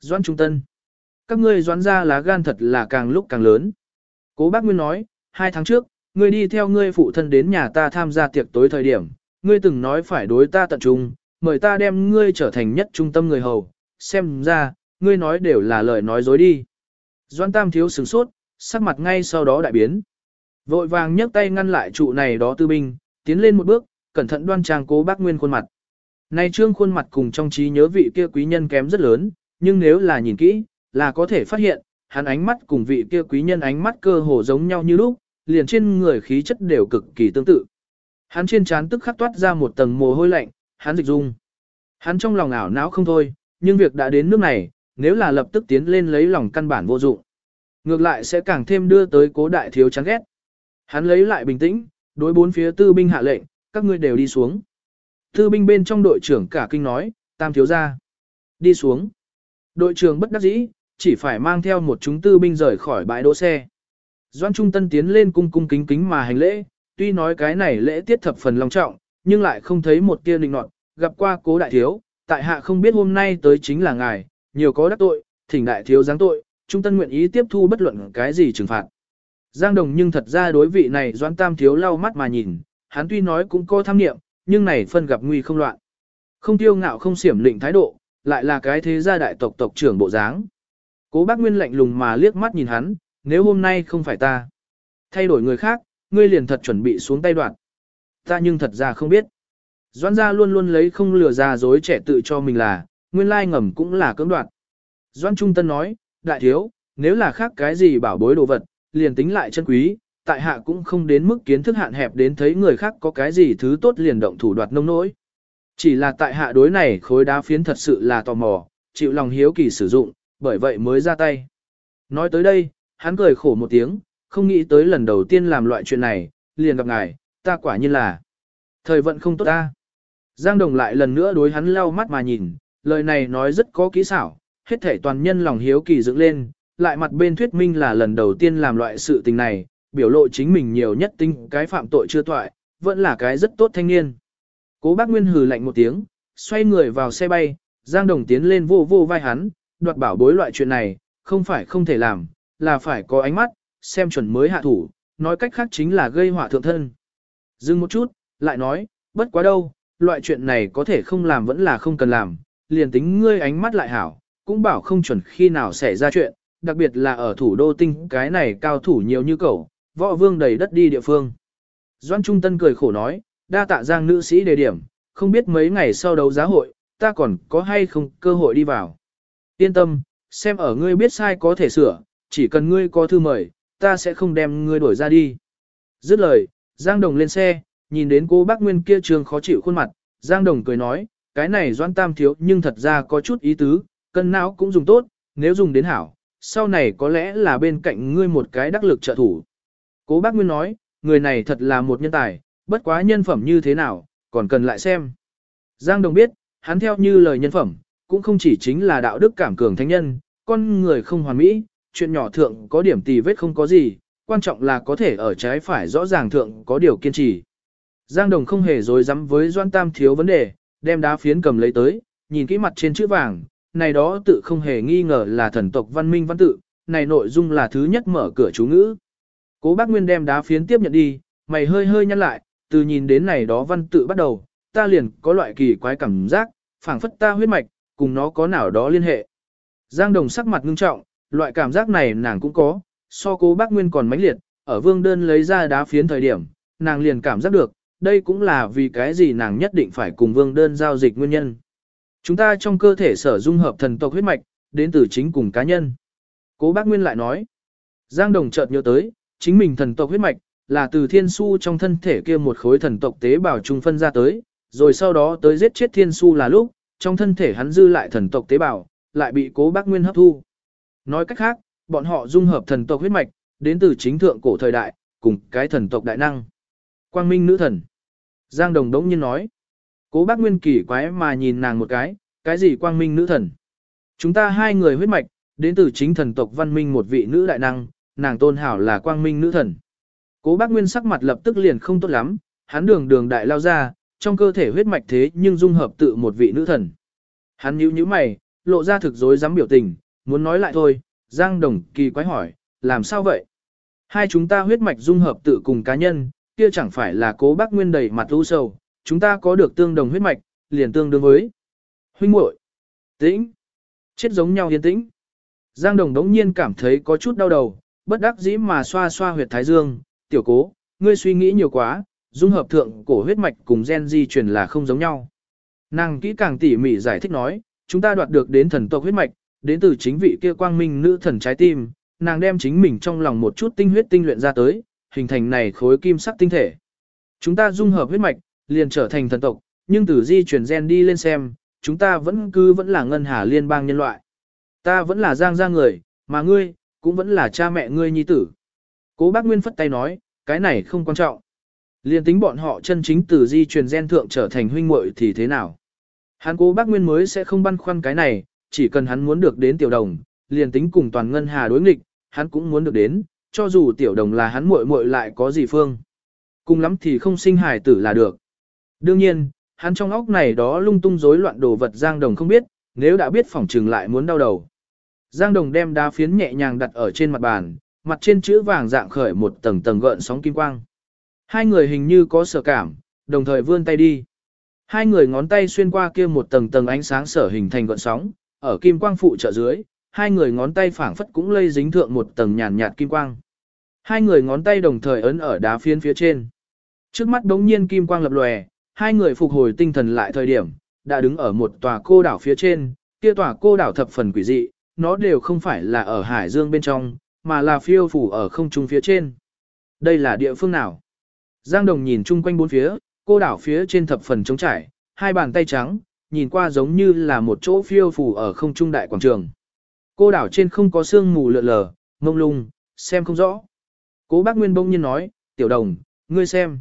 Doan Trung Tân. Các ngươi doán ra lá gan thật là càng lúc càng lớn. Cố bác Nguyên nói, hai tháng trước, ngươi đi theo ngươi phụ thân đến nhà ta tham gia tiệc tối thời điểm, ngươi từng nói phải đối ta tận trung, mời ta đem ngươi trở thành nhất trung tâm người hầu, xem ra, ngươi nói đều là lời nói dối đi. Doan Tam thiếu sửng sốt, sắc mặt ngay sau đó đại biến. Vội vàng nhấc tay ngăn lại trụ này đó tư binh, tiến lên một bước, cẩn thận đoan trang cố bác Nguyên khuôn mặt. Này trương khuôn mặt cùng trong trí nhớ vị kia quý nhân kém rất lớn, nhưng nếu là nhìn kỹ, là có thể phát hiện, hắn ánh mắt cùng vị kia quý nhân ánh mắt cơ hồ giống nhau như lúc, liền trên người khí chất đều cực kỳ tương tự. Hắn trên trán tức khắc toát ra một tầng mồ hôi lạnh, hắn dịch dung. Hắn trong lòng ảo não không thôi, nhưng việc đã đến nước này, nếu là lập tức tiến lên lấy lòng căn bản vô dụng. Ngược lại sẽ càng thêm đưa tới cố đại thiếu chán ghét. Hắn lấy lại bình tĩnh, đối bốn phía tư binh hạ lệnh, các ngươi đều đi xuống. Tư binh bên trong đội trưởng cả kinh nói, tam thiếu ra. Đi xuống. Đội trưởng bất đắc dĩ, chỉ phải mang theo một chúng tư binh rời khỏi bãi đỗ xe. Doan Trung Tân tiến lên cung cung kính kính mà hành lễ, tuy nói cái này lễ tiết thập phần long trọng, nhưng lại không thấy một tia định nọt, gặp qua cố đại thiếu, tại hạ không biết hôm nay tới chính là ngài, nhiều có đắc tội, thỉnh đại thiếu giáng tội, Trung Tân nguyện ý tiếp thu bất luận cái gì trừng phạt. Giang Đồng nhưng thật ra đối vị này Doan Tam thiếu lau mắt mà nhìn, hắn tuy nói cũng có tham niệm, nhưng này phân gặp nguy không loạn. Không tiêu ngạo không xiểm lịnh thái độ, lại là cái thế gia đại tộc tộc trưởng bộ dáng. Cố bác Nguyên lạnh lùng mà liếc mắt nhìn hắn, nếu hôm nay không phải ta. Thay đổi người khác, ngươi liền thật chuẩn bị xuống tay đoạn. Ta nhưng thật ra không biết. Doãn gia luôn luôn lấy không lừa ra dối trẻ tự cho mình là, nguyên lai ngầm cũng là cưỡng đoạt. Doãn Trung Tân nói, đại thiếu, nếu là khác cái gì bảo bối đồ vật, liền tính lại chân quý, tại hạ cũng không đến mức kiến thức hạn hẹp đến thấy người khác có cái gì thứ tốt liền động thủ đoạt nông nỗi. Chỉ là tại hạ đối này khối đá phiến thật sự là tò mò, chịu lòng hiếu kỳ sử dụng, bởi vậy mới ra tay. Nói tới đây, hắn cười khổ một tiếng, không nghĩ tới lần đầu tiên làm loại chuyện này, liền gặp ngài, ta quả nhiên là. Thời vận không tốt ta. Giang Đồng lại lần nữa đối hắn lau mắt mà nhìn, lời này nói rất có kỹ xảo, hết thể toàn nhân lòng hiếu kỳ dựng lên, lại mặt bên thuyết minh là lần đầu tiên làm loại sự tình này, biểu lộ chính mình nhiều nhất tinh cái phạm tội chưa toại, vẫn là cái rất tốt thanh niên. Cố bác Nguyên hừ lạnh một tiếng, xoay người vào xe bay, Giang Đồng tiến lên vô vô vai hắn, đoạt bảo bối loại chuyện này, không phải không thể làm, là phải có ánh mắt, xem chuẩn mới hạ thủ, nói cách khác chính là gây hỏa thượng thân. Dừng một chút, lại nói, bất quá đâu, loại chuyện này có thể không làm vẫn là không cần làm, liền tính ngươi ánh mắt lại hảo, cũng bảo không chuẩn khi nào xảy ra chuyện, đặc biệt là ở thủ đô tinh cái này cao thủ nhiều như cậu, võ vương đầy đất đi địa phương. Doan Trung Tân cười khổ nói, đa tạ giang nữ sĩ đề điểm, không biết mấy ngày sau đấu giá hội, ta còn có hay không cơ hội đi vào. Yên tâm, xem ở ngươi biết sai có thể sửa, chỉ cần ngươi có thư mời, ta sẽ không đem ngươi đổi ra đi. Dứt lời, Giang Đồng lên xe, nhìn đến cô bác Nguyên kia trường khó chịu khuôn mặt, Giang Đồng cười nói, cái này doan tam thiếu nhưng thật ra có chút ý tứ, cân não cũng dùng tốt, nếu dùng đến hảo, sau này có lẽ là bên cạnh ngươi một cái đắc lực trợ thủ. Cố bác Nguyên nói, người này thật là một nhân tài, bất quá nhân phẩm như thế nào, còn cần lại xem. Giang Đồng biết, hắn theo như lời nhân phẩm, cũng không chỉ chính là đạo đức cảm cường thánh nhân, con người không hoàn mỹ, chuyện nhỏ thượng có điểm tì vết không có gì, quan trọng là có thể ở trái phải rõ ràng thượng có điều kiên trì. Giang Đồng không hề dối dám với Doan Tam thiếu vấn đề, đem đá phiến cầm lấy tới, nhìn kỹ mặt trên chữ vàng, này đó tự không hề nghi ngờ là thần tộc văn minh văn tự, này nội dung là thứ nhất mở cửa chú ngữ. Cố bác Nguyên đem đá phiến tiếp nhận đi, mày hơi hơi nhăn lại, từ nhìn đến này đó văn tự bắt đầu, ta liền có loại kỳ quái cảm giác, phảng phất ta huyết mạch, cùng nó có nào đó liên hệ. Giang Đồng sắc mặt ngưng trọng, loại cảm giác này nàng cũng có, so cố bác Nguyên còn mãnh liệt, ở vương đơn lấy ra đá phiến thời điểm, nàng liền cảm giác được, đây cũng là vì cái gì nàng nhất định phải cùng vương đơn giao dịch nguyên nhân. Chúng ta trong cơ thể sở dung hợp thần tộc huyết mạch, đến từ chính cùng cá nhân. Cố bác Nguyên lại nói, Giang Đồng chợt nhớ tới, chính mình thần tộc huyết mạch, là từ thiên su trong thân thể kia một khối thần tộc tế bào trung phân ra tới, rồi sau đó tới giết chết thiên su là lúc, trong thân thể hắn dư lại thần tộc tế bào, lại bị cố bác nguyên hấp thu. Nói cách khác, bọn họ dung hợp thần tộc huyết mạch, đến từ chính thượng cổ thời đại, cùng cái thần tộc đại năng. Quang minh nữ thần. Giang Đồng đống nhiên nói. Cố bác Nguyên kỳ quái mà nhìn nàng một cái, cái gì quang minh nữ thần? Chúng ta hai người huyết mạch, đến từ chính thần tộc văn minh một vị nữ đại năng, nàng tôn hảo là quang minh nữ thần. Cố bác Nguyên sắc mặt lập tức liền không tốt lắm, hắn đường đường đại lao ra, trong cơ thể huyết mạch thế nhưng dung hợp tự một vị nữ thần. Hắn nhíu nhíu mày, lộ ra thực dối dám biểu tình, muốn nói lại thôi, Giang Đồng kỳ quái hỏi, làm sao vậy? Hai chúng ta huyết mạch dung hợp tự cùng cá nhân, kia chẳng phải là cố bác nguyên đầy mặt u sầu, chúng ta có được tương đồng huyết mạch, liền tương đương với huynh muội tĩnh, chết giống nhau yên tĩnh. Giang Đồng đống nhiên cảm thấy có chút đau đầu, bất đắc dĩ mà xoa xoa huyệt thái dương, tiểu cố, ngươi suy nghĩ nhiều quá, dung hợp thượng cổ huyết mạch cùng gen di truyền là không giống nhau. Nàng kỹ càng tỉ mỉ giải thích nói, chúng ta đoạt được đến thần tộc huyết mạch, đến từ chính vị kia quang minh nữ thần trái tim, nàng đem chính mình trong lòng một chút tinh huyết tinh luyện ra tới, hình thành này khối kim sắc tinh thể. Chúng ta dung hợp huyết mạch, liền trở thành thần tộc, nhưng từ di truyền gen đi lên xem, chúng ta vẫn cứ vẫn là ngân hà liên bang nhân loại. Ta vẫn là giang gia người, mà ngươi, cũng vẫn là cha mẹ ngươi nhi tử. Cố bác Nguyên phất tay nói, cái này không quan trọng. Liên tính bọn họ chân chính từ di truyền gen thượng trở thành huynh muội thì thế nào? Hắn cố bác Nguyên mới sẽ không băn khoăn cái này, chỉ cần hắn muốn được đến tiểu đồng, liền tính cùng toàn ngân hà đối nghịch, hắn cũng muốn được đến, cho dù tiểu đồng là hắn muội muội lại có gì phương. Cùng lắm thì không sinh hài tử là được. Đương nhiên, hắn trong óc này đó lung tung rối loạn đồ vật Giang Đồng không biết, nếu đã biết phỏng trừng lại muốn đau đầu. Giang Đồng đem đá phiến nhẹ nhàng đặt ở trên mặt bàn, mặt trên chữ vàng dạng khởi một tầng tầng gợn sóng kim quang. Hai người hình như có sở cảm, đồng thời vươn tay đi. Hai người ngón tay xuyên qua kia một tầng tầng ánh sáng sở hình thành gợn sóng, ở kim quang phụ trợ dưới, hai người ngón tay phảng phất cũng lây dính thượng một tầng nhàn nhạt kim quang. Hai người ngón tay đồng thời ấn ở đá phiến phía trên. Trước mắt đống nhiên kim quang lập lòe, hai người phục hồi tinh thần lại thời điểm, đã đứng ở một tòa cô đảo phía trên, kia tòa cô đảo thập phần quỷ dị, nó đều không phải là ở hải dương bên trong, mà là phiêu phủ ở không trung phía trên. Đây là địa phương nào? Giang Đồng nhìn chung quanh bốn phía, cô đảo phía trên thập phần trống trải, hai bàn tay trắng, nhìn qua giống như là một chỗ phiêu phủ ở không trung đại quảng trường. Cô đảo trên không có sương mù lượn lờ, mông lung, xem không rõ. Cố bác Nguyên bỗng nhiên nói, tiểu đồng, ngươi xem.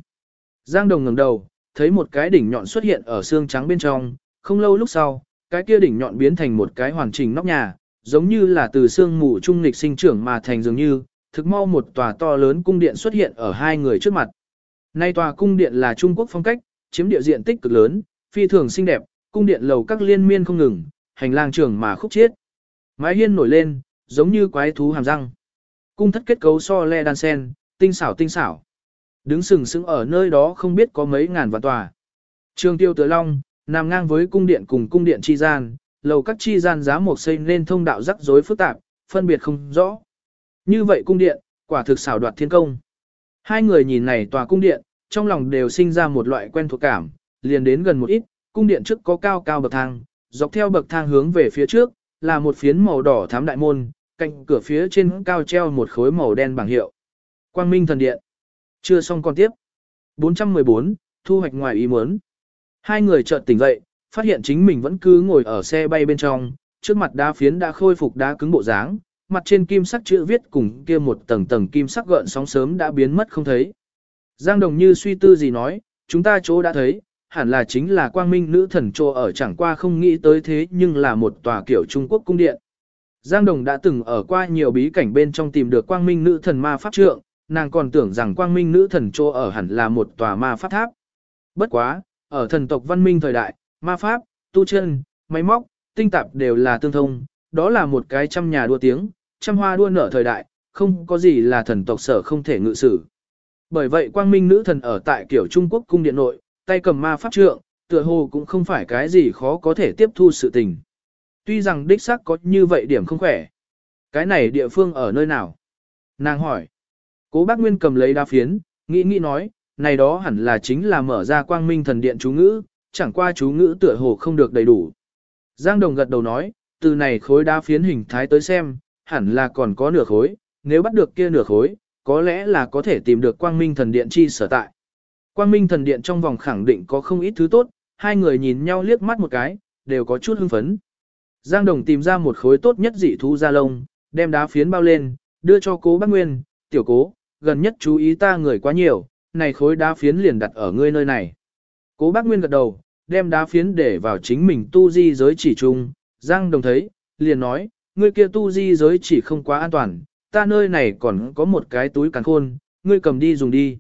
Giang Đồng ngẩng đầu, thấy một cái đỉnh nhọn xuất hiện ở xương trắng bên trong, không lâu lúc sau, cái kia đỉnh nhọn biến thành một cái hoàn chỉnh nóc nhà, giống như là từ xương mù trung lịch sinh trưởng mà thành dường như, thực mau một tòa to lớn cung điện xuất hiện ở hai người trước mặt. Nay tòa cung điện là Trung Quốc phong cách, chiếm địa diện tích cực lớn, phi thường xinh đẹp, cung điện lầu các liên miên không ngừng, hành lang trường mà khúc chiết. Mái hiên nổi lên, giống như quái thú hàm răng. Cung thất kết cấu so le đan sen, tinh xảo tinh xảo. Đứng sừng sững ở nơi đó không biết có mấy ngàn vạn tòa. Trường tiêu tử long, nằm ngang với cung điện cùng cung điện chi gian, lầu các chi gian giá một xây nên thông đạo rắc rối phức tạp, phân biệt không rõ. Như vậy cung điện, quả thực xảo đoạt thiên công. Hai người nhìn này tòa cung điện, trong lòng đều sinh ra một loại quen thuộc cảm, liền đến gần một ít, cung điện trước có cao cao bậc thang, dọc theo bậc thang hướng về phía trước, là một phiến màu đỏ thám đại môn, cạnh cửa phía trên cao treo một khối màu đen bảng hiệu. Quang Minh Thần Điện. Chưa xong còn tiếp. 414, thu hoạch ngoài ý muốn. Hai người chợt tỉnh dậy, phát hiện chính mình vẫn cứ ngồi ở xe bay bên trong, trước mặt đá phiến đã khôi phục đá cứng bộ dáng, mặt trên kim sắc chữ viết cùng kia một tầng tầng kim sắc gợn sóng sớm đã biến mất không thấy. Giang Đồng như suy tư gì nói, chúng ta chỗ đã thấy, hẳn là chính là quang minh nữ thần chỗ ở chẳng qua không nghĩ tới thế nhưng là một tòa kiểu Trung Quốc cung điện. Giang Đồng đã từng ở qua nhiều bí cảnh bên trong tìm được quang minh nữ thần ma pháp trượng, nàng còn tưởng rằng quang minh nữ thần chỗ ở hẳn là một tòa ma pháp tháp. Bất quá, ở thần tộc văn minh thời đại, ma pháp, tu chân, máy móc, tinh tạp đều là tương thông, đó là một cái trăm nhà đua tiếng, trăm hoa đua nở thời đại, không có gì là thần tộc sở không thể ngự sử. Bởi vậy quang minh nữ thần ở tại kiểu Trung Quốc cung điện nội, tay cầm ma pháp trượng, tựa hồ cũng không phải cái gì khó có thể tiếp thu sự tình. Tuy rằng đích xác có như vậy điểm không khỏe. Cái này địa phương ở nơi nào? Nàng hỏi. Cố bác Nguyên cầm lấy đá phiến, nghĩ nghĩ nói, này đó hẳn là chính là mở ra quang minh thần điện chú ngữ, chẳng qua chú ngữ tựa hồ không được đầy đủ. Giang Đồng gật đầu nói, từ này khối đá phiến hình thái tới xem, hẳn là còn có nửa khối, nếu bắt được kia nửa khối, có lẽ là có thể tìm được quang minh thần điện chi sở tại. Quang minh thần điện trong vòng khẳng định có không ít thứ tốt, hai người nhìn nhau liếc mắt một cái, đều có chút hưng phấn. Giang Đồng tìm ra một khối tốt nhất dị thú da lông, đem đá phiến bao lên, đưa cho cố bác Nguyên, tiểu cố, gần nhất chú ý ta người quá nhiều, này khối đá phiến liền đặt ở ngươi nơi này. Cố bác Nguyên gật đầu, đem đá phiến để vào chính mình tu di giới chỉ chung, Giang Đồng thấy, liền nói, ngươi kia tu di giới chỉ không quá an toàn, ta nơi này còn có một cái túi càn khôn, ngươi cầm đi dùng đi.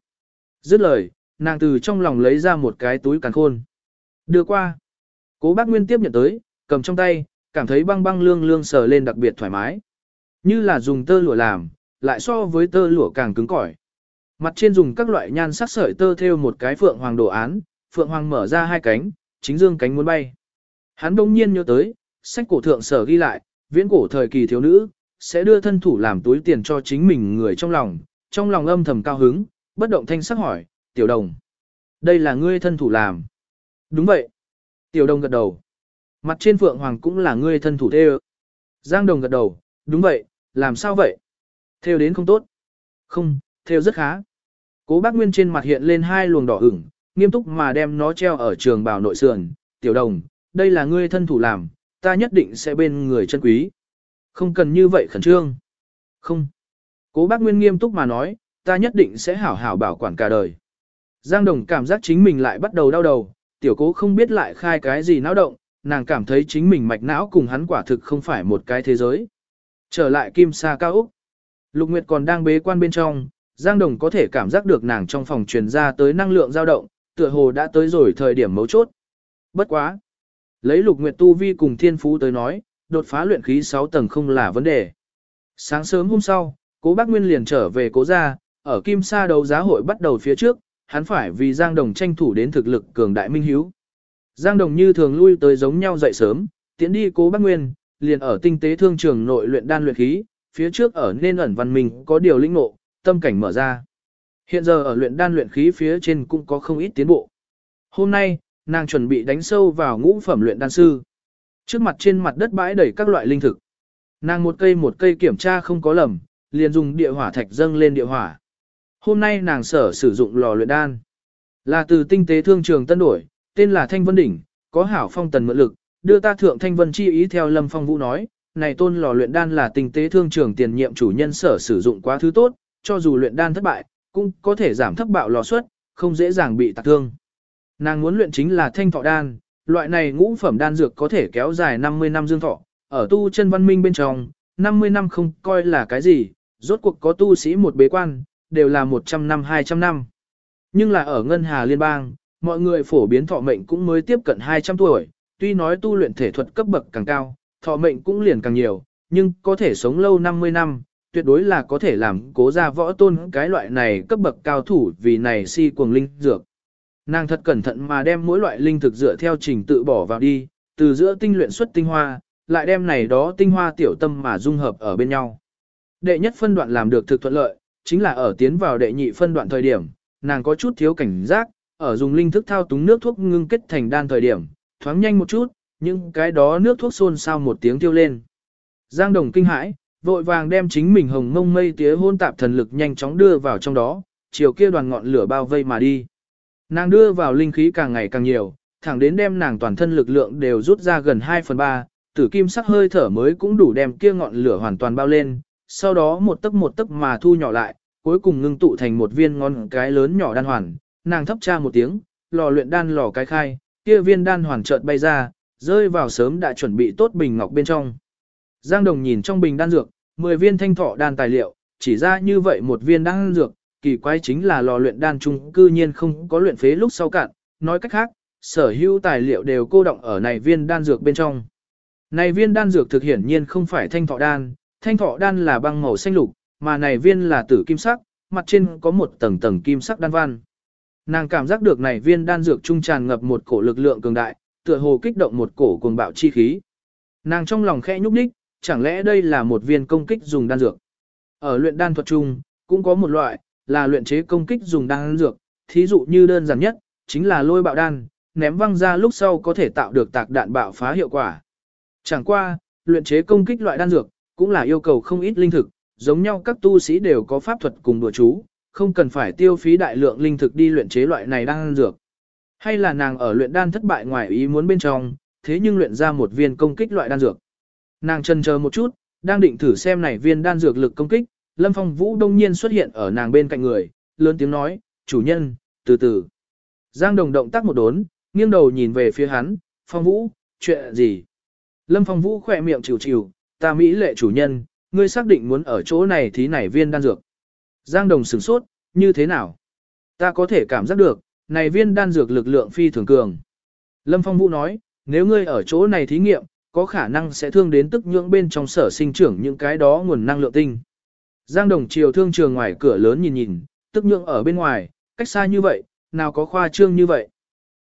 Dứt lời, nàng từ trong lòng lấy ra một cái túi càn khôn. Đưa qua. Cố bác Nguyên tiếp nhận tới, cầm trong tay, cảm thấy băng băng lương lương sờ lên đặc biệt thoải mái. Như là dùng tơ lụa làm, lại so với tơ lụa càng cứng cỏi. Mặt trên dùng các loại nhan sắc sợi tơ theo một cái phượng hoàng đồ án, phượng hoàng mở ra hai cánh, chính dương cánh muốn bay. Hắn đông nhiên nhớ tới, sách cổ thượng sở ghi lại, viễn cổ thời kỳ thiếu nữ, sẽ đưa thân thủ làm túi tiền cho chính mình người trong lòng, trong lòng âm thầm cao hứng, bất động thanh sắc hỏi, tiểu đồng. Đây là ngươi thân thủ làm. Đúng vậy. Tiểu đồng gật đầu. Mặt trên phượng hoàng cũng là ngươi thân thủ theo. Giang đồng gật đầu, đúng vậy, làm sao vậy? Theo đến không tốt. Không, theo rất khá. Cố bác Nguyên trên mặt hiện lên hai luồng đỏ ửng, nghiêm túc mà đem nó treo ở trường bào nội sườn. Tiểu đồng, đây là ngươi thân thủ làm, ta nhất định sẽ bên người chân quý. Không cần như vậy khẩn trương. Không. Cố bác Nguyên nghiêm túc mà nói, ta nhất định sẽ hảo hảo bảo quản cả đời. Giang Đồng cảm giác chính mình lại bắt đầu đau đầu, tiểu cố không biết lại khai cái gì náo động, nàng cảm thấy chính mình mạch não cùng hắn quả thực không phải một cái thế giới. Trở lại kim sa cao Úc. Lục Nguyệt còn đang bế quan bên trong, Giang Đồng có thể cảm giác được nàng trong phòng truyền ra tới năng lượng dao động, tựa hồ đã tới rồi thời điểm mấu chốt. Bất quá. Lấy Lục Nguyệt Tu Vi cùng Thiên Phú tới nói, đột phá luyện khí 6 tầng không là vấn đề. Sáng sớm hôm sau, cố bác Nguyên liền trở về cố gia, ở Kim Sa đấu giá hội bắt đầu phía trước, hắn phải vì Giang Đồng tranh thủ đến thực lực cường đại minh hiếu. Giang Đồng như thường lui tới giống nhau dậy sớm, tiến đi cố bác Nguyên, liền ở tinh tế thương trường nội luyện đan luyện khí, phía trước ở nên ẩn văn minh có điều lĩnh ngộ, tâm cảnh mở ra. Hiện giờ ở luyện đan luyện khí phía trên cũng có không ít tiến bộ. Hôm nay, nàng chuẩn bị đánh sâu vào ngũ phẩm luyện đan sư. Trước mặt trên mặt đất bãi đầy các loại linh thực. Nàng một cây một cây kiểm tra không có lầm, liền dùng địa hỏa thạch dâng lên địa hỏa. Hôm nay nàng sở sử dụng lò luyện đan. Là từ tinh tế thương trường tân đổi, tên là Thanh Vân Đỉnh, có hảo phong tần mượn lực, đưa ta thượng Thanh Vân chi ý theo Lâm Phong Vũ nói, này tôn lò luyện đan là tinh tế thương trường tiền nhiệm chủ nhân sở sử dụng quá thứ tốt, cho dù luyện đan thất bại, cũng có thể giảm thấp bạo lò suất, không dễ dàng bị tạc thương. Nàng muốn luyện chính là thanh thọ đan, loại này ngũ phẩm đan dược có thể kéo dài 50 năm dương thọ, ở tu chân văn minh bên trong, 50 năm không coi là cái gì, rốt cuộc có tu sĩ một bế quan, đều là 100 năm 200 năm. Nhưng là ở Ngân Hà Liên bang, mọi người phổ biến thọ mệnh cũng mới tiếp cận 200 tuổi, tuy nói tu luyện thể thuật cấp bậc càng cao, thọ mệnh cũng liền càng nhiều, nhưng có thể sống lâu 50 năm, tuyệt đối là có thể làm cố ra võ tôn cái loại này cấp bậc cao thủ vì này si cuồng linh dược. Nàng thật cẩn thận mà đem mỗi loại linh thực dựa theo trình tự bỏ vào đi, từ giữa tinh luyện xuất tinh hoa, lại đem này đó tinh hoa tiểu tâm mà dung hợp ở bên nhau. Đệ nhất phân đoạn làm được thực thuận lợi, chính là ở tiến vào đệ nhị phân đoạn thời điểm, nàng có chút thiếu cảnh giác, ở dùng linh thức thao túng nước thuốc ngưng kết thành đan thời điểm, thoáng nhanh một chút, nhưng cái đó nước thuốc xôn xao một tiếng tiêu lên. Giang Đồng kinh hãi, vội vàng đem chính mình hồng mông mây tía hôn tạp thần lực nhanh chóng đưa vào trong đó, chiều kia đoàn ngọn lửa bao vây mà đi. Nàng đưa vào linh khí càng ngày càng nhiều, thẳng đến đem nàng toàn thân lực lượng đều rút ra gần 2 phần 3, tử kim sắc hơi thở mới cũng đủ đem kia ngọn lửa hoàn toàn bao lên, sau đó một tấc một tấc mà thu nhỏ lại, cuối cùng ngưng tụ thành một viên ngon cái lớn nhỏ đan hoàn, nàng thấp tra một tiếng, lò luyện đan lò cái khai, kia viên đan hoàn chợt bay ra, rơi vào sớm đã chuẩn bị tốt bình ngọc bên trong. Giang Đồng nhìn trong bình đan dược, 10 viên thanh thọ đan tài liệu, chỉ ra như vậy một viên đan dược, kỳ quái chính là lò luyện đan trung cư nhiên không có luyện phế lúc sau cạn, nói cách khác, sở hữu tài liệu đều cô động ở này viên đan dược bên trong. Này viên đan dược thực hiển nhiên không phải thanh thọ đan, thanh thọ đan là băng màu xanh lục, mà này viên là tử kim sắc, mặt trên có một tầng tầng kim sắc đan văn. Nàng cảm giác được này viên đan dược trung tràn ngập một cổ lực lượng cường đại, tựa hồ kích động một cổ cuồng bạo chi khí. Nàng trong lòng khẽ nhúc nhích, chẳng lẽ đây là một viên công kích dùng đan dược. Ở luyện đan thuật trung, cũng có một loại, là luyện chế công kích dùng đan dược, thí dụ như đơn giản nhất, chính là lôi bạo đan, ném văng ra lúc sau có thể tạo được tạc đạn bạo phá hiệu quả. Chẳng qua, luyện chế công kích loại đan dược, cũng là yêu cầu không ít linh thực, giống nhau các tu sĩ đều có pháp thuật cùng đùa chú, không cần phải tiêu phí đại lượng linh thực đi luyện chế loại này đan dược. Hay là nàng ở luyện đan thất bại ngoài ý muốn bên trong, thế nhưng luyện ra một viên công kích loại đan dược. Nàng chần chờ một chút, đang định thử xem này viên đan dược lực công kích, Lâm Phong Vũ đông nhiên xuất hiện ở nàng bên cạnh người, lớn tiếng nói, chủ nhân, từ từ. Giang Đồng động tác một đốn, nghiêng đầu nhìn về phía hắn, Phong Vũ, chuyện gì? Lâm Phong Vũ khỏe miệng chịu chịu, ta Mỹ lệ chủ nhân, ngươi xác định muốn ở chỗ này thí này viên đan dược. Giang Đồng sửng sốt, như thế nào? Ta có thể cảm giác được, này viên đan dược lực lượng phi thường cường. Lâm Phong Vũ nói, nếu ngươi ở chỗ này thí nghiệm, có khả năng sẽ thương đến tức nhưỡng bên trong sở sinh trưởng những cái đó nguồn năng lượng tinh. Giang Đồng chiều thương trường ngoài cửa lớn nhìn nhìn, tức nhưỡng ở bên ngoài, cách xa như vậy, nào có khoa trương như vậy.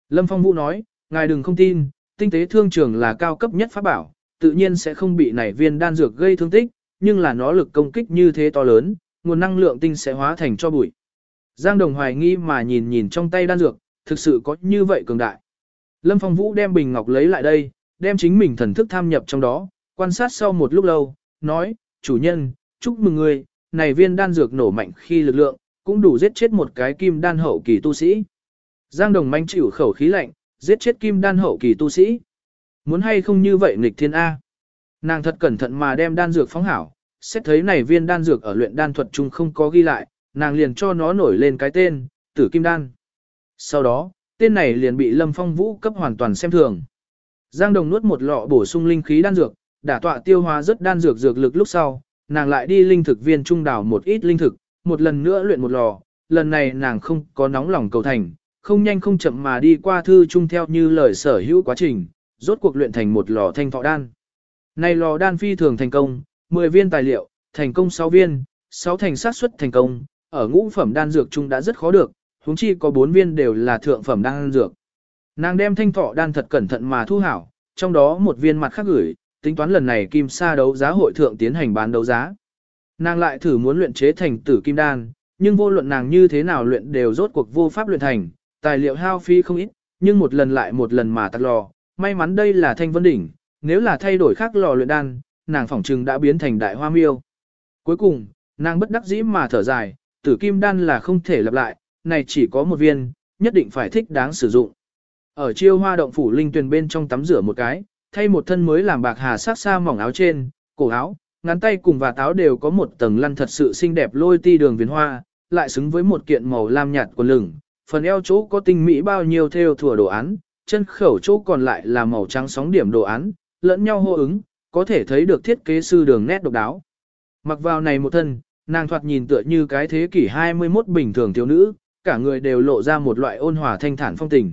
Lâm Phong Vũ nói, ngài đừng không tin, tinh tế thương trường là cao cấp nhất pháp bảo, tự nhiên sẽ không bị nảy viên đan dược gây thương tích, nhưng là nó lực công kích như thế to lớn, nguồn năng lượng tinh sẽ hóa thành cho bụi. Giang Đồng hoài nghi mà nhìn nhìn trong tay đan dược, thực sự có như vậy cường đại. Lâm Phong Vũ đem bình ngọc lấy lại đây, đem chính mình thần thức tham nhập trong đó, quan sát sau một lúc lâu, nói, chủ nhân, chúc mừng người, này viên đan dược nổ mạnh khi lực lượng, cũng đủ giết chết một cái kim đan hậu kỳ tu sĩ. Giang Đồng manh chịu khẩu khí lạnh, giết chết kim đan hậu kỳ tu sĩ. Muốn hay không như vậy nghịch thiên A. Nàng thật cẩn thận mà đem đan dược phóng hảo, xét thấy này viên đan dược ở luyện đan thuật chung không có ghi lại, nàng liền cho nó nổi lên cái tên, tử kim đan. Sau đó, tên này liền bị Lâm Phong Vũ cấp hoàn toàn xem thường. Giang Đồng nuốt một lọ bổ sung linh khí đan dược, đả tọa tiêu hóa rất đan dược dược lực lúc sau, nàng lại đi linh thực viên trung đảo một ít linh thực, một lần nữa luyện một lò, lần này nàng không có nóng lòng cầu thành, không nhanh không chậm mà đi qua thư trung theo như lời sở hữu quá trình, rốt cuộc luyện thành một lò thanh thọ đan. Này lò đan phi thường thành công, 10 viên tài liệu, thành công 6 viên, 6 thành sát suất thành công, ở ngũ phẩm đan dược trung đã rất khó được, huống chi có 4 viên đều là thượng phẩm đan dược. Nàng đem thanh thọ đan thật cẩn thận mà thu hảo, trong đó một viên mặt khác gửi, tính toán lần này kim sa đấu giá hội thượng tiến hành bán đấu giá. Nàng lại thử muốn luyện chế thành tử kim đan, nhưng vô luận nàng như thế nào luyện đều rốt cuộc vô pháp luyện thành, tài liệu hao phí không ít, nhưng một lần lại một lần mà tắt lò, may mắn đây là thanh vân đỉnh, nếu là thay đổi khác lò luyện đan, nàng phỏng trừng đã biến thành đại hoa miêu. Cuối cùng, nàng bất đắc dĩ mà thở dài, tử kim đan là không thể lặp lại, này chỉ có một viên, nhất định phải thích đáng sử dụng. Ở chiêu hoa động phủ linh tuyền bên trong tắm rửa một cái, thay một thân mới làm bạc hà sát xa mỏng áo trên, cổ áo, ngắn tay cùng và táo đều có một tầng lăn thật sự xinh đẹp lôi ti đường viền hoa, lại xứng với một kiện màu lam nhạt quần lửng, phần eo chỗ có tinh mỹ bao nhiêu theo thủa đồ án, chân khẩu chỗ còn lại là màu trắng sóng điểm đồ án, lẫn nhau hô ứng, có thể thấy được thiết kế sư đường nét độc đáo. Mặc vào này một thân, nàng thoạt nhìn tựa như cái thế kỷ 21 bình thường thiếu nữ, cả người đều lộ ra một loại ôn hòa thanh thản phong tình.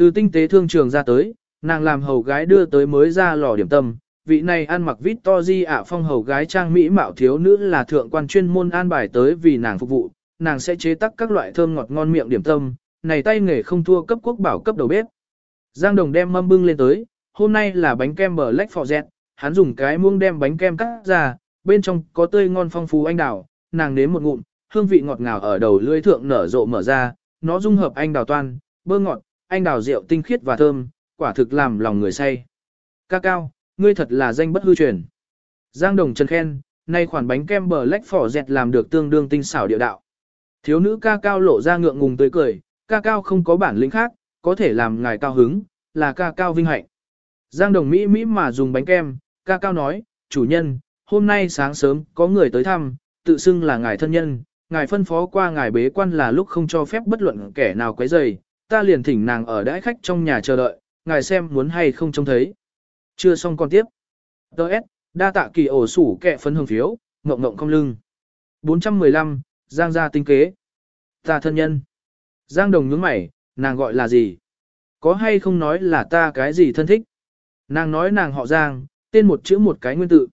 Từ tinh tế thương trường ra tới, nàng làm hầu gái đưa tới mới ra lò điểm tâm, vị này ăn mặc vít to di ạ phong hầu gái trang mỹ mạo thiếu nữ là thượng quan chuyên môn an bài tới vì nàng phục vụ, nàng sẽ chế tác các loại thơm ngọt ngon miệng điểm tâm, này tay nghề không thua cấp quốc bảo cấp đầu bếp. Giang Đồng đem mâm bưng lên tới, hôm nay là bánh kem bở lách phò dẹt. hắn dùng cái muông đem bánh kem cắt ra, bên trong có tươi ngon phong phú anh đào, nàng nếm một ngụm, hương vị ngọt ngào ở đầu lưỡi thượng nở rộ mở ra, nó dung hợp anh đào toan, bơ ngọt, anh đào rượu tinh khiết và thơm, quả thực làm lòng người say. Ca cao, ngươi thật là danh bất hư truyền. Giang Đồng Trần khen, nay khoản bánh kem bờ lách phỏ dẹt làm được tương đương tinh xảo địa đạo. Thiếu nữ ca cao lộ ra ngượng ngùng tươi cười, ca cao không có bản lĩnh khác, có thể làm ngài cao hứng, là ca cao vinh hạnh. Giang Đồng Mỹ Mỹ mà dùng bánh kem, ca cao nói, chủ nhân, hôm nay sáng sớm có người tới thăm, tự xưng là ngài thân nhân, ngài phân phó qua ngài bế quan là lúc không cho phép bất luận kẻ nào quấy rầy, ta liền thỉnh nàng ở đãi khách trong nhà chờ đợi, ngài xem muốn hay không trông thấy. Chưa xong con tiếp. Đợt, đa tạ kỳ ổ sủ kẹ phấn hồng phiếu, ngộng ngộng không lưng. 415, Giang gia tinh kế. Ta thân nhân. Giang đồng nhướng mày, nàng gọi là gì? Có hay không nói là ta cái gì thân thích? Nàng nói nàng họ Giang, tên một chữ một cái nguyên tự.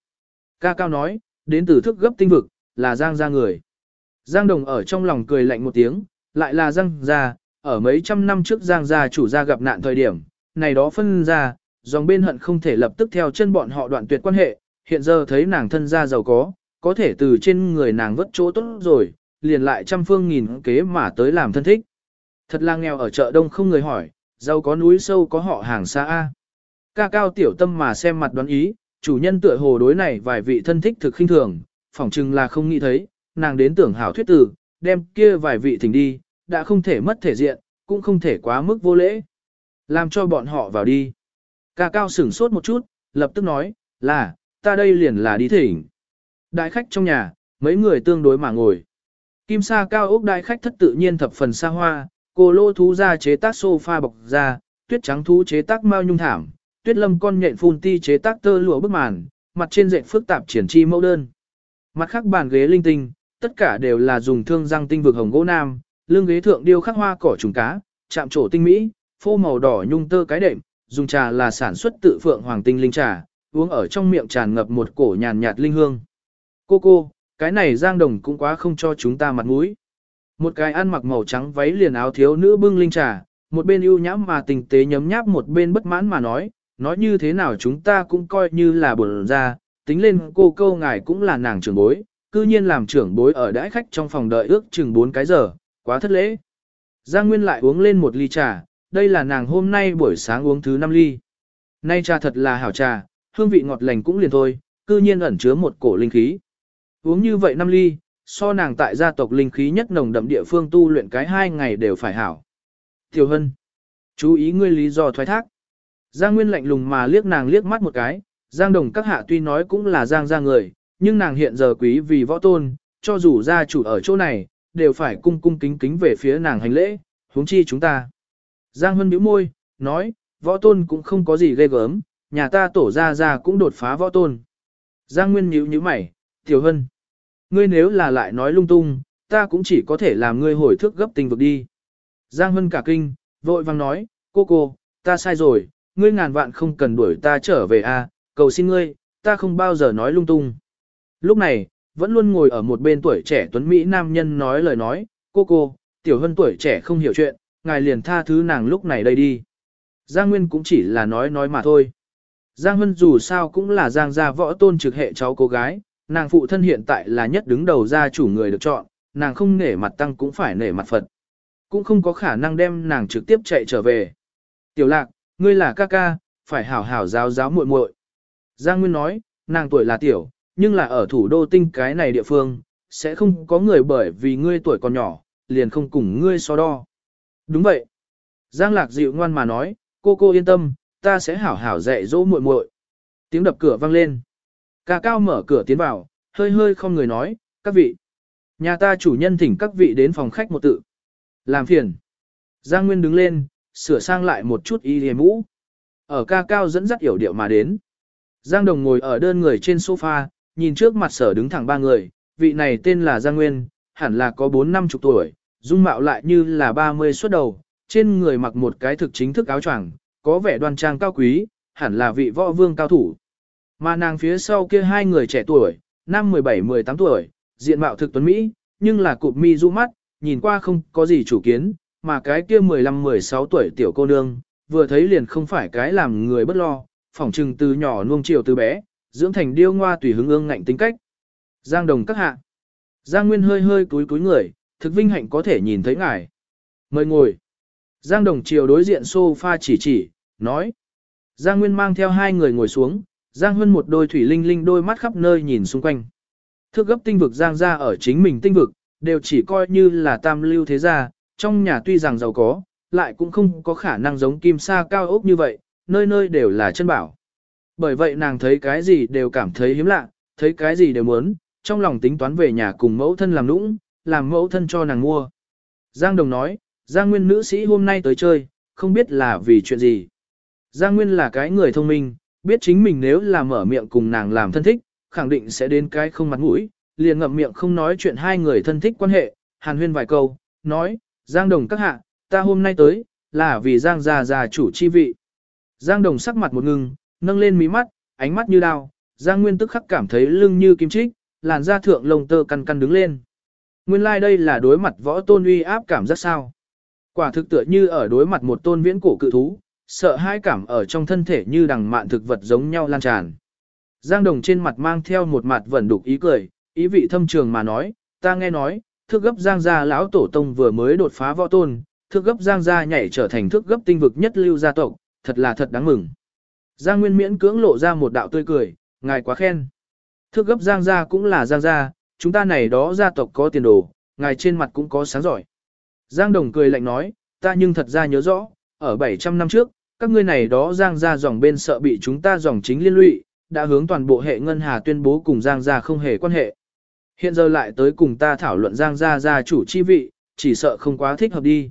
Ca cao nói, đến từ thức gấp tinh vực, là Giang gia người. Giang đồng ở trong lòng cười lạnh một tiếng, lại là Giang gia, ở mấy trăm năm trước Giang gia chủ gia gặp nạn thời điểm, này đó phân ra, dòng bên hận không thể lập tức theo chân bọn họ đoạn tuyệt quan hệ, hiện giờ thấy nàng thân gia giàu có, có thể từ trên người nàng vất chỗ tốt rồi, liền lại trăm phương nghìn kế mà tới làm thân thích. Thật là nghèo ở chợ đông không người hỏi, giàu có núi sâu có họ hàng xa A. Ca cao tiểu tâm mà xem mặt đoán ý, chủ nhân tựa hồ đối này vài vị thân thích thực khinh thường, phỏng chừng là không nghĩ thấy, nàng đến tưởng hảo thuyết tử, đem kia vài vị thỉnh đi, đã không thể mất thể diện, cũng không thể quá mức vô lễ. Làm cho bọn họ vào đi. Ca cao sửng sốt một chút, lập tức nói, là, ta đây liền là đi thỉnh. Đại khách trong nhà, mấy người tương đối mà ngồi. Kim sa cao ốc đại khách thất tự nhiên thập phần xa hoa, cô lô thú ra chế tác sofa bọc da, tuyết trắng thú chế tác mao nhung thảm, tuyết lâm con nhện phun ti chế tác tơ lụa bức màn, mặt trên dệt phức tạp triển chi mẫu đơn. Mặt khác bàn ghế linh tinh, tất cả đều là dùng thương răng tinh vực hồng gỗ nam, lưng ghế thượng điêu khắc hoa cỏ trùng cá, chạm trổ tinh mỹ, phô màu đỏ nhung tơ cái đệm, dùng trà là sản xuất tự phượng hoàng tinh linh trà, uống ở trong miệng tràn ngập một cổ nhàn nhạt linh hương. Cô cô, cái này Giang Đồng cũng quá không cho chúng ta mặt mũi. Một cái ăn mặc màu trắng váy liền áo thiếu nữ bưng linh trà, một bên ưu nhãm mà tình tế nhấm nháp một bên bất mãn mà nói, nói như thế nào chúng ta cũng coi như là buồn ra, tính lên cô câu ngài cũng là nàng trưởng bối, cư nhiên làm trưởng bối ở đãi khách trong phòng đợi ước chừng 4 cái giờ, quá thất lễ. Giang Nguyên lại uống lên một ly trà, đây là nàng hôm nay buổi sáng uống thứ 5 ly. Nay trà thật là hảo trà, hương vị ngọt lành cũng liền thôi, cư nhiên ẩn chứa một cổ linh khí. Uống như vậy 5 ly, so nàng tại gia tộc linh khí nhất nồng đậm địa phương tu luyện cái hai ngày đều phải hảo. Tiểu Hân, chú ý ngươi lý do thoái thác. Giang Nguyên lạnh lùng mà liếc nàng liếc mắt một cái, Giang Đồng các hạ tuy nói cũng là Giang gia người, nhưng nàng hiện giờ quý vì võ tôn, cho dù gia chủ ở chỗ này, đều phải cung cung kính kính về phía nàng hành lễ, huống chi chúng ta. Giang Hân bĩu môi, nói, võ tôn cũng không có gì ghê gớm, nhà ta tổ ra ra cũng đột phá võ tôn. Giang Nguyên nhíu nhíu mày, Tiểu Hân, ngươi nếu là lại nói lung tung, ta cũng chỉ có thể làm ngươi hồi thức gấp tình vực đi. Giang Hân cả kinh, vội vang nói, cô cô, ta sai rồi, ngươi ngàn vạn không cần đuổi ta trở về a, cầu xin ngươi, ta không bao giờ nói lung tung. Lúc này, vẫn luôn ngồi ở một bên tuổi trẻ tuấn Mỹ nam nhân nói lời nói, cô cô, tiểu hân tuổi trẻ không hiểu chuyện, ngài liền tha thứ nàng lúc này đây đi. Giang Nguyên cũng chỉ là nói nói mà thôi. Giang Hân dù sao cũng là Giang gia võ tôn trực hệ cháu cô gái, nàng phụ thân hiện tại là nhất đứng đầu gia chủ người được chọn, nàng không nể mặt tăng cũng phải nể mặt Phật. Cũng không có khả năng đem nàng trực tiếp chạy trở về. Tiểu lạc, ngươi là ca ca, phải hảo hảo giáo giáo muội muội. Giang Nguyên nói, nàng tuổi là tiểu, nhưng là ở thủ đô tinh cái này địa phương, sẽ không có người bởi vì ngươi tuổi còn nhỏ, liền không cùng ngươi so đo. Đúng vậy. Giang Lạc dịu ngoan mà nói, cô cô yên tâm, ta sẽ hảo hảo dạy dỗ muội muội. Tiếng đập cửa vang lên. Ca cao mở cửa tiến vào, hơi hơi không người nói, các vị. Nhà ta chủ nhân thỉnh các vị đến phòng khách một tự. Làm phiền. Giang Nguyên đứng lên, sửa sang lại một chút y liềm mũ. Ở ca cao dẫn dắt hiểu điệu mà đến. Giang Đồng ngồi ở đơn người trên sofa, nhìn trước mặt sở đứng thẳng ba người, vị này tên là Giang Nguyên, hẳn là có 4 năm chục tuổi, dung mạo lại như là 30 xuất đầu, trên người mặc một cái thực chính thức áo choàng, có vẻ đoan trang cao quý, hẳn là vị võ vương cao thủ. Mà nàng phía sau kia hai người trẻ tuổi, năm 17-18 tuổi, diện mạo thực tuấn Mỹ, nhưng là cụp mi du mắt, nhìn qua không có gì chủ kiến, mà cái kia 15-16 tuổi tiểu cô nương, vừa thấy liền không phải cái làm người bất lo, phỏng trừng từ nhỏ nuông chiều từ bé, dưỡng thành điêu ngoa tùy hứng ương ngạnh tính cách. Giang đồng các hạ. Giang Nguyên hơi hơi cúi cúi người, thực vinh hạnh có thể nhìn thấy ngài. Mời ngồi. Giang đồng chiều đối diện sofa chỉ chỉ, nói. Giang Nguyên mang theo hai người ngồi xuống, Giang Huân một đôi thủy linh linh đôi mắt khắp nơi nhìn xung quanh. Thước gấp tinh vực Giang ra ở chính mình tinh vực, đều chỉ coi như là tam lưu thế gia, trong nhà tuy rằng giàu có, lại cũng không có khả năng giống kim sa cao ốc như vậy, nơi nơi đều là chân bảo. Bởi vậy nàng thấy cái gì đều cảm thấy hiếm lạ, thấy cái gì đều muốn, trong lòng tính toán về nhà cùng mẫu thân làm nũng, làm mẫu thân cho nàng mua. Giang Đồng nói, Giang Nguyên nữ sĩ hôm nay tới chơi, không biết là vì chuyện gì. Giang Nguyên là cái người thông minh, biết chính mình nếu là mở miệng cùng nàng làm thân thích, khẳng định sẽ đến cái không mặt mũi, liền ngậm miệng không nói chuyện hai người thân thích quan hệ, hàn huyên vài câu, nói, Giang Đồng các hạ, ta hôm nay tới, là vì Giang gia gia chủ chi vị. Giang Đồng sắc mặt một ngưng, nâng lên mí mắt, ánh mắt như đao, Giang Nguyên tức khắc cảm thấy lưng như kim chích, làn da thượng lông tơ căn căn đứng lên. Nguyên lai like đây là đối mặt võ tôn uy áp cảm giác sao. Quả thực tựa như ở đối mặt một tôn viễn cổ cự thú, sợ hai cảm ở trong thân thể như đằng mạn thực vật giống nhau lan tràn. Giang Đồng trên mặt mang theo một mặt vẫn đục ý cười, ý vị thâm trường mà nói, ta nghe nói, thước gấp Giang gia lão tổ tông vừa mới đột phá võ tôn, thước gấp Giang gia nhảy trở thành thước gấp tinh vực nhất lưu gia tộc, thật là thật đáng mừng. Giang Nguyên miễn cưỡng lộ ra một đạo tươi cười, ngài quá khen. Thước gấp Giang gia cũng là Giang gia, chúng ta này đó gia tộc có tiền đồ, ngài trên mặt cũng có sáng giỏi. Giang Đồng cười lạnh nói, ta nhưng thật ra nhớ rõ, ở 700 năm trước, các ngươi này đó Giang gia dòng bên sợ bị chúng ta dòng chính liên lụy, đã hướng toàn bộ hệ ngân hà tuyên bố cùng Giang gia không hề quan hệ. Hiện giờ lại tới cùng ta thảo luận Giang gia gia chủ chi vị, chỉ sợ không quá thích hợp đi.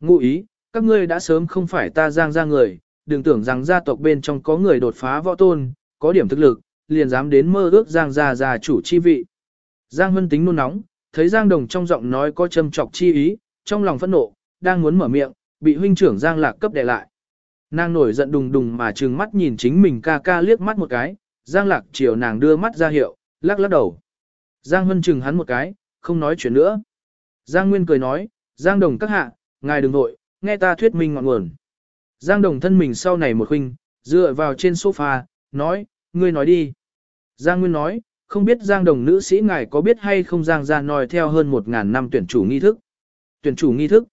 Ngụ ý, các ngươi đã sớm không phải ta Giang gia người, đừng tưởng rằng gia tộc bên trong có người đột phá võ tôn, có điểm thực lực, liền dám đến mơ ước Giang gia gia chủ chi vị. Giang Hân tính nôn nóng, thấy Giang Đồng trong giọng nói có châm chọc chi ý, trong lòng phẫn nộ, đang muốn mở miệng, bị huynh trưởng Giang Lạc cấp đè lại. Nàng nổi giận đùng đùng mà trừng mắt nhìn chính mình ca ca liếc mắt một cái, Giang Lạc chiều nàng đưa mắt ra hiệu, lắc lắc đầu. Giang Hân chừng hắn một cái, không nói chuyện nữa. Giang Nguyên cười nói, Giang Đồng các hạ, ngài đừng nội, nghe ta thuyết minh ngọn nguồn. Giang Đồng thân mình sau này một khinh, dựa vào trên sofa, nói, ngươi nói đi. Giang Nguyên nói, không biết Giang Đồng nữ sĩ ngài có biết hay không Giang ra nói theo hơn một ngàn năm tuyển chủ nghi thức. Tuyển chủ nghi thức.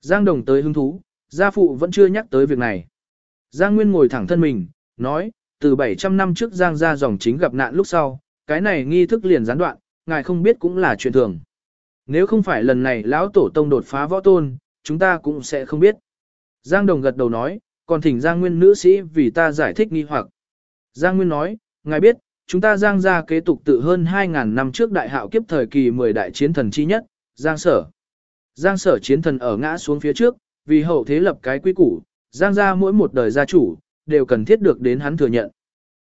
Giang Đồng tới hứng thú, gia phụ vẫn chưa nhắc tới việc này. Giang Nguyên ngồi thẳng thân mình, nói, từ 700 năm trước Giang ra dòng chính gặp nạn lúc sau, cái này nghi thức liền gián đoạn, ngài không biết cũng là chuyện thường. Nếu không phải lần này lão tổ tông đột phá võ tôn, chúng ta cũng sẽ không biết. Giang Đồng gật đầu nói, còn thỉnh Giang Nguyên nữ sĩ vì ta giải thích nghi hoặc. Giang Nguyên nói, ngài biết, chúng ta Giang gia kế tục tự hơn 2.000 năm trước đại hạo kiếp thời kỳ 10 đại chiến thần chi nhất, Giang Sở. Giang Sở chiến thần ở ngã xuống phía trước, vì hậu thế lập cái quy củ, Giang gia mỗi một đời gia chủ, đều cần thiết được đến hắn thừa nhận.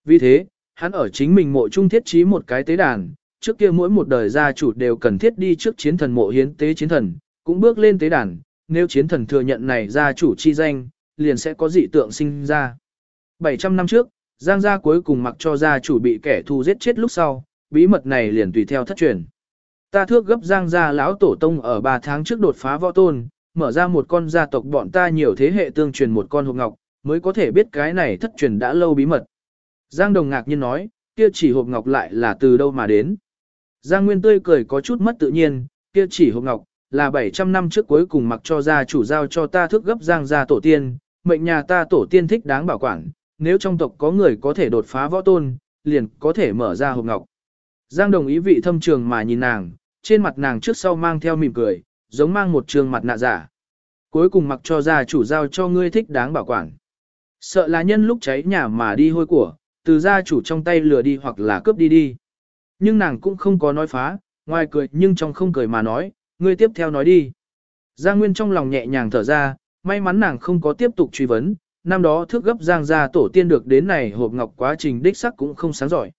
Vì thế, hắn ở chính mình mộ trung thiết trí một cái tế đàn, trước kia mỗi một đời gia chủ đều cần thiết đi trước chiến thần mộ hiến tế chiến thần, cũng bước lên tế đàn, nếu chiến thần thừa nhận này gia chủ chi danh, liền sẽ có dị tượng sinh ra. 700 năm trước, Giang gia cuối cùng mặc cho gia chủ bị kẻ thù giết chết lúc sau, bí mật này liền tùy theo thất truyền. Ta thước gấp Giang gia lão tổ tông ở 3 tháng trước đột phá võ tôn, mở ra một con gia tộc bọn ta nhiều thế hệ tương truyền một con hộp ngọc, mới có thể biết cái này thất truyền đã lâu bí mật. Giang Đồng ngạc nhiên nói, kia chỉ hộp ngọc lại là từ đâu mà đến. Giang Nguyên tươi cười có chút mất tự nhiên, kia chỉ hộp ngọc, là 700 năm trước cuối cùng mặc cho gia chủ giao cho ta thước gấp Giang gia tổ tiên, mệnh nhà ta tổ tiên thích đáng bảo quản, nếu trong tộc có người có thể đột phá võ tôn, liền có thể mở ra hộp ngọc. Giang Đồng ý vị thâm trường mà nhìn nàng, trên mặt nàng trước sau mang theo mỉm cười, giống mang một trường mặt nạ giả. Cuối cùng mặc cho gia chủ giao cho ngươi thích đáng bảo quản. Sợ là nhân lúc cháy nhà mà đi hôi của, từ gia chủ trong tay lừa đi hoặc là cướp đi đi. Nhưng nàng cũng không có nói phá, ngoài cười nhưng trong không cười mà nói, ngươi tiếp theo nói đi. Giang Nguyên trong lòng nhẹ nhàng thở ra, may mắn nàng không có tiếp tục truy vấn, năm đó thước gấp Giang gia tổ tiên được đến này hộp ngọc quá trình đích sắc cũng không sáng giỏi.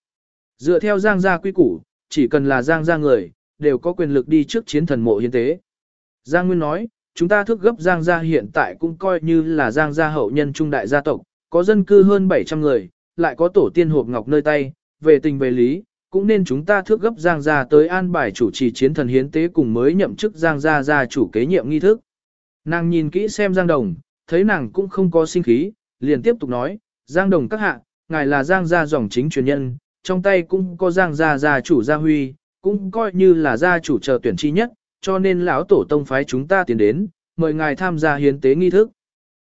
Dựa theo Giang gia quy củ, chỉ cần là Giang gia người, đều có quyền lực đi trước chiến thần mộ hiến tế. Giang Nguyên nói, chúng ta thước gấp Giang gia hiện tại cũng coi như là Giang gia hậu nhân trung đại gia tộc, có dân cư hơn 700 người, lại có tổ tiên hộp ngọc nơi tay, về tình về lý, cũng nên chúng ta thước gấp Giang gia tới an bài chủ trì chiến thần hiến tế cùng mới nhậm chức Giang gia gia chủ kế nhiệm nghi thức. Nàng nhìn kỹ xem Giang Đồng, thấy nàng cũng không có sinh khí, liền tiếp tục nói, Giang Đồng các hạ, ngài là Giang gia dòng chính truyền nhân, trong tay cũng có Giang gia gia chủ gia huy, cũng coi như là gia chủ chờ tuyển chi nhất, cho nên lão tổ tông phái chúng ta tiến đến, mời ngài tham gia hiến tế nghi thức.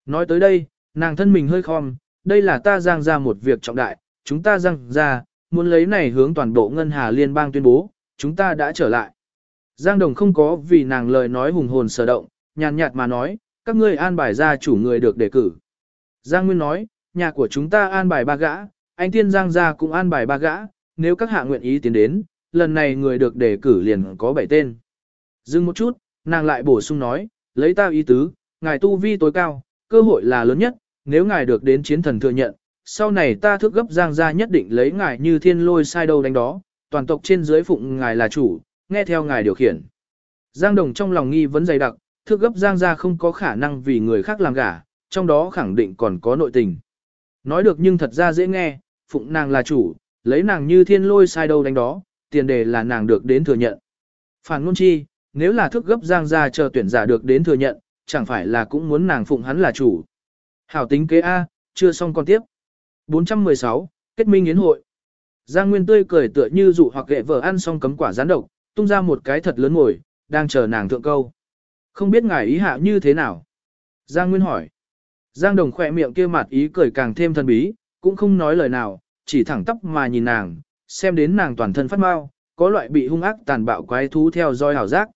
Nói tới đây, nàng thân mình hơi khom, đây là ta Giang gia một việc trọng đại, chúng ta Giang gia, muốn lấy này hướng toàn bộ ngân hà liên bang tuyên bố, chúng ta đã trở lại. Giang Đồng không có vì nàng lời nói hùng hồn sở động, nhàn nhạt mà nói, các ngươi an bài ra chủ người được đề cử. Giang Nguyên nói, nhà của chúng ta an bài ba gã, anh tiên Giang gia cũng an bài ba gã, nếu các hạ nguyện ý tiến đến, lần này người được đề cử liền có bảy tên. Dừng một chút, nàng lại bổ sung nói, lấy ta ý tứ, ngài tu vi tối cao, cơ hội là lớn nhất, nếu ngài được đến chiến thần thừa nhận, sau này ta thức gấp Giang gia nhất định lấy ngài như thiên lôi sai đâu đánh đó, toàn tộc trên dưới phụng ngài là chủ, nghe theo ngài điều khiển. Giang Đồng trong lòng nghi vấn dày đặc, thước gấp Giang gia không có khả năng vì người khác làm gả, trong đó khẳng định còn có nội tình. Nói được nhưng thật ra dễ nghe, phụng nàng là chủ, lấy nàng như thiên lôi sai đâu đánh đó, tiền đề là nàng được đến thừa nhận. Phản ngôn chi, nếu là thước gấp Giang gia chờ tuyển giả được đến thừa nhận, chẳng phải là cũng muốn nàng phụng hắn là chủ. Hảo tính kế A, chưa xong còn tiếp. 416, kết minh yến hội. Giang Nguyên tươi cười tựa như dụ hoặc ghệ vợ ăn xong cấm quả gián độc, tung ra một cái thật lớn ngồi, đang chờ nàng thượng câu. Không biết ngài ý hạ như thế nào? Giang Nguyên hỏi. Giang Đồng khỏe miệng kia mặt ý cười càng thêm thân bí, cũng không nói lời nào, chỉ thẳng tóc mà nhìn nàng, xem đến nàng toàn thân phát mau, có loại bị hung ác tàn bạo quái thú theo dõi hảo giác.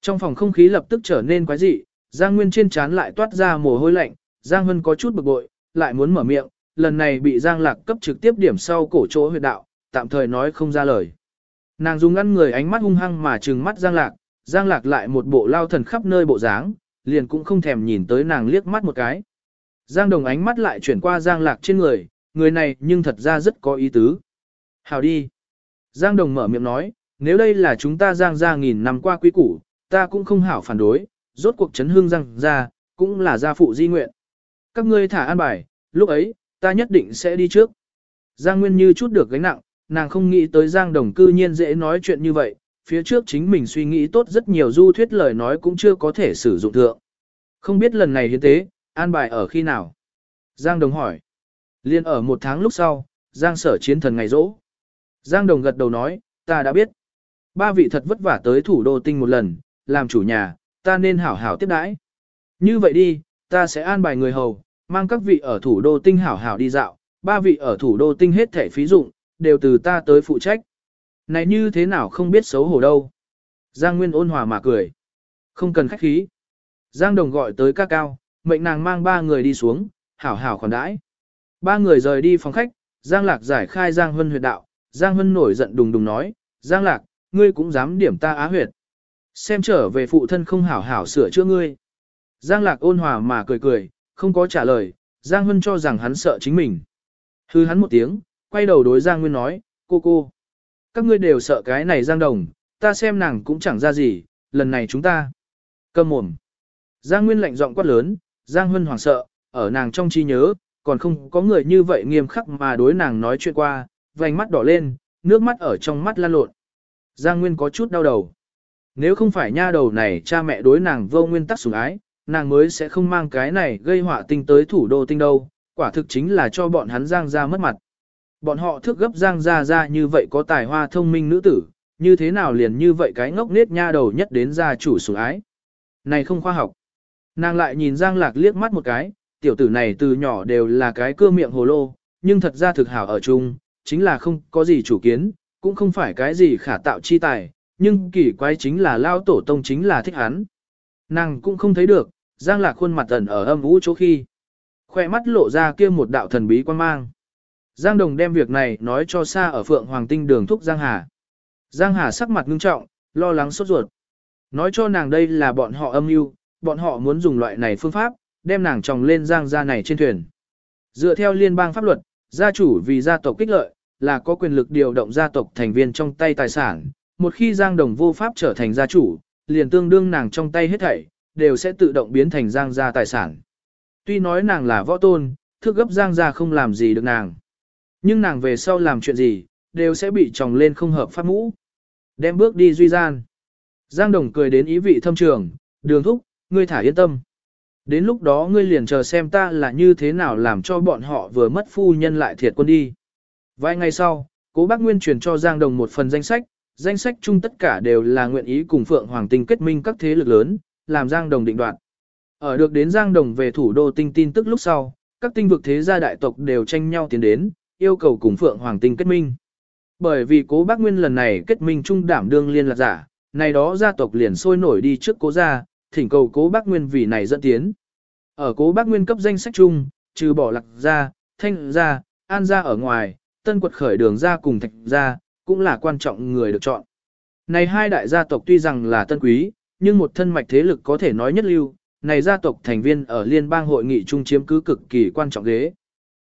Trong phòng không khí lập tức trở nên quái dị, Giang Nguyên trên trán lại toát ra mồ hôi lạnh, Giang Hân có chút bực bội, lại muốn mở miệng, lần này bị Giang Lạc cấp trực tiếp điểm sau cổ chỗ huyệt đạo, tạm thời nói không ra lời. Nàng dùng ngăn người ánh mắt hung hăng mà trừng mắt Giang Lạc, Giang Lạc lại một bộ lao thần khắp nơi bộ dáng, liền cũng không thèm nhìn tới nàng liếc mắt một cái. Giang Đồng ánh mắt lại chuyển qua Giang Lạc trên người, người này nhưng thật ra rất có ý tứ. Hào đi. Giang Đồng mở miệng nói, nếu đây là chúng ta Giang ra nghìn năm qua quý củ, ta cũng không hảo phản đối, rốt cuộc chấn hương Giang ra, cũng là gia phụ di nguyện. các ngươi thả an bài, lúc ấy, ta nhất định sẽ đi trước. Giang Nguyên như chút được gánh nặng, nàng không nghĩ tới Giang Đồng cư nhiên dễ nói chuyện như vậy, phía trước chính mình suy nghĩ tốt rất nhiều du thuyết lời nói cũng chưa có thể sử dụng thượng. Không biết lần này hiến tế, an bài ở khi nào? Giang Đồng hỏi. Liên ở một tháng lúc sau, Giang sở chiến thần ngày rỗ. Giang Đồng gật đầu nói, ta đã biết. Ba vị thật vất vả tới thủ đô tinh một lần, làm chủ nhà, ta nên hảo hảo tiếp đãi. Như vậy đi, ta sẽ an bài người hầu, mang các vị ở thủ đô tinh hảo hảo đi dạo, ba vị ở thủ đô tinh hết thẻ phí dụng, đều từ ta tới phụ trách. Này như thế nào không biết xấu hổ đâu. Giang Nguyên ôn hòa mà cười. Không cần khách khí. Giang Đồng gọi tới ca cao, mệnh nàng mang ba người đi xuống, hảo hảo khoản đãi. Ba người rời đi phòng khách, Giang Lạc giải khai Giang Huân huyệt đạo, Giang Huân nổi giận đùng đùng nói, Giang Lạc, ngươi cũng dám điểm ta á huyệt. Xem trở về phụ thân không hảo hảo sửa chữa ngươi. Giang Lạc ôn hòa mà cười cười, không có trả lời, Giang Hân cho rằng hắn sợ chính mình. Hư hắn một tiếng, quay đầu đối Giang Nguyên nói, cô cô. Các ngươi đều sợ cái này Giang Đồng, ta xem nàng cũng chẳng ra gì, lần này chúng ta. Cầm mồm. Giang Nguyên lạnh giọng quát lớn, Giang Hân hoảng sợ, ở nàng trong trí nhớ, còn không có người như vậy nghiêm khắc mà đối nàng nói chuyện qua, vành mắt đỏ lên, nước mắt ở trong mắt lan lộn. Giang Nguyên có chút đau đầu. Nếu không phải nha đầu này cha mẹ đối nàng vô nguyên tắc sủng ái, nàng mới sẽ không mang cái này gây họa tinh tới thủ đô tinh đâu, quả thực chính là cho bọn hắn Giang ra mất mặt. Bọn họ thức gấp Giang ra ra như vậy có tài hoa thông minh nữ tử, như thế nào liền như vậy cái ngốc nết nha đầu nhất đến gia chủ sủng ái. Này không khoa học. Nàng lại nhìn Giang Lạc liếc mắt một cái, tiểu tử này từ nhỏ đều là cái cưa miệng hồ lô, nhưng thật ra thực hảo ở chung, chính là không có gì chủ kiến, cũng không phải cái gì khả tạo chi tài, nhưng kỳ quái chính là lao tổ tông chính là thích hắn. Nàng cũng không thấy được, Giang Lạc khuôn mặt ẩn ở âm vũ chỗ khi. Khoe mắt lộ ra kia một đạo thần bí quan mang. Giang Đồng đem việc này nói cho xa ở Phượng Hoàng Tinh đường thúc Giang Hà. Giang Hà sắc mặt ngưng trọng, lo lắng sốt ruột. Nói cho nàng đây là bọn họ âm mưu, bọn họ muốn dùng loại này phương pháp, đem nàng tròng lên Giang gia này trên thuyền. Dựa theo liên bang pháp luật, gia chủ vì gia tộc kích lợi, là có quyền lực điều động gia tộc thành viên trong tay tài sản. Một khi Giang Đồng vô pháp trở thành gia chủ, liền tương đương nàng trong tay hết thảy, đều sẽ tự động biến thành Giang gia tài sản. Tuy nói nàng là võ tôn, thức gấp Giang gia không làm gì được nàng. Nhưng nàng về sau làm chuyện gì, đều sẽ bị tròng lên không hợp pháp mũ. Đem bước đi duy gian. Giang Đồng cười đến ý vị thâm trường, đường thúc, ngươi thả yên tâm. Đến lúc đó ngươi liền chờ xem ta là như thế nào làm cho bọn họ vừa mất phu nhân lại thiệt quân đi. Vài ngày sau, cố bác Nguyên truyền cho Giang Đồng một phần danh sách, danh sách chung tất cả đều là nguyện ý cùng Phượng Hoàng Tinh kết minh các thế lực lớn, làm Giang Đồng định đoạt. Ở được đến Giang Đồng về thủ đô tinh tin tức lúc sau, các tinh vực thế gia đại tộc đều tranh nhau tiến đến, yêu cầu cùng Phượng Hoàng Tinh kết minh. Bởi vì cố bác Nguyên lần này kết minh trung đảm đương liên lạc giả, này đó gia tộc liền sôi nổi đi trước cố gia, thỉnh cầu cố bác Nguyên vì này dẫn tiến. Ở cố bác Nguyên cấp danh sách chung, trừ bỏ lạc gia, thanh gia, an gia ở ngoài, tân quật khởi đường gia cùng thạch gia, cũng là quan trọng người được chọn. Này hai đại gia tộc tuy rằng là tân quý, nhưng một thân mạch thế lực có thể nói nhất lưu, này gia tộc thành viên ở liên bang hội nghị trung chiếm cứ cực kỳ quan trọng ghế.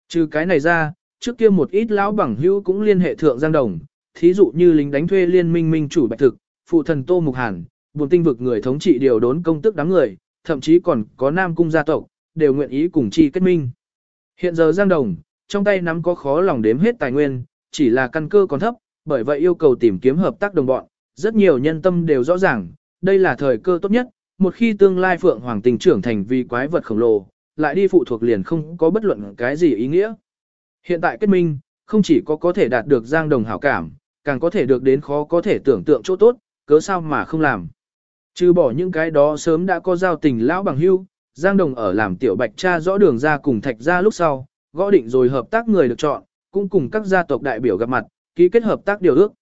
Trừ cái này ra, trước kia một ít lão bằng hữu cũng liên hệ thượng Giang Đồng, thí dụ như lính đánh thuê liên minh minh chủ bạch thực, phụ thần Tô Mục Hàn, buồn tinh vực người thống trị điều đốn công tức đám người, thậm chí còn có nam cung gia tộc, đều nguyện ý cùng chi kết minh. Hiện giờ Giang Đồng, trong tay nắm có khó lòng đếm hết tài nguyên, chỉ là căn cơ còn thấp, bởi vậy yêu cầu tìm kiếm hợp tác đồng bọn, rất nhiều nhân tâm đều rõ ràng, đây là thời cơ tốt nhất, một khi tương lai Phượng Hoàng tình trưởng thành vì quái vật khổng lồ, lại đi phụ thuộc liền không có bất luận cái gì ý nghĩa. Hiện tại kết minh, không chỉ có có thể đạt được Giang Đồng hảo cảm, càng có thể được đến khó có thể tưởng tượng chỗ tốt, cớ sao mà không làm. Trừ bỏ những cái đó sớm đã có giao tình lão bằng hưu, Giang Đồng ở làm tiểu bạch cha rõ đường ra cùng thạch ra lúc sau, gõ định rồi hợp tác người được chọn, cũng cùng các gia tộc đại biểu gặp mặt, ký kết hợp tác điều ước.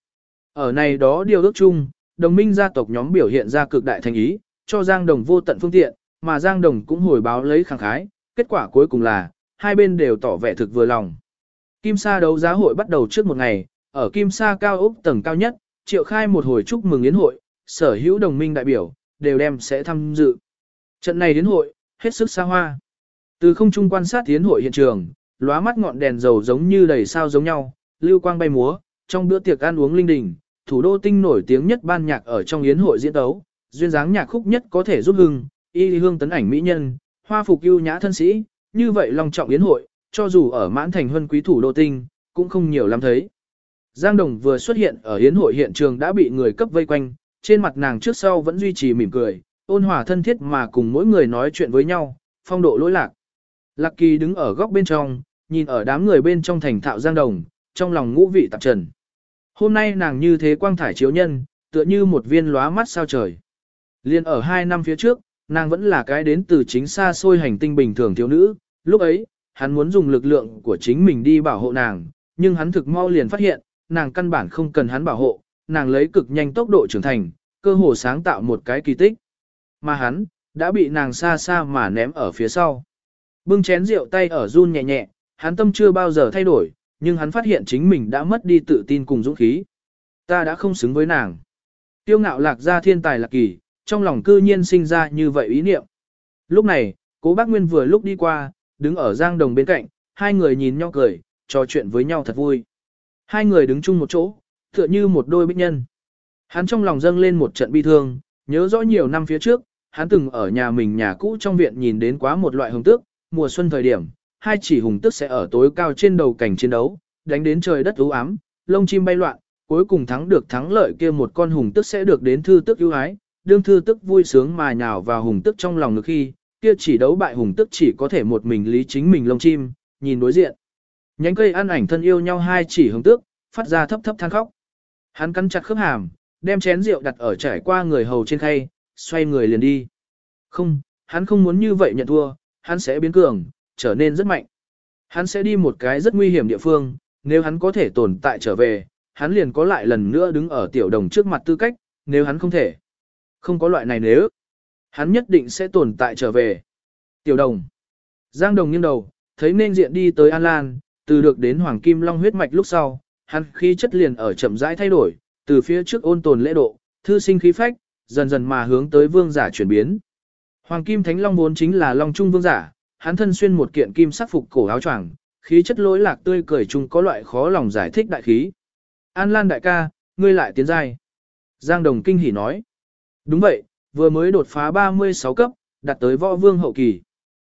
Ở này đó điều ước chung, đồng minh gia tộc nhóm biểu hiện ra cực đại thành ý, cho Giang Đồng vô tận phương tiện, mà Giang Đồng cũng hồi báo lấy khẳng khái, kết quả cuối cùng là, hai bên đều tỏ vẻ thực vừa lòng. Kim Sa đấu giá hội bắt đầu trước một ngày, ở Kim Sa cao ốc tầng cao nhất, triệu khai một hồi chúc mừng yến hội, sở hữu đồng minh đại biểu, đều đem sẽ tham dự. Trận này đến hội, hết sức xa hoa. Từ không trung quan sát tiến hội hiện trường, lóa mắt ngọn đèn dầu giống như đầy sao giống nhau, lưu quang bay múa, trong bữa tiệc ăn uống linh đình, thủ đô tinh nổi tiếng nhất ban nhạc ở trong yến hội diễn tấu, duyên dáng nhạc khúc nhất có thể giúp hưng, y hương tấn ảnh mỹ nhân, hoa phục ưu nhã thân sĩ, như vậy long trọng yến hội, cho dù ở mãn thành huân quý thủ đô tinh, cũng không nhiều lắm thấy. Giang Đồng vừa xuất hiện ở yến hội hiện trường đã bị người cấp vây quanh, trên mặt nàng trước sau vẫn duy trì mỉm cười, ôn hòa thân thiết mà cùng mỗi người nói chuyện với nhau, phong độ lỗi lạc. Lạc Kỳ đứng ở góc bên trong, nhìn ở đám người bên trong thành thạo Giang Đồng, trong lòng ngũ vị tạp trần. Hôm nay nàng như thế quang thải chiếu nhân, tựa như một viên lóa mắt sao trời. Liên ở hai năm phía trước, nàng vẫn là cái đến từ chính xa xôi hành tinh bình thường thiếu nữ, lúc ấy, hắn muốn dùng lực lượng của chính mình đi bảo hộ nàng, nhưng hắn thực mau liền phát hiện, nàng căn bản không cần hắn bảo hộ, nàng lấy cực nhanh tốc độ trưởng thành, cơ hồ sáng tạo một cái kỳ tích. Mà hắn, đã bị nàng xa xa mà ném ở phía sau. Bưng chén rượu tay ở run nhẹ nhẹ, hắn tâm chưa bao giờ thay đổi, nhưng hắn phát hiện chính mình đã mất đi tự tin cùng dũng khí. Ta đã không xứng với nàng. Tiêu ngạo lạc ra thiên tài lạc kỳ, trong lòng cư nhiên sinh ra như vậy ý niệm. Lúc này, cố bác Nguyên vừa lúc đi qua, đứng ở giang đồng bên cạnh, hai người nhìn nhau cười, trò chuyện với nhau thật vui. Hai người đứng chung một chỗ, tựa như một đôi bích nhân. Hắn trong lòng dâng lên một trận bi thương, nhớ rõ nhiều năm phía trước, hắn từng ở nhà mình nhà cũ trong viện nhìn đến quá một loại hồng tước, mùa xuân thời điểm, hai chỉ hùng tước sẽ ở tối cao trên đầu cảnh chiến đấu, đánh đến trời đất u ám, lông chim bay loạn, cuối cùng thắng được thắng lợi kia một con hùng tước sẽ được đến thư tước ưu ái, đương thư tước vui sướng mà nhào vào hùng tước trong lòng ngực khi, kia chỉ đấu bại hùng tước chỉ có thể một mình lý chính mình lông chim, nhìn đối diện. Nhánh cây ăn ảnh thân yêu nhau hai chỉ hùng tước, phát ra thấp thấp than khóc. Hắn cắn chặt khớp hàm, đem chén rượu đặt ở trải qua người hầu trên khay, xoay người liền đi. Không, hắn không muốn như vậy nhận thua, hắn sẽ biến cường, trở nên rất mạnh. Hắn sẽ đi một cái rất nguy hiểm địa phương, nếu hắn có thể tồn tại trở về, hắn liền có lại lần nữa đứng ở tiểu đồng trước mặt tư cách, nếu hắn không thể. Không có loại này nếu. Hắn nhất định sẽ tồn tại trở về. Tiểu đồng. Giang đồng nghiêng đầu, thấy nên diện đi tới An Lan, từ được đến Hoàng Kim Long huyết mạch lúc sau, hắn khí chất liền ở chậm rãi thay đổi, từ phía trước ôn tồn lễ độ, thư sinh khí phách, dần dần mà hướng tới vương giả chuyển biến. Hoàng Kim Thánh Long vốn chính là Long Trung vương giả, hắn thân xuyên một kiện kim sắc phục cổ áo choàng, khí chất lỗi lạc tươi cười chung có loại khó lòng giải thích đại khí. An Lan đại ca, ngươi lại tiến giai. Giang Đồng kinh hỉ nói. Đúng vậy, vừa mới đột phá 36 cấp, đạt tới võ vương hậu kỳ.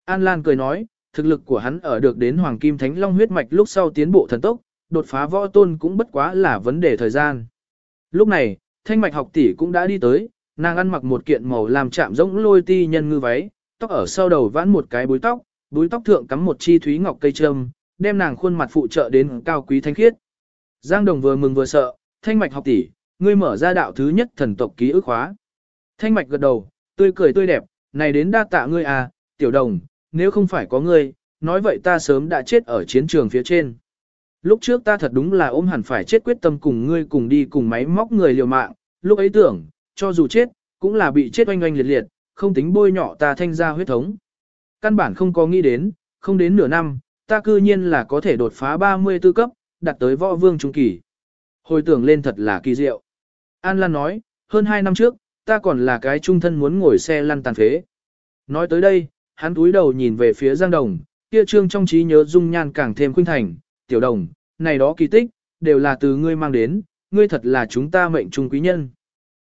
An Lan cười nói, thực lực của hắn ở được đến Hoàng Kim Thánh Long huyết mạch lúc sau tiến bộ thần tốc, đột phá võ tôn cũng bất quá là vấn đề thời gian. Lúc này, thanh mạch học tỷ cũng đã đi tới, nàng ăn mặc một kiện màu làm chạm rỗng lôi ti nhân ngư váy, tóc ở sau đầu vãn một cái búi tóc, búi tóc thượng cắm một chi thúy ngọc cây trâm, đem nàng khuôn mặt phụ trợ đến cao quý thanh khiết. Giang Đồng vừa mừng vừa sợ, thanh mạch học tỷ, ngươi mở ra đạo thứ nhất thần tộc ký ức khóa. Thanh mạch gật đầu, tươi cười tươi đẹp, này đến đa tạ ngươi à, tiểu đồng, nếu không phải có ngươi, nói vậy ta sớm đã chết ở chiến trường phía trên. Lúc trước ta thật đúng là ôm hẳn phải chết quyết tâm cùng ngươi cùng đi cùng máy móc người liều mạng, lúc ấy tưởng, cho dù chết, cũng là bị chết oanh oanh liệt liệt, không tính bôi nhọ ta thanh ra huyết thống. Căn bản không có nghĩ đến, không đến nửa năm, ta cư nhiên là có thể đột phá 34 cấp, đạt tới võ vương trung kỳ. Hồi tưởng lên thật là kỳ diệu. An Lan nói, hơn 2 năm trước, ta còn là cái trung thân muốn ngồi xe lăn tàn phế. Nói tới đây, hắn túi đầu nhìn về phía Giang Đồng, kia trương trong trí nhớ dung nhan càng thêm khuynh thành, tiểu đồng, này đó kỳ tích, đều là từ ngươi mang đến, ngươi thật là chúng ta mệnh trung quý nhân.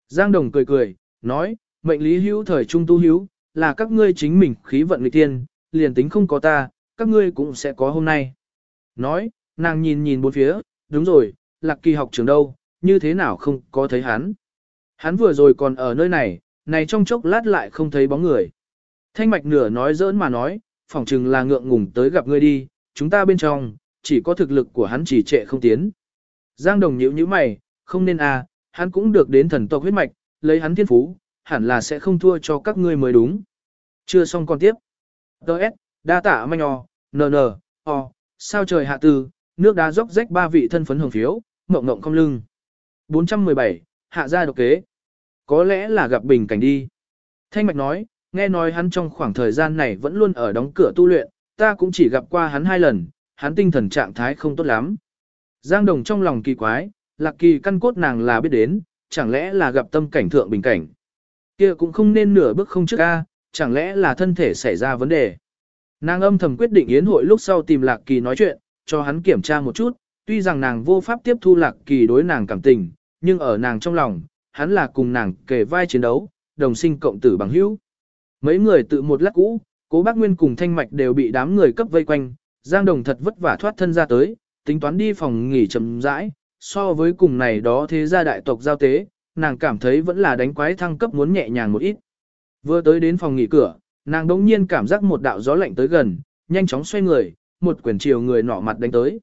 Giang Đồng cười cười, nói, mệnh lý hữu thời trung tu hữu, là các ngươi chính mình khí vận nghịch tiên, liền tính không có ta, các ngươi cũng sẽ có hôm nay. Nói, nàng nhìn nhìn bốn phía, đúng rồi, lạc kỳ học trường đâu, như thế nào không có thấy hắn. Hắn vừa rồi còn ở nơi này, này trong chốc lát lại không thấy bóng người. Thanh mạch nửa nói giỡn mà nói, phỏng chừng là ngượng ngùng tới gặp ngươi đi, chúng ta bên trong, chỉ có thực lực của hắn chỉ trệ không tiến. Giang đồng nhíu nhíu mày, không nên à, hắn cũng được đến thần tộc huyết mạch, lấy hắn thiên phú, hẳn là sẽ không thua cho các ngươi mới đúng. Chưa xong còn tiếp. Đợt, đa tả manh o, nờ nờ, o, sao trời hạ tư, nước đá róc rách ba vị thân phấn hưởng phiếu, mộng mộng không lưng. 417, hạ gia độc kế. Có lẽ là gặp bình cảnh đi. Thanh Mạch nói, nghe nói hắn trong khoảng thời gian này vẫn luôn ở đóng cửa tu luyện, ta cũng chỉ gặp qua hắn hai lần, hắn tinh thần trạng thái không tốt lắm. Giang Đồng trong lòng kỳ quái, lạc kỳ căn cốt nàng là biết đến, chẳng lẽ là gặp tâm cảnh thượng bình cảnh kia cũng không nên nửa bước không trước a, chẳng lẽ là thân thể xảy ra vấn đề. Nàng âm thầm quyết định yến hội lúc sau tìm lạc kỳ nói chuyện, cho hắn kiểm tra một chút, tuy rằng nàng vô pháp tiếp thu lạc kỳ đối nàng cảm tình, nhưng ở nàng trong lòng, hắn là cùng nàng kề vai chiến đấu, đồng sinh cộng tử bằng hữu. Mấy người tự một lát cũ, cố bác Nguyên cùng Thanh Mạch đều bị đám người cấp vây quanh, Giang Đồng thật vất vả thoát thân ra tới, tính toán đi phòng nghỉ chậm rãi, so với cùng này đó thế gia đại tộc giao tế, nàng cảm thấy vẫn là đánh quái thăng cấp muốn nhẹ nhàng một ít. Vừa tới đến phòng nghỉ cửa, nàng đống nhiên cảm giác một đạo gió lạnh tới gần, nhanh chóng xoay người, một quyển chiều người nọ mặt đánh tới.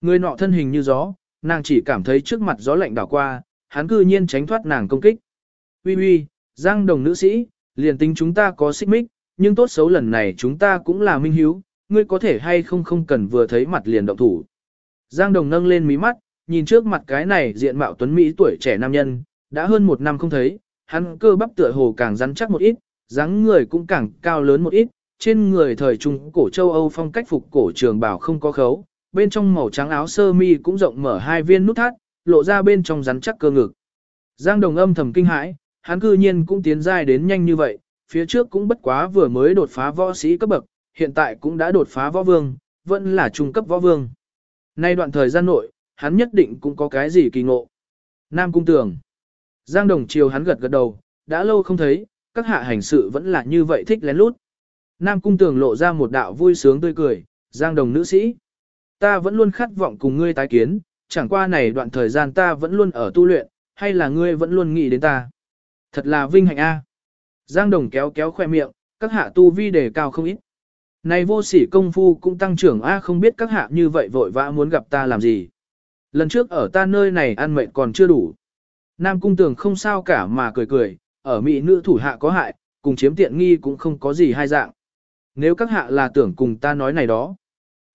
Người nọ thân hình như gió, nàng chỉ cảm thấy trước mặt gió lạnh đảo qua, hắn cư nhiên tránh thoát nàng công kích. Uy uy, Giang đồng nữ sĩ, liền tính chúng ta có xích mích, nhưng tốt xấu lần này chúng ta cũng là minh hiếu, ngươi có thể hay không không cần vừa thấy mặt liền động thủ. Giang đồng nâng lên mí mắt, nhìn trước mặt cái này diện mạo tuấn Mỹ tuổi trẻ nam nhân, đã hơn một năm không thấy, hắn cơ bắp tựa hồ càng rắn chắc một ít, dáng người cũng càng cao lớn một ít, trên người thời trung cổ châu Âu phong cách phục cổ trường bảo không có khấu, bên trong màu trắng áo sơ mi cũng rộng mở hai viên nút thắt, lộ ra bên trong rắn chắc cơ ngực. Giang Đồng âm thầm kinh hãi, hắn cư nhiên cũng tiến giai đến nhanh như vậy, phía trước cũng bất quá vừa mới đột phá võ sĩ cấp bậc, hiện tại cũng đã đột phá võ vương, vẫn là trung cấp võ vương. Nay đoạn thời gian nội, hắn nhất định cũng có cái gì kỳ ngộ. Nam Cung Tường Giang Đồng chiều hắn gật gật đầu, đã lâu không thấy, các hạ hành sự vẫn là như vậy thích lén lút. Nam Cung Tường lộ ra một đạo vui sướng tươi cười, Giang Đồng nữ sĩ. Ta vẫn luôn khát vọng cùng ngươi tái kiến, chẳng qua này đoạn thời gian ta vẫn luôn ở tu luyện, hay là ngươi vẫn luôn nghĩ đến ta. Thật là vinh hạnh a. Giang Đồng kéo kéo khoe miệng, các hạ tu vi đề cao không ít. Này vô sỉ công phu cũng tăng trưởng a không biết các hạ như vậy vội vã muốn gặp ta làm gì. Lần trước ở ta nơi này ăn mệt còn chưa đủ. Nam cung tường không sao cả mà cười cười, ở mỹ nữ thủ hạ có hại, cùng chiếm tiện nghi cũng không có gì hai dạng. Nếu các hạ là tưởng cùng ta nói này đó.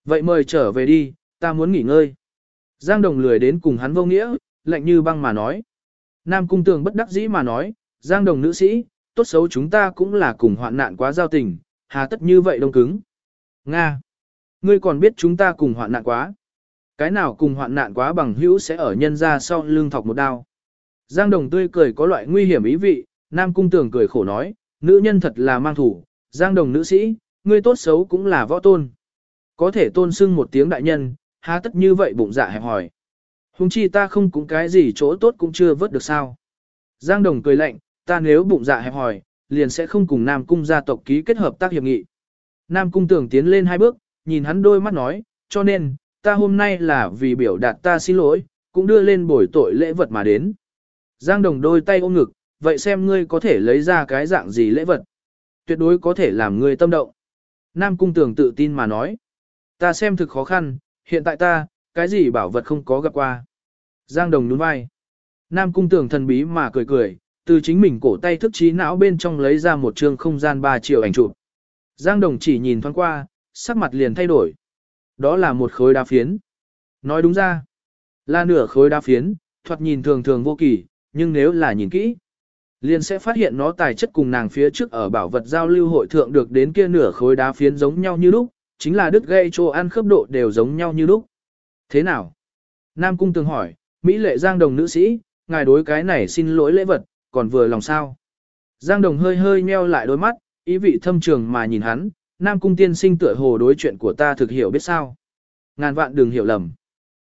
Vậy mời trở về đi, ta muốn nghỉ ngơi. Giang đồng lười đến cùng hắn vô nghĩa, lạnh như băng mà nói. Nam cung tường bất đắc dĩ mà nói, Giang đồng nữ sĩ, tốt xấu chúng ta cũng là cùng hoạn nạn quá giao tình, hà tất như vậy đông cứng. Nga! Ngươi còn biết chúng ta cùng hoạn nạn quá. Cái nào cùng hoạn nạn quá bằng hữu sẽ ở nhân ra sau lưng thọc một đao. Giang đồng tươi cười có loại nguy hiểm ý vị, Nam cung tường cười khổ nói, nữ nhân thật là mang thủ, Giang đồng nữ sĩ, ngươi tốt xấu cũng là võ tôn. Có thể tôn sưng một tiếng đại nhân, há tất như vậy bụng dạ hẹp hỏi. Hùng chi ta không cũng cái gì chỗ tốt cũng chưa vớt được sao. Giang đồng cười lạnh, ta nếu bụng dạ hẹp hỏi, liền sẽ không cùng Nam cung gia tộc ký kết hợp tác hiệp nghị. Nam cung tưởng tiến lên hai bước, nhìn hắn đôi mắt nói, cho nên, ta hôm nay là vì biểu đạt ta xin lỗi, cũng đưa lên bồi tội lễ vật mà đến. Giang đồng đôi tay ôm ngực, vậy xem ngươi có thể lấy ra cái dạng gì lễ vật. Tuyệt đối có thể làm ngươi tâm động. Nam cung tưởng tự tin mà nói. Ta xem thực khó khăn, hiện tại ta, cái gì bảo vật không có gặp qua. Giang đồng nhún vai. Nam cung tưởng thần bí mà cười cười, từ chính mình cổ tay thức trí não bên trong lấy ra một chương không gian 3 triệu ảnh chụp. Giang đồng chỉ nhìn thoáng qua, sắc mặt liền thay đổi. Đó là một khối đá phiến. Nói đúng ra, là nửa khối đá phiến, thoạt nhìn thường thường vô kỳ, nhưng nếu là nhìn kỹ, liền sẽ phát hiện nó tài chất cùng nàng phía trước ở bảo vật giao lưu hội thượng được đến kia nửa khối đá phiến giống nhau như lúc, chính là đứt gây chỗ ăn khớp độ đều giống nhau như lúc. Thế nào? Nam Cung từng hỏi, Mỹ lệ Giang Đồng nữ sĩ, ngài đối cái này xin lỗi lễ vật, còn vừa lòng sao? Giang Đồng hơi hơi nheo lại đôi mắt, ý vị thâm trường mà nhìn hắn, Nam Cung tiên sinh tựa hồ đối chuyện của ta thực hiểu biết sao. Ngàn vạn đừng hiểu lầm.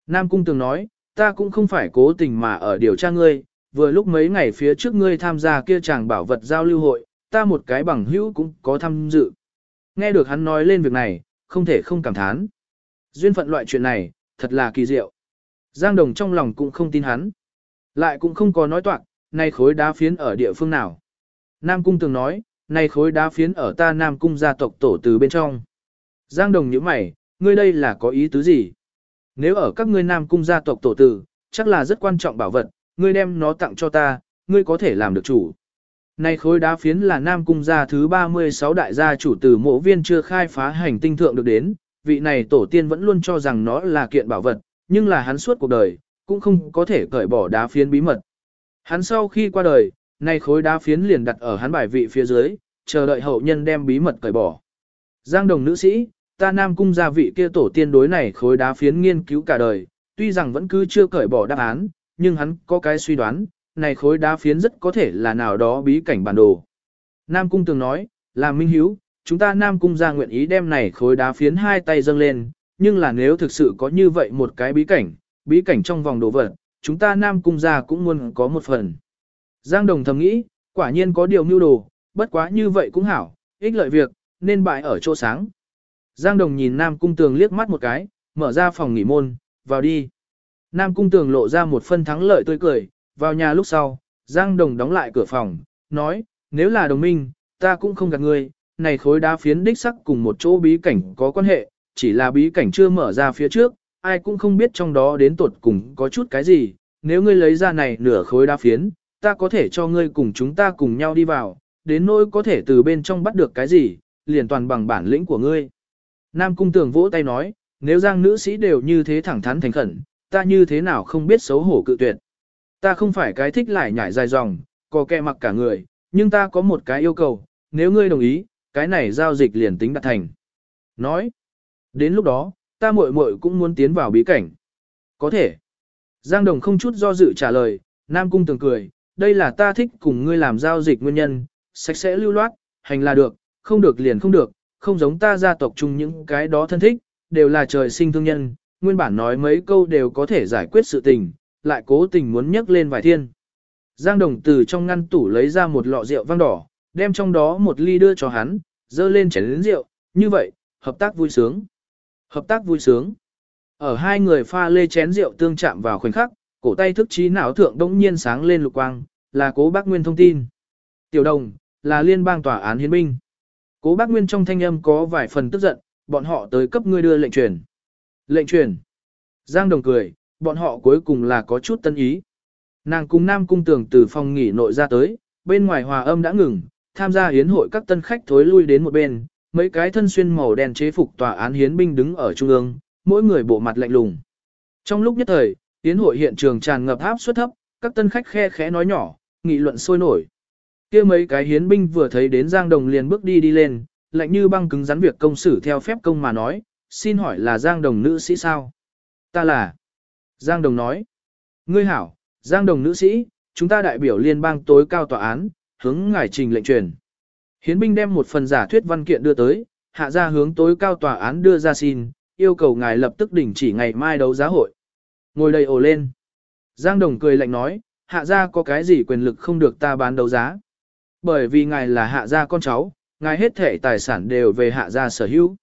Nam Cung từng nói, ta cũng không phải cố tình mà ở điều tra ngươi, vừa lúc mấy ngày phía trước ngươi tham gia kia chàng bảo vật giao lưu hội, ta một cái bằng hữu cũng có tham dự. Nghe được hắn nói lên việc này, không thể không cảm thán. Duyên phận loại chuyện này, thật là kỳ diệu. Giang Đồng trong lòng cũng không tin hắn. Lại cũng không có nói toạc, nay khối đá phiến ở địa phương nào. Nam Cung từng nói, nay khối đá phiến ở ta Nam Cung gia tộc tổ từ bên trong. Giang Đồng nhíu mày, ngươi đây là có ý tứ gì? Nếu ở các ngươi Nam Cung gia tộc tổ tử, chắc là rất quan trọng bảo vật, ngươi đem nó tặng cho ta, ngươi có thể làm được chủ. Nay khối đá phiến là Nam Cung gia thứ 36 đại gia chủ từ mộ viên chưa khai phá hành tinh thượng được đến, vị này tổ tiên vẫn luôn cho rằng nó là kiện bảo vật, nhưng là hắn suốt cuộc đời, cũng không có thể cởi bỏ đá phiến bí mật. Hắn sau khi qua đời, nay khối đá phiến liền đặt ở hắn bài vị phía dưới, chờ đợi hậu nhân đem bí mật cởi bỏ. Giang đồng nữ sĩ, ta Nam Cung gia vị kia tổ tiên đối này khối đá phiến nghiên cứu cả đời, tuy rằng vẫn cứ chưa cởi bỏ đáp án, nhưng hắn có cái suy đoán, này khối đá phiến rất có thể là nào đó bí cảnh bản đồ. Nam Cung từng nói, là minh hiếu, chúng ta Nam Cung ra nguyện ý đem này khối đá phiến hai tay dâng lên, nhưng là nếu thực sự có như vậy một cái bí cảnh, bí cảnh trong vòng đồ vật, chúng ta Nam Cung ra cũng muốn có một phần. Giang Đồng thầm nghĩ, quả nhiên có điều mưu đồ, bất quá như vậy cũng hảo, ích lợi việc, nên bại ở chỗ sáng. Giang Đồng nhìn Nam Cung Tường liếc mắt một cái, mở ra phòng nghỉ môn, vào đi. Nam Cung Tường lộ ra một phân thắng lợi tươi cười, vào nhà lúc sau, Giang Đồng đóng lại cửa phòng, nói, nếu là đồng minh, ta cũng không gạt ngươi, này khối đá phiến đích sắc cùng một chỗ bí cảnh có quan hệ, chỉ là bí cảnh chưa mở ra phía trước, ai cũng không biết trong đó đến tột cùng có chút cái gì, nếu ngươi lấy ra này nửa khối đá phiến, ta có thể cho ngươi cùng chúng ta cùng nhau đi vào, đến nỗi có thể từ bên trong bắt được cái gì, liền toàn bằng bản lĩnh của ngươi. Nam cung tường vỗ tay nói, nếu giang nữ sĩ đều như thế thẳng thắn thành khẩn, ta như thế nào không biết xấu hổ cự tuyệt. Ta không phải cái thích lại nhảy dài dòng, có kẹ mặc cả người, nhưng ta có một cái yêu cầu, nếu ngươi đồng ý, cái này giao dịch liền tính đạt thành. Nói, đến lúc đó, ta muội muội cũng muốn tiến vào bí cảnh. Có thể. Giang Đồng không chút do dự trả lời, Nam Cung tường cười, đây là ta thích cùng ngươi làm giao dịch nguyên nhân, sạch sẽ lưu loát, hành là được, không được liền không được, không giống ta gia tộc chung những cái đó thân thích, đều là trời sinh thương nhân, nguyên bản nói mấy câu đều có thể giải quyết sự tình, lại cố tình muốn nhắc lên vài thiên. Giang Đồng từ trong ngăn tủ lấy ra một lọ rượu vang đỏ, đem trong đó một ly đưa cho hắn, dơ lên chén lĩnh rượu, như vậy, hợp tác vui sướng. Hợp tác vui sướng. Ở hai người pha lê chén rượu tương chạm vào khoảnh khắc, cổ tay thức trí não thượng đống nhiên sáng lên lục quang, là cố bác Nguyên thông tin. Tiểu đồng, là liên bang tòa án hiến binh. Cố bác Nguyên trong thanh âm có vài phần tức giận, bọn họ tới cấp ngươi đưa lệnh truyền. Lệnh truyền. Giang đồng cười, bọn họ cuối cùng là có chút tân ý. Nàng cùng Nam Cung Tường từ phòng nghỉ nội ra tới, bên ngoài hòa âm đã ngừng, tham gia hiến hội các tân khách thối lui đến một bên, mấy cái thân xuyên màu đen chế phục tòa án hiến binh đứng ở trung ương, mỗi người bộ mặt lạnh lùng. Trong lúc nhất thời, hiến hội hiện trường tràn ngập áp suất thấp, các tân khách khe khẽ nói nhỏ, nghị luận sôi nổi. kia mấy cái hiến binh vừa thấy đến Giang Đồng liền bước đi đi lên, lạnh như băng cứng rắn việc công xử theo phép công mà nói, xin hỏi là Giang Đồng nữ sĩ sao? Ta là. Giang Đồng nói. Ngươi hảo, Giang Đồng nữ sĩ, chúng ta đại biểu liên bang tối cao tòa án, hướng ngài trình lệnh truyền. Hiến binh đem một phần giả thuyết văn kiện đưa tới, hạ ra hướng tối cao tòa án đưa ra xin, yêu cầu ngài lập tức đình chỉ ngày mai đấu giá hội. Ngồi đầy ồ lên. Giang Đồng cười lạnh nói, hạ gia có cái gì quyền lực không được ta bán đấu giá. Bởi vì ngài là hạ gia con cháu, ngài hết thể tài sản đều về hạ gia sở hữu.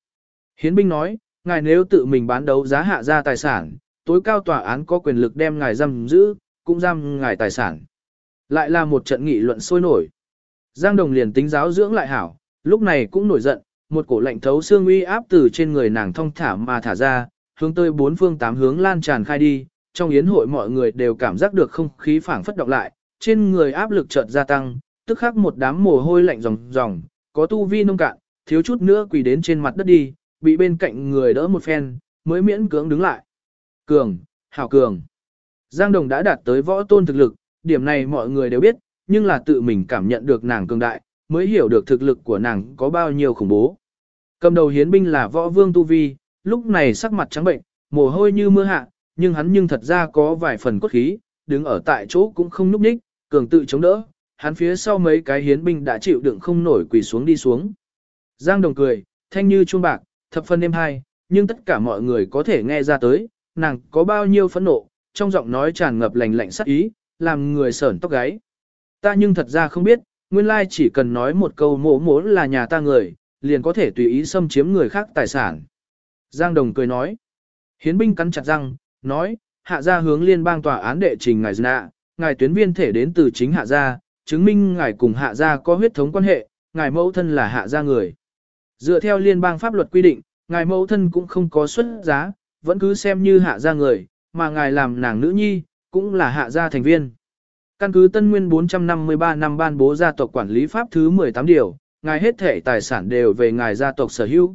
Hiến binh nói, ngài nếu tự mình bán đấu giá hạ ra tài sản, tối cao tòa án có quyền lực đem ngài giam giữ, cũng giam ngài tài sản. Lại là một trận nghị luận sôi nổi. Giang Đồng liền tính giáo dưỡng lại hảo, lúc này cũng nổi giận, một cổ lạnh thấu xương uy áp từ trên người nàng thông thả mà thả ra, hướng tới bốn phương tám hướng lan tràn khai đi, trong yến hội mọi người đều cảm giác được không khí phảng phất động lại, trên người áp lực chợt gia tăng, tức khắc một đám mồ hôi lạnh ròng ròng, có tu vi nông cạn, thiếu chút nữa quỳ đến trên mặt đất đi, bị bên cạnh người đỡ một phen, mới miễn cưỡng đứng lại. Cường, hảo cường. Giang Đồng đã đạt tới võ tôn thực lực, điểm này mọi người đều biết, nhưng là tự mình cảm nhận được nàng cường đại, mới hiểu được thực lực của nàng có bao nhiêu khủng bố. Cầm đầu hiến binh là võ vương Tu Vi, lúc này sắc mặt trắng bệnh, mồ hôi như mưa hạ, nhưng hắn nhưng thật ra có vài phần cốt khí, đứng ở tại chỗ cũng không núp ních, cường tự chống đỡ, hắn phía sau mấy cái hiến binh đã chịu đựng không nổi quỳ xuống đi xuống. Giang Đồng cười, thanh như chuông bạc, thập phân êm hai, nhưng tất cả mọi người có thể nghe ra tới, nàng có bao nhiêu phẫn nộ, trong giọng nói tràn ngập lạnh lạnh sắc ý, làm người sởn tóc gáy. Ta nhưng thật ra không biết, nguyên lai chỉ cần nói một câu mỗ mỗ là nhà ta người, liền có thể tùy ý xâm chiếm người khác tài sản. Giang Đồng cười nói. Hiến binh cắn chặt răng, nói, hạ gia hướng liên bang tòa án đệ trình ngài nạ, ngài tuyến viên thể đến từ chính hạ gia, chứng minh ngài cùng hạ gia có huyết thống quan hệ, ngài mẫu thân là hạ gia người. Dựa theo liên bang pháp luật quy định, ngài mẫu thân cũng không có xuất giá, vẫn cứ xem như hạ gia người, mà ngài làm nàng nữ nhi, cũng là hạ gia thành viên. Căn cứ Tân Nguyên 453 năm ban bố gia tộc quản lý pháp thứ 18 điều, ngài hết thể tài sản đều về ngài gia tộc sở hữu.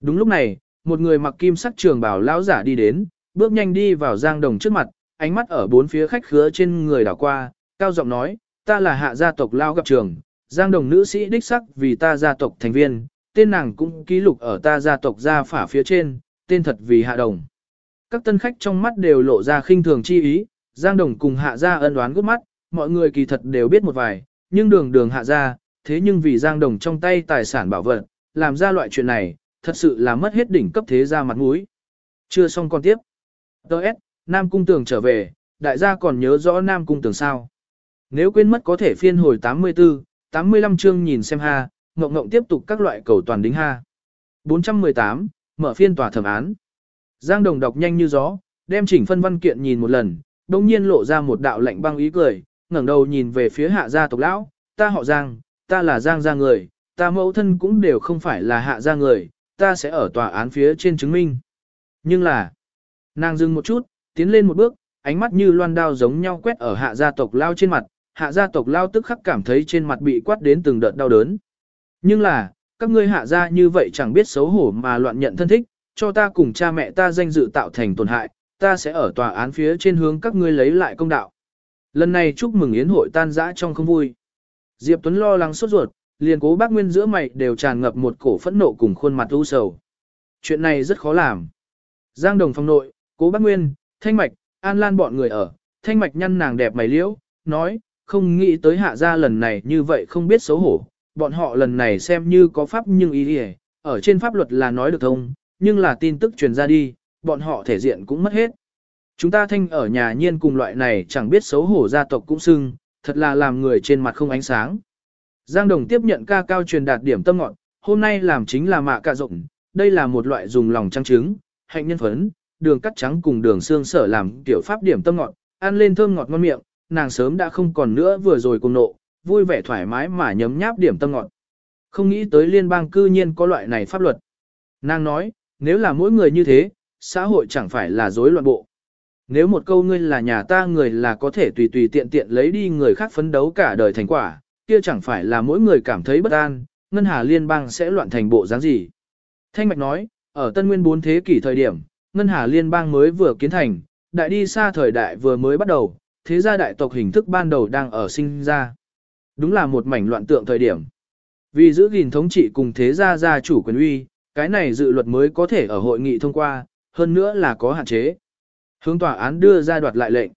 Đúng lúc này, một người mặc kim sắc trường bảo lão giả đi đến, bước nhanh đi vào Giang Đồng trước mặt, ánh mắt ở bốn phía khách khứa trên người đảo qua, cao giọng nói, ta là hạ gia tộc lao gặp trường, Giang Đồng nữ sĩ đích sắc vì ta gia tộc thành viên, tên nàng cũng ký lục ở ta gia tộc gia phả phía trên, tên thật vì hạ đồng. Các tân khách trong mắt đều lộ ra khinh thường chi ý, Giang Đồng cùng hạ gia ân đoán gút mắt, mọi người kỳ thật đều biết một vài, nhưng đường đường hạ gia, thế nhưng vì Giang Đồng trong tay tài sản bảo vật, làm ra loại chuyện này, thật sự là mất hết đỉnh cấp thế gia mặt mũi. Chưa xong con tiếp. Đợt, Nam Cung Tường trở về, đại gia còn nhớ rõ Nam Cung Tường sao. Nếu quên mất có thể phiên hồi 84, 85 chương nhìn xem ha, ngộng ngộng tiếp tục các loại cầu toàn đính ha. 418, mở phiên tòa thẩm án. Giang Đồng đọc nhanh như gió, đem chỉnh phân văn kiện nhìn một lần, đồng nhiên lộ ra một đạo lạnh băng ý cười, ngẩng đầu nhìn về phía hạ gia tộc lão, ta họ Giang, ta là Giang gia người, ta mẫu thân cũng đều không phải là hạ gia người, ta sẽ ở tòa án phía trên chứng minh. Nhưng là, nàng dừng một chút, tiến lên một bước, ánh mắt như loan đao giống nhau quét ở hạ gia tộc lao trên mặt, hạ gia tộc lao tức khắc cảm thấy trên mặt bị quát đến từng đợt đau đớn. Nhưng là, các ngươi hạ gia như vậy chẳng biết xấu hổ mà loạn nhận thân thích, cho ta cùng cha mẹ ta danh dự tạo thành tổn hại, ta sẽ ở tòa án phía trên hướng các ngươi lấy lại công đạo. Lần này chúc mừng yến hội tan rã trong không vui. Diệp Tuấn lo lắng sốt ruột, liền cố bác Nguyên giữa mày đều tràn ngập một cổ phẫn nộ cùng khuôn mặt u sầu. Chuyện này rất khó làm. Giang Đồng phòng nội, cố bác Nguyên, Thanh Mạch, An Lan bọn người ở, Thanh Mạch nhăn nàng đẹp mày liễu, nói, không nghĩ tới hạ gia lần này như vậy không biết xấu hổ, bọn họ lần này xem như có pháp nhưng ý hề, ở trên pháp luật là nói được thông, nhưng là tin tức truyền ra đi, bọn họ thể diện cũng mất hết. Chúng ta thanh ở nhà nhiên cùng loại này chẳng biết xấu hổ gia tộc cũng xưng, thật là làm người trên mặt không ánh sáng. Giang Đồng tiếp nhận ca cao truyền đạt điểm tâm ngọn, hôm nay làm chính là mạ cạ rộng, đây là một loại dùng lòng trang trứng, hạnh nhân phấn, đường cắt trắng cùng đường xương sở làm tiểu pháp điểm tâm ngọt, ăn lên thơm ngọt ngon miệng, nàng sớm đã không còn nữa vừa rồi cùng nộ, vui vẻ thoải mái mà nhấm nháp điểm tâm ngọt. Không nghĩ tới liên bang cư nhiên có loại này pháp luật. Nàng nói, nếu là mỗi người như thế, xã hội chẳng phải là rối loạn bộ. Nếu một câu ngươi là nhà ta người là có thể tùy tùy tiện tiện lấy đi người khác phấn đấu cả đời thành quả, kia chẳng phải là mỗi người cảm thấy bất an, ngân hà liên bang sẽ loạn thành bộ dáng gì. Thanh Mạch nói, ở Tân Nguyên 4 thế kỷ thời điểm, ngân hà liên bang mới vừa kiến thành, đại đi xa thời đại vừa mới bắt đầu, thế gia đại tộc hình thức ban đầu đang ở sinh ra. Đúng là một mảnh loạn tượng thời điểm. Vì giữ gìn thống trị cùng thế gia gia chủ quyền uy, cái này dự luật mới có thể ở hội nghị thông qua, hơn nữa là có hạn chế. Hướng tòa án đưa ra đoạt lại lệnh.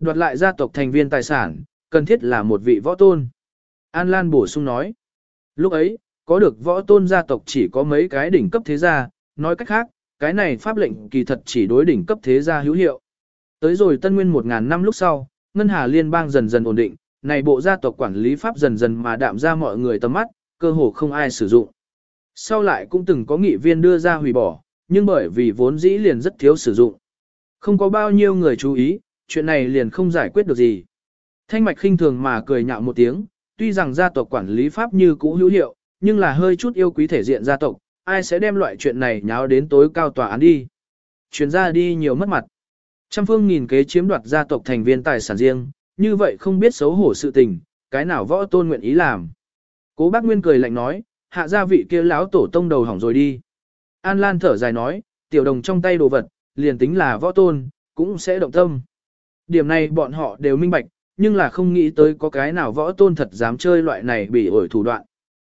Đoạt lại gia tộc thành viên tài sản, cần thiết là một vị võ tôn. An Lan bổ sung nói. Lúc ấy, có được võ tôn gia tộc chỉ có mấy cái đỉnh cấp thế gia, nói cách khác, cái này pháp lệnh kỳ thật chỉ đối đỉnh cấp thế gia hữu hiệu. Tới rồi tân nguyên 1.000 năm lúc sau, ngân hà liên bang dần dần ổn định, này bộ gia tộc quản lý pháp dần dần mà đạm ra mọi người tầm mắt, cơ hồ không ai sử dụng. Sau lại cũng từng có nghị viên đưa ra hủy bỏ, nhưng bởi vì vốn dĩ liền rất thiếu sử dụng. Không có bao nhiêu người chú ý, chuyện này liền không giải quyết được gì. Thanh mạch khinh thường mà cười nhạo một tiếng, tuy rằng gia tộc quản lý pháp như cũ hữu hiệu, nhưng là hơi chút yêu quý thể diện gia tộc, ai sẽ đem loại chuyện này nháo đến tối cao tòa án đi. Chuyển ra đi nhiều mất mặt. Trăm phương nghìn kế chiếm đoạt gia tộc thành viên tài sản riêng, như vậy không biết xấu hổ sự tình, cái nào võ tôn nguyện ý làm. Cố bác Nguyên cười lạnh nói, hạ gia vị kia lão tổ tông đầu hỏng rồi đi. An Lan thở dài nói, tiểu đồng trong tay đồ vật, liền tính là võ tôn, cũng sẽ động tâm. Điểm này bọn họ đều minh bạch, nhưng là không nghĩ tới có cái nào võ tôn thật dám chơi loại này bị ổi thủ đoạn.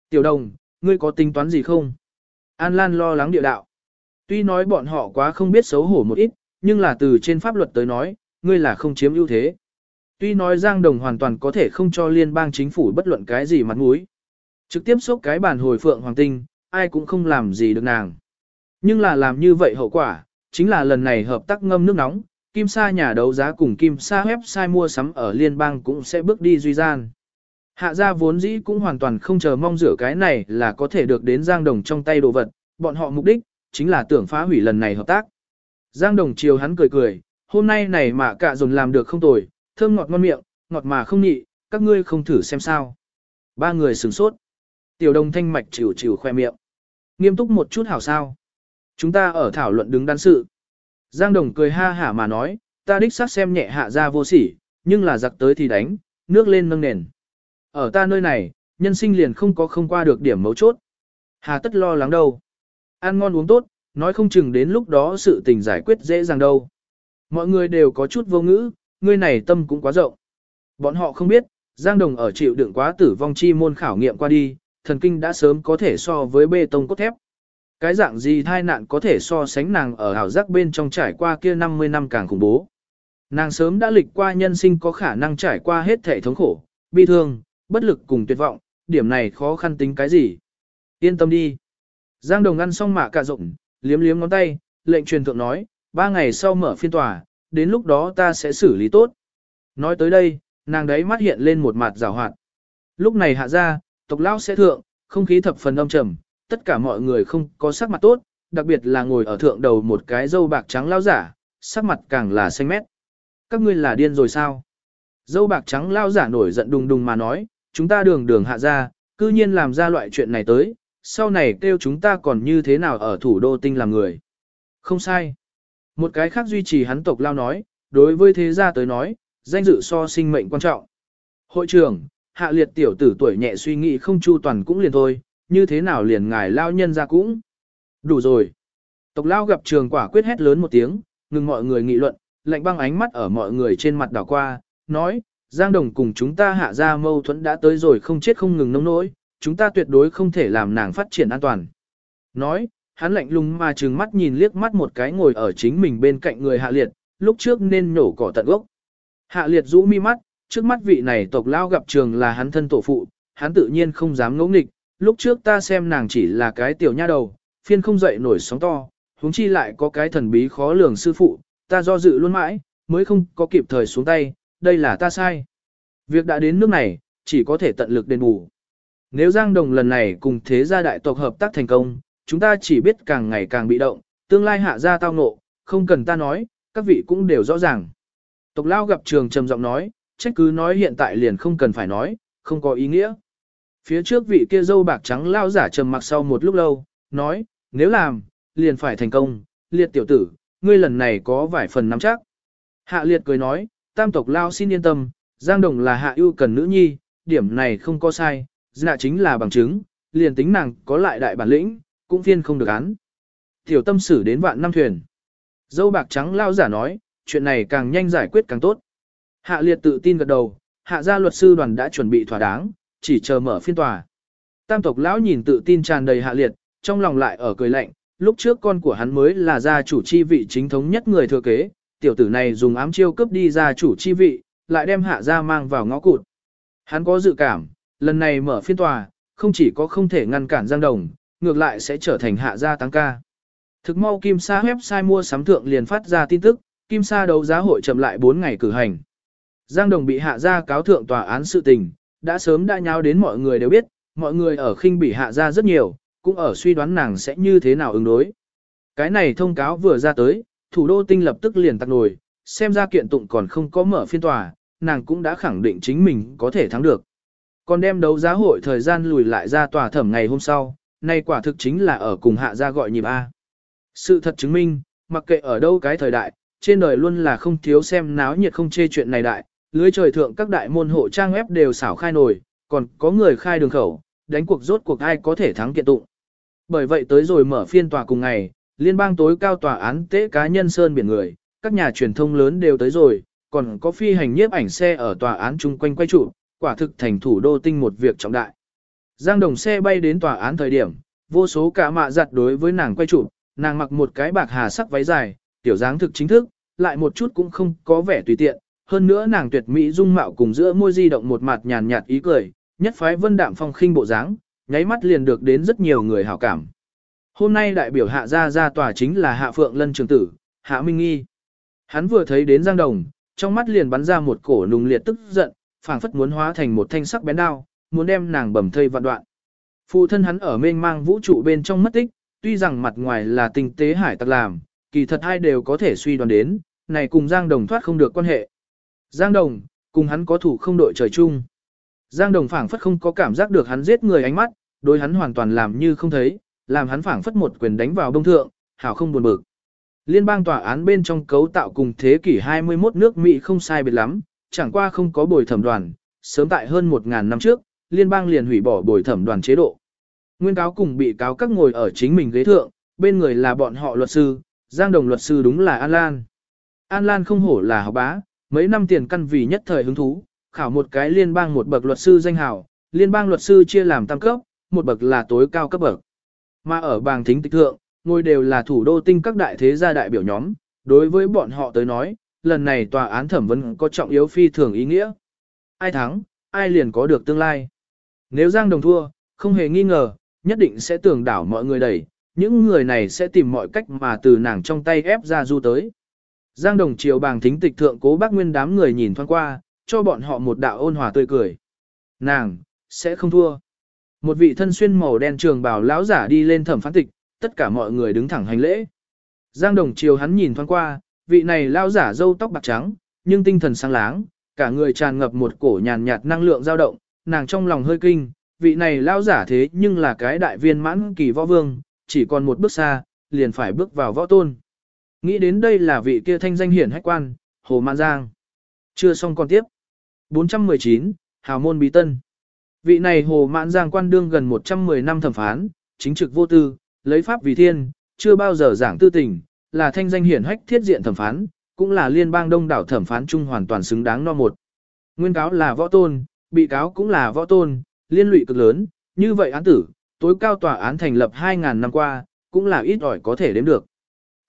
Tiểu đồng, ngươi có tính toán gì không? An Lan lo lắng địa đạo. Tuy nói bọn họ quá không biết xấu hổ một ít, nhưng là từ trên pháp luật tới nói, ngươi là không chiếm ưu thế. Tuy nói Giang Đồng hoàn toàn có thể không cho liên bang chính phủ bất luận cái gì mặt mũi. Trực tiếp xúc cái bản hồi phượng hoàng tinh, ai cũng không làm gì được nàng. Nhưng là làm như vậy hậu quả, chính là lần này hợp tác ngâm nước nóng, Kim Sa nhà đấu giá cùng Kim Sa website mua sắm ở liên bang cũng sẽ bước đi duy gian. Hạ gia vốn dĩ cũng hoàn toàn không chờ mong rửa cái này là có thể được đến Giang Đồng trong tay đồ vật, bọn họ mục đích, chính là tưởng phá hủy lần này hợp tác. Giang Đồng chiều hắn cười cười, hôm nay này mà cả dồn làm được không tồi, thơm ngọt ngon miệng, ngọt mà không nhị, các ngươi không thử xem sao. Ba người sửng sốt. Tiểu đồng thanh mạch chịu chịu khoe miệng. Nghiêm túc một chút hảo sao. Chúng ta ở thảo luận đứng đắn sự. Giang Đồng cười ha hả mà nói, ta đích xác xem nhẹ hạ ra vô sỉ, nhưng là giặc tới thì đánh, nước lên nâng nền. Ở ta nơi này, nhân sinh liền không có không qua được điểm mấu chốt. Hà tất lo lắng đâu. Ăn ngon uống tốt, nói không chừng đến lúc đó sự tình giải quyết dễ dàng đâu. Mọi người đều có chút vô ngữ, Ngươi này tâm cũng quá rộng. Bọn họ không biết, Giang Đồng ở chịu đựng quá tử vong chi môn khảo nghiệm qua đi, thần kinh đã sớm có thể so với bê tông cốt thép. Cái dạng gì thai nạn có thể so sánh nàng ở hào giác bên trong trải qua kia 50 năm càng khủng bố. Nàng sớm đã lịch qua nhân sinh có khả năng trải qua hết thể thống khổ, bi thương, bất lực cùng tuyệt vọng, điểm này khó khăn tính cái gì. Yên tâm đi. Giang Đồng ăn xong mạ cả rộng, liếm liếm ngón tay, lệnh truyền thượng nói, ba ngày sau mở phiên tòa, đến lúc đó ta sẽ xử lý tốt. Nói tới đây, nàng đấy mắt hiện lên một mặt rào hoạt. Lúc này hạ ra, tộc Lão sẽ thượng, không khí thập phần âm trầm, tất cả mọi người không có sắc mặt tốt, đặc biệt là ngồi ở thượng đầu một cái dâu bạc trắng lao giả, sắc mặt càng là xanh mét. Các ngươi là điên rồi sao? Dâu bạc trắng lao giả nổi giận đùng đùng mà nói, chúng ta đường đường hạ ra, cư nhiên làm ra loại chuyện này tới, sau này kêu chúng ta còn như thế nào ở thủ đô tinh làm người. Không sai. Một cái khác duy trì hắn tộc lao nói, đối với thế gia tới nói, danh dự so sinh mệnh quan trọng. Hội trưởng, hạ liệt tiểu tử tuổi nhẹ suy nghĩ không chu toàn cũng liền thôi, như thế nào liền ngài lao nhân ra cũng. Đủ rồi. Tộc lao gặp trường quả quyết hét lớn một tiếng, ngừng mọi người nghị luận, lạnh băng ánh mắt ở mọi người trên mặt đảo qua, nói, Giang Đồng cùng chúng ta hạ ra mâu thuẫn đã tới rồi không chết không ngừng nông nỗi, chúng ta tuyệt đối không thể làm nàng phát triển an toàn. Nói, hắn lạnh lùng mà trừng mắt nhìn liếc mắt một cái ngồi ở chính mình bên cạnh người hạ liệt, lúc trước nên nổ cỏ tận gốc. Hạ liệt rũ mi mắt, trước mắt vị này tộc lao gặp trường là hắn thân tổ phụ, hắn tự nhiên không dám ngỗ nghịch, lúc trước ta xem nàng chỉ là cái tiểu nha đầu, phiên không dậy nổi sóng to, huống chi lại có cái thần bí khó lường sư phụ, ta do dự luôn mãi, mới không có kịp thời xuống tay, đây là ta sai. Việc đã đến nước này, chỉ có thể tận lực đền bù. Nếu Giang Đồng lần này cùng thế gia đại tộc hợp tác thành công, chúng ta chỉ biết càng ngày càng bị động, tương lai hạ ra tao nộ, không cần ta nói, các vị cũng đều rõ ràng. Tộc lao gặp trường trầm giọng nói, trách cứ nói hiện tại liền không cần phải nói, không có ý nghĩa. Phía trước vị kia dâu bạc trắng lao giả trầm mặc sau một lúc lâu, nói, nếu làm, liền phải thành công, liệt tiểu tử, ngươi lần này có vài phần nắm chắc. Hạ liệt cười nói, tam tộc lao xin yên tâm, Giang Đồng là hạ ưu cần nữ nhi, điểm này không có sai, dạ chính là bằng chứng, liền tính nàng có lại đại bản lĩnh, cũng phiên không được án. Tiểu tâm xử đến vạn năm thuyền. Dâu bạc trắng lao giả nói, chuyện này càng nhanh giải quyết càng tốt. Hạ liệt tự tin gật đầu, hạ gia luật sư đoàn đã chuẩn bị thỏa đáng, chỉ chờ mở phiên tòa. Tam tộc lão nhìn tự tin tràn đầy hạ liệt, trong lòng lại ở cười lạnh, lúc trước con của hắn mới là gia chủ chi vị chính thống nhất người thừa kế, tiểu tử này dùng ám chiêu cướp đi gia chủ chi vị, lại đem hạ gia mang vào ngõ cụt. Hắn có dự cảm, lần này mở phiên tòa, không chỉ có không thể ngăn cản Giang Đồng, ngược lại sẽ trở thành hạ gia tăng ca. Thực mau Kim Sa website mua sắm thượng liền phát ra tin tức, Kim Sa đấu giá hội chậm lại 4 ngày cử hành. Giang Đồng bị hạ gia cáo thượng tòa án sự tình, đã sớm đã nháo đến mọi người đều biết, mọi người ở khinh bị hạ gia rất nhiều, cũng ở suy đoán nàng sẽ như thế nào ứng đối. Cái này thông cáo vừa ra tới, thủ đô tinh lập tức liền tặc nổi, xem ra kiện tụng còn không có mở phiên tòa, nàng cũng đã khẳng định chính mình có thể thắng được. Còn đem đấu giá hội thời gian lùi lại ra tòa thẩm ngày hôm sau, này quả thực chính là ở cùng hạ gia gọi nhịp A. Sự thật chứng minh, mặc kệ ở đâu cái thời đại, trên đời luôn là không thiếu xem náo nhiệt không chê chuyện này đại, lưới trời thượng các đại môn hộ trang web đều xảo khai nổi, còn có người khai đường khẩu, đánh cuộc rốt cuộc ai có thể thắng kiện tụng. Bởi vậy tới rồi mở phiên tòa cùng ngày, liên bang tối cao tòa án tế cá nhân sơn biển người, các nhà truyền thông lớn đều tới rồi, còn có phi hành nhiếp ảnh xe ở tòa án chung quanh quay trụ, quả thực thành thủ đô tinh một việc trọng đại. Giang đồng xe bay đến tòa án thời điểm, vô số cả mạ giặt đối với nàng quay chụp, nàng mặc một cái bạc hà sắc váy dài, tiểu dáng thực chính thức, lại một chút cũng không có vẻ tùy tiện, hơn nữa nàng tuyệt mỹ dung mạo cùng giữa môi di động một mặt nhàn nhạt ý cười, nhất phái vân đạm phong khinh bộ dáng, nháy mắt liền được đến rất nhiều người hảo cảm. Hôm nay đại biểu hạ gia ra tòa chính là hạ phượng lân trường tử, hạ minh nghi. Hắn vừa thấy đến Giang Đồng, trong mắt liền bắn ra một cổ nùng liệt tức giận, phảng phất muốn hóa thành một thanh sắc bén đao, muốn đem nàng bầm thây vạn đoạn. Phụ thân hắn ở mênh mang vũ trụ bên trong mất tích, tuy rằng mặt ngoài là tinh tế hải tặc làm, kỳ thật hai đều có thể suy đoán đến, này cùng Giang Đồng thoát không được quan hệ. Giang Đồng, cùng hắn có thủ không đội trời chung. Giang Đồng phảng phất không có cảm giác được hắn giết người ánh mắt, đối hắn hoàn toàn làm như không thấy, làm hắn phảng phất một quyền đánh vào đông thượng, hảo không buồn bực. Liên bang tòa án bên trong cấu tạo cùng thế kỷ 21 nước Mỹ không sai biệt lắm, chẳng qua không có bồi thẩm đoàn, sớm tại hơn 1.000 năm trước, liên bang liền hủy bỏ bồi thẩm đoàn chế độ. Nguyên cáo cùng bị cáo các ngồi ở chính mình ghế thượng, bên người là bọn họ luật sư, Giang Đồng luật sư đúng là An Lan. An Lan không hổ là học bá, mấy năm tiền căn vì nhất thời hứng thú, khảo một cái liên bang một bậc luật sư danh hào, liên bang luật sư chia làm tam cấp, một bậc là tối cao cấp bậc. Mà ở bàng thính tịch thượng, ngôi đều là thủ đô tinh các đại thế gia đại biểu nhóm, đối với bọn họ tới nói, lần này tòa án thẩm vấn có trọng yếu phi thường ý nghĩa. Ai thắng, ai liền có được tương lai. Nếu Giang Đồng thua, không hề nghi ngờ, nhất định sẽ tưởng đảo mọi người đẩy, những người này sẽ tìm mọi cách mà từ nàng trong tay ép ra du tới. Giang Đồng chiều bàng thính tịch thượng cố bác nguyên đám người nhìn thoáng qua, cho bọn họ một đạo ôn hòa tươi cười. Nàng, sẽ không thua. Một vị thân xuyên màu đen trường bào lão giả đi lên thẩm phán tịch, tất cả mọi người đứng thẳng hành lễ. Giang Đồng chiều hắn nhìn thoáng qua, vị này lão giả râu tóc bạc trắng, nhưng tinh thần sáng láng, cả người tràn ngập một cổ nhàn nhạt năng lượng dao động, nàng trong lòng hơi kinh, vị này lao giả thế nhưng là cái đại viên mãn kỳ võ vương, chỉ còn một bước xa, liền phải bước vào võ tôn. Nghĩ đến đây là vị kia thanh danh hiển hách quan, Hồ Mạn Giang. Chưa xong còn tiếp. 419, Hào môn bí tân. Vị này Hồ Mạn Giang quan đương gần 110 năm thẩm phán, chính trực vô tư, lấy pháp vì thiên, chưa bao giờ giảng tư tình, là thanh danh hiển hách thiết diện thẩm phán, cũng là liên bang đông đảo thẩm phán chung hoàn toàn xứng đáng no một. Nguyên cáo là võ tôn, bị cáo cũng là võ tôn, liên lụy cực lớn, như vậy án tử, tối cao tòa án thành lập 2.000 năm qua, cũng là ít ỏi có thể đếm được.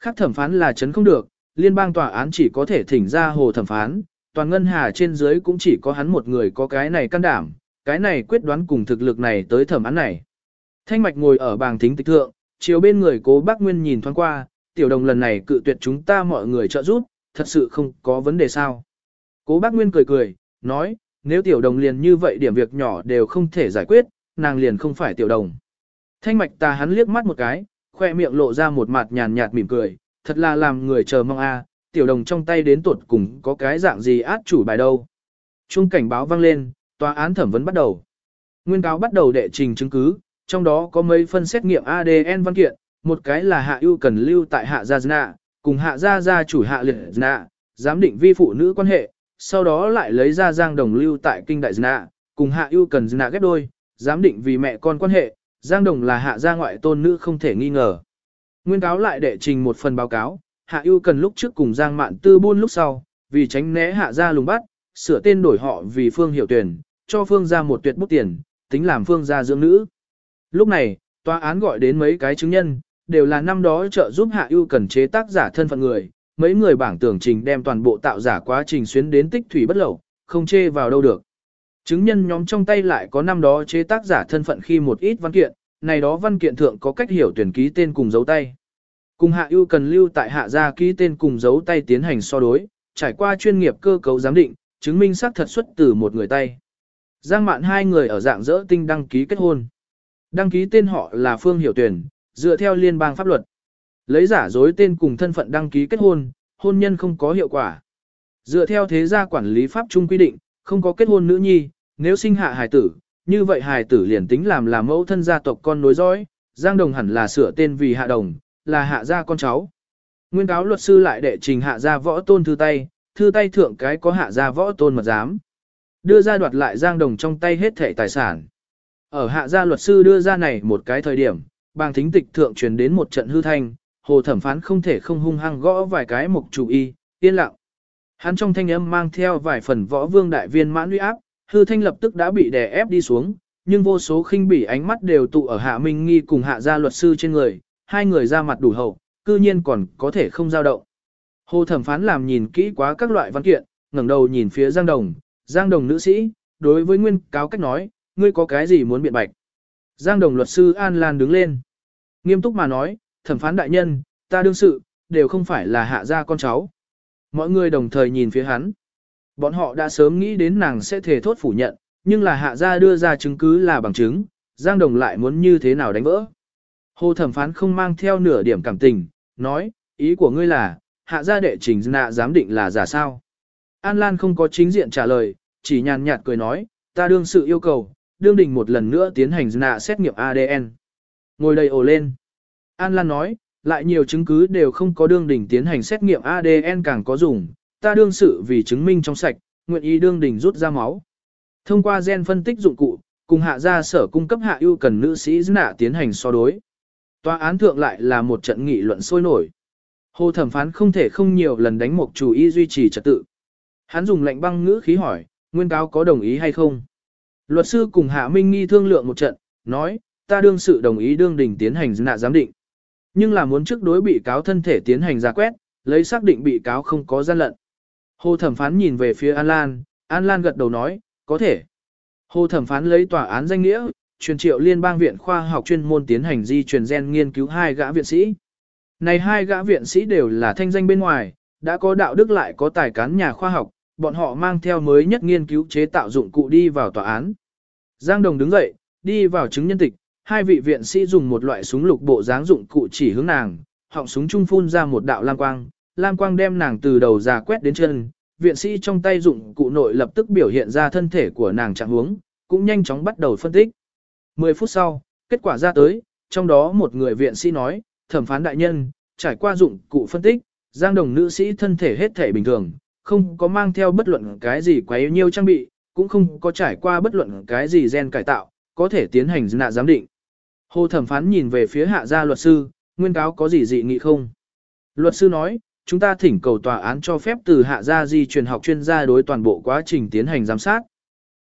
Khác thẩm phán là chấn không được, liên bang tòa án chỉ có thể thỉnh ra hồ thẩm phán, toàn ngân hà trên dưới cũng chỉ có hắn một người có cái này can đảm, cái này quyết đoán cùng thực lực này tới thẩm án này. Thanh mạch ngồi ở bàng thính tịch thượng, chiều bên người cố bác Nguyên nhìn thoáng qua, tiểu đồng lần này cự tuyệt chúng ta mọi người trợ giúp, thật sự không có vấn đề sao. Cố bác Nguyên cười cười, nói, nếu tiểu đồng liền như vậy điểm việc nhỏ đều không thể giải quyết, nàng liền không phải tiểu đồng. Thanh mạch ta hắn liếc mắt một cái, khoe miệng lộ ra một mặt nhàn nhạt mỉm cười, thật là làm người chờ mong a, tiểu đồng trong tay đến tuột cùng có cái dạng gì át chủ bài đâu. Trung cảnh báo vang lên, tòa án thẩm vấn bắt đầu. Nguyên cáo bắt đầu đệ trình chứng cứ, trong đó có mấy phân xét nghiệm ADN văn kiện, một cái là hạ ưu cần lưu tại hạ gia gia, cùng hạ gia gia chủ hạ liệt gia, giám định vi phụ nữ quan hệ, sau đó lại lấy ra giang đồng lưu tại kinh đại nạ, cùng hạ ưu cần nạ ghép đôi, giám định vì mẹ con quan hệ, giang đồng là hạ gia ngoại tôn nữ không thể nghi ngờ. Nguyên cáo lại đệ trình một phần báo cáo, hạ ưu cần lúc trước cùng giang mạn tư buôn lúc sau, vì tránh né hạ gia lùng bắt, sửa tên đổi họ vì phương hiểu tuyển, cho phương gia một tuyệt bút tiền, tính làm phương gia dưỡng nữ. Lúc này, tòa án gọi đến mấy cái chứng nhân, đều là năm đó trợ giúp hạ ưu cần chế tác giả thân phận người, mấy người bảng tưởng trình đem toàn bộ tạo giả quá trình xuyến đến tích thủy bất lậu, không chê vào đâu được. Chứng nhân nhóm trong tay lại có năm đó chế tác giả thân phận khi một ít văn kiện, này đó văn kiện thượng có cách hiểu tuyển ký tên cùng dấu tay. Cùng hạ ưu cần lưu tại hạ gia ký tên cùng dấu tay tiến hành so đối, trải qua chuyên nghiệp cơ cấu giám định, chứng minh xác thật xuất từ một người tay. Giang mạn hai người ở dạng dỡ tinh đăng ký kết hôn. Đăng ký tên họ là Phương Hiểu Tuyển, dựa theo liên bang pháp luật. Lấy giả dối tên cùng thân phận đăng ký kết hôn, hôn nhân không có hiệu quả. Dựa theo thế gia quản lý pháp chung quy định, không có kết hôn nữ nhi, nếu sinh hạ hài tử, như vậy hài tử liền tính làm là mẫu thân gia tộc con nối dõi, Giang Đồng hẳn là sửa tên vì Hạ Đồng, là hạ gia con cháu. Nguyên cáo luật sư lại đệ trình hạ gia võ tôn thư tay, thư tay thượng cái có hạ gia võ tôn mật giám. Đưa ra đoạt lại Giang Đồng trong tay hết thẻ tài sản. Ở hạ gia luật sư đưa ra này một cái thời điểm, bàng thính tịch thượng truyền đến một trận hư thanh, hồ thẩm phán không thể không hung hăng gõ vài cái mục chủ y, yên lặng. Hắn trong thanh âm mang theo vài phần võ vương đại viên mãn uy áp, hư thanh lập tức đã bị đè ép đi xuống, nhưng vô số khinh bỉ ánh mắt đều tụ ở hạ minh nghi cùng hạ gia luật sư trên người, hai người ra mặt đủ hậu, cư nhiên còn có thể không giao động. Hồ thẩm phán làm nhìn kỹ quá các loại văn kiện, ngẩng đầu nhìn phía Giang Đồng, Giang Đồng nữ sĩ, đối với nguyên cáo cách nói, ngươi có cái gì muốn biện bạch? Giang Đồng luật sư An Lan đứng lên. Nghiêm túc mà nói, thẩm phán đại nhân, ta đương sự, đều không phải là hạ gia con cháu. Mọi người đồng thời nhìn phía hắn. Bọn họ đã sớm nghĩ đến nàng sẽ thể thốt phủ nhận, nhưng là hạ gia đưa ra chứng cứ là bằng chứng, Giang Đồng lại muốn như thế nào đánh vỡ. Hồ thẩm phán không mang theo nửa điểm cảm tình, nói, ý của ngươi là, hạ gia đệ trình nạ giám định là giả sao. An Lan không có chính diện trả lời, chỉ nhàn nhạt cười nói, ta đương sự yêu cầu, đương đình một lần nữa tiến hành nạ xét nghiệm ADN. Ngồi đầy ồ lên. An Lan nói, lại nhiều chứng cứ đều không có đương đỉnh tiến hành xét nghiệm ADN càng có dùng, ta đương sự vì chứng minh trong sạch, nguyện ý đương đỉnh rút ra máu. Thông qua gen phân tích dụng cụ, cùng hạ gia sở cung cấp hạ ưu cần nữ sĩ nạ tiến hành so đối. Tòa án thượng lại là một trận nghị luận sôi nổi. Hồ thẩm phán không thể không nhiều lần đánh một chủ ý duy trì trật tự. Hắn dùng lệnh băng ngữ khí hỏi, nguyên cáo có đồng ý hay không? Luật sư cùng Hạ Minh Nghi thương lượng một trận, nói, ta đương sự đồng ý đương đình tiến hành nạ giám định. Nhưng là muốn trước đối bị cáo thân thể tiến hành ra quét, lấy xác định bị cáo không có gian lận. Hồ thẩm phán nhìn về phía An Lan, An Lan gật đầu nói, có thể. Hồ thẩm phán lấy tòa án danh nghĩa, truyền triệu liên bang viện khoa học chuyên môn tiến hành di truyền gen nghiên cứu hai gã viện sĩ. Này hai gã viện sĩ đều là thanh danh bên ngoài, đã có đạo đức lại có tài cán nhà khoa học, bọn họ mang theo mới nhất nghiên cứu chế tạo dụng cụ đi vào tòa án. Giang Đồng đứng dậy, Đi vào chứng nhân tịch, hai vị viện sĩ dùng một loại súng lục bộ dáng dụng cụ chỉ hướng nàng, họng súng trung phun ra một đạo lam quang, lam quang đem nàng từ đầu ra quét đến chân, viện sĩ trong tay dụng cụ nội lập tức biểu hiện ra thân thể của nàng trạng huống, cũng nhanh chóng bắt đầu phân tích. 10 phút sau, kết quả ra tới, trong đó một người viện sĩ nói, thẩm phán đại nhân, trải qua dụng cụ phân tích, giang đồng nữ sĩ thân thể hết thể bình thường, không có mang theo bất luận cái gì quá yêu nhiêu trang bị, cũng không có trải qua bất luận cái gì gen cải tạo, có thể tiến hành nạ giám định. Hồ thẩm phán nhìn về phía hạ gia luật sư, nguyên cáo có gì dị nghị không? Luật sư nói, chúng ta thỉnh cầu tòa án cho phép từ hạ gia di truyền học chuyên gia đối toàn bộ quá trình tiến hành giám sát.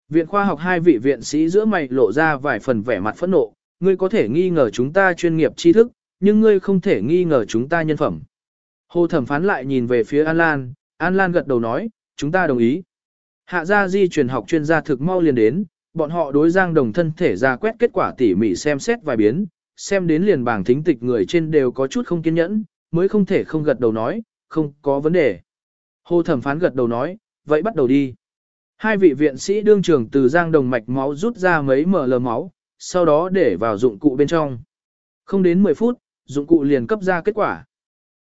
Viện khoa học hai vị viện sĩ giữa mày lộ ra vài phần vẻ mặt phẫn nộ, ngươi có thể nghi ngờ chúng ta chuyên nghiệp tri thức, nhưng ngươi không thể nghi ngờ chúng ta nhân phẩm. Hồ thẩm phán lại nhìn về phía An Lan, An Lan gật đầu nói, chúng ta đồng ý. Hạ gia di truyền học chuyên gia thực mau liền đến, bọn họ đối giang đồng thân thể ra quét kết quả tỉ mỉ xem xét vài biến, xem đến liền bảng thính tịch người trên đều có chút không kiên nhẫn, mới không thể không gật đầu nói, không có vấn đề. Hồ thẩm phán gật đầu nói, vậy bắt đầu đi. Hai vị viện sĩ đương trường từ giang đồng mạch máu rút ra mấy ml máu, sau đó để vào dụng cụ bên trong. Không đến 10 phút, dụng cụ liền cấp ra kết quả.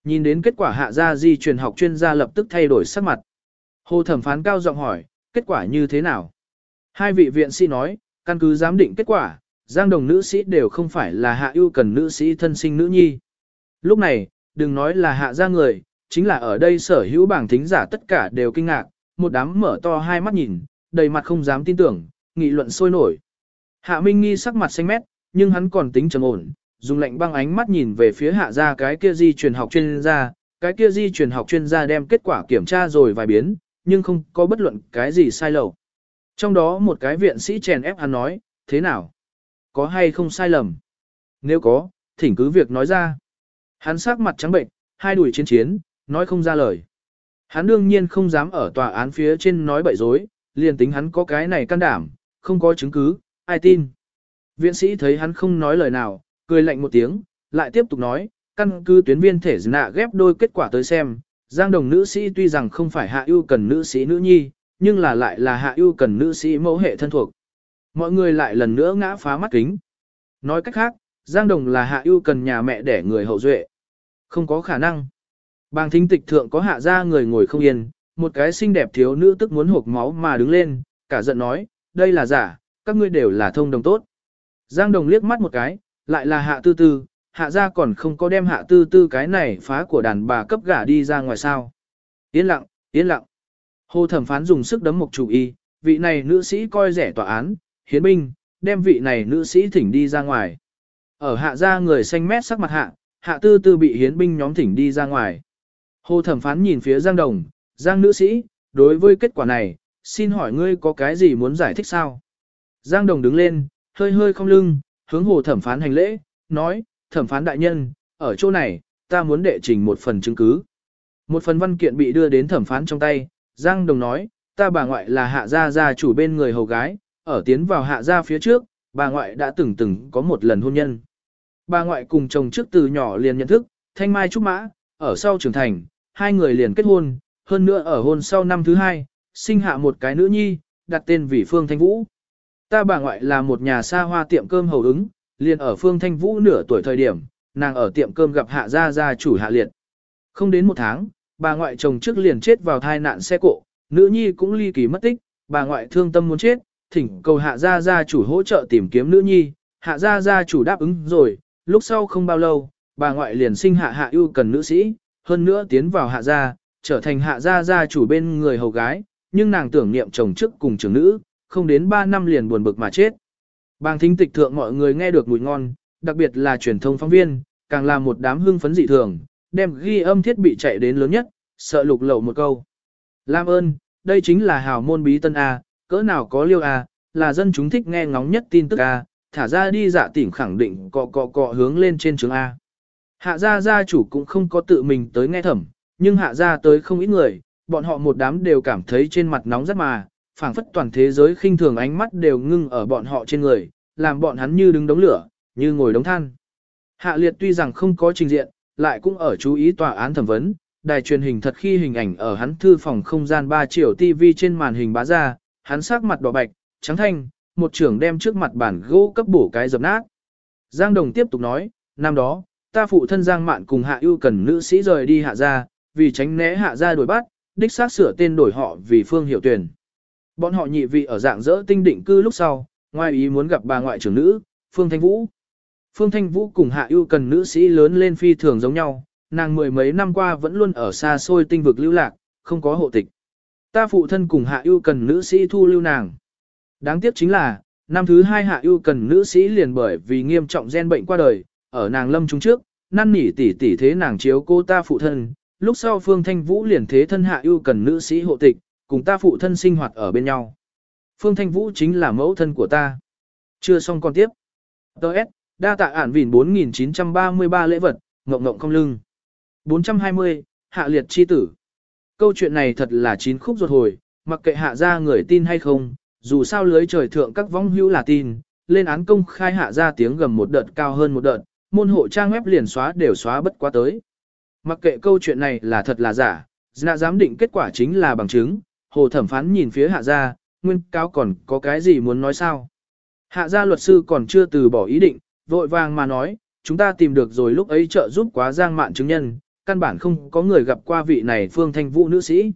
Nhìn đến kết quả hạ gia di truyền học chuyên gia lập tức thay đổi sắc mặt. Hồ thẩm phán cao giọng hỏi, kết quả như thế nào? Hai vị viện sĩ nói, căn cứ giám định kết quả, giang đồng nữ sĩ đều không phải là hạ ưu cần nữ sĩ thân sinh nữ nhi. Lúc này, đừng nói là hạ gia người, chính là ở đây sở hữu bảng thính giả tất cả đều kinh ngạc, một đám mở to hai mắt nhìn, đầy mặt không dám tin tưởng, nghị luận sôi nổi. Hạ Minh Nghi sắc mặt xanh mét, nhưng hắn còn tính trầm ổn, dùng lạnh băng ánh mắt nhìn về phía hạ gia cái kia di truyền học chuyên gia, cái kia di truyền học chuyên gia đem kết quả kiểm tra rồi vài biến, nhưng không có bất luận cái gì sai lầm. Trong đó một cái viện sĩ chèn ép hắn nói, thế nào? Có hay không sai lầm? Nếu có, thỉnh cứ việc nói ra. Hắn sắc mặt trắng bệnh, hai đuổi chiến chiến, nói không ra lời. Hắn đương nhiên không dám ở tòa án phía trên nói bậy dối, liền tính hắn có cái này can đảm, không có chứng cứ, ai tin. Viện sĩ thấy hắn không nói lời nào, cười lạnh một tiếng, lại tiếp tục nói, căn cứ tuyến viên thể nạ ghép đôi kết quả tới xem, giang đồng nữ sĩ tuy rằng không phải hạ ưu cần nữ sĩ nữ nhi, nhưng là lại là hạ ưu cần nữ sĩ mẫu hệ thân thuộc. Mọi người lại lần nữa ngã phá mắt kính. Nói cách khác, giang đồng là hạ ưu cần nhà mẹ đẻ người hậu duệ. Không có khả năng. Bàng thính tịch thượng có hạ ra người ngồi không yên, một cái xinh đẹp thiếu nữ tức muốn hộp máu mà đứng lên, cả giận nói, đây là giả, các ngươi đều là thông đồng tốt. Giang đồng liếc mắt một cái, lại là hạ tư tư, hạ ra còn không có đem hạ tư tư cái này phá của đàn bà cấp gả đi ra ngoài sao. Yên lặng, yên lặng. Hồ thẩm phán dùng sức đấm một chủ y, vị này nữ sĩ coi rẻ tòa án, hiến binh, đem vị này nữ sĩ thỉnh đi ra ngoài. Ở hạ ra người xanh mét sắc mặt hạ, hạ tư tư bị hiến binh nhóm thỉnh đi ra ngoài. Hồ thẩm phán nhìn phía Giang Đồng, Giang nữ sĩ, đối với kết quả này, xin hỏi ngươi có cái gì muốn giải thích sao? Giang Đồng đứng lên, hơi hơi không lưng, hướng hồ thẩm phán hành lễ, nói, thẩm phán đại nhân, ở chỗ này, ta muốn đệ trình một phần chứng cứ. Một phần văn kiện bị đưa đến thẩm phán trong tay, Giang Đồng nói, ta bà ngoại là hạ gia gia chủ bên người hầu gái, ở tiến vào hạ gia phía trước, bà ngoại đã từng từng có một lần hôn nhân. Bà ngoại cùng chồng trước từ nhỏ liền nhận thức, thanh mai trúc mã, ở sau trưởng thành, hai người liền kết hôn, hơn nữa ở hôn sau năm thứ hai, sinh hạ một cái nữ nhi, đặt tên vì Phương Thanh Vũ. Ta bà ngoại là một nhà xa hoa tiệm cơm hầu ứng, liền ở Phương Thanh Vũ nửa tuổi thời điểm, nàng ở tiệm cơm gặp hạ gia gia chủ hạ liệt. Không đến một tháng, bà ngoại chồng trước liền chết vào thai nạn xe cộ, nữ nhi cũng ly kỳ mất tích, bà ngoại thương tâm muốn chết, thỉnh cầu hạ gia gia chủ hỗ trợ tìm kiếm nữ nhi, hạ gia gia chủ đáp ứng rồi, lúc sau không bao lâu, bà ngoại liền sinh hạ hạ ưu cần nữ sĩ, hơn nữa tiến vào hạ gia, trở thành hạ gia gia chủ bên người hầu gái, nhưng nàng tưởng niệm chồng trước cùng trưởng nữ, không đến 3 năm liền buồn bực mà chết. Bàng thính tịch thượng mọi người nghe được mùi ngon, đặc biệt là truyền thông phóng viên, càng là một đám hưng phấn dị thường, đem ghi âm thiết bị chạy đến lớn nhất, sợ lục lậu một câu. Lam ơn, đây chính là hào môn bí tân A, cỡ nào có liêu A, là dân chúng thích nghe ngóng nhất tin tức A, thả ra đi dạ tỉnh khẳng định cọ cọ cọ hướng lên trên trường A. Hạ gia gia chủ cũng không có tự mình tới nghe thẩm, nhưng hạ gia tới không ít người, bọn họ một đám đều cảm thấy trên mặt nóng rất mà, phảng phất toàn thế giới khinh thường ánh mắt đều ngưng ở bọn họ trên người, làm bọn hắn như đứng đống lửa, như ngồi đống than. Hạ liệt tuy rằng không có trình diện, lại cũng ở chú ý tòa án thẩm vấn, đài truyền hình thật khi hình ảnh ở hắn thư phòng không gian 3 triệu TV trên màn hình bá ra, hắn sắc mặt đỏ bạch, trắng thanh, một trưởng đem trước mặt bản gỗ cấp bổ cái dập nát. Giang Đồng tiếp tục nói, năm đó, ta phụ thân Giang Mạn cùng Hạ ưu cần nữ sĩ rời đi hạ gia, vì tránh né hạ gia đuổi bắt, đích xác sửa tên đổi họ vì Phương Hiểu Tuyền. Bọn họ nhị vị ở dạng dỡ tinh định cư lúc sau, ngoài ý muốn gặp bà ngoại trưởng nữ, Phương Thanh Vũ. Phương Thanh Vũ cùng Hạ ưu cần nữ sĩ lớn lên phi thường giống nhau, nàng mười mấy năm qua vẫn luôn ở xa xôi tinh vực lưu lạc, không có hộ tịch. Ta phụ thân cùng Hạ ưu cần nữ sĩ thu lưu nàng. Đáng tiếc chính là, năm thứ hai Hạ ưu cần nữ sĩ liền bởi vì nghiêm trọng gen bệnh qua đời, ở nàng lâm trung trước, năn nỉ tỷ tỷ thế nàng chiếu cô ta phụ thân, lúc sau Phương Thanh Vũ liền thế thân Hạ ưu cần nữ sĩ hộ tịch, cùng ta phụ thân sinh hoạt ở bên nhau. Phương Thanh Vũ chính là mẫu thân của ta. Chưa xong con tiếp. Đợt, đa tạ ản vỉn 4933 lễ vật, ngộng ngộng không lưng. 420, hạ liệt chi tử. Câu chuyện này thật là chín khúc ruột hồi, mặc kệ hạ ra người tin hay không, dù sao lưới trời thượng các vong hữu là tin, lên án công khai hạ ra tiếng gầm một đợt cao hơn một đợt, môn hộ trang web liền xóa đều xóa bất quá tới. Mặc kệ câu chuyện này là thật là giả, dạ giám định kết quả chính là bằng chứng, hồ thẩm phán nhìn phía hạ gia, nguyên cáo còn có cái gì muốn nói sao? Hạ gia luật sư còn chưa từ bỏ ý định, vội vàng mà nói, chúng ta tìm được rồi lúc ấy trợ giúp quá giang mạn chứng nhân, căn bản không có người gặp qua vị này phương thanh vũ nữ sĩ.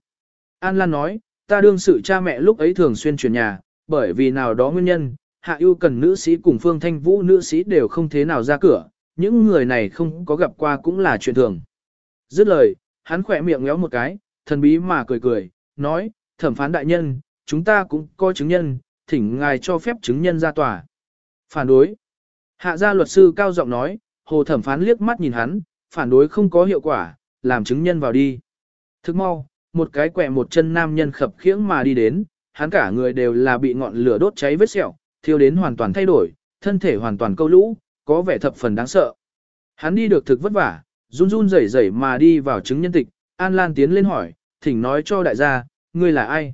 An Lan nói, ta đương sự cha mẹ lúc ấy thường xuyên chuyển nhà, bởi vì nào đó nguyên nhân, hạ ưu cần nữ sĩ cùng phương thanh vũ nữ sĩ đều không thế nào ra cửa, những người này không có gặp qua cũng là chuyện thường. Dứt lời, hắn khỏe miệng ngéo một cái, thần bí mà cười cười, nói, thẩm phán đại nhân, chúng ta cũng có chứng nhân, thỉnh ngài cho phép chứng nhân ra tòa. Phản đối. Hạ gia luật sư cao giọng nói, hồ thẩm phán liếc mắt nhìn hắn, phản đối không có hiệu quả, làm chứng nhân vào đi. Thức mau, một cái quẹ một chân nam nhân khập khiễng mà đi đến, hắn cả người đều là bị ngọn lửa đốt cháy vết sẹo, thiêu đến hoàn toàn thay đổi, thân thể hoàn toàn câu lũ, có vẻ thập phần đáng sợ. Hắn đi được thực vất vả, run run rẩy rẩy mà đi vào chứng nhân tịch, An Lan tiến lên hỏi, thỉnh nói cho đại gia, ngươi là ai?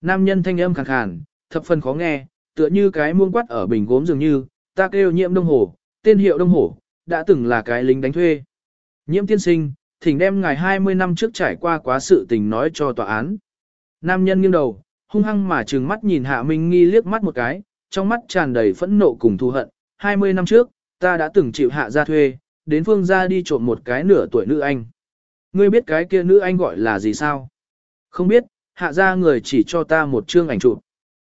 Nam nhân thanh âm khàn khàn, thập phần khó nghe, tựa như cái muông quát ở bình gốm dường như, ta kêu nhiễm đông hồ, tên hiệu đông hồ, đã từng là cái lính đánh thuê. Nhiễm tiên sinh, thỉnh đem ngài 20 năm trước trải qua quá sự tình nói cho tòa án. Nam nhân nghiêng đầu, hung hăng mà trừng mắt nhìn Hạ Minh Nghi liếc mắt một cái, trong mắt tràn đầy phẫn nộ cùng thù hận. 20 năm trước, ta đã từng chịu hạ gia thuê, đến phương gia đi trộm một cái nửa tuổi nữ anh. Ngươi biết cái kia nữ anh gọi là gì sao? Không biết, hạ gia người chỉ cho ta một chương ảnh chụp.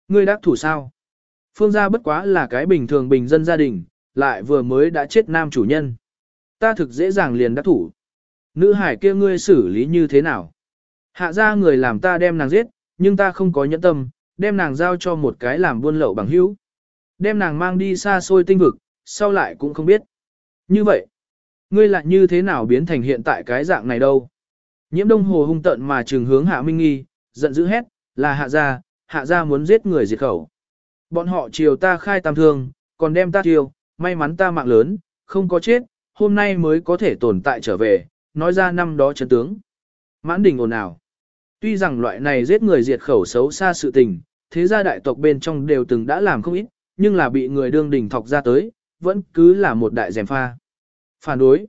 Ngươi đắc thủ sao? Phương gia bất quá là cái bình thường bình dân gia đình, lại vừa mới đã chết nam chủ nhân. Ta thực dễ dàng liền đắc thủ. Nữ hải kia ngươi xử lý như thế nào? Hạ gia người làm ta đem nàng giết, nhưng ta không có nhẫn tâm, đem nàng giao cho một cái làm buôn lậu bằng hữu. Đem nàng mang đi xa xôi tinh vực, sau lại cũng không biết. Như vậy, ngươi lại như thế nào biến thành hiện tại cái dạng này đâu? Nhiễm đông hồ hung tận mà trường hướng hạ minh nghi, giận dữ hét, là hạ gia, hạ gia muốn giết người diệt khẩu. Bọn họ chiều ta khai tam thương, còn đem ta tiêu, may mắn ta mạng lớn, không có chết, hôm nay mới có thể tồn tại trở về, nói ra năm đó chấn tướng. Mãn đình ồn ào. Tuy rằng loại này giết người diệt khẩu xấu xa sự tình, thế gia đại tộc bên trong đều từng đã làm không ít, nhưng là bị người đương đình thọc ra tới, vẫn cứ là một đại dèm pha. Phản đối.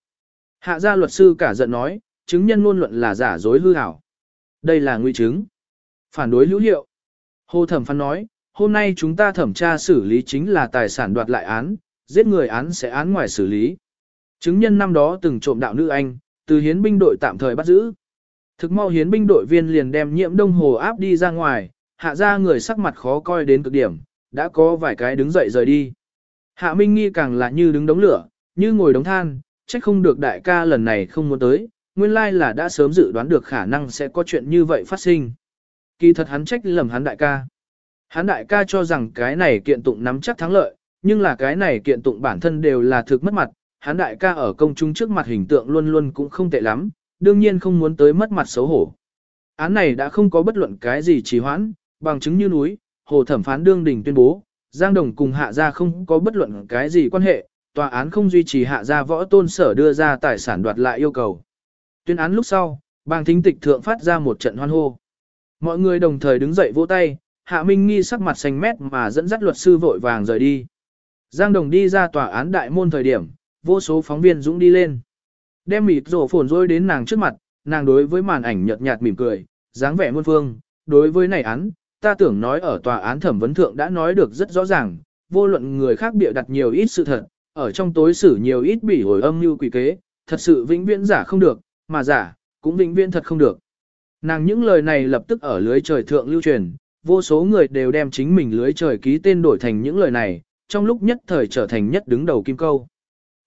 Hạ gia luật sư cả giận nói, chứng nhân luôn luận là giả dối hư ảo. Đây là nguy chứng. Phản đối hữu hiệu. Hồ thẩm phán nói, hôm nay chúng ta thẩm tra xử lý chính là tài sản đoạt lại án, giết người án sẽ án ngoài xử lý. Chứng nhân năm đó từng trộm đạo nữ anh, từ hiến binh đội tạm thời bắt giữ. Thực mau hiến binh đội viên liền đem nhiễm đông hồ áp đi ra ngoài, hạ ra người sắc mặt khó coi đến cực điểm, đã có vài cái đứng dậy rời đi. Hạ Minh Nghi càng là như đứng đống lửa, như ngồi đống than, trách không được đại ca lần này không muốn tới, nguyên lai là đã sớm dự đoán được khả năng sẽ có chuyện như vậy phát sinh. Kỳ thật hắn trách lầm hắn đại ca. Hán đại ca cho rằng cái này kiện tụng nắm chắc thắng lợi, nhưng là cái này kiện tụng bản thân đều là thực mất mặt, Hán đại ca ở công chúng trước mặt hình tượng luôn luôn cũng không tệ lắm, đương nhiên không muốn tới mất mặt xấu hổ. Án này đã không có bất luận cái gì trì hoãn, bằng chứng như núi, hồ thẩm phán đương đình tuyên bố, Giang Đồng cùng hạ gia không có bất luận cái gì quan hệ, tòa án không duy trì hạ gia võ tôn sở đưa ra tài sản đoạt lại yêu cầu. Tuyên án lúc sau, bang thính tịch thượng phát ra một trận hoan hô. Mọi người đồng thời đứng dậy vỗ tay, hạ minh nghi sắc mặt xanh mét mà dẫn dắt luật sư vội vàng rời đi. Giang Đồng đi ra tòa án đại môn thời điểm, vô số phóng viên dũng đi lên. Đem mịt rổ phồn rôi đến nàng trước mặt, nàng đối với màn ảnh nhợt nhạt mỉm cười, dáng vẻ muôn phương, đối với này án, ta tưởng nói ở tòa án thẩm vấn thượng đã nói được rất rõ ràng, vô luận người khác bịa đặt nhiều ít sự thật, ở trong tối xử nhiều ít bỉ hồi âm như quỷ kế, thật sự vĩnh viễn giả không được, mà giả, cũng vĩnh viễn thật không được. Nàng những lời này lập tức ở lưới trời thượng lưu truyền, vô số người đều đem chính mình lưới trời ký tên đổi thành những lời này, trong lúc nhất thời trở thành nhất đứng đầu kim câu.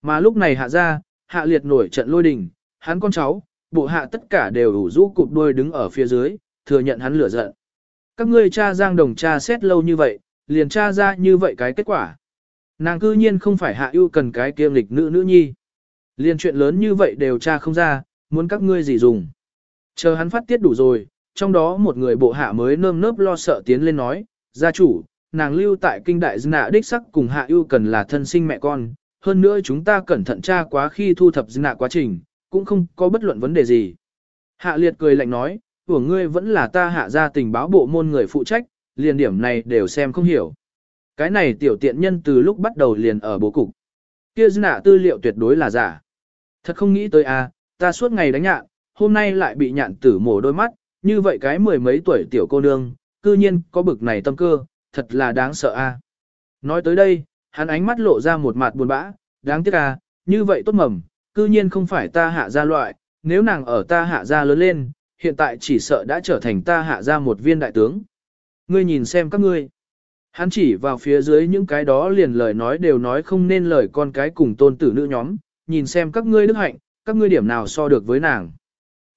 Mà lúc này hạ ra, hạ liệt nổi trận lôi đình, hắn con cháu, bộ hạ tất cả đều ủ rũ cụp đuôi đứng ở phía dưới, thừa nhận hắn lửa giận. Các ngươi cha giang đồng cha xét lâu như vậy, liền tra ra như vậy cái kết quả. Nàng cư nhiên không phải hạ ưu cần cái kiêm lịch nữ nữ nhi. Liền chuyện lớn như vậy đều tra không ra, muốn các ngươi gì dùng. Chờ hắn phát tiết đủ rồi, trong đó một người bộ hạ mới nơm nớp lo sợ tiến lên nói, gia chủ, nàng lưu tại kinh đại nạ đích sắc cùng hạ ưu cần là thân sinh mẹ con, hơn nữa chúng ta cẩn thận tra quá khi thu thập nạ quá trình, cũng không có bất luận vấn đề gì. Hạ liệt cười lạnh nói, của ngươi vẫn là ta hạ ra tình báo bộ môn người phụ trách, liền điểm này đều xem không hiểu. Cái này tiểu tiện nhân từ lúc bắt đầu liền ở bố cục. Kia nạ tư liệu tuyệt đối là giả. Thật không nghĩ tới a, à, ta suốt ngày đánh nhạn, hôm nay lại bị nhạn tử mổ đôi mắt, như vậy cái mười mấy tuổi tiểu cô nương, cư nhiên có bực này tâm cơ, thật là đáng sợ a. Nói tới đây, hắn ánh mắt lộ ra một mặt buồn bã, đáng tiếc a, như vậy tốt mầm, cư nhiên không phải ta hạ ra loại, nếu nàng ở ta hạ ra lớn lên, hiện tại chỉ sợ đã trở thành ta hạ ra một viên đại tướng. Ngươi nhìn xem các ngươi. Hắn chỉ vào phía dưới những cái đó liền lời nói đều nói không nên lời con cái cùng tôn tử nữ nhóm, nhìn xem các ngươi đức hạnh, các ngươi điểm nào so được với nàng.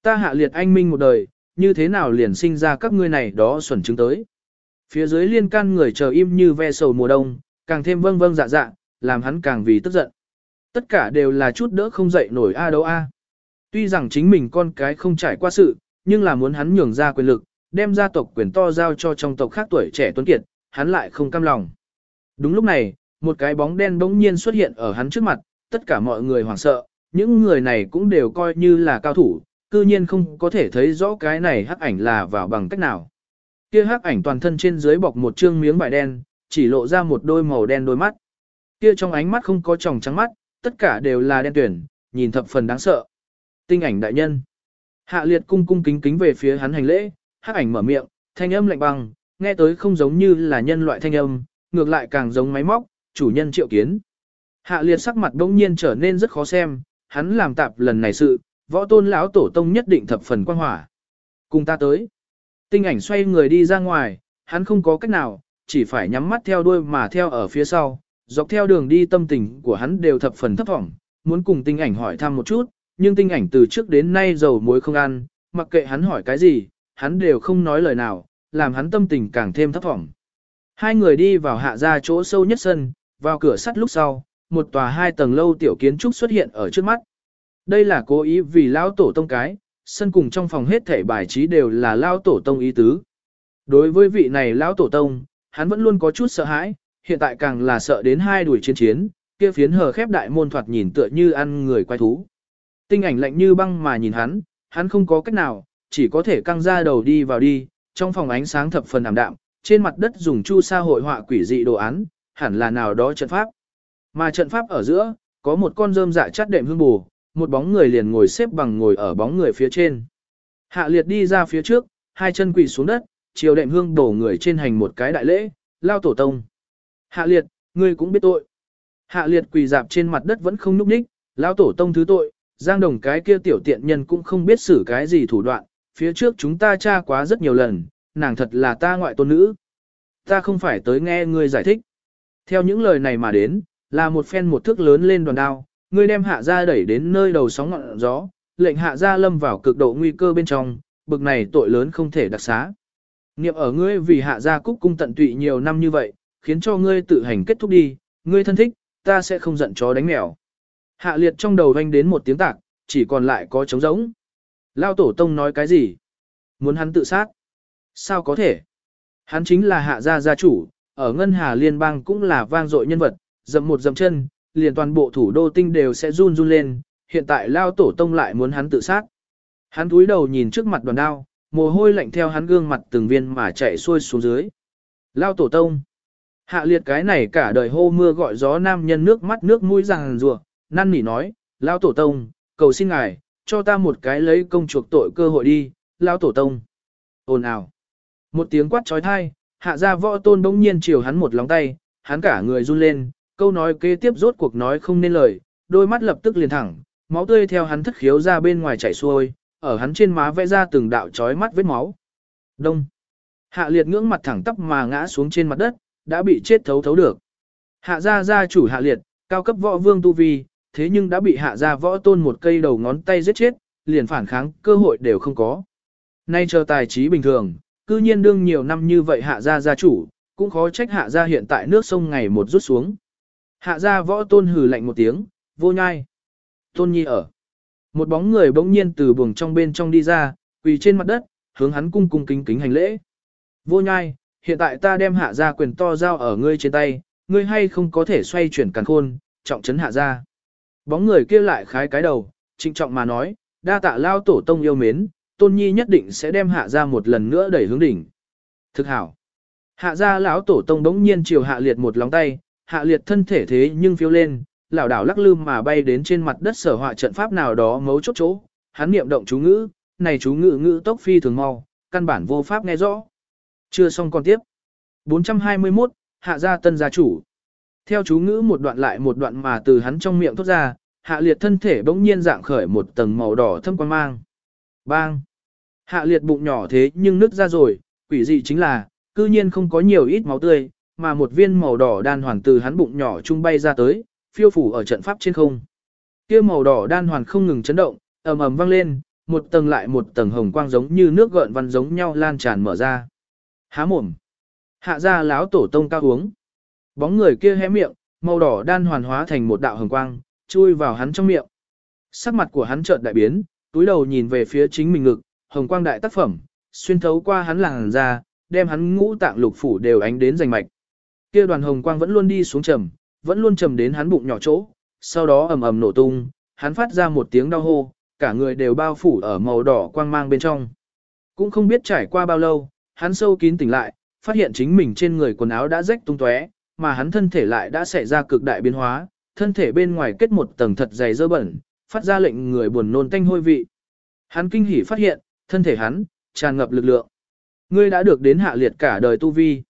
Ta hạ liệt anh minh một đời, như thế nào liền sinh ra các ngươi này đó xuẩn chứng tới. Phía dưới liên can người chờ im như ve sầu mùa đông, càng thêm vâng vâng dạ dạ, làm hắn càng vì tức giận. Tất cả đều là chút đỡ không dậy nổi a đâu a. Tuy rằng chính mình con cái không trải qua sự, nhưng là muốn hắn nhường ra quyền lực, đem gia tộc quyền to giao cho trong tộc khác tuổi trẻ tuấn kiệt, hắn lại không cam lòng. Đúng lúc này, một cái bóng đen bỗng nhiên xuất hiện ở hắn trước mặt, tất cả mọi người hoảng sợ, những người này cũng đều coi như là cao thủ, cư nhiên không có thể thấy rõ cái này hắc ảnh là vào bằng cách nào. Kia hắc ảnh toàn thân trên dưới bọc một trương miếng vải đen, chỉ lộ ra một đôi màu đen đôi mắt. Kia trong ánh mắt không có tròng trắng mắt, tất cả đều là đen tuyển, nhìn thập phần đáng sợ. Tinh ảnh đại nhân. Hạ liệt cung cung kính kính về phía hắn hành lễ, hắc ảnh mở miệng, thanh âm lạnh băng, nghe tới không giống như là nhân loại thanh âm, ngược lại càng giống máy móc, chủ nhân triệu kiến. Hạ liệt sắc mặt bỗng nhiên trở nên rất khó xem, hắn làm tạp lần này sự, võ tôn lão tổ tông nhất định thập phần quan hỏa. Cùng ta tới. Tinh ảnh xoay người đi ra ngoài, hắn không có cách nào, chỉ phải nhắm mắt theo đuôi mà theo ở phía sau, dọc theo đường đi tâm tình của hắn đều thập phần thấp vọng, muốn cùng tinh ảnh hỏi thăm một chút, nhưng tinh ảnh từ trước đến nay dầu muối không ăn, mặc kệ hắn hỏi cái gì, hắn đều không nói lời nào, làm hắn tâm tình càng thêm thấp vọng. Hai người đi vào hạ ra chỗ sâu nhất sân, vào cửa sắt lúc sau, một tòa hai tầng lâu tiểu kiến trúc xuất hiện ở trước mắt. Đây là cố ý vì lão tổ tông cái, sân cùng trong phòng hết thể bài trí đều là lão tổ tông ý tứ. Đối với vị này lão tổ tông, hắn vẫn luôn có chút sợ hãi, hiện tại càng là sợ đến hai đuổi chiến chiến, kia phiến hờ khép đại môn thoạt nhìn tựa như ăn người quay thú. Tinh ảnh lạnh như băng mà nhìn hắn, hắn không có cách nào, chỉ có thể căng ra đầu đi vào đi, trong phòng ánh sáng thập phần ảm đạm, trên mặt đất dùng chu sa hội họa quỷ dị đồ án, hẳn là nào đó trận pháp. Mà trận pháp ở giữa, có một con rơm dạ chắt đệm hương bù, một bóng người liền ngồi xếp bằng ngồi ở bóng người phía trên. Hạ liệt đi ra phía trước, hai chân quỳ xuống đất, chiều đệm hương đổ người trên hành một cái đại lễ, lao tổ tông. Hạ liệt, ngươi cũng biết tội. Hạ liệt quỳ dạp trên mặt đất vẫn không núp ních, lao tổ tông thứ tội, giang đồng cái kia tiểu tiện nhân cũng không biết xử cái gì thủ đoạn, phía trước chúng ta tra quá rất nhiều lần, nàng thật là ta ngoại tôn nữ. Ta không phải tới nghe ngươi giải thích. Theo những lời này mà đến, là một phen một thước lớn lên đoàn đao, ngươi đem hạ Gia đẩy đến nơi đầu sóng ngọn gió, lệnh hạ Gia lâm vào cực độ nguy cơ bên trong, bực này tội lớn không thể đặc xá. Niệm ở ngươi vì hạ Gia cúc cung tận tụy nhiều năm như vậy, khiến cho ngươi tự hành kết thúc đi, ngươi thân thích, ta sẽ không giận chó đánh mèo. Hạ liệt trong đầu vang đến một tiếng tạc, chỉ còn lại có trống rỗng. Lao tổ tông nói cái gì? Muốn hắn tự sát? Sao có thể? Hắn chính là hạ gia gia chủ, ở ngân hà liên bang cũng là vang dội nhân vật, dậm một dậm chân, liền toàn bộ thủ đô tinh đều sẽ run run lên, hiện tại lao tổ tông lại muốn hắn tự sát. Hắn cúi đầu nhìn trước mặt đoàn đao, mồ hôi lạnh theo hắn gương mặt từng viên mà chạy xuôi xuống dưới. Lao tổ tông. Hạ liệt cái này cả đời hô mưa gọi gió nam nhân nước mắt nước mũi ràng rùa, năn nỉ nói, Lao tổ tông, cầu xin ngài, cho ta một cái lấy công chuộc tội cơ hội đi, Lao tổ tông. Ồn ào. Một tiếng quát trói thai, hạ gia võ tôn bỗng nhiên chiều hắn một lóng tay, hắn cả người run lên, câu nói kế tiếp rốt cuộc nói không nên lời, đôi mắt lập tức liền thẳng, máu tươi theo hắn thất khiếu ra bên ngoài chảy xuôi, ở hắn trên má vẽ ra từng đạo chói mắt vết máu. Đông. Hạ liệt ngưỡng mặt thẳng tắp mà ngã xuống trên mặt đất, đã bị chết thấu thấu được. Hạ gia gia chủ hạ liệt, cao cấp võ vương tu vi, thế nhưng đã bị hạ gia võ tôn một cây đầu ngón tay giết chết, liền phản kháng cơ hội đều không có. Nay chờ tài trí bình thường, cư nhiên đương nhiều năm như vậy hạ gia gia chủ, cũng khó trách hạ gia hiện tại nước sông ngày một rút xuống. Hạ gia võ tôn hừ lạnh một tiếng, vô nhai. Tôn nhi ở. Một bóng người bỗng nhiên từ buồng trong bên trong đi ra, quỳ trên mặt đất, hướng hắn cung cung kính kính hành lễ. Vô nhai, hiện tại ta đem hạ gia quyền to giao ở ngươi trên tay, ngươi hay không có thể xoay chuyển càn khôn, trọng trấn hạ gia. Bóng người kia lại khái cái đầu, trịnh trọng mà nói, đa tạ lao tổ tông yêu mến, tôn nhi nhất định sẽ đem hạ gia một lần nữa đẩy hướng đỉnh. Thực hảo. Hạ gia lão tổ tông đống nhiên chiều hạ liệt một lóng tay, hạ liệt thân thể thế nhưng phiêu lên, lảo đảo lắc lư mà bay đến trên mặt đất sở họa trận pháp nào đó mấu chốt chỗ, hắn niệm động chú ngữ, này chú ngữ ngữ tốc phi thường mau, căn bản vô pháp nghe rõ. Chưa xong còn tiếp. 421, hạ gia tân gia chủ. Theo chú ngữ một đoạn lại một đoạn mà từ hắn trong miệng thốt ra, hạ liệt thân thể bỗng nhiên dạng khởi một tầng màu đỏ thâm quan mang. Bang! Hạ liệt bụng nhỏ thế nhưng nứt ra rồi, quỷ dị chính là, cư nhiên không có nhiều ít máu tươi, mà một viên màu đỏ đan hoàn từ hắn bụng nhỏ trung bay ra tới, phiêu phủ ở trận pháp trên không. Kia màu đỏ đan hoàn không ngừng chấn động, ầm ầm vang lên, một tầng lại một tầng hồng quang giống như nước gợn văn giống nhau lan tràn mở ra. Há mồm. Hạ ra láo tổ tông cao uống. Bóng người kia hé miệng, màu đỏ đan hoàn hóa thành một đạo hồng quang, chui vào hắn trong miệng. Sắc mặt của hắn chợt đại biến, túi đầu nhìn về phía chính mình ngực, hồng quang đại tác phẩm, xuyên thấu qua hắn làn ra, đem hắn ngũ tạng lục phủ đều ánh đến rành mạch. Kia đoàn hồng quang vẫn luôn đi xuống trầm, vẫn luôn trầm đến hắn bụng nhỏ chỗ, sau đó ầm ầm nổ tung, hắn phát ra một tiếng đau hô, cả người đều bao phủ ở màu đỏ quang mang bên trong. Cũng không biết trải qua bao lâu, hắn sâu kín tỉnh lại, phát hiện chính mình trên người quần áo đã rách tung tóe, mà hắn thân thể lại đã xảy ra cực đại biến hóa, thân thể bên ngoài kết một tầng thật dày dơ bẩn, phát ra lệnh người buồn nôn tanh hôi vị. Hắn kinh hỉ phát hiện, thân thể hắn tràn ngập lực lượng. Ngươi đã được đến hạ liệt cả đời tu vi.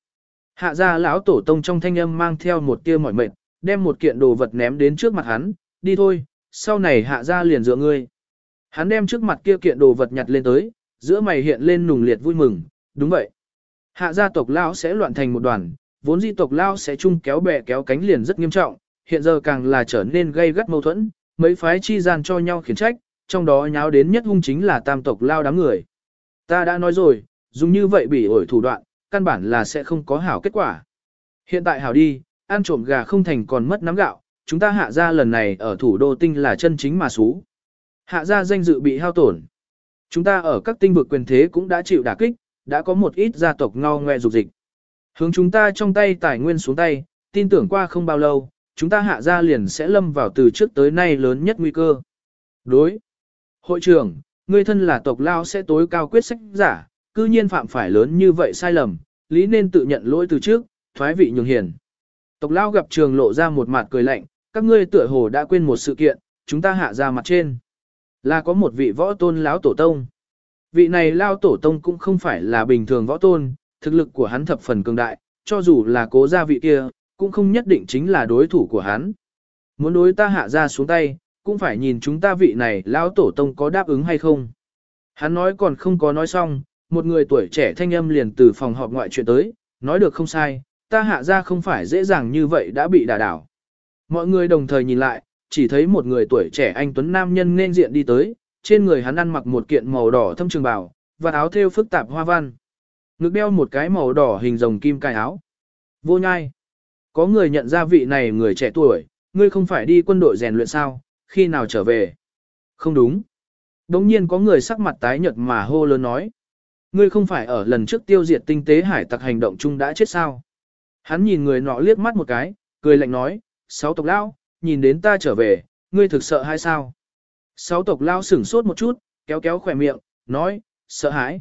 Hạ gia lão tổ tông trong thanh âm mang theo một tia mỏi mệt, đem một kiện đồ vật ném đến trước mặt hắn, đi thôi, sau này hạ gia liền dựa ngươi. Hắn đem trước mặt kia kiện đồ vật nhặt lên tới, giữa mày hiện lên nùng liệt vui mừng, đúng vậy. Hạ gia tộc lão sẽ loạn thành một đoàn, vốn di tộc lão sẽ chung kéo bè kéo cánh liền rất nghiêm trọng, hiện giờ càng là trở nên gây gắt mâu thuẫn, mấy phái chi gian cho nhau khiển trách, trong đó nháo đến nhất hung chính là tam tộc lao đám người. Ta đã nói rồi, dùng như vậy bị ổi thủ đoạn, căn bản là sẽ không có hảo kết quả. Hiện tại hảo đi, ăn trộm gà không thành còn mất nắm gạo, chúng ta hạ ra lần này ở thủ đô tinh là chân chính mà xú. Hạ ra danh dự bị hao tổn. Chúng ta ở các tinh vực quyền thế cũng đã chịu đả kích, đã có một ít gia tộc ngao ngoe dục dịch. Hướng chúng ta trong tay tài nguyên xuống tay, tin tưởng qua không bao lâu, chúng ta hạ ra liền sẽ lâm vào từ trước tới nay lớn nhất nguy cơ. Đối. Hội trưởng, người thân là tộc lao sẽ tối cao quyết sách giả, cư nhiên phạm phải lớn như vậy sai lầm, lý nên tự nhận lỗi từ trước, thoái vị nhường hiền. Tộc lao gặp trường lộ ra một mặt cười lạnh, các ngươi tựa hồ đã quên một sự kiện, chúng ta hạ ra mặt trên. Là có một vị võ tôn lão tổ tông. Vị này lao tổ tông cũng không phải là bình thường võ tôn, thực lực của hắn thập phần cường đại, cho dù là cố gia vị kia, cũng không nhất định chính là đối thủ của hắn. Muốn đối ta hạ ra xuống tay, cũng phải nhìn chúng ta vị này lão tổ tông có đáp ứng hay không. Hắn nói còn không có nói xong, một người tuổi trẻ thanh âm liền từ phòng họp ngoại chuyện tới, nói được không sai, ta hạ ra không phải dễ dàng như vậy đã bị đả đảo. Mọi người đồng thời nhìn lại, chỉ thấy một người tuổi trẻ anh Tuấn Nam nhân nên diện đi tới, trên người hắn ăn mặc một kiện màu đỏ thâm trường bào, và áo thêu phức tạp hoa văn. Ngực đeo một cái màu đỏ hình rồng kim cài áo. Vô nhai. Có người nhận ra vị này người trẻ tuổi, ngươi không phải đi quân đội rèn luyện sao, khi nào trở về? Không đúng. Đống nhiên có người sắc mặt tái nhợt mà hô lớn nói. Ngươi không phải ở lần trước tiêu diệt tinh tế hải tặc hành động chung đã chết sao? Hắn nhìn người nọ liếc mắt một cái, cười lạnh nói, sáu tộc lão, nhìn đến ta trở về, ngươi thực sợ hay sao? Sáu tộc lão sửng sốt một chút, kéo kéo khỏe miệng, nói, sợ hãi.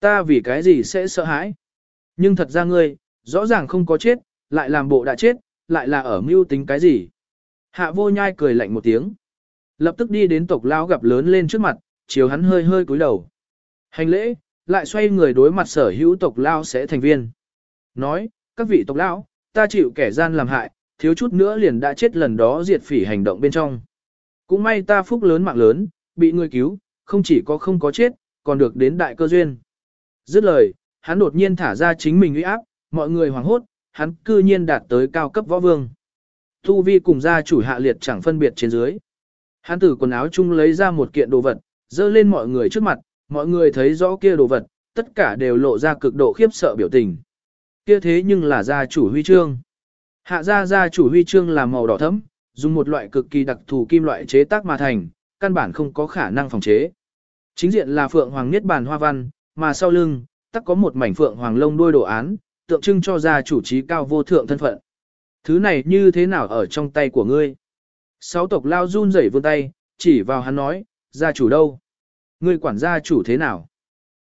Ta vì cái gì sẽ sợ hãi? Nhưng thật ra ngươi, rõ ràng không có chết, lại làm bộ đã chết, lại là ở mưu tính cái gì? Hạ vô nhai cười lạnh một tiếng. Lập tức đi đến tộc lão gặp lớn lên trước mặt, chiều hắn hơi hơi cúi đầu. Hành lễ, lại xoay người đối mặt sở hữu tộc lao sẽ thành viên. Nói, các vị tộc lão, ta chịu kẻ gian làm hại, thiếu chút nữa liền đã chết lần đó diệt phỉ hành động bên trong. Cũng may ta phúc lớn mạng lớn, bị người cứu, không chỉ có không có chết, còn được đến đại cơ duyên. Dứt lời, hắn đột nhiên thả ra chính mình uy áp, mọi người hoảng hốt, hắn cư nhiên đạt tới cao cấp võ vương. Thu vi cùng gia chủ hạ liệt chẳng phân biệt trên dưới. Hắn từ quần áo chung lấy ra một kiện đồ vật, dơ lên mọi người trước mặt, mọi người thấy rõ kia đồ vật, tất cả đều lộ ra cực độ khiếp sợ biểu tình. Kia thế nhưng là gia chủ huy chương. Hạ gia gia chủ huy chương là màu đỏ thẫm, dùng một loại cực kỳ đặc thù kim loại chế tác mà thành, căn bản không có khả năng phòng chế. Chính diện là phượng hoàng niết bàn hoa văn, mà sau lưng, tắc có một mảnh phượng hoàng lông đuôi đồ án, tượng trưng cho gia chủ trí cao vô thượng thân phận. Thứ này như thế nào ở trong tay của ngươi? Sáu tộc lao run rẩy vươn tay, chỉ vào hắn nói, gia chủ đâu? Người quản gia chủ thế nào?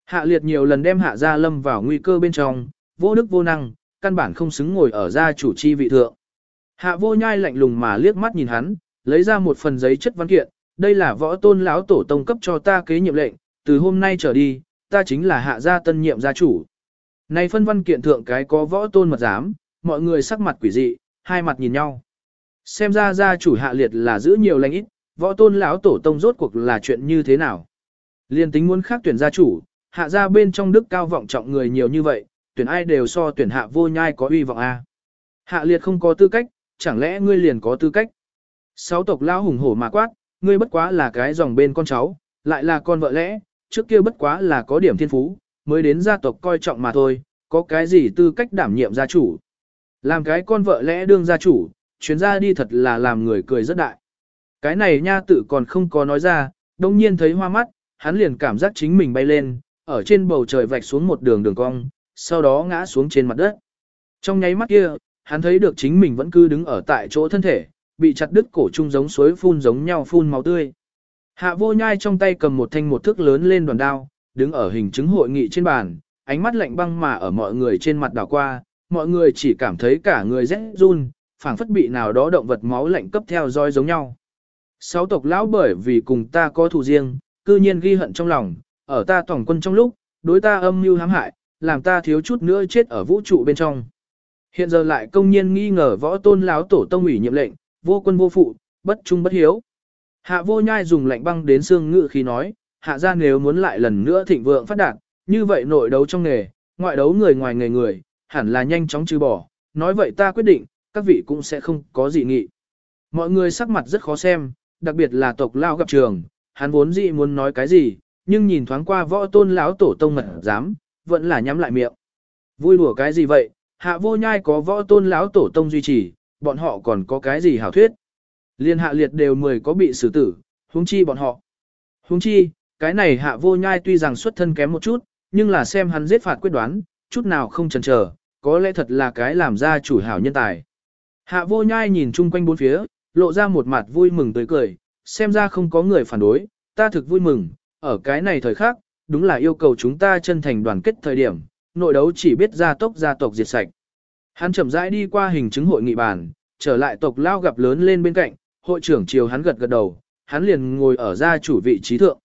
Hạ liệt nhiều lần đem hạ gia lâm vào nguy cơ bên trong, vô đức vô năng, căn bản không xứng ngồi ở gia chủ chi vị thượng. Hạ vô nhai lạnh lùng mà liếc mắt nhìn hắn, lấy ra một phần giấy chất văn kiện, đây là võ tôn lão tổ tông cấp cho ta kế nhiệm lệnh, từ hôm nay trở đi, ta chính là hạ gia tân nhiệm gia chủ. Này phân văn kiện thượng cái có võ tôn mật giám, mọi người sắc mặt quỷ dị, hai mặt nhìn nhau. Xem ra gia chủ hạ liệt là giữ nhiều lãnh ít, võ tôn lão tổ tông rốt cuộc là chuyện như thế nào. Liên tính muốn khác tuyển gia chủ, hạ gia bên trong đức cao vọng trọng người nhiều như vậy, tuyển ai đều so tuyển hạ vô nhai có uy vọng a. Hạ liệt không có tư cách, chẳng lẽ ngươi liền có tư cách? Sáu tộc lao hùng hổ mà quát, ngươi bất quá là cái dòng bên con cháu, lại là con vợ lẽ, trước kia bất quá là có điểm thiên phú, mới đến gia tộc coi trọng mà thôi, có cái gì tư cách đảm nhiệm gia chủ. Làm cái con vợ lẽ đương gia chủ, chuyến ra đi thật là làm người cười rất đại. Cái này nha tự còn không có nói ra, đông nhiên thấy hoa mắt, hắn liền cảm giác chính mình bay lên, ở trên bầu trời vạch xuống một đường đường cong, sau đó ngã xuống trên mặt đất. Trong nháy mắt kia, hắn thấy được chính mình vẫn cứ đứng ở tại chỗ thân thể, bị chặt đứt cổ trung giống suối phun giống nhau phun máu tươi. Hạ vô nhai trong tay cầm một thanh một thước lớn lên đoàn đao, đứng ở hình chứng hội nghị trên bàn, ánh mắt lạnh băng mà ở mọi người trên mặt đảo qua, mọi người chỉ cảm thấy cả người rét run, phảng phất bị nào đó động vật máu lạnh cấp theo dõi giống nhau. Sáu tộc lão bởi vì cùng ta có thù riêng, cư nhiên ghi hận trong lòng, ở ta tổng quân trong lúc, đối ta âm mưu hãm hại, làm ta thiếu chút nữa chết ở vũ trụ bên trong. Hiện giờ lại công nhiên nghi ngờ võ tôn lão tổ tông ủy nhiệm lệnh, vô quân vô phụ, bất trung bất hiếu. Hạ vô nhai dùng lạnh băng đến xương ngự khi nói, hạ ra nếu muốn lại lần nữa thịnh vượng phát đạt, như vậy nội đấu trong nghề, ngoại đấu người ngoài nghề người, hẳn là nhanh chóng trừ bỏ. Nói vậy ta quyết định, các vị cũng sẽ không có gì nghị. Mọi người sắc mặt rất khó xem, đặc biệt là tộc lao gặp trường, hắn vốn dĩ muốn nói cái gì, nhưng nhìn thoáng qua võ tôn lão tổ tông mật dám, vẫn là nhắm lại miệng. Vui đùa cái gì vậy, hạ vô nhai có võ tôn lão tổ tông duy trì, bọn họ còn có cái gì hảo thuyết. Liên hạ liệt đều mười có bị xử tử, huống chi bọn họ. Huống chi, cái này hạ vô nhai tuy rằng xuất thân kém một chút, nhưng là xem hắn giết phạt quyết đoán, chút nào không chần chờ, có lẽ thật là cái làm ra chủ hảo nhân tài. Hạ vô nhai nhìn chung quanh bốn phía, lộ ra một mặt vui mừng tới cười, xem ra không có người phản đối, ta thực vui mừng, ở cái này thời khắc, đúng là yêu cầu chúng ta chân thành đoàn kết thời điểm, nội đấu chỉ biết gia tốc gia tộc diệt sạch. Hắn chậm rãi đi qua hình chứng hội nghị bàn, trở lại tộc lao gặp lớn lên bên cạnh, hội trưởng chiều hắn gật gật đầu, hắn liền ngồi ở gia chủ vị trí thượng.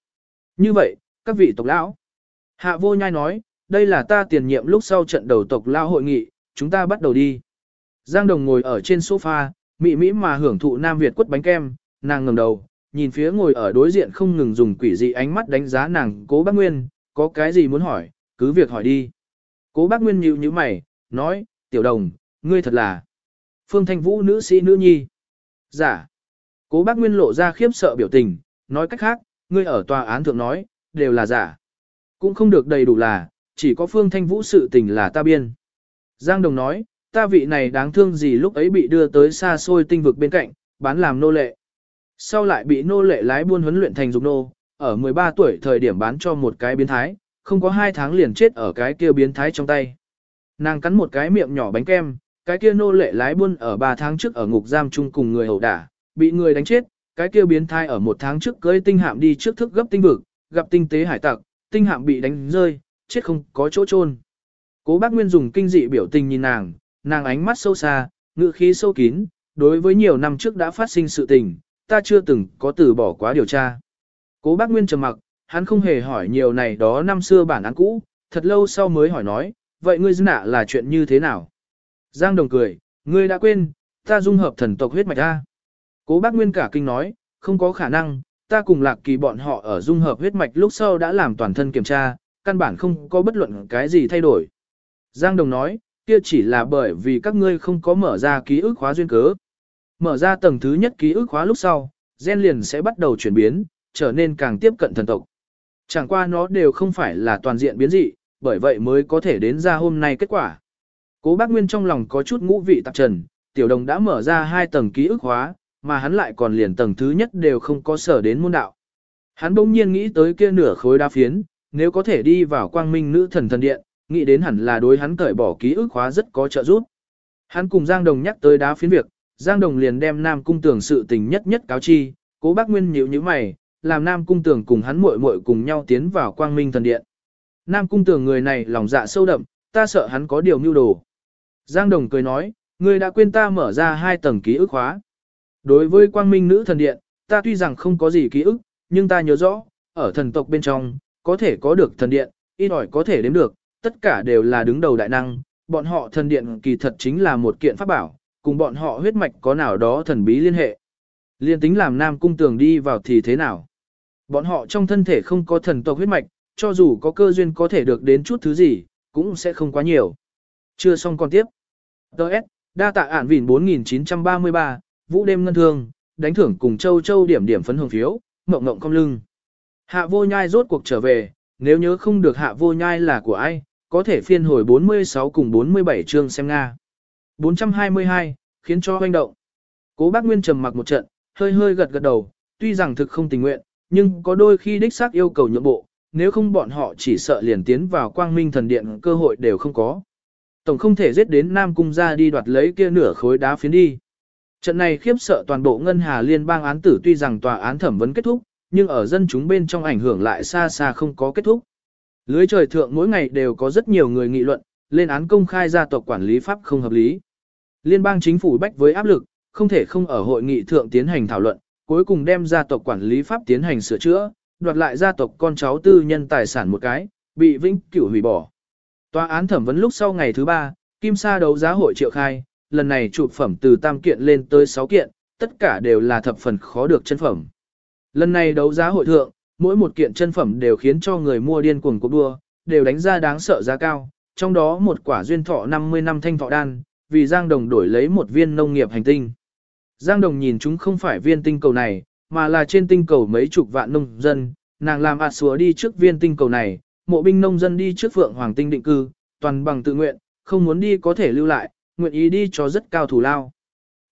Như vậy, các vị tộc lão. Hạ vô nhai nói, đây là ta tiền nhiệm lúc sau trận đầu tộc lao hội nghị, chúng ta bắt đầu đi. Giang Đồng ngồi ở trên sofa, mị mỹ mà hưởng thụ Nam Việt quất bánh kem, nàng ngẩng đầu, nhìn phía ngồi ở đối diện không ngừng dùng quỷ dị ánh mắt đánh giá nàng cố bác Nguyên, có cái gì muốn hỏi, cứ việc hỏi đi. Cố bác Nguyên nhíu như mày, nói, tiểu đồng, ngươi thật là Phương Thanh Vũ nữ sĩ nữ nhi. Giả. Cố bác Nguyên lộ ra khiếp sợ biểu tình, nói cách khác, ngươi ở tòa án thượng nói, đều là giả. Cũng không được đầy đủ là, chỉ có Phương Thanh Vũ sự tình là ta biên. Giang Đồng nói, ta vị này đáng thương gì lúc ấy bị đưa tới xa xôi tinh vực bên cạnh, bán làm nô lệ. Sau lại bị nô lệ lái buôn huấn luyện thành dục nô, ở 13 tuổi thời điểm bán cho một cái biến thái, không có 2 tháng liền chết ở cái kia biến thái trong tay. Nàng cắn một cái miệng nhỏ bánh kem, cái kia nô lệ lái buôn ở 3 tháng trước ở ngục giam chung cùng người hầu đả, bị người đánh chết, cái kia biến thái ở một tháng trước cưới tinh hạm đi trước thức gấp tinh vực, gặp tinh tế hải tặc, tinh hạm bị đánh rơi, chết không có chỗ chôn. Cố bác Nguyên dùng kinh dị biểu tình nhìn nàng, nàng ánh mắt sâu xa, ngữ khí sâu kín, đối với nhiều năm trước đã phát sinh sự tình, ta chưa từng có từ bỏ quá điều tra. Cố bác Nguyên trầm mặc, hắn không hề hỏi nhiều này đó năm xưa bản án cũ, thật lâu sau mới hỏi nói, vậy ngươi dư nạ là chuyện như thế nào? Giang Đồng cười, ngươi đã quên, ta dung hợp thần tộc huyết mạch ta. Cố bác Nguyên cả kinh nói, không có khả năng, ta cùng lạc kỳ bọn họ ở dung hợp huyết mạch lúc sau đã làm toàn thân kiểm tra, căn bản không có bất luận cái gì thay đổi. Giang Đồng nói, kia chỉ là bởi vì các ngươi không có mở ra ký ức khóa duyên cớ. Mở ra tầng thứ nhất ký ức khóa lúc sau, gen liền sẽ bắt đầu chuyển biến, trở nên càng tiếp cận thần tộc. Chẳng qua nó đều không phải là toàn diện biến dị, bởi vậy mới có thể đến ra hôm nay kết quả. Cố bác Nguyên trong lòng có chút ngũ vị tạp trần, tiểu đồng đã mở ra hai tầng ký ức hóa, mà hắn lại còn liền tầng thứ nhất đều không có sở đến môn đạo. Hắn bỗng nhiên nghĩ tới kia nửa khối đa phiến, nếu có thể đi vào quang minh nữ thần thần điện, nghĩ đến hẳn là đối hắn cởi bỏ ký ức hóa rất có trợ giúp. Hắn cùng Giang Đồng nhắc tới đá phiến việc, Giang Đồng liền đem Nam Cung Tưởng sự tình nhất nhất cáo chi, cố bác Nguyên nhíu như mày, làm Nam Cung Tưởng cùng hắn muội muội cùng nhau tiến vào quang minh thần điện. Nam Cung Tưởng người này lòng dạ sâu đậm, ta sợ hắn có điều mưu đồ. Giang Đồng cười nói, ngươi đã quên ta mở ra hai tầng ký ức khóa. Đối với quang minh nữ thần điện, ta tuy rằng không có gì ký ức, nhưng ta nhớ rõ, ở thần tộc bên trong, có thể có được thần điện, ít ỏi có thể đếm được, tất cả đều là đứng đầu đại năng, bọn họ thần điện kỳ thật chính là một kiện pháp bảo, cùng bọn họ huyết mạch có nào đó thần bí liên hệ. Liên tính làm nam cung tường đi vào thì thế nào? Bọn họ trong thân thể không có thần tộc huyết mạch, cho dù có cơ duyên có thể được đến chút thứ gì, cũng sẽ không quá nhiều. Chưa xong còn tiếp. Đợt, đa tạ ản vỉn 4933, vũ đêm ngân thương, đánh thưởng cùng châu châu điểm điểm phấn hồng phiếu, mộng mộng cong lưng. Hạ vô nhai rốt cuộc trở về, nếu nhớ không được hạ vô nhai là của ai, có thể phiên hồi 46 cùng 47 chương xem Nga. 422, khiến cho hoành động. Cố bác Nguyên trầm mặc một trận, hơi hơi gật gật đầu, tuy rằng thực không tình nguyện, nhưng có đôi khi đích xác yêu cầu nhượng bộ, nếu không bọn họ chỉ sợ liền tiến vào quang minh thần điện cơ hội đều không có. Tổng không thể giết đến Nam Cung ra đi đoạt lấy kia nửa khối đá phiến đi. Trận này khiếp sợ toàn bộ ngân hà liên bang án tử tuy rằng tòa án thẩm vấn kết thúc, nhưng ở dân chúng bên trong ảnh hưởng lại xa xa không có kết thúc. Lưới trời thượng mỗi ngày đều có rất nhiều người nghị luận, lên án công khai gia tộc quản lý pháp không hợp lý. Liên bang chính phủ bách với áp lực, không thể không ở hội nghị thượng tiến hành thảo luận, cuối cùng đem gia tộc quản lý pháp tiến hành sửa chữa, đoạt lại gia tộc con cháu tư nhân tài sản một cái, bị vĩnh cửu hủy bỏ. Tòa án thẩm vấn lúc sau ngày thứ ba, Kim Sa đấu giá hội triệu khai, lần này chụp phẩm từ tam kiện lên tới 6 kiện, tất cả đều là thập phần khó được chân phẩm. Lần này đấu giá hội thượng, mỗi một kiện chân phẩm đều khiến cho người mua điên cuồng cuộc đua, đều đánh ra đáng sợ giá cao, trong đó một quả duyên thọ 50 năm thanh thọ đan, vì Giang Đồng đổi lấy một viên nông nghiệp hành tinh. Giang Đồng nhìn chúng không phải viên tinh cầu này, mà là trên tinh cầu mấy chục vạn nông dân, nàng làm ạt xúa đi trước viên tinh cầu này, mộ binh nông dân đi trước phượng hoàng tinh định cư, toàn bằng tự nguyện, không muốn đi có thể lưu lại, nguyện ý đi cho rất cao thủ lao.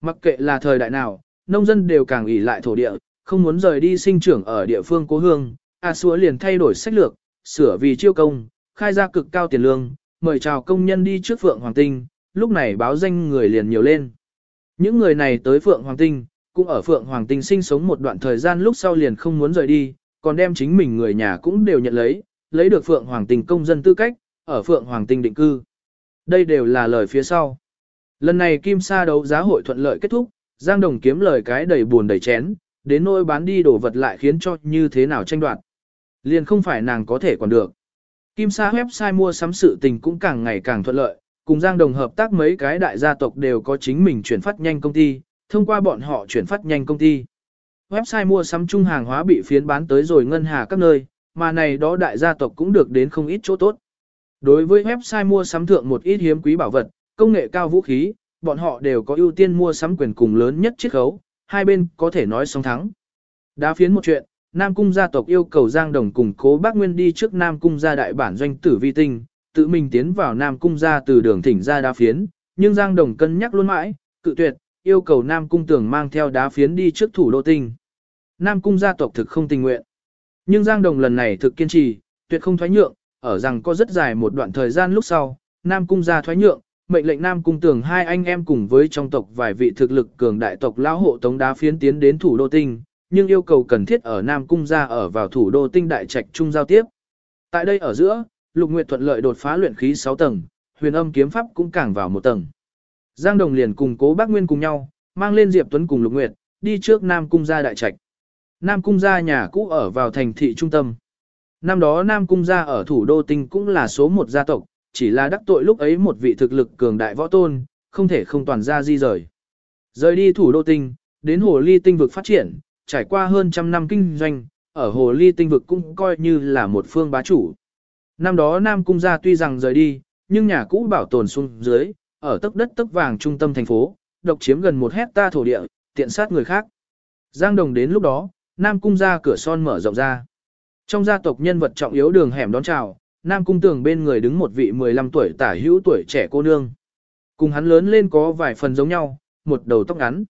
Mặc kệ là thời đại nào, nông dân đều càng ủy lại thổ địa, không muốn rời đi sinh trưởng ở địa phương cố hương, A Xúa liền thay đổi sách lược, sửa vì chiêu công, khai ra cực cao tiền lương, mời chào công nhân đi trước Phượng Hoàng Tinh, lúc này báo danh người liền nhiều lên. Những người này tới Phượng Hoàng Tinh, cũng ở Phượng Hoàng Tinh sinh sống một đoạn thời gian lúc sau liền không muốn rời đi, còn đem chính mình người nhà cũng đều nhận lấy, lấy được Phượng Hoàng Tinh công dân tư cách, ở Phượng Hoàng Tinh định cư. Đây đều là lời phía sau. Lần này Kim Sa đấu giá hội thuận lợi kết thúc, Giang Đồng kiếm lời cái đầy buồn đầy chén, đến nỗi bán đi đồ vật lại khiến cho như thế nào tranh đoạt. Liền không phải nàng có thể còn được. Kim Sa website mua sắm sự tình cũng càng ngày càng thuận lợi, cùng Giang Đồng hợp tác mấy cái đại gia tộc đều có chính mình chuyển phát nhanh công ty, thông qua bọn họ chuyển phát nhanh công ty. Website mua sắm chung hàng hóa bị phiến bán tới rồi ngân hà các nơi, mà này đó đại gia tộc cũng được đến không ít chỗ tốt. Đối với website mua sắm thượng một ít hiếm quý bảo vật, công nghệ cao vũ khí, bọn họ đều có ưu tiên mua sắm quyền cùng lớn nhất chiết khấu, hai bên có thể nói song thắng. Đá phiến một chuyện, Nam Cung gia tộc yêu cầu Giang Đồng cùng cố bác Nguyên đi trước Nam Cung gia đại bản doanh tử vi tinh, tự mình tiến vào Nam Cung gia từ đường thỉnh ra đá phiến, nhưng Giang Đồng cân nhắc luôn mãi, cự tuyệt, yêu cầu Nam Cung tưởng mang theo đá phiến đi trước thủ đô tinh. Nam Cung gia tộc thực không tình nguyện. Nhưng Giang Đồng lần này thực kiên trì, tuyệt không thoái nhượng, ở rằng có rất dài một đoạn thời gian lúc sau, Nam Cung gia thoái nhượng, mệnh lệnh Nam Cung tưởng hai anh em cùng với trong tộc vài vị thực lực cường đại tộc lão hộ tống đá phiến tiến đến thủ đô tinh, nhưng yêu cầu cần thiết ở Nam Cung gia ở vào thủ đô tinh đại trạch trung giao tiếp. Tại đây ở giữa, Lục Nguyệt thuận lợi đột phá luyện khí 6 tầng, huyền âm kiếm pháp cũng càng vào một tầng. Giang Đồng liền cùng cố bác Nguyên cùng nhau, mang lên Diệp Tuấn cùng Lục Nguyệt, đi trước Nam Cung gia đại trạch. Nam Cung gia nhà cũ ở vào thành thị trung tâm. Năm đó Nam Cung gia ở thủ đô tinh cũng là số một gia tộc, chỉ là đắc tội lúc ấy một vị thực lực cường đại võ tôn, không thể không toàn gia di rời. Rời đi thủ đô tinh, đến hồ ly tinh vực phát triển, trải qua hơn trăm năm kinh doanh, ở hồ ly tinh vực cũng coi như là một phương bá chủ. Năm đó Nam Cung gia tuy rằng rời đi, nhưng nhà cũ bảo tồn xuống dưới, ở tấc đất tấc vàng trung tâm thành phố, độc chiếm gần một hecta thổ địa, tiện sát người khác. Giang Đồng đến lúc đó, Nam Cung gia cửa son mở rộng ra. Trong gia tộc nhân vật trọng yếu đường hẻm đón chào, Nam Cung tường bên người đứng một vị 15 tuổi tả hữu tuổi trẻ cô nương. Cùng hắn lớn lên có vài phần giống nhau, một đầu tóc ngắn.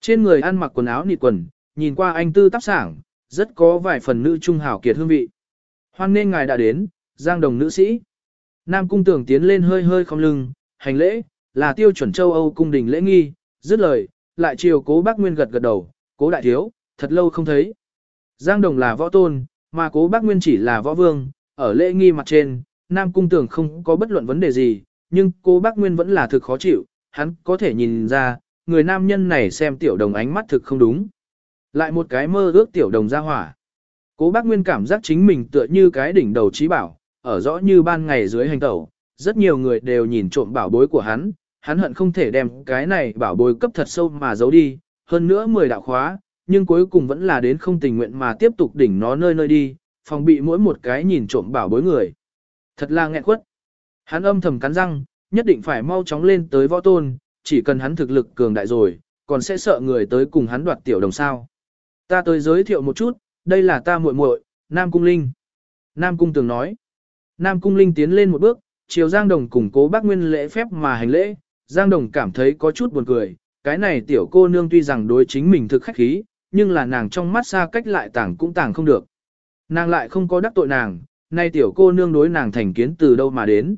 Trên người ăn mặc quần áo nịt quần, nhìn qua anh tư tác sảng, rất có vài phần nữ trung hảo kiệt hương vị. Hoan nên ngài đã đến, giang đồng nữ sĩ. Nam cung tưởng tiến lên hơi hơi không lưng, hành lễ, là tiêu chuẩn châu Âu cung đình lễ nghi, dứt lời, lại chiều cố bác Nguyên gật gật đầu, cố đại thiếu, thật lâu không thấy. Giang đồng là võ tôn, mà cố bác Nguyên chỉ là võ vương, ở lễ nghi mặt trên, Nam cung tưởng không có bất luận vấn đề gì, nhưng cố bác Nguyên vẫn là thực khó chịu, hắn có thể nhìn ra, người nam nhân này xem tiểu đồng ánh mắt thực không đúng. Lại một cái mơ ước tiểu đồng ra hỏa. Cố bác Nguyên cảm giác chính mình tựa như cái đỉnh đầu trí bảo, ở rõ như ban ngày dưới hành tẩu, rất nhiều người đều nhìn trộm bảo bối của hắn, hắn hận không thể đem cái này bảo bối cấp thật sâu mà giấu đi, hơn nữa 10 đạo khóa, nhưng cuối cùng vẫn là đến không tình nguyện mà tiếp tục đỉnh nó nơi nơi đi, phòng bị mỗi một cái nhìn trộm bảo bối người. Thật là nghẹn quất. Hắn âm thầm cắn răng, nhất định phải mau chóng lên tới võ tôn, chỉ cần hắn thực lực cường đại rồi, còn sẽ sợ người tới cùng hắn đoạt tiểu đồng sao. Ta tới giới thiệu một chút, đây là ta muội muội, Nam Cung Linh. Nam Cung Tường nói. Nam Cung Linh tiến lên một bước, chiều Giang Đồng cùng cố bác Nguyên lễ phép mà hành lễ. Giang Đồng cảm thấy có chút buồn cười, cái này tiểu cô nương tuy rằng đối chính mình thực khách khí, nhưng là nàng trong mắt xa cách lại tảng cũng tảng không được. Nàng lại không có đắc tội nàng, nay tiểu cô nương đối nàng thành kiến từ đâu mà đến.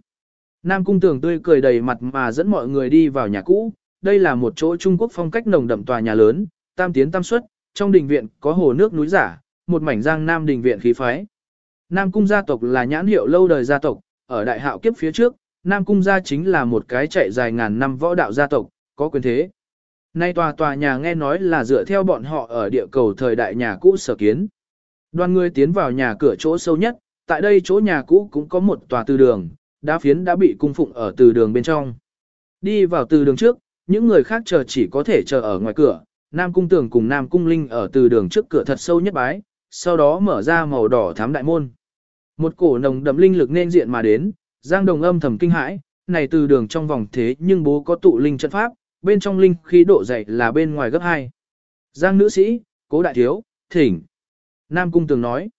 Nam Cung Tường tươi cười đầy mặt mà dẫn mọi người đi vào nhà cũ, đây là một chỗ Trung Quốc phong cách nồng đậm tòa nhà lớn, tam tiến tam xuất, trong đình viện có hồ nước núi giả, một mảnh giang nam đình viện khí phái. Nam cung gia tộc là nhãn hiệu lâu đời gia tộc, ở đại hạo kiếp phía trước, Nam cung gia chính là một cái chạy dài ngàn năm võ đạo gia tộc, có quyền thế. Nay tòa tòa nhà nghe nói là dựa theo bọn họ ở địa cầu thời đại nhà cũ sở kiến. Đoàn người tiến vào nhà cửa chỗ sâu nhất, tại đây chỗ nhà cũ cũng có một tòa từ đường, đá phiến đã bị cung phụng ở từ đường bên trong. Đi vào từ đường trước, những người khác chờ chỉ có thể chờ ở ngoài cửa, Nam Cung Tường cùng Nam Cung Linh ở từ đường trước cửa thật sâu nhất bái, sau đó mở ra màu đỏ thám đại môn. Một cổ nồng đậm linh lực nên diện mà đến, Giang Đồng âm thầm kinh hãi, này từ đường trong vòng thế nhưng bố có tụ linh trận pháp, bên trong linh khí độ dày là bên ngoài gấp 2. Giang nữ sĩ, cố đại thiếu, thỉnh. Nam Cung Tường nói.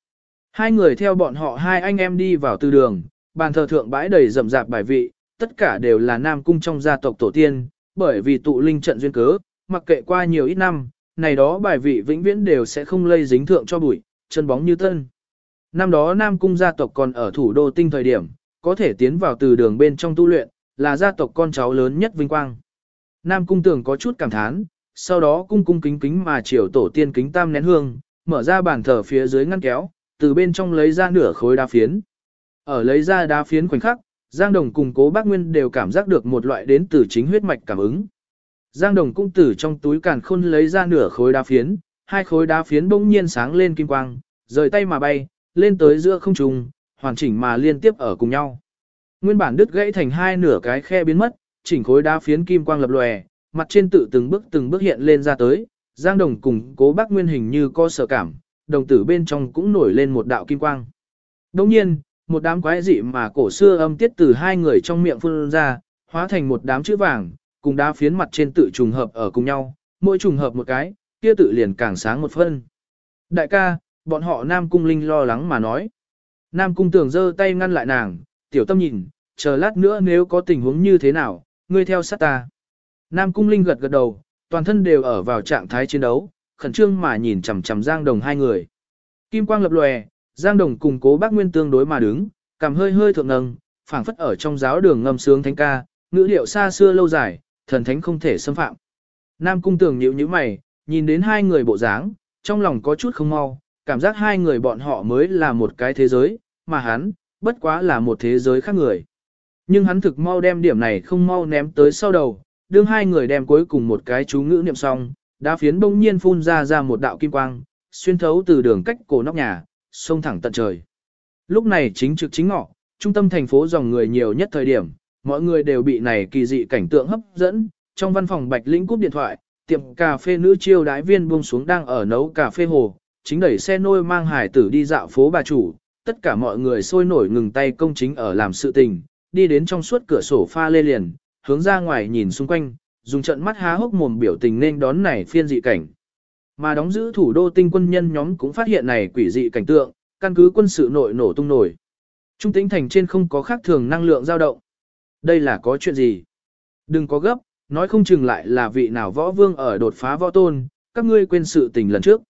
Hai người theo bọn họ hai anh em đi vào từ đường, bàn thờ thượng bãi đầy rậm rạp bài vị, tất cả đều là Nam Cung trong gia tộc tổ tiên, bởi vì tụ linh trận duyên cớ, mặc kệ qua nhiều ít năm, này đó bài vị vĩnh viễn đều sẽ không lây dính thượng cho bụi, chân bóng như tân. Năm đó Nam Cung gia tộc còn ở thủ đô tinh thời điểm, có thể tiến vào từ đường bên trong tu luyện, là gia tộc con cháu lớn nhất vinh quang. Nam Cung tưởng có chút cảm thán, sau đó cung cung kính kính mà chiều tổ tiên kính tam nén hương, mở ra bàn thờ phía dưới ngăn kéo, từ bên trong lấy ra nửa khối đá phiến. Ở lấy ra đá phiến khoảnh khắc, Giang Đồng cùng cố bác Nguyên đều cảm giác được một loại đến từ chính huyết mạch cảm ứng. Giang Đồng cũng từ trong túi càn khôn lấy ra nửa khối đá phiến, hai khối đá phiến bỗng nhiên sáng lên kim quang, rời tay mà bay, lên tới giữa không trung, hoàn chỉnh mà liên tiếp ở cùng nhau. Nguyên bản đứt gãy thành hai nửa cái khe biến mất, chỉnh khối đá phiến kim quang lập lòe, mặt trên tự từng bước từng bước hiện lên ra tới, Giang Đồng cùng Cố Bác Nguyên hình như có sợ cảm, đồng tử bên trong cũng nổi lên một đạo kim quang. Đồng nhiên, một đám quái dị mà cổ xưa âm tiết từ hai người trong miệng phun ra, hóa thành một đám chữ vàng, cùng đá phiến mặt trên tự trùng hợp ở cùng nhau, mỗi trùng hợp một cái, kia tự liền càng sáng một phân. Đại ca, bọn họ Nam Cung Linh lo lắng mà nói. Nam Cung tưởng giơ tay ngăn lại nàng, tiểu tâm nhìn, chờ lát nữa nếu có tình huống như thế nào, ngươi theo sát ta. Nam Cung Linh gật gật đầu, toàn thân đều ở vào trạng thái chiến đấu, khẩn trương mà nhìn chằm chằm Giang Đồng hai người. Kim quang lập lòe, Giang Đồng cùng cố bác Nguyên tương đối mà đứng, cảm hơi hơi thượng nâng phảng phất ở trong giáo đường ngâm sướng thánh ca, ngữ điệu xa xưa lâu dài, thần thánh không thể xâm phạm. Nam cung tường nhíu nhíu mày, nhìn đến hai người bộ dáng, trong lòng có chút không mau, cảm giác hai người bọn họ mới là một cái thế giới, mà hắn, bất quá là một thế giới khác người. Nhưng hắn thực mau đem điểm này không mau ném tới sau đầu, đương hai người đem cuối cùng một cái chú ngữ niệm xong, đá phiến bỗng nhiên phun ra ra một đạo kim quang, xuyên thấu từ đường cách cổ nóc nhà, xông thẳng tận trời. Lúc này chính trực chính ngọ, trung tâm thành phố dòng người nhiều nhất thời điểm, mọi người đều bị này kỳ dị cảnh tượng hấp dẫn. Trong văn phòng Bạch Lĩnh cúp điện thoại, tiệm cà phê nữ chiêu đái viên buông xuống đang ở nấu cà phê hồ, chính đẩy xe nôi mang hải tử đi dạo phố bà chủ, tất cả mọi người sôi nổi ngừng tay công chính ở làm sự tình, đi đến trong suốt cửa sổ pha lê liền, hướng ra ngoài nhìn xung quanh, dùng trận mắt há hốc mồm biểu tình nên đón này phiên dị cảnh. Mà đóng giữ thủ đô tinh quân nhân nhóm cũng phát hiện này quỷ dị cảnh tượng, căn cứ quân sự nội nổ tung nổi. Trung tĩnh thành trên không có khác thường năng lượng dao động. Đây là có chuyện gì? Đừng có gấp, nói không chừng lại là vị nào võ vương ở đột phá võ tôn, các ngươi quên sự tình lần trước.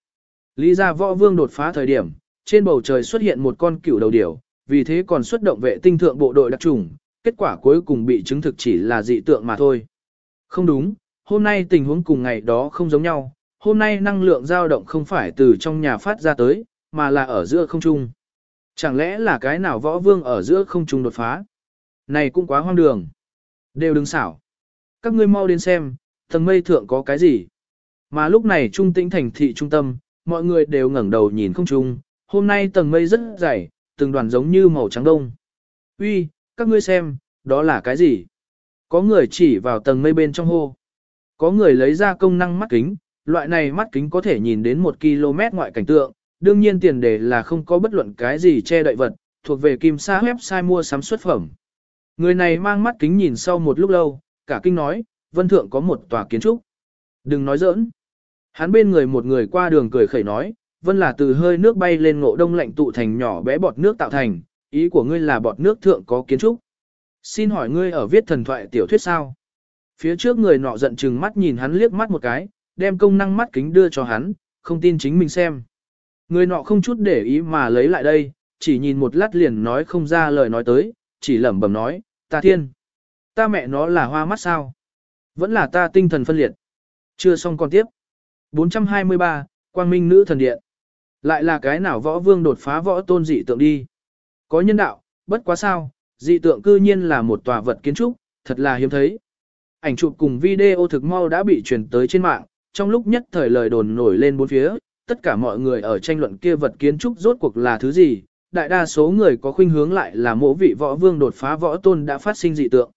Lý gia võ vương đột phá thời điểm, trên bầu trời xuất hiện một con cựu đầu điểu, vì thế còn xuất động vệ tinh thượng bộ đội đặc trùng, kết quả cuối cùng bị chứng thực chỉ là dị tượng mà thôi. Không đúng, hôm nay tình huống cùng ngày đó không giống nhau, hôm nay năng lượng dao động không phải từ trong nhà phát ra tới, mà là ở giữa không trung. Chẳng lẽ là cái nào võ vương ở giữa không trung đột phá? Này cũng quá hoang đường. Đều đừng xảo. Các ngươi mau đến xem, tầng mây thượng có cái gì? Mà lúc này trung tĩnh thành thị trung tâm, mọi người đều ngẩng đầu nhìn không trung, hôm nay tầng mây rất dày, từng đoàn giống như màu trắng đông. Uy, các ngươi xem, đó là cái gì? Có người chỉ vào tầng mây bên trong hô. Có người lấy ra công năng mắt kính, loại này mắt kính có thể nhìn đến 1 km ngoại cảnh tượng, đương nhiên tiền đề là không có bất luận cái gì che đậy vật, thuộc về kim sa website mua sắm xuất phẩm. Người này mang mắt kính nhìn sau một lúc lâu, cả kinh nói, vân thượng có một tòa kiến trúc. Đừng nói giỡn. Hắn bên người một người qua đường cười khẩy nói, vân là từ hơi nước bay lên ngộ đông lạnh tụ thành nhỏ bé bọt nước tạo thành, ý của ngươi là bọt nước thượng có kiến trúc. Xin hỏi ngươi ở viết thần thoại tiểu thuyết sao? Phía trước người nọ giận chừng mắt nhìn hắn liếc mắt một cái, đem công năng mắt kính đưa cho hắn, không tin chính mình xem. Người nọ không chút để ý mà lấy lại đây, chỉ nhìn một lát liền nói không ra lời nói tới, chỉ lẩm bẩm nói, ta thiên. Ta mẹ nó là hoa mắt sao? Vẫn là ta tinh thần phân liệt. Chưa xong còn tiếp. 423, Quang Minh Nữ Thần Điện. Lại là cái nào võ vương đột phá võ tôn dị tượng đi. Có nhân đạo, bất quá sao, dị tượng cư nhiên là một tòa vật kiến trúc, thật là hiếm thấy. Ảnh chụp cùng video thực mau đã bị truyền tới trên mạng, trong lúc nhất thời lời đồn nổi lên bốn phía, tất cả mọi người ở tranh luận kia vật kiến trúc rốt cuộc là thứ gì, đại đa số người có khuynh hướng lại là mộ vị võ vương đột phá võ tôn đã phát sinh dị tượng.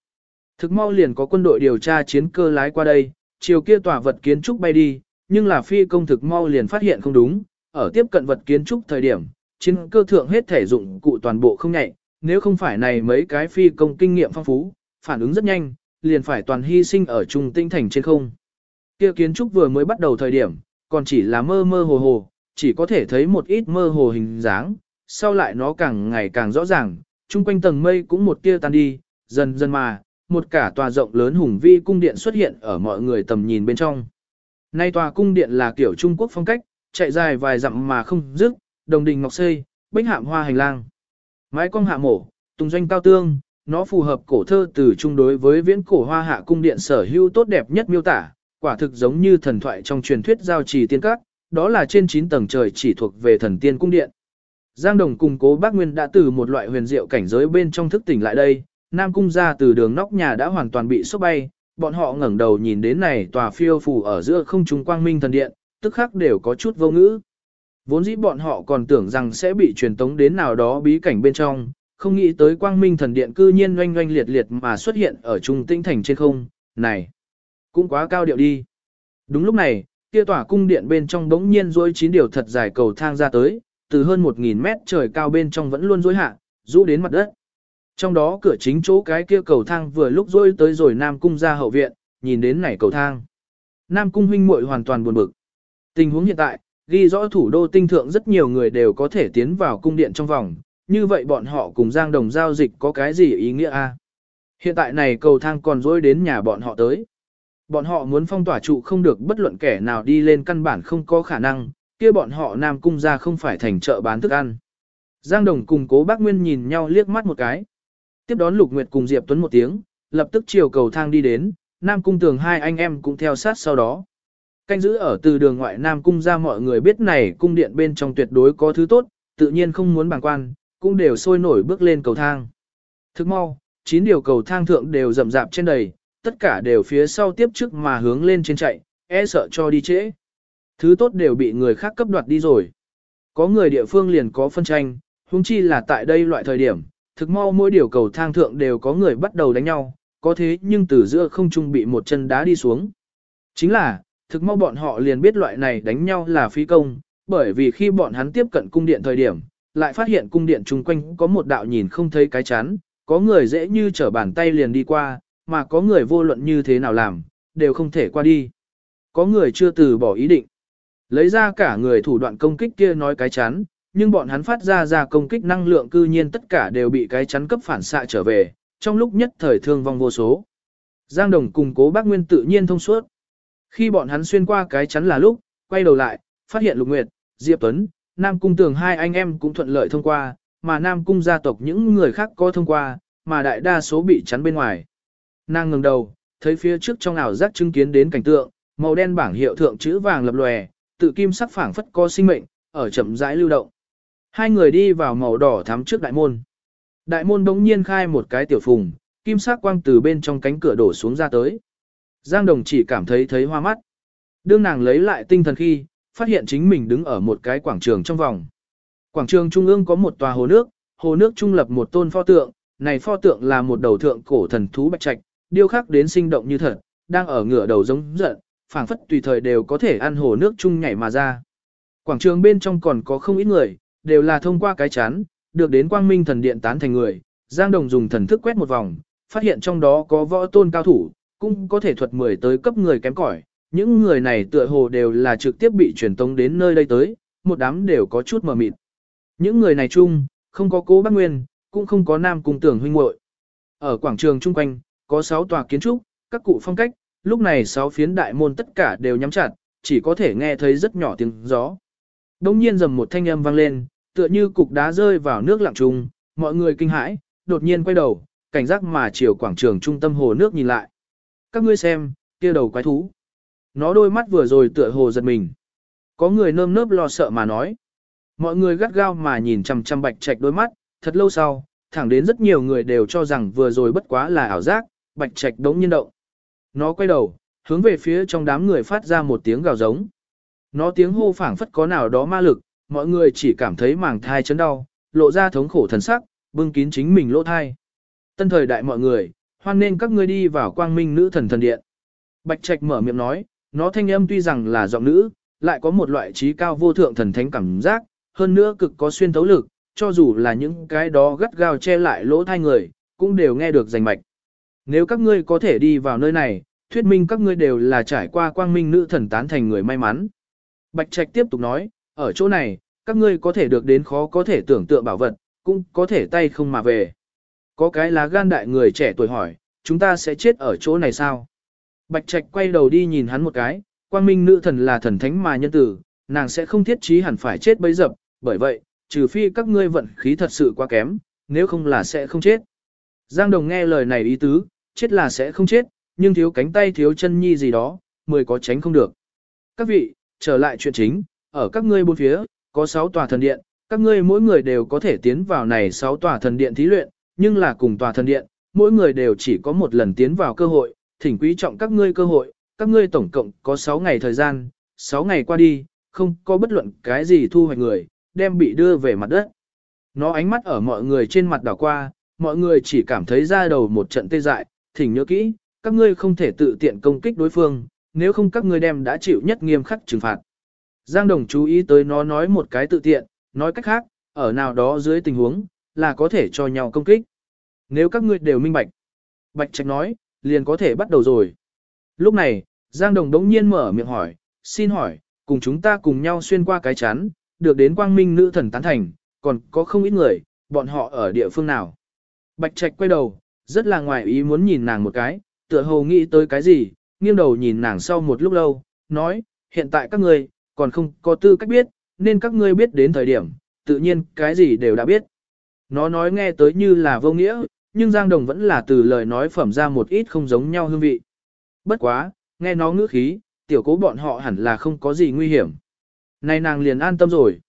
Thực mau liền có quân đội điều tra chiến cơ lái qua đây, chiều kia tòa vật kiến trúc bay đi, nhưng là phi công thực mau liền phát hiện không đúng, ở tiếp cận vật kiến trúc thời điểm, chiến cơ thượng hết thể dụng cụ toàn bộ không nhạy, nếu không phải này mấy cái phi công kinh nghiệm phong phú, phản ứng rất nhanh, liền phải toàn hy sinh ở trung tinh thành trên không. Kia kiến trúc vừa mới bắt đầu thời điểm, còn chỉ là mơ mơ hồ hồ, chỉ có thể thấy một ít mơ hồ hình dáng, sau lại nó càng ngày càng rõ ràng, chung quanh tầng mây cũng một tia tan đi, dần dần mà, một cả tòa rộng lớn hùng vi cung điện xuất hiện ở mọi người tầm nhìn bên trong. Nay tòa cung điện là kiểu Trung Quốc phong cách, chạy dài vài dặm mà không dứt, đồng đình ngọc xây, bích hạm hoa hành lang. Mái cong hạ mổ, tùng doanh cao tương, nó phù hợp cổ thơ từ trung đối với viễn cổ hoa hạ cung điện sở hữu tốt đẹp nhất miêu tả, quả thực giống như thần thoại trong truyền thuyết giao trì tiên các, đó là trên 9 tầng trời chỉ thuộc về thần tiên cung điện. Giang Đồng cùng cố bác Nguyên đã từ một loại huyền diệu cảnh giới bên trong thức tỉnh lại đây, Nam Cung ra từ đường nóc nhà đã hoàn toàn bị sốc bay, bọn họ ngẩng đầu nhìn đến này tòa phiêu phù ở giữa không trung quang minh thần điện, tức khắc đều có chút vô ngữ. Vốn dĩ bọn họ còn tưởng rằng sẽ bị truyền tống đến nào đó bí cảnh bên trong, không nghĩ tới quang minh thần điện cư nhiên oanh oanh liệt liệt mà xuất hiện ở trung tinh thành trên không, này, cũng quá cao điệu đi. Đúng lúc này, kia tòa cung điện bên trong bỗng nhiên rối chín điều thật dài cầu thang ra tới, từ hơn 1.000 mét trời cao bên trong vẫn luôn rối hạ, rũ đến mặt đất. Trong đó cửa chính chỗ cái kia cầu thang vừa lúc rôi tới rồi Nam Cung ra hậu viện, nhìn đến này cầu thang. Nam Cung huynh muội hoàn toàn buồn bực. Tình huống hiện tại, ghi rõ thủ đô tinh thượng rất nhiều người đều có thể tiến vào cung điện trong vòng, như vậy bọn họ cùng Giang Đồng giao dịch có cái gì ý nghĩa a? Hiện tại này cầu thang còn dối đến nhà bọn họ tới. Bọn họ muốn phong tỏa trụ không được bất luận kẻ nào đi lên căn bản không có khả năng, kia bọn họ Nam Cung ra không phải thành chợ bán thức ăn. Giang Đồng cùng cố bác Nguyên nhìn nhau liếc mắt một cái. Tiếp đón Lục Nguyệt cùng Diệp Tuấn một tiếng, lập tức chiều cầu thang đi đến, Nam Cung tường hai anh em cũng theo sát sau đó. Canh giữ ở từ đường ngoại Nam Cung ra mọi người biết này cung điện bên trong tuyệt đối có thứ tốt, tự nhiên không muốn bàng quan, cũng đều sôi nổi bước lên cầu thang. Thức mau, chín điều cầu thang thượng đều rậm rạp trên đầy, tất cả đều phía sau tiếp trước mà hướng lên trên chạy, e sợ cho đi trễ. Thứ tốt đều bị người khác cấp đoạt đi rồi. Có người địa phương liền có phân tranh, huống chi là tại đây loại thời điểm, thực mau mỗi điều cầu thang thượng đều có người bắt đầu đánh nhau, có thế nhưng từ giữa không trung bị một chân đá đi xuống. Chính là, thực mau bọn họ liền biết loại này đánh nhau là phí công, bởi vì khi bọn hắn tiếp cận cung điện thời điểm, lại phát hiện cung điện chung quanh có một đạo nhìn không thấy cái chắn, có người dễ như trở bàn tay liền đi qua, mà có người vô luận như thế nào làm, đều không thể qua đi. Có người chưa từ bỏ ý định. Lấy ra cả người thủ đoạn công kích kia nói cái chắn, nhưng bọn hắn phát ra ra công kích năng lượng cư nhiên tất cả đều bị cái chắn cấp phản xạ trở về, trong lúc nhất thời thương vong vô số. Giang Đồng cùng cố bác Nguyên tự nhiên thông suốt. Khi bọn hắn xuyên qua cái chắn là lúc, quay đầu lại, phát hiện Lục Nguyệt, Diệp Tuấn, Nam Cung Tường hai anh em cũng thuận lợi thông qua, mà Nam Cung gia tộc những người khác có thông qua, mà đại đa số bị chắn bên ngoài. Nàng ngừng đầu, thấy phía trước trong ảo giác chứng kiến đến cảnh tượng, màu đen bảng hiệu thượng chữ vàng lập lòe, tự kim sắc phảng phất có sinh mệnh, ở chậm rãi lưu động. Hai người đi vào màu đỏ thắm trước đại môn. Đại môn đống nhiên khai một cái tiểu phùng, kim sắc quang từ bên trong cánh cửa đổ xuống ra tới. Giang Đồng chỉ cảm thấy thấy hoa mắt. Đương nàng lấy lại tinh thần khi, phát hiện chính mình đứng ở một cái quảng trường trong vòng. Quảng trường trung ương có một tòa hồ nước, hồ nước trung lập một tôn pho tượng, này pho tượng là một đầu thượng cổ thần thú bạch trạch, điêu khắc đến sinh động như thật, đang ở ngửa đầu giống giận, phảng phất tùy thời đều có thể ăn hồ nước chung nhảy mà ra. Quảng trường bên trong còn có không ít người, đều là thông qua cái chán, được đến quang minh thần điện tán thành người. Giang Đồng dùng thần thức quét một vòng, phát hiện trong đó có võ tôn cao thủ, cũng có thể thuật 10 tới cấp người kém cỏi. Những người này tựa hồ đều là trực tiếp bị truyền tống đến nơi đây tới, một đám đều có chút mờ mịt. Những người này chung, không có cố bác nguyên, cũng không có nam cung tưởng huynh muội. Ở quảng trường chung quanh, có 6 tòa kiến trúc, các cụ phong cách, lúc này 6 phiến đại môn tất cả đều nhắm chặt, chỉ có thể nghe thấy rất nhỏ tiếng gió. Đông nhiên dầm một thanh âm vang lên, tựa như cục đá rơi vào nước lặng trùng, mọi người kinh hãi, đột nhiên quay đầu, cảnh giác mà chiều quảng trường trung tâm hồ nước nhìn lại. Các ngươi xem, kia đầu quái thú. Nó đôi mắt vừa rồi tựa hồ giật mình. Có người nơm nớp lo sợ mà nói. Mọi người gắt gao mà nhìn chằm chằm bạch trạch đôi mắt, thật lâu sau, thẳng đến rất nhiều người đều cho rằng vừa rồi bất quá là ảo giác, bạch trạch đống nhiên động. Nó quay đầu, hướng về phía trong đám người phát ra một tiếng gào giống. Nó tiếng hô phảng phất có nào đó ma lực, mọi người chỉ cảm thấy màng thai chấn đau, lộ ra thống khổ thần sắc, bưng kín chính mình lỗ thai. Tân thời đại mọi người, hoan nên các ngươi đi vào quang minh nữ thần thần điện. Bạch Trạch mở miệng nói, nó thanh âm tuy rằng là giọng nữ, lại có một loại trí cao vô thượng thần thánh cảm giác, hơn nữa cực có xuyên thấu lực, cho dù là những cái đó gắt gao che lại lỗ thai người, cũng đều nghe được rành mạch. Nếu các ngươi có thể đi vào nơi này, thuyết minh các ngươi đều là trải qua quang minh nữ thần tán thành người may mắn. Bạch Trạch tiếp tục nói, ở chỗ này, các ngươi có thể được đến khó có thể tưởng tượng bảo vật, cũng có thể tay không mà về. Có cái lá gan đại người trẻ tuổi hỏi, chúng ta sẽ chết ở chỗ này sao? Bạch Trạch quay đầu đi nhìn hắn một cái, quang minh nữ thần là thần thánh mà nhân tử, nàng sẽ không thiết trí hẳn phải chết bấy dập, bởi vậy, trừ phi các ngươi vận khí thật sự quá kém, nếu không là sẽ không chết. Giang Đồng nghe lời này ý tứ, chết là sẽ không chết, nhưng thiếu cánh tay thiếu chân nhi gì đó, mười có tránh không được. Các vị, trở lại chuyện chính, ở các ngươi bốn phía, có 6 tòa thần điện, các ngươi mỗi người đều có thể tiến vào này 6 tòa thần điện thí luyện, nhưng là cùng tòa thần điện, mỗi người đều chỉ có một lần tiến vào cơ hội, thỉnh quý trọng các ngươi cơ hội, các ngươi tổng cộng có 6 ngày thời gian, 6 ngày qua đi, không có bất luận cái gì thu hoạch người, đem bị đưa về mặt đất. Nó ánh mắt ở mọi người trên mặt đảo qua, mọi người chỉ cảm thấy ra đầu một trận tê dại, thỉnh nhớ kỹ, các ngươi không thể tự tiện công kích đối phương, nếu không các ngươi đem đã chịu nhất nghiêm khắc trừng phạt. Giang Đồng chú ý tới nó nói một cái tự tiện, nói cách khác, ở nào đó dưới tình huống, là có thể cho nhau công kích. Nếu các ngươi đều minh bạch, Bạch Trạch nói, liền có thể bắt đầu rồi. Lúc này, Giang Đồng đống nhiên mở miệng hỏi, xin hỏi, cùng chúng ta cùng nhau xuyên qua cái chắn, được đến quang minh nữ thần tán thành, còn có không ít người, bọn họ ở địa phương nào. Bạch Trạch quay đầu, rất là ngoài ý muốn nhìn nàng một cái, tựa hồ nghĩ tới cái gì, nghiêng đầu nhìn nàng sau một lúc lâu, nói, hiện tại các ngươi, còn không có tư cách biết, nên các ngươi biết đến thời điểm, tự nhiên cái gì đều đã biết. Nó nói nghe tới như là vô nghĩa, nhưng Giang Đồng vẫn là từ lời nói phẩm ra một ít không giống nhau hương vị. Bất quá, nghe nó ngữ khí, tiểu cố bọn họ hẳn là không có gì nguy hiểm. Này nàng liền an tâm rồi.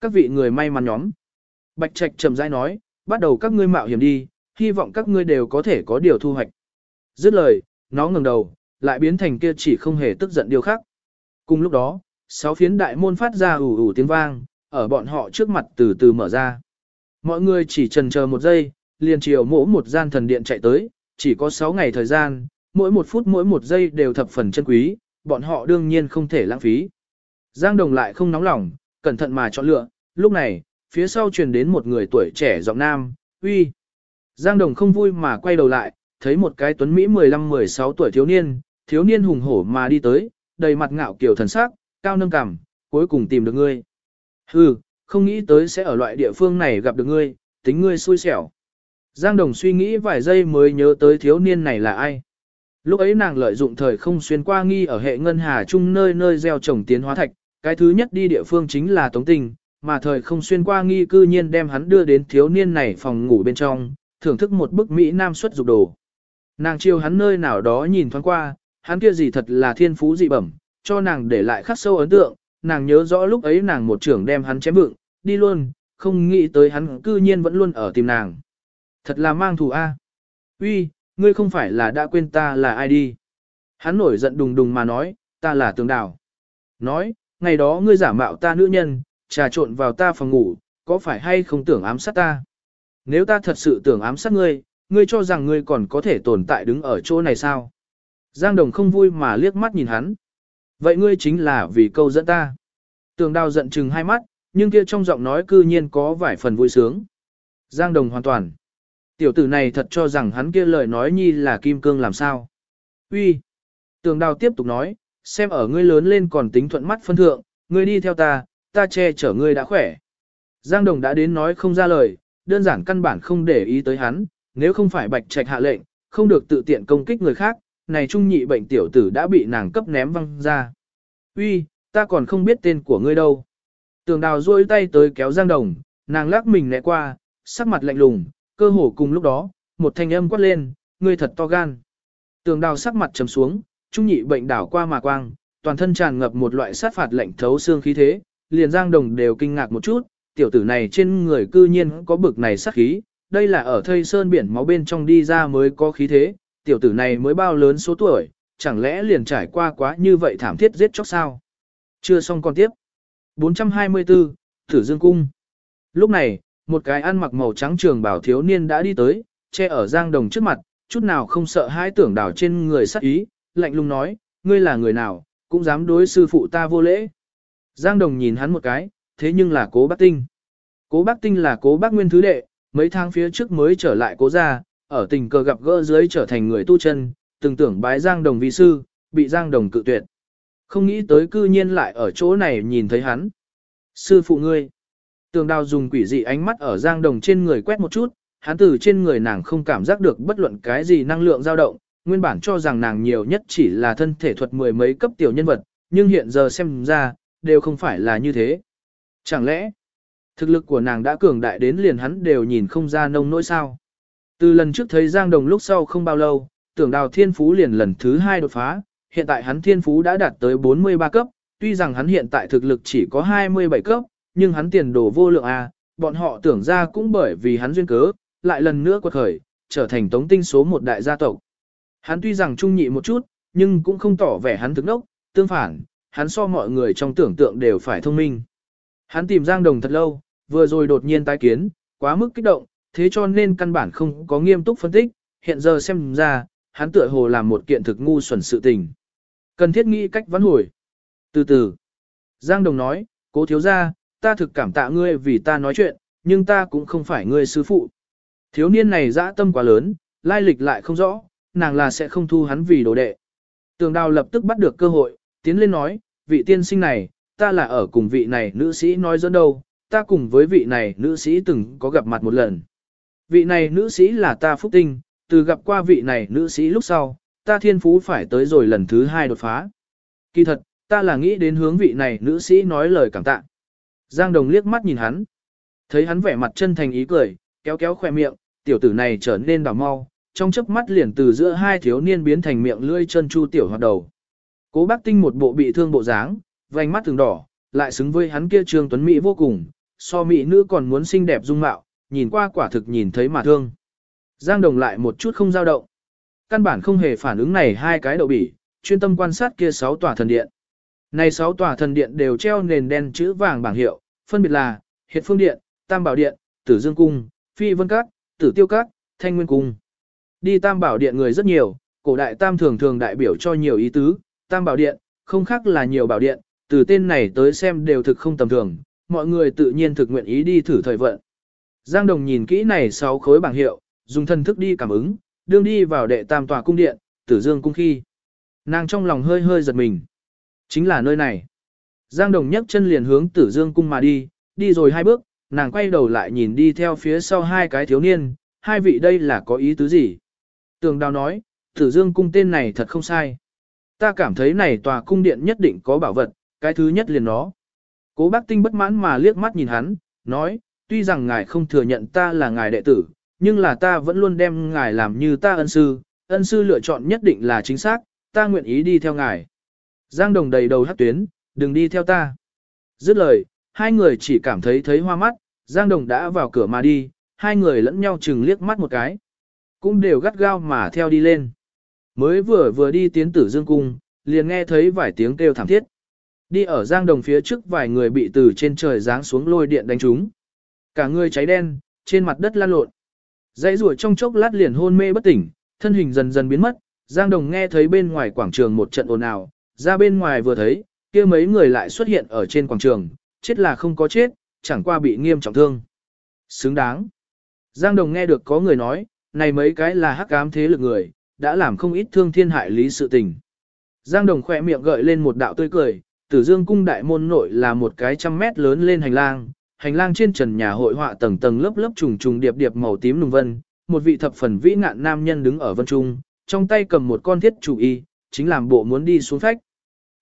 Các vị người may mắn nhóm. Bạch Trạch chậm rãi nói, bắt đầu các ngươi mạo hiểm đi, hy vọng các ngươi đều có thể có điều thu hoạch. Dứt lời, nó ngẩng đầu, lại biến thành kia chỉ không hề tức giận điều khác. Cùng lúc đó, sáu phiến đại môn phát ra ủ ủ tiếng vang, ở bọn họ trước mặt từ từ mở ra. Mọi người chỉ trần chờ một giây, liền chiều mỗ một gian thần điện chạy tới, chỉ có 6 ngày thời gian, mỗi một phút mỗi một giây đều thập phần chân quý, bọn họ đương nhiên không thể lãng phí. Giang Đồng lại không nóng lòng, cẩn thận mà chọn lựa, lúc này, phía sau truyền đến một người tuổi trẻ giọng nam, uy. Giang Đồng không vui mà quay đầu lại, thấy một cái tuấn Mỹ 15-16 tuổi thiếu niên, thiếu niên hùng hổ mà đi tới, đầy mặt ngạo kiểu thần sắc, cao nâng cằm, cuối cùng tìm được ngươi. Hừ, không nghĩ tới sẽ ở loại địa phương này gặp được ngươi, tính ngươi xui xẻo. Giang Đồng suy nghĩ vài giây mới nhớ tới thiếu niên này là ai. Lúc ấy nàng lợi dụng thời không xuyên qua nghi ở hệ ngân hà chung nơi nơi gieo trồng tiến hóa thạch, cái thứ nhất đi địa phương chính là Tống Tình, mà thời không xuyên qua nghi cư nhiên đem hắn đưa đến thiếu niên này phòng ngủ bên trong, thưởng thức một bức Mỹ Nam xuất dục đồ. Nàng chiêu hắn nơi nào đó nhìn thoáng qua, hắn kia gì thật là thiên phú dị bẩm, cho nàng để lại khắc sâu ấn tượng, nàng nhớ rõ lúc ấy nàng một trưởng đem hắn chém vựng, đi luôn, không nghĩ tới hắn cư nhiên vẫn luôn ở tìm nàng. Thật là mang thù a. Uy, ngươi không phải là đã quên ta là ai đi. Hắn nổi giận đùng đùng mà nói, ta là tường đào. Nói, ngày đó ngươi giả mạo ta nữ nhân, trà trộn vào ta phòng ngủ, có phải hay không tưởng ám sát ta? Nếu ta thật sự tưởng ám sát ngươi, ngươi cho rằng ngươi còn có thể tồn tại đứng ở chỗ này sao? Giang Đồng không vui mà liếc mắt nhìn hắn. Vậy ngươi chính là vì câu dẫn ta. Tường đào giận chừng hai mắt, nhưng kia trong giọng nói cư nhiên có vài phần vui sướng. Giang Đồng hoàn toàn. Tiểu tử này thật cho rằng hắn kia lời nói nhi là kim cương làm sao. Uy. Tường đào tiếp tục nói, xem ở ngươi lớn lên còn tính thuận mắt phân thượng, ngươi đi theo ta, ta che chở ngươi đã khỏe. Giang Đồng đã đến nói không ra lời, đơn giản căn bản không để ý tới hắn, nếu không phải bạch trạch hạ lệnh, không được tự tiện công kích người khác, này trung nhị bệnh tiểu tử đã bị nàng cấp ném văng ra. Uy, ta còn không biết tên của ngươi đâu. Tường đào duỗi tay tới kéo Giang Đồng, nàng lắc mình né qua, sắc mặt lạnh lùng, cơ hồ cùng lúc đó, một thanh âm quát lên, ngươi thật to gan. Tường đào sắc mặt trầm xuống, trung nhị bệnh đảo qua mà quang, toàn thân tràn ngập một loại sát phạt lạnh thấu xương khí thế, liền Giang Đồng đều kinh ngạc một chút, tiểu tử này trên người cư nhiên có bực này sát khí, đây là ở thây sơn biển máu bên trong đi ra mới có khí thế, tiểu tử này mới bao lớn số tuổi, chẳng lẽ liền trải qua quá như vậy thảm thiết giết chóc sao? Chưa xong còn tiếp. 424, Tử Dương Cung. Lúc này, một cái ăn mặc màu trắng trường bảo thiếu niên đã đi tới, che ở Giang Đồng trước mặt, chút nào không sợ hai tưởng đảo trên người sát ý, lạnh lùng nói, ngươi là người nào, cũng dám đối sư phụ ta vô lễ. Giang Đồng nhìn hắn một cái, thế nhưng là cố bác tinh. Cố bác tinh là cố bác nguyên thứ đệ, mấy tháng phía trước mới trở lại cố gia, ở tình cờ gặp gỡ dưới trở thành người tu chân, từng tưởng bái Giang Đồng vi sư, bị Giang Đồng cự tuyệt. Không nghĩ tới cư nhiên lại ở chỗ này nhìn thấy hắn. Sư phụ ngươi. Tường đào dùng quỷ dị ánh mắt ở Giang Đồng trên người quét một chút, hắn từ trên người nàng không cảm giác được bất luận cái gì năng lượng dao động, nguyên bản cho rằng nàng nhiều nhất chỉ là thân thể thuật mười mấy cấp tiểu nhân vật, nhưng hiện giờ xem ra, đều không phải là như thế. Chẳng lẽ, thực lực của nàng đã cường đại đến liền hắn đều nhìn không ra nông nỗi sao? Từ lần trước thấy Giang Đồng lúc sau không bao lâu, tưởng đào thiên phú liền lần thứ hai đột phá, hiện tại hắn thiên phú đã đạt tới 43 cấp, tuy rằng hắn hiện tại thực lực chỉ có 27 cấp, nhưng hắn tiền đồ vô lượng A, bọn họ tưởng ra cũng bởi vì hắn duyên cớ, lại lần nữa quật khởi, trở thành tống tinh số một đại gia tộc. Hắn tuy rằng trung nhị một chút, nhưng cũng không tỏ vẻ hắn thức nốc, tương phản, hắn so mọi người trong tưởng tượng đều phải thông minh. Hắn tìm Giang Đồng thật lâu, vừa rồi đột nhiên tái kiến, quá mức kích động, thế cho nên căn bản không có nghiêm túc phân tích, hiện giờ xem ra, hắn tựa hồ làm một kiện thực ngu xuẩn sự tình. Cần thiết nghĩ cách vãn hồi. Từ từ, Giang Đồng nói, cố thiếu ra, ta thực cảm tạ ngươi vì ta nói chuyện, nhưng ta cũng không phải ngươi sư phụ. Thiếu niên này dã tâm quá lớn, lai lịch lại không rõ, nàng là sẽ không thu hắn vì đồ đệ. Tường đào lập tức bắt được cơ hội, tiến lên nói, vị tiên sinh này, ta là ở cùng vị này nữ sĩ nói dẫn đâu, ta cùng với vị này nữ sĩ từng có gặp mặt một lần. Vị này nữ sĩ là ta phúc tinh, từ gặp qua vị này nữ sĩ lúc sau, ta thiên phú phải tới rồi lần thứ hai đột phá. Kỳ thật, ta là nghĩ đến hướng vị này nữ sĩ nói lời cảm tạ. Giang Đồng liếc mắt nhìn hắn. Thấy hắn vẻ mặt chân thành ý cười, kéo kéo khoe miệng, tiểu tử này trở nên đỏ mau, trong chớp mắt liền từ giữa hai thiếu niên biến thành miệng lưỡi chân chu tiểu hoạt đầu. Cố bác tinh một bộ bị thương bộ dáng, vành mắt thường đỏ, lại xứng với hắn kia trương tuấn mỹ vô cùng, so mỹ nữ còn muốn xinh đẹp dung mạo, nhìn qua quả thực nhìn thấy mà thương. Giang Đồng lại một chút không dao động. Căn bản không hề phản ứng này hai cái đậu bỉ, chuyên tâm quan sát kia sáu tòa thần điện. Này sáu tòa thần điện đều treo nền đen chữ vàng bảng hiệu, phân biệt là Hiệt Phương Điện, Tam Bảo Điện, Tử Dương Cung, Phi Vân Các, Tử Tiêu Các, Thanh Nguyên Cung. Đi Tam Bảo Điện người rất nhiều, cổ đại Tam thường thường đại biểu cho nhiều ý tứ, Tam Bảo Điện, không khác là nhiều bảo điện, từ tên này tới xem đều thực không tầm thường, mọi người tự nhiên thực nguyện ý đi thử thời vận. Giang Đồng nhìn kỹ này sáu khối bảng hiệu, dùng thần thức đi cảm ứng, đương đi vào đệ tam tòa cung điện, tử dương cung khi. Nàng trong lòng hơi hơi giật mình. Chính là nơi này. Giang Đồng nhấc chân liền hướng tử dương cung mà đi, đi rồi hai bước, nàng quay đầu lại nhìn đi theo phía sau hai cái thiếu niên, hai vị đây là có ý tứ gì? Tường đào nói, tử dương cung tên này thật không sai. Ta cảm thấy này tòa cung điện nhất định có bảo vật, cái thứ nhất liền nó. Cố bác tinh bất mãn mà liếc mắt nhìn hắn, nói, tuy rằng ngài không thừa nhận ta là ngài đệ tử, nhưng là ta vẫn luôn đem ngài làm như ta ân sư, ân sư lựa chọn nhất định là chính xác, ta nguyện ý đi theo ngài. Giang đồng đầy đầu hát tuyến, đừng đi theo ta. Dứt lời, hai người chỉ cảm thấy thấy hoa mắt, Giang đồng đã vào cửa mà đi, hai người lẫn nhau chừng liếc mắt một cái. Cũng đều gắt gao mà theo đi lên. Mới vừa vừa đi tiến tử dương cung, liền nghe thấy vài tiếng kêu thảm thiết. Đi ở giang đồng phía trước vài người bị từ trên trời giáng xuống lôi điện đánh trúng. Cả người cháy đen, trên mặt đất lan lộn. Dãy rủa trong chốc lát liền hôn mê bất tỉnh, thân hình dần dần biến mất, Giang Đồng nghe thấy bên ngoài quảng trường một trận ồn ào, ra bên ngoài vừa thấy, kia mấy người lại xuất hiện ở trên quảng trường, chết là không có chết, chẳng qua bị nghiêm trọng thương. Xứng đáng. Giang Đồng nghe được có người nói, này mấy cái là hắc ám thế lực người, đã làm không ít thương thiên hại lý sự tình. Giang Đồng khỏe miệng gợi lên một đạo tươi cười, Tử Dương cung đại môn nội là một cái trăm mét lớn lên hành lang, hành lang trên trần nhà hội họa tầng tầng lớp lớp trùng trùng điệp điệp màu tím lùng vân, một vị thập phần vĩ ngạn nam nhân đứng ở vân trung, trong tay cầm một con thiết chủ y, chính làm bộ muốn đi xuống phách.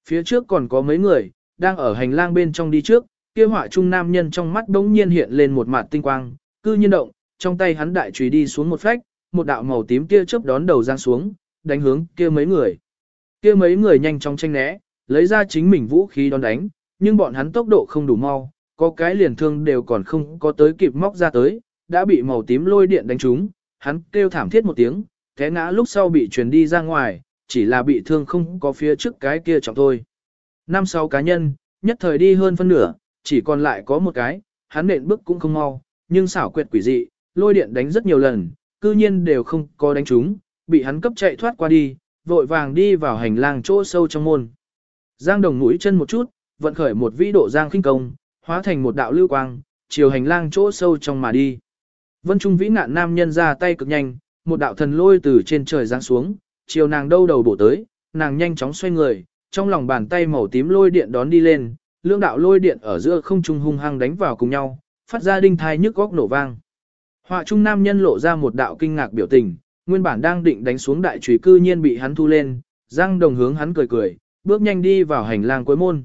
Phía trước còn có mấy người, đang ở hành lang bên trong đi trước, kia họa trung nam nhân trong mắt đống nhiên hiện lên một mặt tinh quang, cư nhiên động, trong tay hắn đại chùy đi xuống một phách, một đạo màu tím kia chớp đón đầu giang xuống, đánh hướng kia mấy người. Kia mấy người nhanh chóng tranh né, lấy ra chính mình vũ khí đón đánh, nhưng bọn hắn tốc độ không đủ mau, có cái liền thương đều còn không có tới kịp móc ra tới, đã bị màu tím lôi điện đánh trúng, hắn kêu thảm thiết một tiếng, té ngã lúc sau bị truyền đi ra ngoài, chỉ là bị thương không có phía trước cái kia trọng thôi. Năm sáu cá nhân, nhất thời đi hơn phân nửa, chỉ còn lại có một cái, hắn nện bước cũng không mau, nhưng xảo quyệt quỷ dị, lôi điện đánh rất nhiều lần, cư nhiên đều không có đánh trúng, bị hắn cấp chạy thoát qua đi, vội vàng đi vào hành lang chỗ sâu trong môn. Giang đồng mũi chân một chút, vận khởi một vĩ độ giang khinh công, hóa thành một đạo lưu quang, chiều hành lang chỗ sâu trong mà đi. Vân Trung vĩ nạn nam nhân ra tay cực nhanh, một đạo thần lôi từ trên trời giáng xuống, chiều nàng đâu đầu bổ tới, nàng nhanh chóng xoay người, trong lòng bàn tay màu tím lôi điện đón đi lên, lưỡng đạo lôi điện ở giữa không trung hung hăng đánh vào cùng nhau, phát ra đinh thai nhức góc nổ vang. Họa trung nam nhân lộ ra một đạo kinh ngạc biểu tình, nguyên bản đang định đánh xuống đại chùy cư nhiên bị hắn thu lên, Giang Đồng hướng hắn cười cười, bước nhanh đi vào hành lang cuối môn.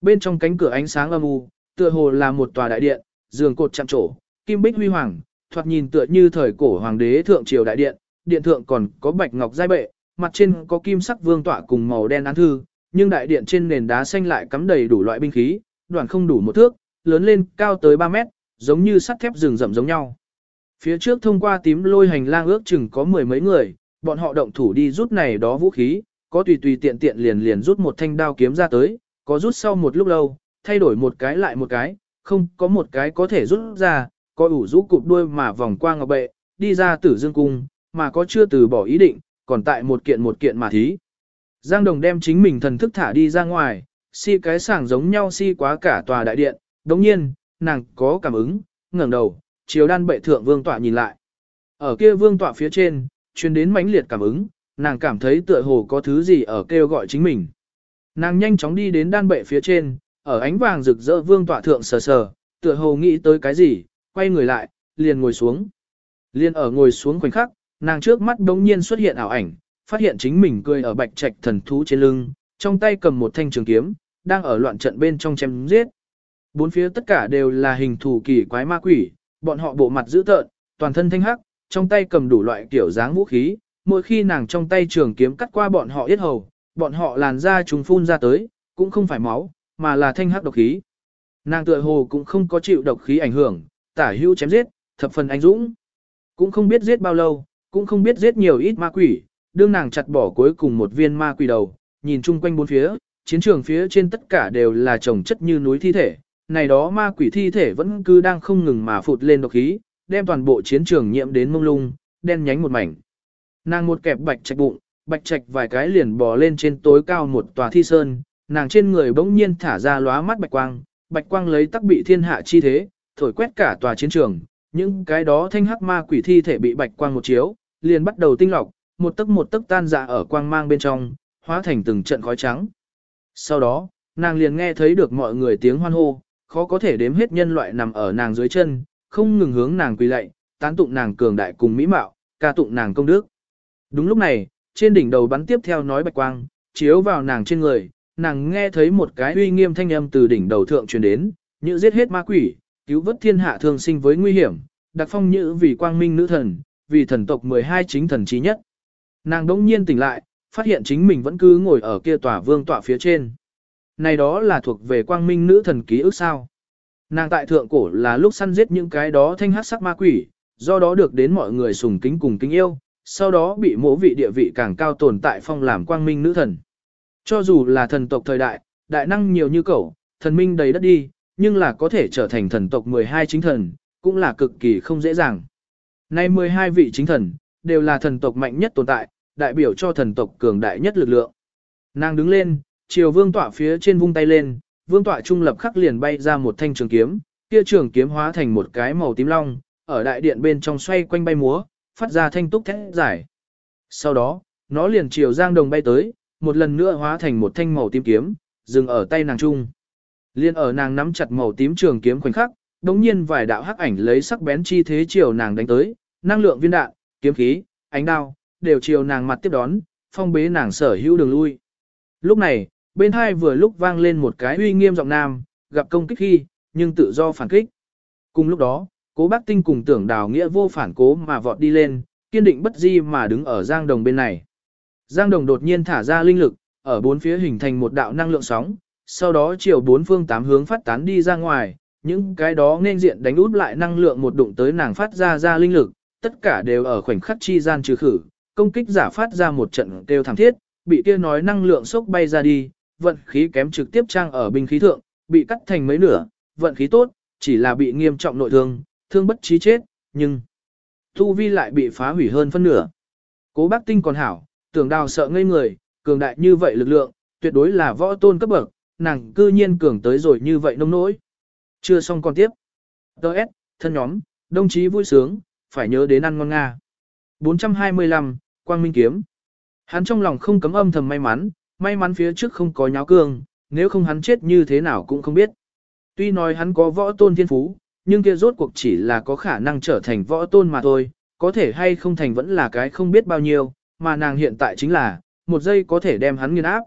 Bên trong cánh cửa ánh sáng âm u, tựa hồ là một tòa đại điện, giường cột chạm trổ, kim bích huy hoàng, thoạt nhìn tựa như thời cổ hoàng đế thượng triều đại điện, điện thượng còn có bạch ngọc giai bệ, mặt trên có kim sắc vương tọa cùng màu đen án thư, nhưng đại điện trên nền đá xanh lại cắm đầy đủ loại binh khí, đoạn không đủ một thước, lớn lên cao tới 3 mét, giống như sắt thép rừng rậm giống nhau. Phía trước thông qua tím lôi hành lang ước chừng có mười mấy người, bọn họ động thủ đi rút này đó vũ khí, có tùy tùy tiện tiện liền liền rút một thanh đao kiếm ra tới, có rút sau một lúc lâu, thay đổi một cái lại một cái, không có một cái có thể rút ra, có ủ rũ cụp đuôi mà vòng qua ngọc bệ, đi ra tử dương cung, mà có chưa từ bỏ ý định, còn tại một kiện một kiện mà thí. Giang Đồng đem chính mình thần thức thả đi ra ngoài, si cái sảng giống nhau si quá cả tòa đại điện, đồng nhiên, nàng có cảm ứng, ngẩng đầu, chiều đan bệ thượng vương tọa nhìn lại. Ở kia vương tọa phía trên, truyền đến mãnh liệt cảm ứng, nàng cảm thấy tựa hồ có thứ gì ở kêu gọi chính mình. Nàng nhanh chóng đi đến đan bệ phía trên, ở ánh vàng rực rỡ vương tọa thượng sờ sờ, tựa hồ nghĩ tới cái gì, quay người lại, liền ngồi xuống. Liền ở ngồi xuống khoảnh khắc, nàng trước mắt đống nhiên xuất hiện ảo ảnh, phát hiện chính mình cười ở bạch trạch thần thú trên lưng, trong tay cầm một thanh trường kiếm, đang ở loạn trận bên trong chém giết. Bốn phía tất cả đều là hình thù kỳ quái ma quỷ, bọn họ bộ mặt dữ tợn, toàn thân thanh hắc, trong tay cầm đủ loại kiểu dáng vũ khí, mỗi khi nàng trong tay trường kiếm cắt qua bọn họ yết hầu, bọn họ làn da trùng phun ra tới, cũng không phải máu, mà là thanh hắc độc khí. Nàng tựa hồ cũng không có chịu độc khí ảnh hưởng, tả hữu chém giết, thập phần anh dũng. Cũng không biết giết bao lâu, cũng không biết giết nhiều ít ma quỷ, đương nàng chặt bỏ cuối cùng một viên ma quỷ đầu, nhìn chung quanh bốn phía, chiến trường phía trên tất cả đều là chồng chất như núi thi thể, này đó ma quỷ thi thể vẫn cứ đang không ngừng mà phụt lên độc khí, đem toàn bộ chiến trường nhiễm đến mông lung, đen nhánh một mảnh. Nàng một kẹp bạch trạch bụng, bạch trạch vài cái liền bò lên trên tối cao một tòa thi sơn, nàng trên người bỗng nhiên thả ra lóa mắt bạch quang, bạch quang lấy tắc bị thiên hạ chi thế, thổi quét cả tòa chiến trường, những cái đó thanh hắc ma quỷ thi thể bị bạch quang một chiếu, liền bắt đầu tinh lọc, một tấc một tấc tan ra ở quang mang bên trong, hóa thành từng trận khói trắng. Sau đó, nàng liền nghe thấy được mọi người tiếng hoan hô, khó có thể đếm hết nhân loại nằm ở nàng dưới chân, không ngừng hướng nàng quỳ lạy, tán tụng nàng cường đại cùng mỹ mạo, ca tụng nàng công đức. Đúng lúc này, trên đỉnh đầu bắn tiếp theo nói bạch quang, chiếu vào nàng trên người, nàng nghe thấy một cái uy nghiêm thanh âm từ đỉnh đầu thượng truyền đến, như giết hết ma quỷ, cứu vớt thiên hạ thường sinh với nguy hiểm, đặc phong như vì quang minh nữ thần, vì thần tộc 12 chính thần trí nhất. Nàng đỗng nhiên tỉnh lại, phát hiện chính mình vẫn cứ ngồi ở kia tòa vương tọa phía trên. Này đó là thuộc về quang minh nữ thần ký ức sao. Nàng tại thượng cổ là lúc săn giết những cái đó thanh hát sắc ma quỷ, do đó được đến mọi người sùng kính cùng kính yêu, sau đó bị mỗ vị địa vị càng cao tồn tại phong làm quang minh nữ thần. Cho dù là thần tộc thời đại, đại năng nhiều như cậu, thần minh đầy đất đi, nhưng là có thể trở thành thần tộc 12 chính thần, cũng là cực kỳ không dễ dàng. Nay 12 vị chính thần, đều là thần tộc mạnh nhất tồn tại, đại biểu cho thần tộc cường đại nhất lực lượng. Nàng đứng lên, chiều vương tọa phía trên vung tay lên, vương tọa trung lập khắc liền bay ra một thanh trường kiếm, kia trường kiếm hóa thành một cái màu tím long, ở đại điện bên trong xoay quanh bay múa, phát ra thanh túc thét giải. Sau đó, nó liền chiều giang đồng bay tới, một lần nữa hóa thành một thanh màu tím kiếm, dừng ở tay nàng trung. Liên ở nàng nắm chặt màu tím trường kiếm khoảnh khắc, đống nhiên vài đạo hắc ảnh lấy sắc bén chi thế chiều nàng đánh tới, năng lượng viên đạn, kiếm khí, ánh đao, đều chiều nàng mặt tiếp đón, phong bế nàng sở hữu đường lui. Lúc này, bên hai vừa lúc vang lên một cái uy nghiêm giọng nam, gặp công kích khi, nhưng tự do phản kích. Cùng lúc đó, cố bác tinh cùng tưởng đào nghĩa vô phản cố mà vọt đi lên, kiên định bất di mà đứng ở giang đồng bên này. Giang đồng đột nhiên thả ra linh lực, ở bốn phía hình thành một đạo năng lượng sóng, sau đó chiều bốn phương tám hướng phát tán đi ra ngoài, những cái đó nên diện đánh út lại năng lượng một đụng tới nàng phát ra ra linh lực, tất cả đều ở khoảnh khắc chi gian trừ khử, công kích giả phát ra một trận kêu thảm thiết, bị kia nói năng lượng sốc bay ra đi, vận khí kém trực tiếp trang ở binh khí thượng, bị cắt thành mấy nửa, vận khí tốt, chỉ là bị nghiêm trọng nội thương, thương bất trí chết, nhưng tu vi lại bị phá hủy hơn phân nửa. Cố bác tinh còn hảo, tưởng đào sợ ngây người, cường đại như vậy lực lượng, tuyệt đối là võ tôn cấp bậc, nàng cư nhiên cường tới rồi như vậy nông nỗi. Chưa xong còn tiếp. Đợt, thân nhóm, đồng chí vui sướng, phải nhớ đến ăn ngon Nga. 425, Quang Minh Kiếm. Hắn trong lòng không cấm âm thầm may mắn, may mắn phía trước không có nháo cương, nếu không hắn chết như thế nào cũng không biết. Tuy nói hắn có võ tôn thiên phú, nhưng kia rốt cuộc chỉ là có khả năng trở thành võ tôn mà thôi, có thể hay không thành vẫn là cái không biết bao nhiêu, mà nàng hiện tại chính là, một giây có thể đem hắn nghiền áp.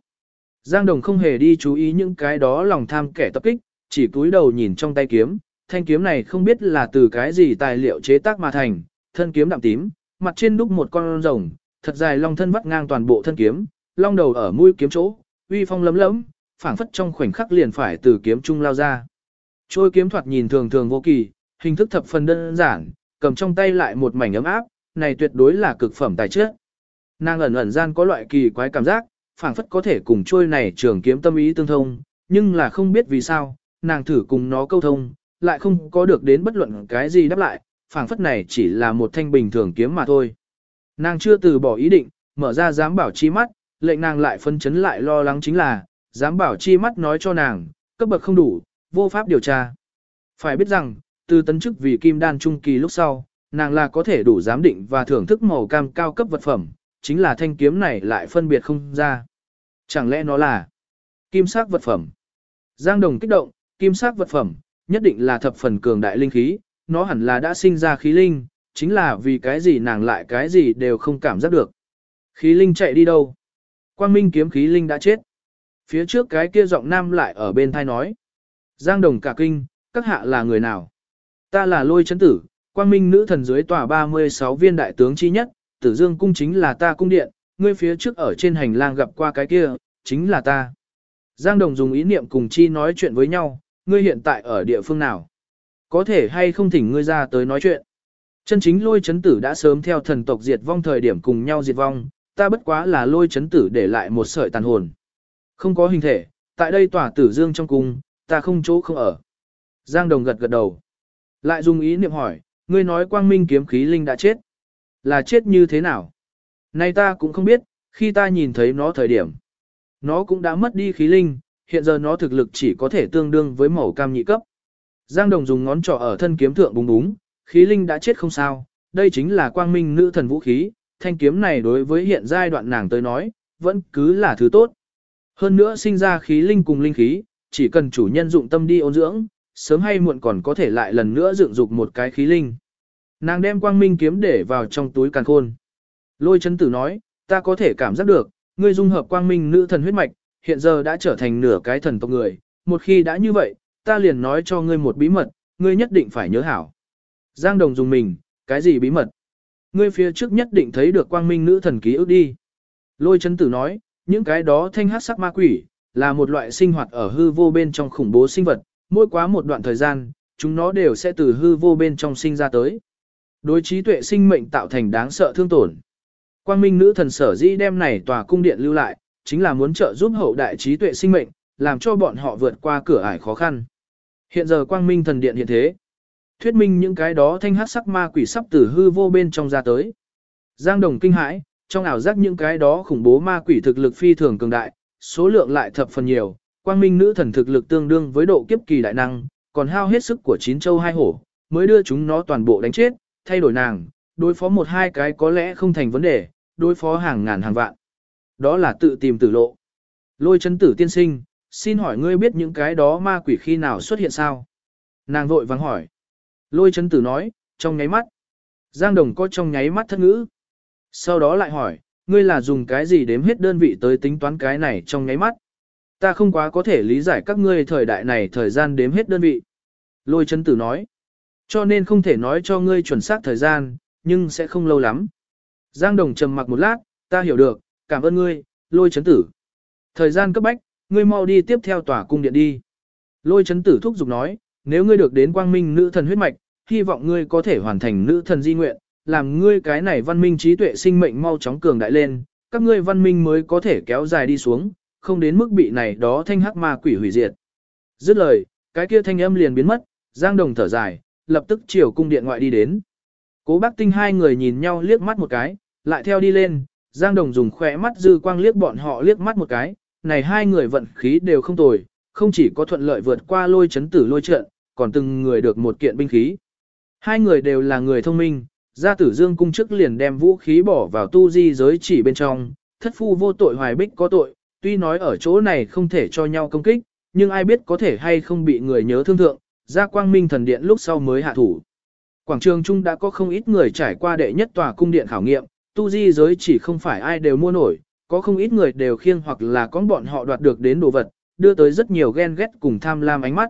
Giang Đồng không hề đi chú ý những cái đó lòng tham kẻ tập kích, chỉ cúi đầu nhìn trong tay kiếm, thanh kiếm này không biết là từ cái gì tài liệu chế tác mà thành, thân kiếm đậm tím, mặt trên đúc một con rồng, thật dài long thân vắt ngang toàn bộ thân kiếm, long đầu ở mũi kiếm chỗ, uy phong lấm lấm, phảng phất trong khoảnh khắc liền phải từ kiếm trung lao ra. Trôi kiếm thoạt nhìn thường thường vô kỳ, hình thức thập phần đơn giản, cầm trong tay lại một mảnh ấm áp, này tuyệt đối là cực phẩm tài chất. Nàng ẩn ẩn gian có loại kỳ quái cảm giác, phảng phất có thể cùng trôi này trường kiếm tâm ý tương thông, nhưng là không biết vì sao, nàng thử cùng nó câu thông, lại không có được đến bất luận cái gì đáp lại, phảng phất này chỉ là một thanh bình thường kiếm mà thôi. Nàng chưa từ bỏ ý định, mở ra giám bảo chi mắt, lệnh nàng lại phân chấn lại lo lắng chính là, giám bảo chi mắt nói cho nàng, cấp bậc không đủ, vô pháp điều tra. Phải biết rằng, từ tấn chức vì kim đan trung kỳ lúc sau, nàng là có thể đủ giám định và thưởng thức màu cam cao cấp vật phẩm, chính là thanh kiếm này lại phân biệt không ra. Chẳng lẽ nó là kim sắc vật phẩm? Giang Đồng kích động, kim sắc vật phẩm, nhất định là thập phần cường đại linh khí, nó hẳn là đã sinh ra khí linh, chính là vì cái gì nàng lại cái gì đều không cảm giác được. Khí linh chạy đi đâu? Quang Minh kiếm khí linh đã chết. Phía trước cái kia giọng nam lại ở bên thai nói. Giang Đồng cả kinh, các hạ là người nào? Ta là lôi chấn tử, Quang Minh nữ thần dưới tòa 36 viên đại tướng chi nhất, tử dương cung chính là ta cung điện, ngươi phía trước ở trên hành lang gặp qua cái kia, chính là ta. Giang Đồng dùng ý niệm cùng chi nói chuyện với nhau, ngươi hiện tại ở địa phương nào? Có thể hay không thỉnh ngươi ra tới nói chuyện? Chân chính lôi chấn tử đã sớm theo thần tộc diệt vong thời điểm cùng nhau diệt vong, ta bất quá là lôi chấn tử để lại một sợi tàn hồn. Không có hình thể, tại đây tòa tử dương trong cung, ta không chỗ không ở. Giang Đồng gật gật đầu. Lại dùng ý niệm hỏi, ngươi nói quang minh kiếm khí linh đã chết. Là chết như thế nào? Nay ta cũng không biết, khi ta nhìn thấy nó thời điểm. Nó cũng đã mất đi khí linh, hiện giờ nó thực lực chỉ có thể tương đương với màu cam nhị cấp. Giang Đồng dùng ngón trỏ ở thân kiếm thượng búng búng, khí linh đã chết không sao, đây chính là quang minh nữ thần vũ khí, thanh kiếm này đối với hiện giai đoạn nàng tới nói, vẫn cứ là thứ tốt. Hơn nữa sinh ra khí linh cùng linh khí, chỉ cần chủ nhân dụng tâm đi ôn dưỡng, sớm hay muộn còn có thể lại lần nữa dựng dục một cái khí linh. Nàng đem quang minh kiếm để vào trong túi càn khôn. Lôi chấn tử nói, ta có thể cảm giác được, ngươi dung hợp quang minh nữ thần huyết mạch, hiện giờ đã trở thành nửa cái thần tộc người, một khi đã như vậy, ta liền nói cho ngươi một bí mật, ngươi nhất định phải nhớ hảo. Giang Đồng dùng mình, cái gì bí mật? Ngươi phía trước nhất định thấy được quang minh nữ thần ký ức đi. Lôi chấn tử nói, những cái đó thanh hát sắc ma quỷ, là một loại sinh hoạt ở hư vô bên trong khủng bố sinh vật, mỗi quá một đoạn thời gian, chúng nó đều sẽ từ hư vô bên trong sinh ra tới. Đối trí tuệ sinh mệnh tạo thành đáng sợ thương tổn. Quang minh nữ thần sở dĩ đem này tòa cung điện lưu lại, chính là muốn trợ giúp hậu đại trí tuệ sinh mệnh, làm cho bọn họ vượt qua cửa ải khó khăn. Hiện giờ quang minh thần điện hiện thế. Thuyết minh những cái đó thanh hát sắc ma quỷ sắp từ hư vô bên trong ra tới. Giang đồng kinh hãi, trong ảo giác những cái đó khủng bố ma quỷ thực lực phi thường cường đại, số lượng lại thập phần nhiều, quang minh nữ thần thực lực tương đương với độ kiếp kỳ đại năng, còn hao hết sức của chín châu hai hổ, mới đưa chúng nó toàn bộ đánh chết, thay đổi nàng, đối phó một hai cái có lẽ không thành vấn đề, đối phó hàng ngàn hàng vạn. Đó là tự tìm tử lộ. Lôi chân tử tiên sinh, xin hỏi ngươi biết những cái đó ma quỷ khi nào xuất hiện sao? Nàng vội vàng hỏi. Lôi chân tử nói, trong nháy mắt. Giang đồng có trong nháy mắt thất ngữ. Sau đó lại hỏi, ngươi là dùng cái gì đếm hết đơn vị tới tính toán cái này trong nháy mắt? Ta không quá có thể lý giải các ngươi thời đại này thời gian đếm hết đơn vị. Lôi chân tử nói. Cho nên không thể nói cho ngươi chuẩn xác thời gian, nhưng sẽ không lâu lắm. Giang Đồng trầm mặc một lát, ta hiểu được, cảm ơn ngươi, lôi chấn tử. Thời gian cấp bách, ngươi mau đi tiếp theo tòa cung điện đi. Lôi chấn tử thúc giục nói, nếu ngươi được đến quang minh nữ thần huyết mạch, hy vọng ngươi có thể hoàn thành nữ thần di nguyện, làm ngươi cái này văn minh trí tuệ sinh mệnh mau chóng cường đại lên, các ngươi văn minh mới có thể kéo dài đi xuống, không đến mức bị này đó thanh hắc ma quỷ hủy diệt. Dứt lời, cái kia thanh âm liền biến mất, Giang Đồng thở dài, lập tức chiều cung điện ngoại đi đến. Cố bác tinh hai người nhìn nhau liếc mắt một cái, lại theo đi lên, Giang Đồng dùng khỏe mắt dư quang liếc bọn họ liếc mắt một cái, này hai người vận khí đều không tồi, không chỉ có thuận lợi vượt qua lôi chấn tử lôi trận, còn từng người được một kiện binh khí. Hai người đều là người thông minh, gia tử dương cung chức liền đem vũ khí bỏ vào tu di giới chỉ bên trong, thất phu vô tội hoài bích có tội, tuy nói ở chỗ này không thể cho nhau công kích, nhưng ai biết có thể hay không bị người nhớ thương thượng, ra quang minh thần điện lúc sau mới hạ thủ. Quảng trường Trung đã có không ít người trải qua đệ nhất tòa cung điện khảo nghiệm, tu di giới chỉ không phải ai đều mua nổi, có không ít người đều khiêng hoặc là có bọn họ đoạt được đến đồ vật, đưa tới rất nhiều ghen ghét cùng tham lam ánh mắt.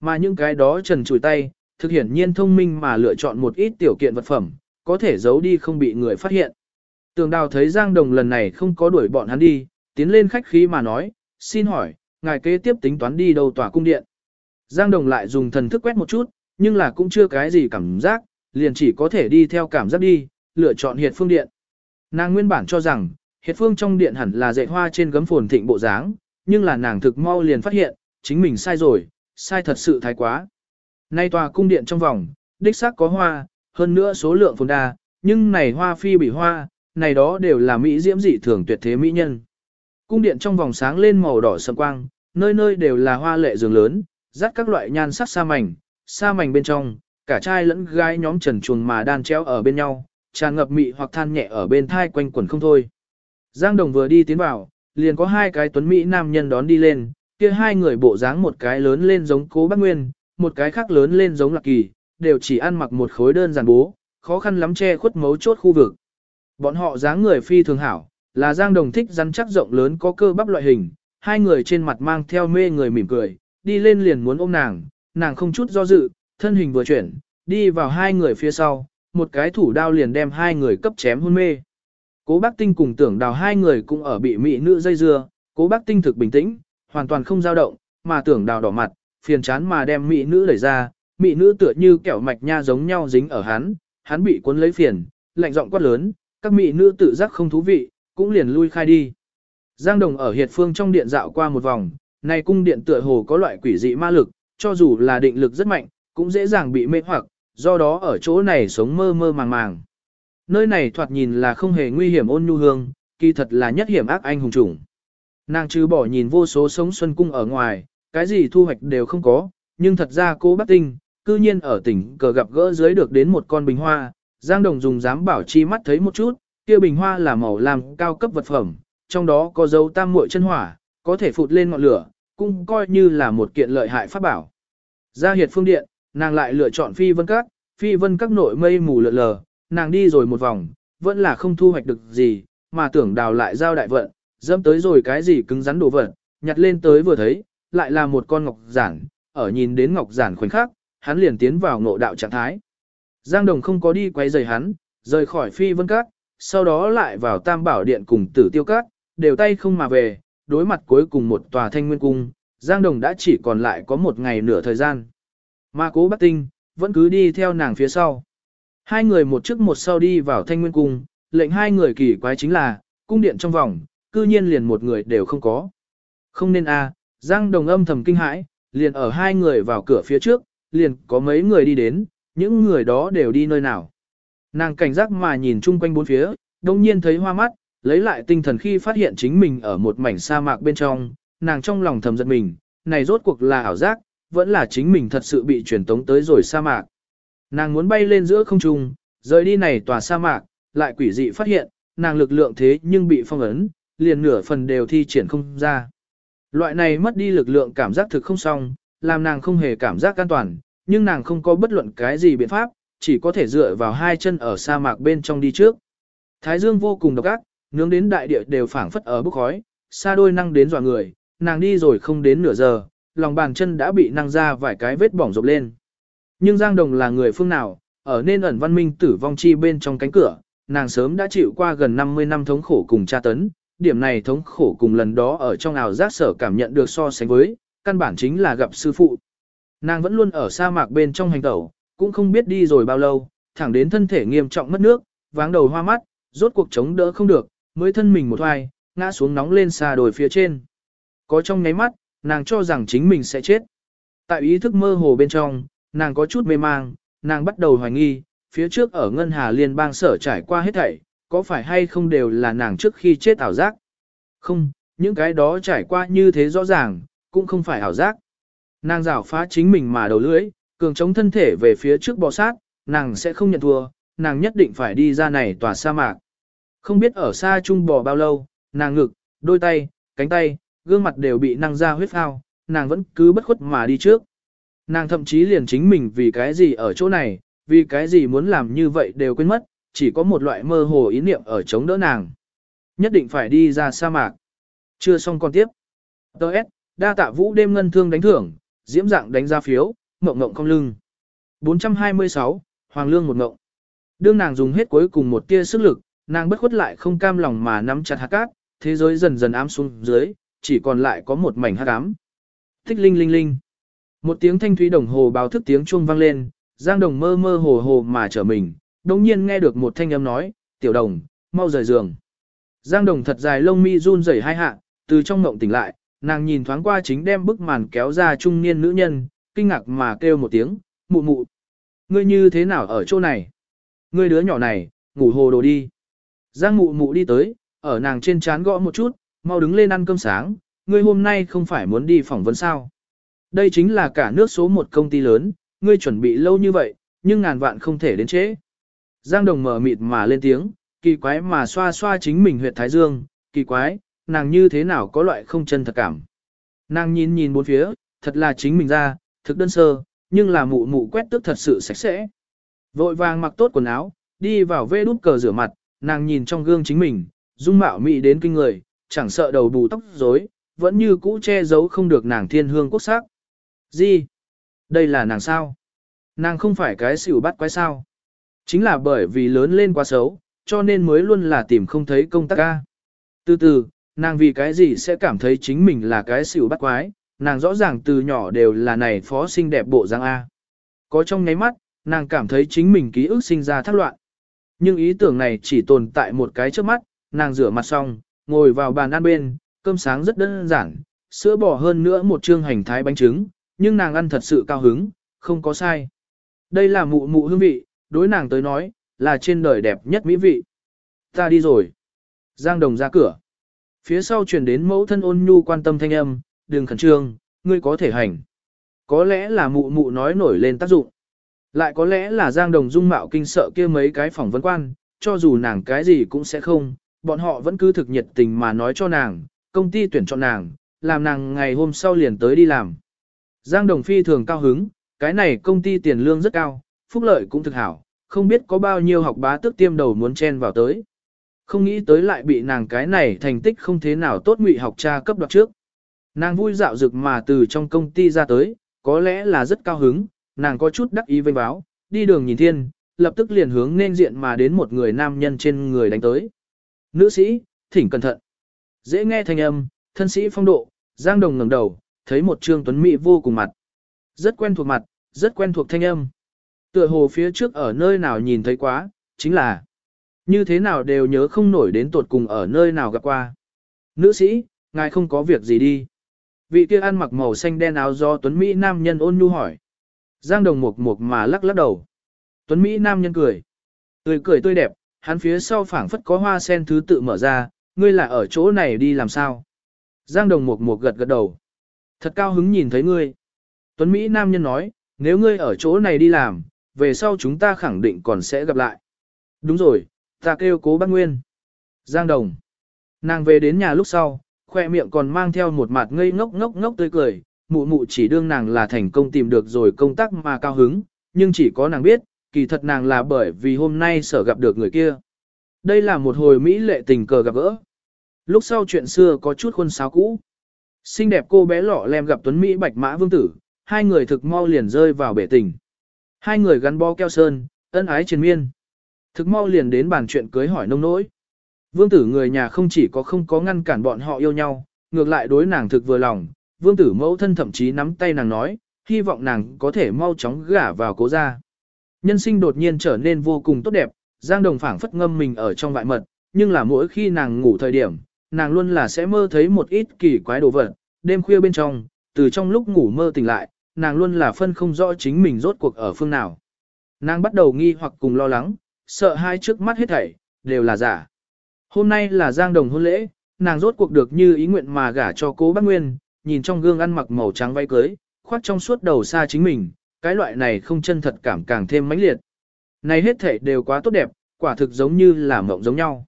Mà những cái đó trần chùi tay, thực hiển nhiên thông minh mà lựa chọn một ít tiểu kiện vật phẩm, có thể giấu đi không bị người phát hiện. Tường đào thấy Giang Đồng lần này không có đuổi bọn hắn đi, tiến lên khách khí mà nói, xin hỏi, ngài kế tiếp tính toán đi đâu tòa cung điện. Giang Đồng lại dùng thần thức quét một chút, nhưng là cũng chưa cái gì cảm giác, liền chỉ có thể đi theo cảm giác đi, lựa chọn hiệt phương điện. Nàng nguyên bản cho rằng, hiệt phương trong điện hẳn là dạy hoa trên gấm phồn thịnh bộ dáng, nhưng là nàng thực mau liền phát hiện, chính mình sai rồi, sai thật sự thái quá. Nay tòa cung điện trong vòng, đích xác có hoa, hơn nữa số lượng phồn đa, nhưng này hoa phi bị hoa, này đó đều là mỹ diễm dị thường tuyệt thế mỹ nhân. Cung điện trong vòng sáng lên màu đỏ sầm quang, nơi nơi đều là hoa lệ giường lớn, dắt các loại nhan sắc sa mảnh, sa mảnh bên trong, cả trai lẫn gái nhóm trần chuồng mà đan treo ở bên nhau, tràn ngập mị hoặc than nhẹ ở bên thai quanh quẩn không thôi. Giang Đồng vừa đi tiến vào, liền có hai cái tuấn mỹ nam nhân đón đi lên, kia hai người bộ dáng một cái lớn lên giống Cố Bác Nguyên, một cái khác lớn lên giống Lạc Kỳ, đều chỉ ăn mặc một khối đơn giản bố, khó khăn lắm che khuất mấu chốt khu vực. Bọn họ dáng người phi thường hảo, là Giang Đồng thích rắn chắc rộng lớn có cơ bắp loại hình, hai người trên mặt mang theo mê người mỉm cười, đi lên liền muốn ôm nàng, nàng không chút do dự, thân hình vừa chuyển, đi vào hai người phía sau, một cái thủ đao liền đem hai người cấp chém hôn mê. Cố bác tinh cùng tưởng đào hai người cũng ở bị mỹ nữ dây dưa, cố bác tinh thực bình tĩnh, hoàn toàn không dao động, mà tưởng đào đỏ mặt, phiền chán mà đem mỹ nữ đẩy ra, mỹ nữ tựa như kẹo mạch nha giống nhau dính ở hắn, hắn bị cuốn lấy phiền, lạnh giọng quát lớn, các mỹ nữ tự giác không thú vị, cũng liền lui khai đi. Giang Đồng ở hiệt phương trong điện dạo qua một vòng, này cung điện tựa hồ có loại quỷ dị ma lực, cho dù là định lực rất mạnh, cũng dễ dàng bị mê hoặc, do đó ở chỗ này sống mơ mơ màng màng. Nơi này thoạt nhìn là không hề nguy hiểm ôn nhu hương, kỳ thật là nhất hiểm ác anh hùng chủng. Nàng chứ bỏ nhìn vô số sống xuân cung ở ngoài, cái gì thu hoạch đều không có, nhưng thật ra cô bác tinh, cư nhiên ở tỉnh cờ gặp gỡ dưới được đến một con bình hoa, Giang Đồng dùng dám bảo chi mắt thấy một chút, kia bình hoa là màu lam cao cấp vật phẩm, trong đó có dấu tam muội chân hỏa, có thể phụt lên ngọn lửa, cũng coi như là một kiện lợi hại pháp bảo. Ra hiệt phương điện, nàng lại lựa chọn phi vân các, phi vân các nội mây mù lượn lờ, nàng đi rồi một vòng, vẫn là không thu hoạch được gì, mà tưởng đào lại giao đại vận, dẫm tới rồi cái gì cứng rắn đồ vật, nhặt lên tới vừa thấy, lại là một con ngọc giản, ở nhìn đến ngọc giản khoảnh khắc, hắn liền tiến vào ngộ đạo trạng thái. Giang Đồng không có đi quay rời hắn, rời khỏi phi vân các, sau đó lại vào tam bảo điện cùng tử tiêu các, đều tay không mà về, đối mặt cuối cùng một tòa thanh nguyên cung, Giang Đồng đã chỉ còn lại có một ngày nửa thời gian. Mà cố Bắc Tinh, vẫn cứ đi theo nàng phía sau. Hai người một trước một sau đi vào thanh nguyên cung, lệnh hai người kỳ quái chính là, cung điện trong vòng, cư nhiên liền một người đều không có. Không nên a, à, Giang Đồng âm thầm kinh hãi, liền ở hai người vào cửa phía trước, liền có mấy người đi đến, những người đó đều đi nơi nào. Nàng cảnh giác mà nhìn chung quanh bốn phía, đồng nhiên thấy hoa mắt, lấy lại tinh thần khi phát hiện chính mình ở một mảnh sa mạc bên trong, nàng trong lòng thầm giật mình, này rốt cuộc là ảo giác, vẫn là chính mình thật sự bị truyền tống tới rồi sa mạc. Nàng muốn bay lên giữa không trung, rời đi này tòa sa mạc, lại quỷ dị phát hiện, nàng lực lượng thế nhưng bị phong ấn, liền nửa phần đều thi triển không ra. Loại này mất đi lực lượng cảm giác thực không xong, làm nàng không hề cảm giác an toàn, nhưng nàng không có bất luận cái gì biện pháp, chỉ có thể dựa vào hai chân ở sa mạc bên trong đi trước. Thái dương vô cùng độc ác, nướng đến đại địa đều phảng phất ở bức khói, xa đôi năng đến dọa người, nàng đi rồi không đến nửa giờ, lòng bàn chân đã bị năng ra vài cái vết bỏng rộp lên. Nhưng Giang Đồng là người phương nào, ở nên ẩn văn minh tử vong chi bên trong cánh cửa, nàng sớm đã chịu qua gần 50 năm thống khổ cùng tra tấn, điểm này thống khổ cùng lần đó ở trong ảo giác sở cảm nhận được so sánh với, căn bản chính là gặp sư phụ. Nàng vẫn luôn ở sa mạc bên trong hành tẩu, cũng không biết đi rồi bao lâu, thẳng đến thân thể nghiêm trọng mất nước, váng đầu hoa mắt, rốt cuộc chống đỡ không được, mới thân mình một hoài, ngã xuống nóng lên xà đồi phía trên. Có trong nháy mắt, nàng cho rằng chính mình sẽ chết. Tại ý thức mơ hồ bên trong, nàng có chút mê mang, nàng bắt đầu hoài nghi, phía trước ở ngân hà liên bang sở trải qua hết thảy, có phải hay không đều là nàng trước khi chết ảo giác? Không, những cái đó trải qua như thế rõ ràng, cũng không phải ảo giác. Nàng rảo phá chính mình mà đầu lưỡi, cường chống thân thể về phía trước bò sát, nàng sẽ không nhận thua, nàng nhất định phải đi ra này tòa sa mạc. Không biết ở xa chung bò bao lâu, nàng ngực, đôi tay, cánh tay, gương mặt đều bị năng ra huyết phao, nàng vẫn cứ bất khuất mà đi trước. Nàng thậm chí liền chính mình vì cái gì ở chỗ này, vì cái gì muốn làm như vậy đều quên mất, chỉ có một loại mơ hồ ý niệm ở chống đỡ nàng. Nhất định phải đi ra sa mạc. Chưa xong còn tiếp. Đợt, đa tạ vũ đêm ngân thương đánh thưởng, diễm dạng đánh ra phiếu, mộng mộng không lưng. 426, Hoàng Lương một ngộng. Đương nàng dùng hết cuối cùng một tia sức lực, nàng bất khuất lại không cam lòng mà nắm chặt hạt cát, thế giới dần dần ám xuống dưới, chỉ còn lại có một mảnh hắc ám. Thích linh linh linh. Một tiếng thanh thúy đồng hồ báo thức tiếng chuông vang lên, Giang Đồng mơ mơ hồ hồ mà trở mình, đồng nhiên nghe được một thanh âm nói, tiểu đồng, mau rời giường. Giang Đồng thật dài lông mi run rẩy hai hạ, từ trong ngộng tỉnh lại, nàng nhìn thoáng qua chính đem bức màn kéo ra trung niên nữ nhân, kinh ngạc mà kêu một tiếng, mụ mụ. Ngươi như thế nào ở chỗ này? Ngươi đứa nhỏ này, ngủ hồ đồ đi. Giang mụ mụ đi tới, ở nàng trên chán gõ một chút, mau đứng lên ăn cơm sáng, ngươi hôm nay không phải muốn đi phỏng vấn sao. Đây chính là cả nước số một công ty lớn, ngươi chuẩn bị lâu như vậy, nhưng ngàn vạn không thể đến trễ. Giang đồng mở mịt mà lên tiếng, kỳ quái mà xoa xoa chính mình huyệt thái dương, kỳ quái, nàng như thế nào có loại không chân thật cảm. Nàng nhìn nhìn bốn phía, thật là chính mình ra, thực đơn sơ, nhưng là mụ mụ quét tước thật sự sạch sẽ. Vội vàng mặc tốt quần áo, đi vào vê đút cờ rửa mặt, nàng nhìn trong gương chính mình, dung mạo mị đến kinh người, chẳng sợ đầu bù tóc rối, vẫn như cũ che giấu không được nàng thiên hương quốc sắc. Gì? Đây là nàng sao? Nàng không phải cái xỉu bắt quái sao? Chính là bởi vì lớn lên quá xấu, cho nên mới luôn là tìm không thấy công tác ca. Từ từ, nàng vì cái gì sẽ cảm thấy chính mình là cái xỉu bắt quái, nàng rõ ràng từ nhỏ đều là này phó sinh đẹp bộ dáng A. Có trong nháy mắt, nàng cảm thấy chính mình ký ức sinh ra thác loạn. Nhưng ý tưởng này chỉ tồn tại một cái trước mắt, nàng rửa mặt xong, ngồi vào bàn ăn bên, cơm sáng rất đơn giản, sữa bò hơn nữa một chương hành thái bánh trứng, nhưng nàng ăn thật sự cao hứng, không có sai. Đây là mụ mụ hương vị, đối nàng tới nói, là trên đời đẹp nhất mỹ vị. Ta đi rồi. Giang Đồng ra cửa. Phía sau truyền đến mẫu thân ôn nhu quan tâm thanh âm, đừng khẩn trương, ngươi có thể hành. Có lẽ là mụ mụ nói nổi lên tác dụng. Lại có lẽ là Giang Đồng dung mạo kinh sợ kia mấy cái phỏng vấn quan, cho dù nàng cái gì cũng sẽ không, bọn họ vẫn cứ thực nhiệt tình mà nói cho nàng, công ty tuyển chọn nàng, làm nàng ngày hôm sau liền tới đi làm. Giang Đồng Phi thường cao hứng, cái này công ty tiền lương rất cao, phúc lợi cũng thực hảo, không biết có bao nhiêu học bá tức tiêm đầu muốn chen vào tới. Không nghĩ tới lại bị nàng cái này thành tích không thế nào tốt ngụy học cha cấp đoạt trước. Nàng vui dạo dực mà từ trong công ty ra tới, có lẽ là rất cao hứng, nàng có chút đắc ý vênh báo, đi đường nhìn thiên, lập tức liền hướng nên diện mà đến một người nam nhân trên người đánh tới. Nữ sĩ, thỉnh cẩn thận. Dễ nghe thanh âm, thân sĩ phong độ, Giang Đồng ngẩng đầu, thấy một trương tuấn mỹ vô cùng mặt. Rất quen thuộc mặt, rất quen thuộc thanh âm. Tựa hồ phía trước ở nơi nào nhìn thấy quá, chính là như thế nào đều nhớ không nổi đến tột cùng ở nơi nào gặp qua. Nữ sĩ, ngài không có việc gì đi. Vị kia ăn mặc màu xanh đen áo do Tuấn Mỹ nam nhân ôn nhu hỏi. Giang đồng mục mục mà lắc lắc đầu. Tuấn Mỹ nam nhân cười. Tươi cười tươi đẹp, hắn phía sau phảng phất có hoa sen thứ tự mở ra, ngươi là ở chỗ này đi làm sao? Giang đồng mục mục gật gật đầu. Thật cao hứng nhìn thấy ngươi. Tuấn Mỹ nam nhân nói, nếu ngươi ở chỗ này đi làm, về sau chúng ta khẳng định còn sẽ gặp lại. Đúng rồi, ta kêu cố bác Nguyên. Giang đồng. Nàng về đến nhà lúc sau, khoe miệng còn mang theo một mặt ngây ngốc ngốc ngốc tươi cười, mụ mụ chỉ đương nàng là thành công tìm được rồi công tác mà cao hứng, nhưng chỉ có nàng biết, kỳ thật nàng là bởi vì hôm nay sở gặp được người kia. Đây là một hồi Mỹ lệ tình cờ gặp gỡ. Lúc sau chuyện xưa có chút khuôn sáo cũ. Xinh đẹp cô bé lọ lem gặp Tuấn Mỹ Bạch Mã Vương Tử, hai người thực mau liền rơi vào bể tình. Hai người gắn bó keo sơn, ân ái triền miên. Thực mau liền đến bàn chuyện cưới hỏi nông nỗi. Vương tử người nhà không chỉ có không có ngăn cản bọn họ yêu nhau, ngược lại đối nàng thực vừa lòng, vương tử mẫu thân thậm chí nắm tay nàng nói, hy vọng nàng có thể mau chóng gả vào cố gia. Nhân sinh đột nhiên trở nên vô cùng tốt đẹp, Giang Đồng phảng phất ngâm mình ở trong vại mật, nhưng là mỗi khi nàng ngủ thời điểm, nàng luôn là sẽ mơ thấy một ít kỳ quái đồ vật, đêm khuya bên trong, từ trong lúc ngủ mơ tỉnh lại, nàng luôn là phân không rõ chính mình rốt cuộc ở phương nào. Nàng bắt đầu nghi hoặc cùng lo lắng, sợ hai trước mắt hết thảy, đều là giả. Hôm nay là Giang Đồng hôn lễ, nàng rốt cuộc được như ý nguyện mà gả cho cố bác Nguyên, nhìn trong gương ăn mặc màu trắng váy cưới, khoác trong suốt đầu xa chính mình, cái loại này không chân thật cảm càng thêm mãnh liệt. Này hết thảy đều quá tốt đẹp, quả thực giống như là mộng giống nhau.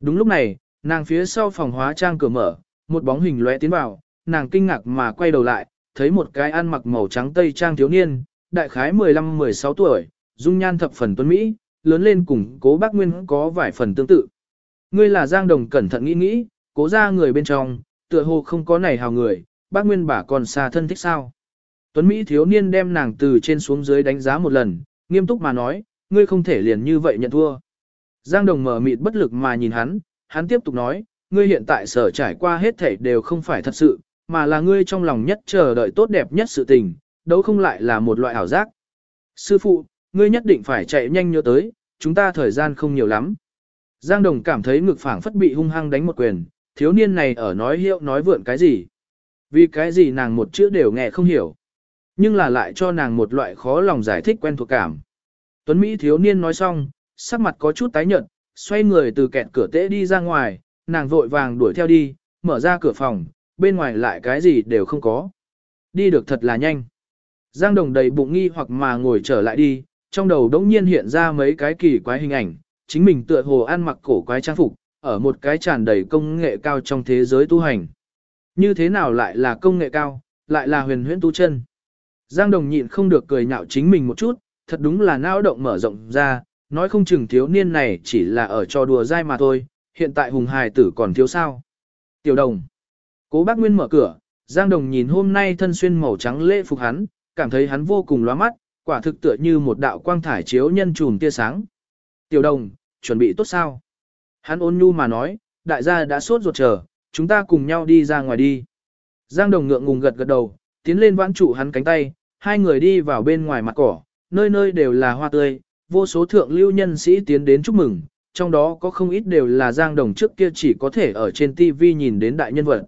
Đúng lúc này, nàng phía sau phòng hóa trang cửa mở, một bóng hình lóe tiến vào, nàng kinh ngạc mà quay đầu lại, thấy một cái ăn mặc màu trắng tây trang thiếu niên, đại khái 15-16 tuổi, dung nhan thập phần tuấn Mỹ, lớn lên cùng cố bác Nguyên có vài phần tương tự. Ngươi là Giang Đồng cẩn thận nghĩ nghĩ, cố ra người bên trong, tựa hồ không có này hào người, bác Nguyên bà còn xa thân thích sao. Tuấn Mỹ thiếu niên đem nàng từ trên xuống dưới đánh giá một lần, nghiêm túc mà nói, ngươi không thể liền như vậy nhận thua. Giang Đồng mở mịt bất lực mà nhìn hắn, hắn tiếp tục nói, ngươi hiện tại sở trải qua hết thảy đều không phải thật sự, mà là ngươi trong lòng nhất chờ đợi tốt đẹp nhất sự tình, đâu không lại là một loại ảo giác. Sư phụ, ngươi nhất định phải chạy nhanh nhớ tới, chúng ta thời gian không nhiều lắm. Giang Đồng cảm thấy ngực phảng phất bị hung hăng đánh một quyền, thiếu niên này ở nói hiệu nói vượn cái gì. Vì cái gì nàng một chữ đều nghe không hiểu. Nhưng là lại cho nàng một loại khó lòng giải thích quen thuộc cảm. Tuấn Mỹ thiếu niên nói xong, sắc mặt có chút tái nhợt, xoay người từ kẹt cửa tễ đi ra ngoài, nàng vội vàng đuổi theo đi, mở ra cửa phòng, bên ngoài lại cái gì đều không có. Đi được thật là nhanh. Giang Đồng đầy bụng nghi hoặc mà ngồi trở lại đi, trong đầu đống nhiên hiện ra mấy cái kỳ quái hình ảnh, chính mình tựa hồ ăn mặc cổ quái trang phục, ở một cái tràn đầy công nghệ cao trong thế giới tu hành. Như thế nào lại là công nghệ cao, lại là huyền huyễn tu chân. Giang Đồng nhịn không được cười nhạo chính mình một chút, thật đúng là não động mở rộng ra, nói không chừng thiếu niên này chỉ là ở trò đùa dai mà thôi, hiện tại hùng hài tử còn thiếu sao. Tiểu đồng. Cố bác Nguyên mở cửa, Giang Đồng nhìn hôm nay thân xuyên màu trắng lễ phục hắn, cảm thấy hắn vô cùng lóa mắt, quả thực tựa như một đạo quang thải chiếu nhân trùm tia sáng. Tiểu đồng, chuẩn bị tốt sao? Hắn ôn nhu mà nói, đại gia đã sốt ruột chờ, chúng ta cùng nhau đi ra ngoài đi. Giang đồng ngượng ngùng gật gật đầu, tiến lên vãn trụ hắn cánh tay, hai người đi vào bên ngoài mặt cỏ, nơi nơi đều là hoa tươi, vô số thượng lưu nhân sĩ tiến đến chúc mừng, trong đó có không ít đều là Giang đồng trước kia chỉ có thể ở trên TV nhìn đến đại nhân vật.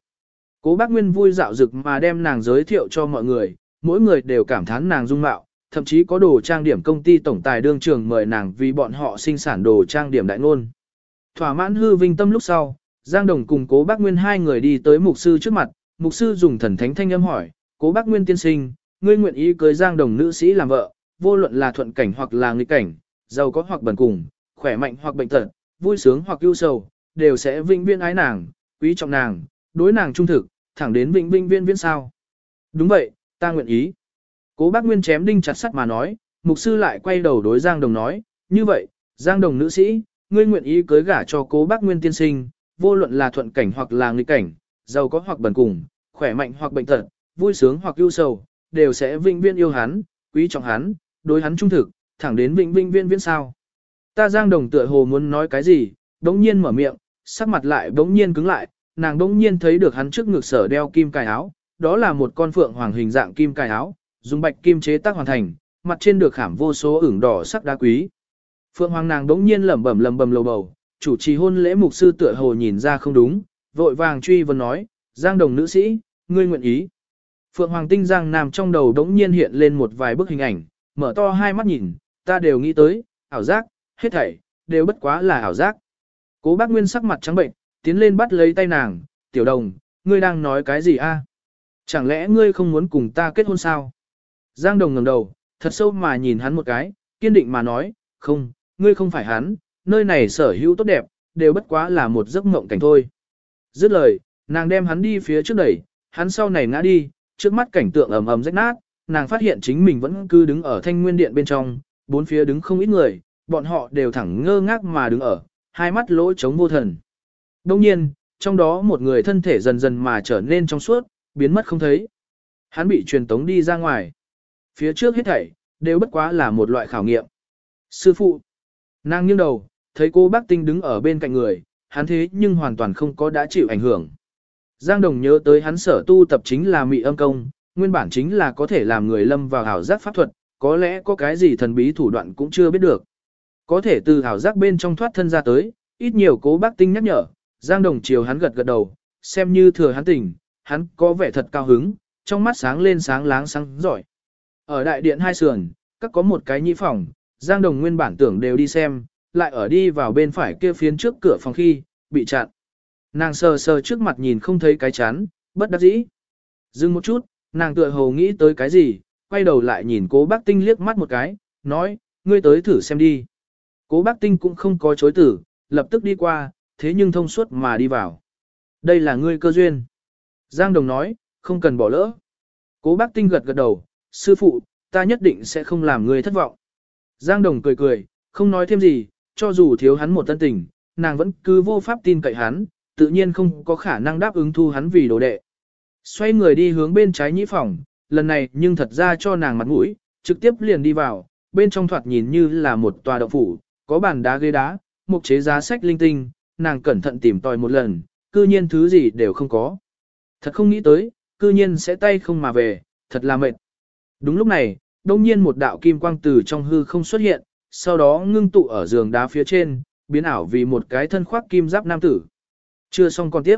Cố bác Nguyên vui dạo dực mà đem nàng giới thiệu cho mọi người, mỗi người đều cảm thán nàng dung mạo, thậm chí có đồ trang điểm công ty tổng tài đương trường mời nàng vì bọn họ sinh sản đồ trang điểm đại ngôn. Thỏa mãn hư vinh tâm lúc sau, Giang Đồng cùng cố bác Nguyên hai người đi tới mục sư trước mặt, mục sư dùng thần thánh thanh âm hỏi, cố bác Nguyên tiên sinh, ngươi nguyện ý cưới Giang Đồng nữ sĩ làm vợ, vô luận là thuận cảnh hoặc là nghịch cảnh, giàu có hoặc bần cùng, khỏe mạnh hoặc bệnh tật, vui sướng hoặc ưu sầu, đều sẽ vinh viên ái nàng, quý trọng nàng, đối nàng trung thực, thẳng đến vinh vinh viên viên sao. Đúng vậy, ta nguyện ý. Cố bác Nguyên chém đinh chặt sắt mà nói, mục sư lại quay đầu đối Giang Đồng nói, như vậy, Giang Đồng nữ sĩ, ngươi nguyện ý cưới gả cho cố bác Nguyên tiên sinh, vô luận là thuận cảnh hoặc là nghịch cảnh, giàu có hoặc bần cùng, khỏe mạnh hoặc bệnh tật, vui sướng hoặc ưu sầu, đều sẽ vinh viên yêu hắn, quý trọng hắn, đối hắn trung thực, thẳng đến vinh vinh viên viên sao. Ta Giang Đồng tựa hồ muốn nói cái gì, đống nhiên mở miệng, sắc mặt lại đống nhiên cứng lại, nàng đống nhiên thấy được hắn trước ngực sở đeo kim cài áo, đó là một con phượng hoàng hình dạng kim cài áo, dùng bạch kim chế tác hoàn thành, mặt trên được khảm vô số ửng đỏ sắc đá quý. Phượng hoàng nàng đống nhiên lẩm bẩm lẩm bẩm lầu bầu, chủ trì hôn lễ mục sư tựa hồ nhìn ra không đúng, vội vàng truy vấn nói, Giang Đồng nữ sĩ, ngươi nguyện ý. Phượng Hoàng Tinh Giang Nam trong đầu đống nhiên hiện lên một vài bức hình ảnh, mở to hai mắt nhìn, ta đều nghĩ tới, ảo giác, hết thảy, đều bất quá là ảo giác. Cố bác Nguyên sắc mặt trắng bệnh, tiến lên bắt lấy tay nàng, tiểu đồng, ngươi đang nói cái gì a? Chẳng lẽ ngươi không muốn cùng ta kết hôn sao? Giang đồng ngẩng đầu, thật sâu mà nhìn hắn một cái, kiên định mà nói, không, ngươi không phải hắn, nơi này sở hữu tốt đẹp, đều bất quá là một giấc mộng cảnh thôi. Dứt lời, nàng đem hắn đi phía trước đẩy, hắn sau này ngã đi, trước mắt cảnh tượng ầm ầm rách nát, nàng phát hiện chính mình vẫn cứ đứng ở thanh nguyên điện bên trong, bốn phía đứng không ít người, bọn họ đều thẳng ngơ ngác mà đứng ở, hai mắt lỗ trống vô thần. Đông nhiên, trong đó một người thân thể dần dần mà trở nên trong suốt, biến mất không thấy. Hắn bị truyền tống đi ra ngoài. Phía trước hết thảy, đều bất quá là một loại khảo nghiệm. Sư phụ, nàng nghiêng đầu, thấy cô bác tinh đứng ở bên cạnh người, hắn thế nhưng hoàn toàn không có đã chịu ảnh hưởng. Giang Đồng nhớ tới hắn sở tu tập chính là mị âm công, nguyên bản chính là có thể làm người lâm vào hảo giác pháp thuật, có lẽ có cái gì thần bí thủ đoạn cũng chưa biết được. Có thể từ hảo giác bên trong thoát thân ra tới, ít nhiều cố bác tinh nhắc nhở, Giang Đồng chiều hắn gật gật đầu, xem như thừa hắn tỉnh, hắn có vẻ thật cao hứng, trong mắt sáng lên sáng láng sáng giỏi. Ở đại điện hai sườn, các có một cái nhĩ phòng, Giang Đồng nguyên bản tưởng đều đi xem, lại ở đi vào bên phải kia phiến trước cửa phòng khi, bị chặn. Nàng sờ sờ trước mặt nhìn không thấy cái chán, bất đắc dĩ. Dừng một chút, nàng tựa hồ nghĩ tới cái gì, quay đầu lại nhìn cố bác tinh liếc mắt một cái, nói, ngươi tới thử xem đi. Cố bác tinh cũng không có chối tử, lập tức đi qua, thế nhưng thông suốt mà đi vào. Đây là ngươi cơ duyên. Giang Đồng nói, không cần bỏ lỡ. Cố bác tinh gật gật đầu, sư phụ, ta nhất định sẽ không làm ngươi thất vọng. Giang Đồng cười cười, không nói thêm gì, cho dù thiếu hắn một tân tình, nàng vẫn cứ vô pháp tin cậy hắn, tự nhiên không có khả năng đáp ứng thu hắn vì đồ đệ. Xoay người đi hướng bên trái nhĩ phòng, lần này nhưng thật ra cho nàng mặt mũi, trực tiếp liền đi vào, bên trong thoạt nhìn như là một tòa động phủ, có bàn đá ghế đá, mục chế giá sách linh tinh, nàng cẩn thận tìm tòi một lần, cư nhiên thứ gì đều không có. Thật không nghĩ tới, cư nhiên sẽ tay không mà về, thật là mệt. Đúng lúc này, đông nhiên một đạo kim quang từ trong hư không xuất hiện, sau đó ngưng tụ ở giường đá phía trên, biến ảo vì một cái thân khoác kim giáp nam tử. Chưa xong còn tiếp.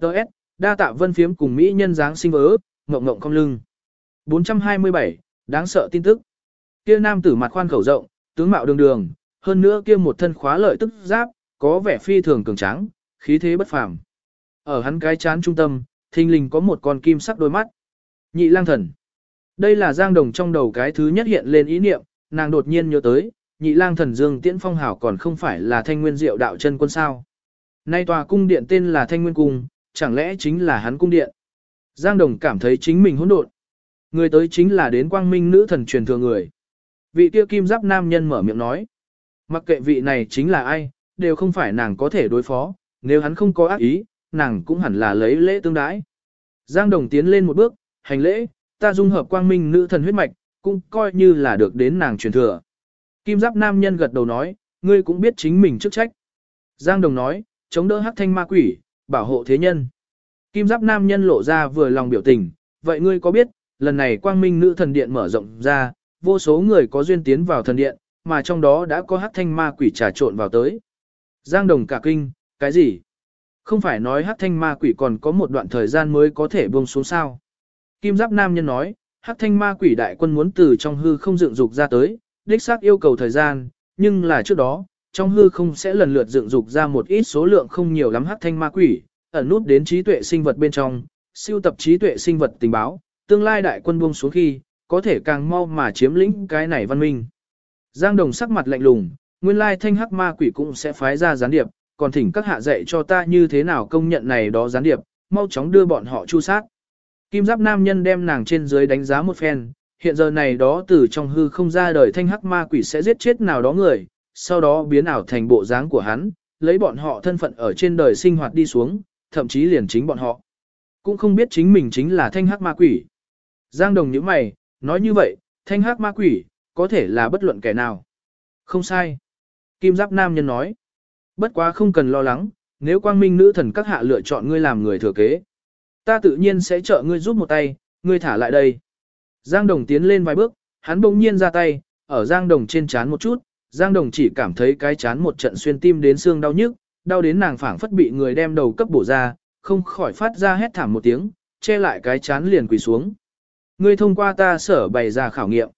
Đợt, đa tạ vân phiếm cùng Mỹ nhân dáng sinh vỡ, ngộng ngộng không lưng. 427, đáng sợ tin tức. Kia nam tử mặt khoan khẩu rộng, tướng mạo đường đường, hơn nữa kia một thân khóa lợi tức giáp, có vẻ phi thường cường tráng, khí thế bất phàm. Ở hắn cái chán trung tâm, thình lình có một con kim sắc đôi mắt. Nhị lang thần. Đây là giang đồng trong đầu cái thứ nhất hiện lên ý niệm, nàng đột nhiên nhớ tới, nhị lang thần dương tiễn phong hảo còn không phải là thanh nguyên diệu đạo chân quân sao. Nay tòa cung điện tên là thanh nguyên cung, chẳng lẽ chính là hắn cung điện. Giang đồng cảm thấy chính mình hỗn độn. Người tới chính là đến quang minh nữ thần truyền thừa người. Vị kia kim giáp nam nhân mở miệng nói. Mặc kệ vị này chính là ai, đều không phải nàng có thể đối phó, nếu hắn không có ác ý, nàng cũng hẳn là lấy lễ tương đái. Giang Đồng tiến lên một bước, hành lễ, ta dung hợp quang minh nữ thần huyết mạch, cũng coi như là được đến nàng truyền thừa. Kim giáp nam nhân gật đầu nói, ngươi cũng biết chính mình chức trách. Giang Đồng nói, chống đỡ hắc thanh ma quỷ, bảo hộ thế nhân. Kim giáp nam nhân lộ ra vừa lòng biểu tình, vậy ngươi có biết, lần này quang minh nữ thần điện mở rộng ra, vô số người có duyên tiến vào thần điện, mà trong đó đã có hắc thanh ma quỷ trà trộn vào tới. Giang Đồng cả kinh, cái gì? Không phải nói hắc thanh ma quỷ còn có một đoạn thời gian mới có thể buông xuống sao? Kim giáp nam nhân nói, hắc thanh ma quỷ đại quân muốn từ trong hư không dựng dục ra tới, đích xác yêu cầu thời gian, nhưng là trước đó, trong hư không sẽ lần lượt dựng dục ra một ít số lượng không nhiều lắm hắc thanh ma quỷ, ẩn nút đến trí tuệ sinh vật bên trong, siêu tập trí tuệ sinh vật tình báo, tương lai đại quân buông xuống khi, có thể càng mau mà chiếm lĩnh cái này văn minh. Giang Đồng sắc mặt lạnh lùng, nguyên lai thanh hắc ma quỷ cũng sẽ phái ra gián điệp, còn thỉnh các hạ dạy cho ta như thế nào công nhận này đó gián điệp, mau chóng đưa bọn họ chu sát. Kim giáp nam nhân đem nàng trên dưới đánh giá một phen, hiện giờ này đó từ trong hư không ra đời thanh hắc ma quỷ sẽ giết chết nào đó người, sau đó biến ảo thành bộ dáng của hắn, lấy bọn họ thân phận ở trên đời sinh hoạt đi xuống, thậm chí liền chính bọn họ. Cũng không biết chính mình chính là thanh hắc ma quỷ. Giang đồng những mày, nói như vậy, thanh hắc ma quỷ, có thể là bất luận kẻ nào. Không sai. Kim giáp nam nhân nói. Bất quá không cần lo lắng, nếu quang minh nữ thần các hạ lựa chọn ngươi làm người thừa kế. Ta tự nhiên sẽ trợ ngươi giúp một tay, ngươi thả lại đây. Giang Đồng tiến lên vài bước, hắn bỗng nhiên ra tay, ở Giang Đồng trên chán một chút, Giang Đồng chỉ cảm thấy cái chán một trận xuyên tim đến xương đau nhức, đau đến nàng phảng phất bị người đem đầu cấp bổ ra, không khỏi phát ra hét thảm một tiếng, che lại cái chán liền quỳ xuống. Ngươi thông qua ta sở bày ra khảo nghiệm.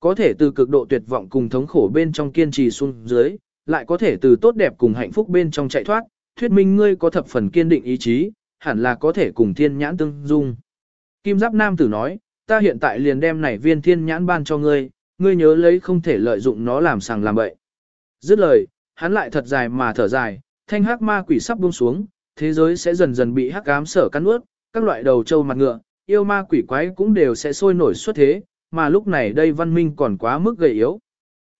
Có thể từ cực độ tuyệt vọng cùng thống khổ bên trong kiên trì xuống dưới, lại có thể từ tốt đẹp cùng hạnh phúc bên trong chạy thoát, thuyết minh ngươi có thập phần kiên định ý chí, hẳn là có thể cùng thiên nhãn tương dung. Kim Giáp Nam tử nói, ta hiện tại liền đem này viên thiên nhãn ban cho ngươi, ngươi nhớ lấy không thể lợi dụng nó làm sàng làm bậy. Dứt lời, hắn lại thật dài mà thở dài, thanh hắc ma quỷ sắp buông xuống, thế giới sẽ dần dần bị hắc ám sở cắn ướt, các loại đầu trâu mặt ngựa, yêu ma quỷ quái cũng đều sẽ sôi nổi xuất thế, mà lúc này đây văn minh còn quá mức gầy yếu.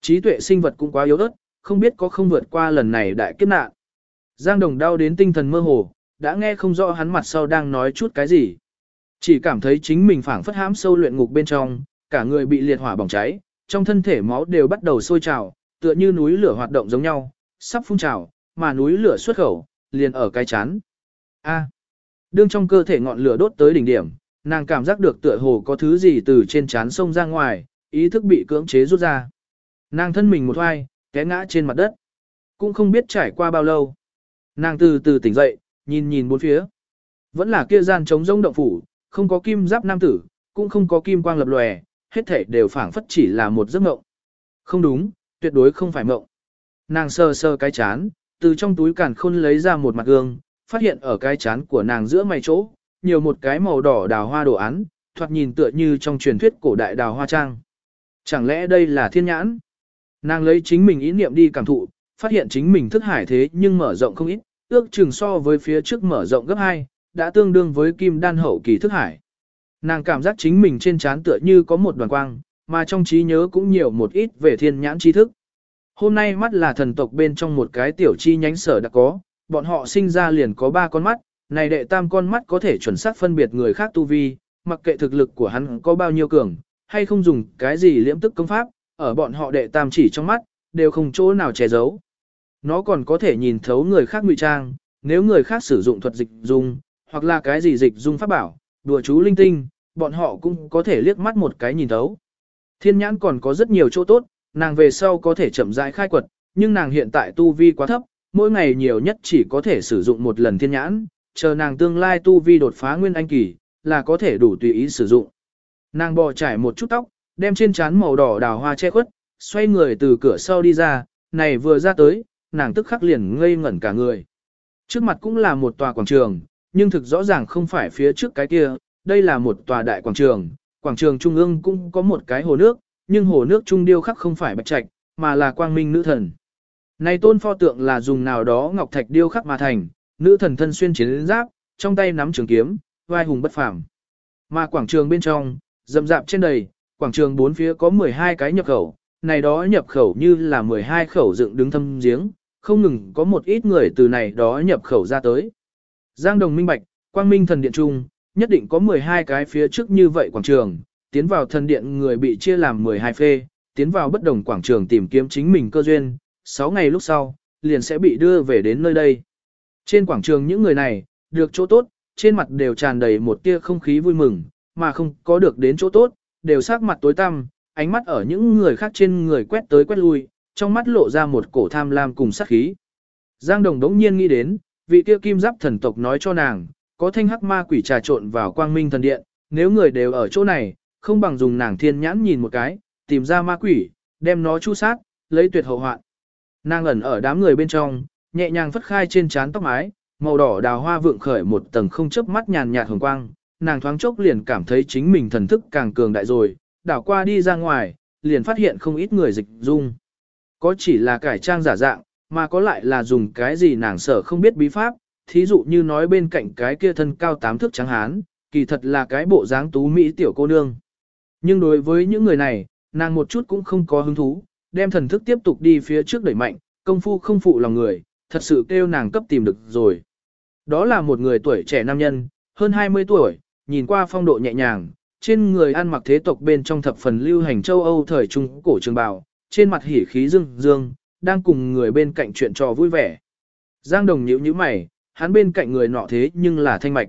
Trí tuệ sinh vật cũng quá yếu ớt, không biết có không vượt qua lần này đại kiếp nạn. Giang Đồng đau đến tinh thần mơ hồ, đã nghe không rõ hắn mặt sau đang nói chút cái gì. Chỉ cảm thấy chính mình phảng phất hãm sâu luyện ngục bên trong, cả người bị liệt hỏa bỏng cháy, trong thân thể máu đều bắt đầu sôi trào, tựa như núi lửa hoạt động giống nhau, sắp phun trào, mà núi lửa xuất khẩu, liền ở cái chán. A. đương trong cơ thể ngọn lửa đốt tới đỉnh điểm, nàng cảm giác được tựa hồ có thứ gì từ trên chán sông ra ngoài, ý thức bị cưỡng chế rút ra. Nàng thân mình một hoai, té ngã trên mặt đất. Cũng không biết trải qua bao lâu. Nàng từ từ tỉnh dậy, nhìn nhìn bốn phía. Vẫn là kia gian trống rông động phủ, không có kim giáp nam tử, cũng không có kim quang lập lòe, hết thể đều phảng phất chỉ là một giấc mộng. Không đúng, tuyệt đối không phải mộng. Nàng sơ sơ cái chán, từ trong túi càn khôn lấy ra một mặt gương, phát hiện ở cái chán của nàng giữa mày chỗ, nhiều một cái màu đỏ đào hoa đồ án, thoạt nhìn tựa như trong truyền thuyết cổ đại đào hoa trang. Chẳng lẽ đây là thiên nhãn? Nàng lấy chính mình ý niệm đi cảm thụ, phát hiện chính mình thức hải thế nhưng mở rộng không ít, ước chừng so với phía trước mở rộng gấp 2, đã tương đương với kim đan hậu kỳ thức hải. Nàng cảm giác chính mình trên trán tựa như có một đoàn quang, mà trong trí nhớ cũng nhiều một ít về thiên nhãn tri thức. Hôm nay mắt là thần tộc bên trong một cái tiểu chi nhánh sở đã có, bọn họ sinh ra liền có ba con mắt, này đệ tam con mắt có thể chuẩn xác phân biệt người khác tu vi, mặc kệ thực lực của hắn có bao nhiêu cường, hay không dùng cái gì liễm tức công pháp, ở bọn họ đệ tam chỉ trong mắt, đều không chỗ nào che giấu. Nó còn có thể nhìn thấu người khác ngụy trang, nếu người khác sử dụng thuật dịch dung, hoặc là cái gì dịch dung pháp bảo, đùa chú linh tinh, bọn họ cũng có thể liếc mắt một cái nhìn thấu. Thiên nhãn còn có rất nhiều chỗ tốt, nàng về sau có thể chậm rãi khai quật, nhưng nàng hiện tại tu vi quá thấp, mỗi ngày nhiều nhất chỉ có thể sử dụng một lần thiên nhãn, chờ nàng tương lai tu vi đột phá nguyên anh kỳ, là có thể đủ tùy ý sử dụng. Nàng bò trải một chút tóc, đem trên trán màu đỏ đào hoa che khuất, xoay người từ cửa sau đi ra, này vừa ra tới, nàng tức khắc liền ngây ngẩn cả người. Trước mặt cũng là một tòa quảng trường, nhưng thực rõ ràng không phải phía trước cái kia, đây là một tòa đại quảng trường, quảng trường trung ương cũng có một cái hồ nước, nhưng hồ nước trung điêu khắc không phải bạch trạch, mà là quang minh nữ thần. Này tôn pho tượng là dùng nào đó ngọc thạch điêu khắc mà thành, nữ thần thân xuyên chiến giáp, trong tay nắm trường kiếm, vai hùng bất phàm. Mà quảng trường bên trong, rậm rạp trên đầy, quảng trường bốn phía có 12 cái nhập khẩu, này đó nhập khẩu như là 12 khẩu dựng đứng thâm giếng, không ngừng có một ít người từ này đó nhập khẩu ra tới. Giang Đồng minh bạch, Quang Minh thần điện trung, nhất định có 12 cái phía trước như vậy quảng trường, tiến vào thần điện người bị chia làm 12 phê, tiến vào bất đồng quảng trường tìm kiếm chính mình cơ duyên, 6 ngày lúc sau, liền sẽ bị đưa về đến nơi đây. Trên quảng trường những người này, được chỗ tốt, trên mặt đều tràn đầy một tia không khí vui mừng, mà không có được đến chỗ tốt, đều sắc mặt tối tăm, ánh mắt ở những người khác trên người quét tới quét lui, trong mắt lộ ra một cổ tham lam cùng sát khí. Giang Đồng đống nhiên nghĩ đến, vị kia kim giáp thần tộc nói cho nàng, có thanh hắc ma quỷ trà trộn vào quang minh thần điện, nếu người đều ở chỗ này, không bằng dùng nàng thiên nhãn nhìn một cái, tìm ra ma quỷ, đem nó chu sát, lấy tuyệt hậu hoạn. Nàng ẩn ở đám người bên trong, nhẹ nhàng phất khai trên trán tóc mái, màu đỏ đào hoa vượng khởi một tầng không chớp mắt nhàn nhạt hồng quang, nàng thoáng chốc liền cảm thấy chính mình thần thức càng cường đại rồi, đảo qua đi ra ngoài, liền phát hiện không ít người dịch dung. Có chỉ là cải trang giả dạng, mà có lại là dùng cái gì nàng sở không biết bí pháp, thí dụ như nói bên cạnh cái kia thân cao tám thước trắng hán, kỳ thật là cái bộ dáng tú mỹ tiểu cô nương. Nhưng đối với những người này, nàng một chút cũng không có hứng thú, đem thần thức tiếp tục đi phía trước đẩy mạnh, công phu không phụ lòng người, thật sự kêu nàng cấp tìm được rồi. Đó là một người tuổi trẻ nam nhân, hơn 20 tuổi, nhìn qua phong độ nhẹ nhàng, trên người ăn mặc thế tộc bên trong thập phần lưu hành châu Âu thời trung cổ trường bào, trên mặt hỉ khí dương dương, đang cùng người bên cạnh chuyện trò vui vẻ. Giang Đồng nhíu nhíu mày, hắn bên cạnh người nọ thế nhưng là thanh mạch.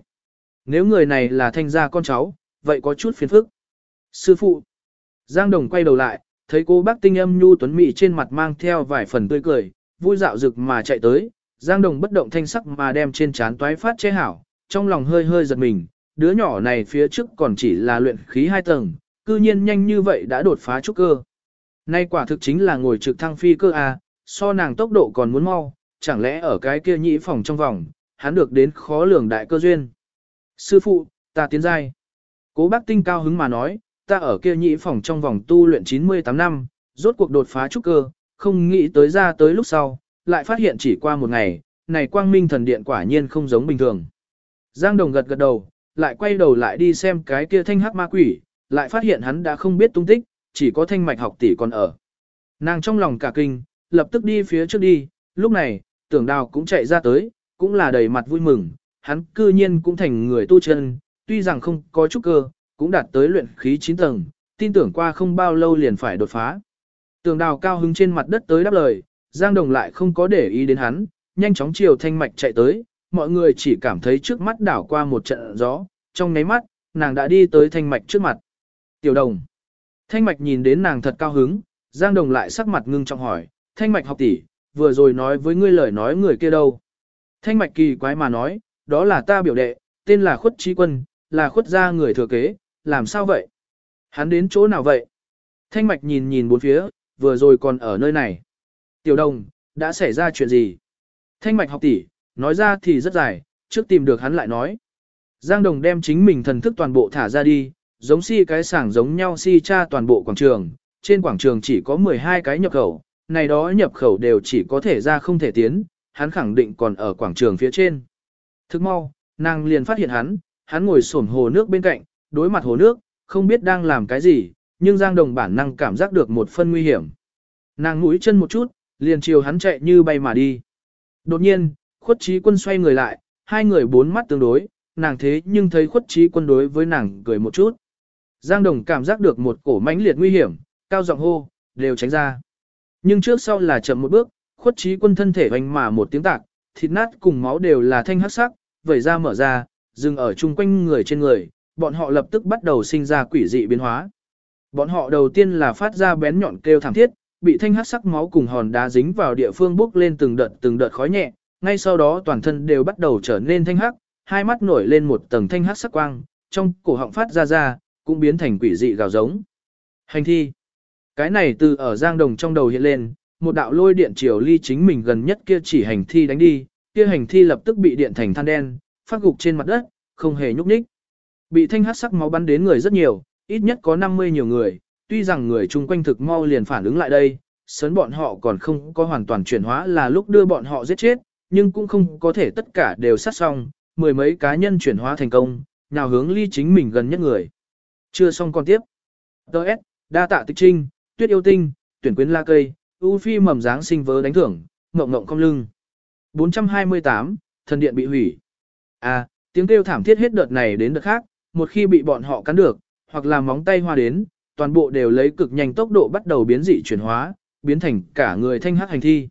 Nếu người này là thanh gia con cháu, vậy có chút phiền phức. Sư phụ. Giang Đồng quay đầu lại, thấy cô bác tinh âm nhu tuấn mỹ trên mặt mang theo vài phần tươi cười, vui dạo rực mà chạy tới. Giang Đồng bất động thanh sắc mà đem trên trán toái phát che hảo, trong lòng hơi hơi giật mình, đứa nhỏ này phía trước còn chỉ là luyện khí hai tầng, cư nhiên nhanh như vậy đã đột phá trúc cơ. Nay quả thực chính là ngồi trực thăng phi cơ à, so nàng tốc độ còn muốn mau, chẳng lẽ ở cái kia nhĩ phòng trong vòng, hắn được đến khó lường đại cơ duyên. Sư phụ, ta tiến giai. Cố bác tinh cao hứng mà nói, ta ở kia nhĩ phòng trong vòng tu luyện 98 năm, rốt cuộc đột phá trúc cơ, không nghĩ tới ra tới lúc sau, lại phát hiện chỉ qua một ngày, này quang minh thần điện quả nhiên không giống bình thường. Giang Đồng gật gật đầu, lại quay đầu lại đi xem cái kia thanh hắc ma quỷ, lại phát hiện hắn đã không biết tung tích, chỉ có thanh mạch học tỷ còn ở. Nàng trong lòng cả kinh, lập tức đi phía trước đi, lúc này, tưởng đào cũng chạy ra tới, cũng là đầy mặt vui mừng, hắn cư nhiên cũng thành người tu chân, tuy rằng không có chút cơ, cũng đạt tới luyện khí 9 tầng, tin tưởng qua không bao lâu liền phải đột phá. Tưởng đào cao hứng trên mặt đất tới đáp lời, Giang Đồng lại không có để ý đến hắn, nhanh chóng chiều thanh mạch chạy tới, mọi người chỉ cảm thấy trước mắt đảo qua một trận gió, trong nháy mắt, nàng đã đi tới thanh mạch trước mặt. Tiểu đồng. Thanh mạch nhìn đến nàng thật cao hứng, Giang Đồng lại sắc mặt ngưng trọng hỏi, thanh mạch học tỷ, vừa rồi nói với ngươi lời nói người kia đâu. Thanh mạch kỳ quái mà nói, đó là ta biểu đệ, tên là khuất trí quân, là khuất gia người thừa kế, làm sao vậy? Hắn đến chỗ nào vậy? Thanh mạch nhìn nhìn bốn phía, vừa rồi còn ở nơi này. Tiểu đồng, đã xảy ra chuyện gì? Thanh mạch học tỷ, nói ra thì rất dài, trước tìm được hắn lại nói. Giang đồng đem chính mình thần thức toàn bộ thả ra đi, giống si cái sảng giống nhau si cha toàn bộ quảng trường, trên quảng trường chỉ có 12 cái nhập khẩu, này đó nhập khẩu đều chỉ có thể ra không thể tiến, hắn khẳng định còn ở quảng trường phía trên. Thức mau, nàng liền phát hiện hắn, hắn ngồi xổm hồ nước bên cạnh, đối mặt hồ nước, không biết đang làm cái gì, nhưng Giang Đồng bản năng cảm giác được một phân nguy hiểm. Nàng mũi chân một chút, liền chiều hắn chạy như bay mà đi. Đột nhiên, khuất trí quân xoay người lại, hai người bốn mắt tương đối, nàng thế nhưng thấy khuất trí quân đối với nàng cười một chút. Giang Đồng cảm giác được một cổ mãnh liệt nguy hiểm, cao giọng hô, đều tránh ra. Nhưng trước sau là chậm một bước, khuất trí quân thân thể hoành mà một tiếng tạc, thịt nát cùng máu đều là thanh hắc sắc, vẩy ra mở ra, dừng ở chung quanh người trên người, bọn họ lập tức bắt đầu sinh ra quỷ dị biến hóa. Bọn họ đầu tiên là phát ra bén nhọn kêu thảm thiết, bị thanh hắc sắc máu cùng hòn đá dính vào địa phương bốc lên từng đợt từng đợt khói nhẹ, ngay sau đó toàn thân đều bắt đầu trở nên thanh hắc, hai mắt nổi lên một tầng thanh hắc sắc quang, trong cổ họng phát ra ra, cũng biến thành quỷ dị gào giống. Hành thi. Cái này từ ở giang đồng trong đầu hiện lên, một đạo lôi điện chiều ly chính mình gần nhất kia chỉ hành thi đánh đi, kia hành thi lập tức bị điện thành than đen, phát gục trên mặt đất, không hề nhúc nhích. Bị thanh hắc sắc máu bắn đến người rất nhiều, ít nhất có 50 nhiều người, tuy rằng người chung quanh thực mau liền phản ứng lại đây, sớm bọn họ còn không có hoàn toàn chuyển hóa là lúc đưa bọn họ giết chết, nhưng cũng không có thể tất cả đều sát xong, mười mấy cá nhân chuyển hóa thành công, nào hướng ly chính mình gần nhất người. Chưa xong còn tiếp. Đợt, đa tạ tịch trinh, tuyết yêu tinh, tuyển quyến la cây, ưu phi mầm dáng sinh vớ đánh thưởng, ngộng ngộng cong lưng. 428, thần điện bị hủy. À, tiếng kêu thảm thiết hết đợt này đến đợt khác, một khi bị bọn họ cắn được, hoặc là móng tay hoa đến, toàn bộ đều lấy cực nhanh tốc độ bắt đầu biến dị chuyển hóa, biến thành cả người thanh hắc hành thi.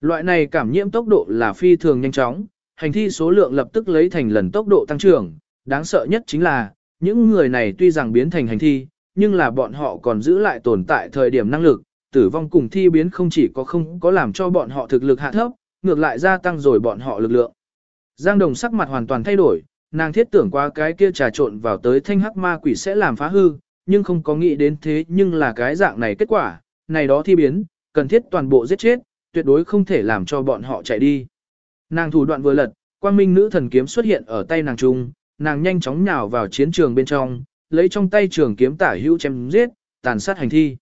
Loại này cảm nhiễm tốc độ là phi thường nhanh chóng, hành thi số lượng lập tức lấy thành lần tốc độ tăng trưởng, đáng sợ nhất chính là, những người này tuy rằng biến thành hành thi, nhưng là bọn họ còn giữ lại tồn tại thời điểm năng lực, tử vong cùng thi biến không chỉ có không có làm cho bọn họ thực lực hạ thấp, ngược lại gia tăng rồi bọn họ lực lượng. Giang Đồng sắc mặt hoàn toàn thay đổi, nàng thiết tưởng qua cái kia trà trộn vào tới thanh hắc ma quỷ sẽ làm phá hư, nhưng không có nghĩ đến thế nhưng là cái dạng này kết quả, này đó thi biến, cần thiết toàn bộ giết chết, tuyệt đối không thể làm cho bọn họ chạy đi. Nàng thủ đoạn vừa lật, quang minh nữ thần kiếm xuất hiện ở tay nàng trung, nàng nhanh chóng nhào vào chiến trường bên trong, lấy trong tay trường kiếm tả hữu chém giết, tàn sát hành thi.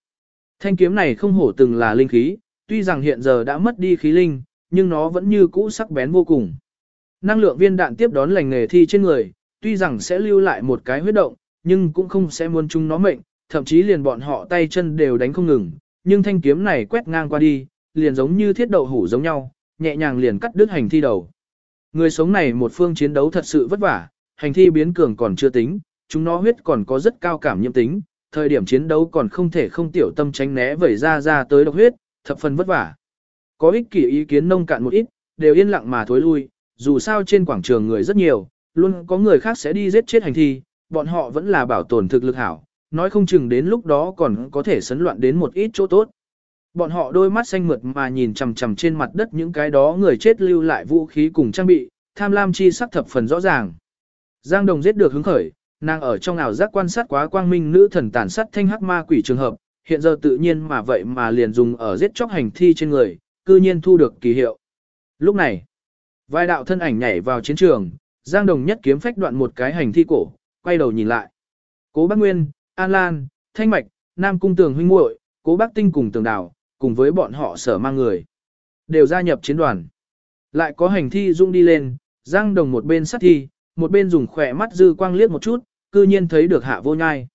Thanh kiếm này không hổ từng là linh khí, tuy rằng hiện giờ đã mất đi khí linh, nhưng nó vẫn như cũ sắc bén vô cùng. Năng lượng viên đạn tiếp đón lành nghề thi trên người, tuy rằng sẽ lưu lại một cái huyết động, nhưng cũng không sẽ muốn chung nó mệnh, thậm chí liền bọn họ tay chân đều đánh không ngừng, nhưng thanh kiếm này quét ngang qua đi, liền giống như thiết đậu hủ giống nhau, nhẹ nhàng liền cắt đứt hành thi đầu. Người sống này một phương chiến đấu thật sự vất vả, hành thi biến cường còn chưa tính, chúng nó huyết còn có rất cao cảm nhiễm tính, thời điểm chiến đấu còn không thể không tiểu tâm tránh né vẩy ra ra tới độc huyết, thập phần vất vả. Có ích kỷ ý kiến nông cạn một ít, đều yên lặng mà thối lui, dù sao trên quảng trường người rất nhiều, luôn có người khác sẽ đi giết chết hành thi, bọn họ vẫn là bảo tồn thực lực hảo, nói không chừng đến lúc đó còn có thể sấn loạn đến một ít chỗ tốt. Bọn họ đôi mắt xanh mượt mà nhìn chằm chằm trên mặt đất những cái đó người chết lưu lại vũ khí cùng trang bị, tham lam chi sắc thập phần rõ ràng. Giang Đồng giết được hứng khởi, nàng ở trong ảo giác quan sát quá quang minh nữ thần tàn sát thanh hắc ma quỷ trường hợp, hiện giờ tự nhiên mà vậy mà liền dùng ở giết chóc hành thi trên người, cư nhiên thu được kỳ hiệu. Lúc này, vài đạo thân ảnh nhảy vào chiến trường, Giang Đồng nhất kiếm phách đoạn một cái hành thi cổ, quay đầu nhìn lại. Cố Bác Nguyên, An Lan, Thanh Mạch, Nam Cung Tường huynh muội, Cố Bác Tinh cùng Tường Đào, cùng với bọn họ sở mang người, đều gia nhập chiến đoàn. Lại có hành thi dung đi lên, Giang Đồng một bên sát thi, một bên dùng khỏe mắt dư quang liếc một chút, cư nhiên thấy được hạ vô nhai.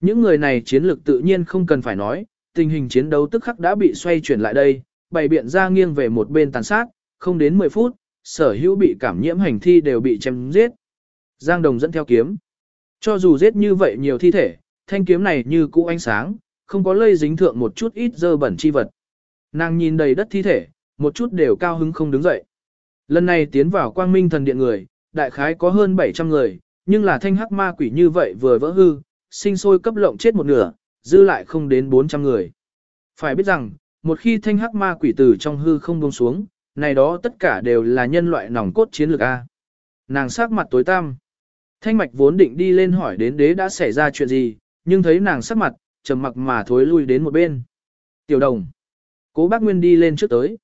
Những người này chiến lược tự nhiên không cần phải nói, tình hình chiến đấu tức khắc đã bị xoay chuyển lại đây, bày biện ra nghiêng về một bên tàn sát, không đến 10 phút, sở hữu bị cảm nhiễm hành thi đều bị chém giết. Giang Đồng dẫn theo kiếm. Cho dù giết như vậy nhiều thi thể, thanh kiếm này như cũ ánh sáng, không có lây dính thượng một chút ít dơ bẩn chi vật. Nàng nhìn đầy đất thi thể, một chút đều cao hứng không đứng dậy. Lần này tiến vào quang minh thần điện người, đại khái có hơn 700 người, nhưng là thanh hắc ma quỷ như vậy vừa vỡ hư, sinh sôi cấp lộng chết một nửa, dư lại không đến 400 người. Phải biết rằng, một khi thanh hắc ma quỷ từ trong hư không buông xuống, này đó tất cả đều là nhân loại nòng cốt chiến lược A. Nàng sắc mặt tối tăm. Thanh mạch vốn định đi lên hỏi đến đế đã xảy ra chuyện gì, nhưng thấy nàng sắc mặt, trầm mặc mà thối lui đến một bên. Tiểu đồng. Cố bác Nguyên đi lên trước tới.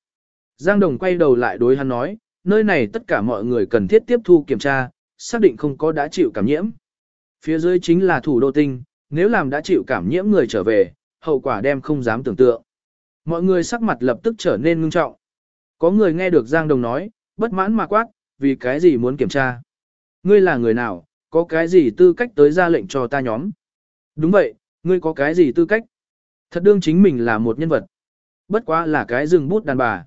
Giang đồng quay đầu lại đối hắn nói, nơi này tất cả mọi người cần thiết tiếp thu kiểm tra, xác định không có đã chịu cảm nhiễm. Phía dưới chính là thủ đô tinh, nếu làm đã chịu cảm nhiễm người trở về, hậu quả đem không dám tưởng tượng. Mọi người sắc mặt lập tức trở nên ngưng trọng. Có người nghe được Giang Đồng nói, bất mãn mà quát, vì cái gì muốn kiểm tra. Ngươi là người nào, có cái gì tư cách tới ra lệnh cho ta nhóm. Đúng vậy, ngươi có cái gì tư cách. Thật đương chính mình là một nhân vật. Bất quá là cái rừng bút đàn bà.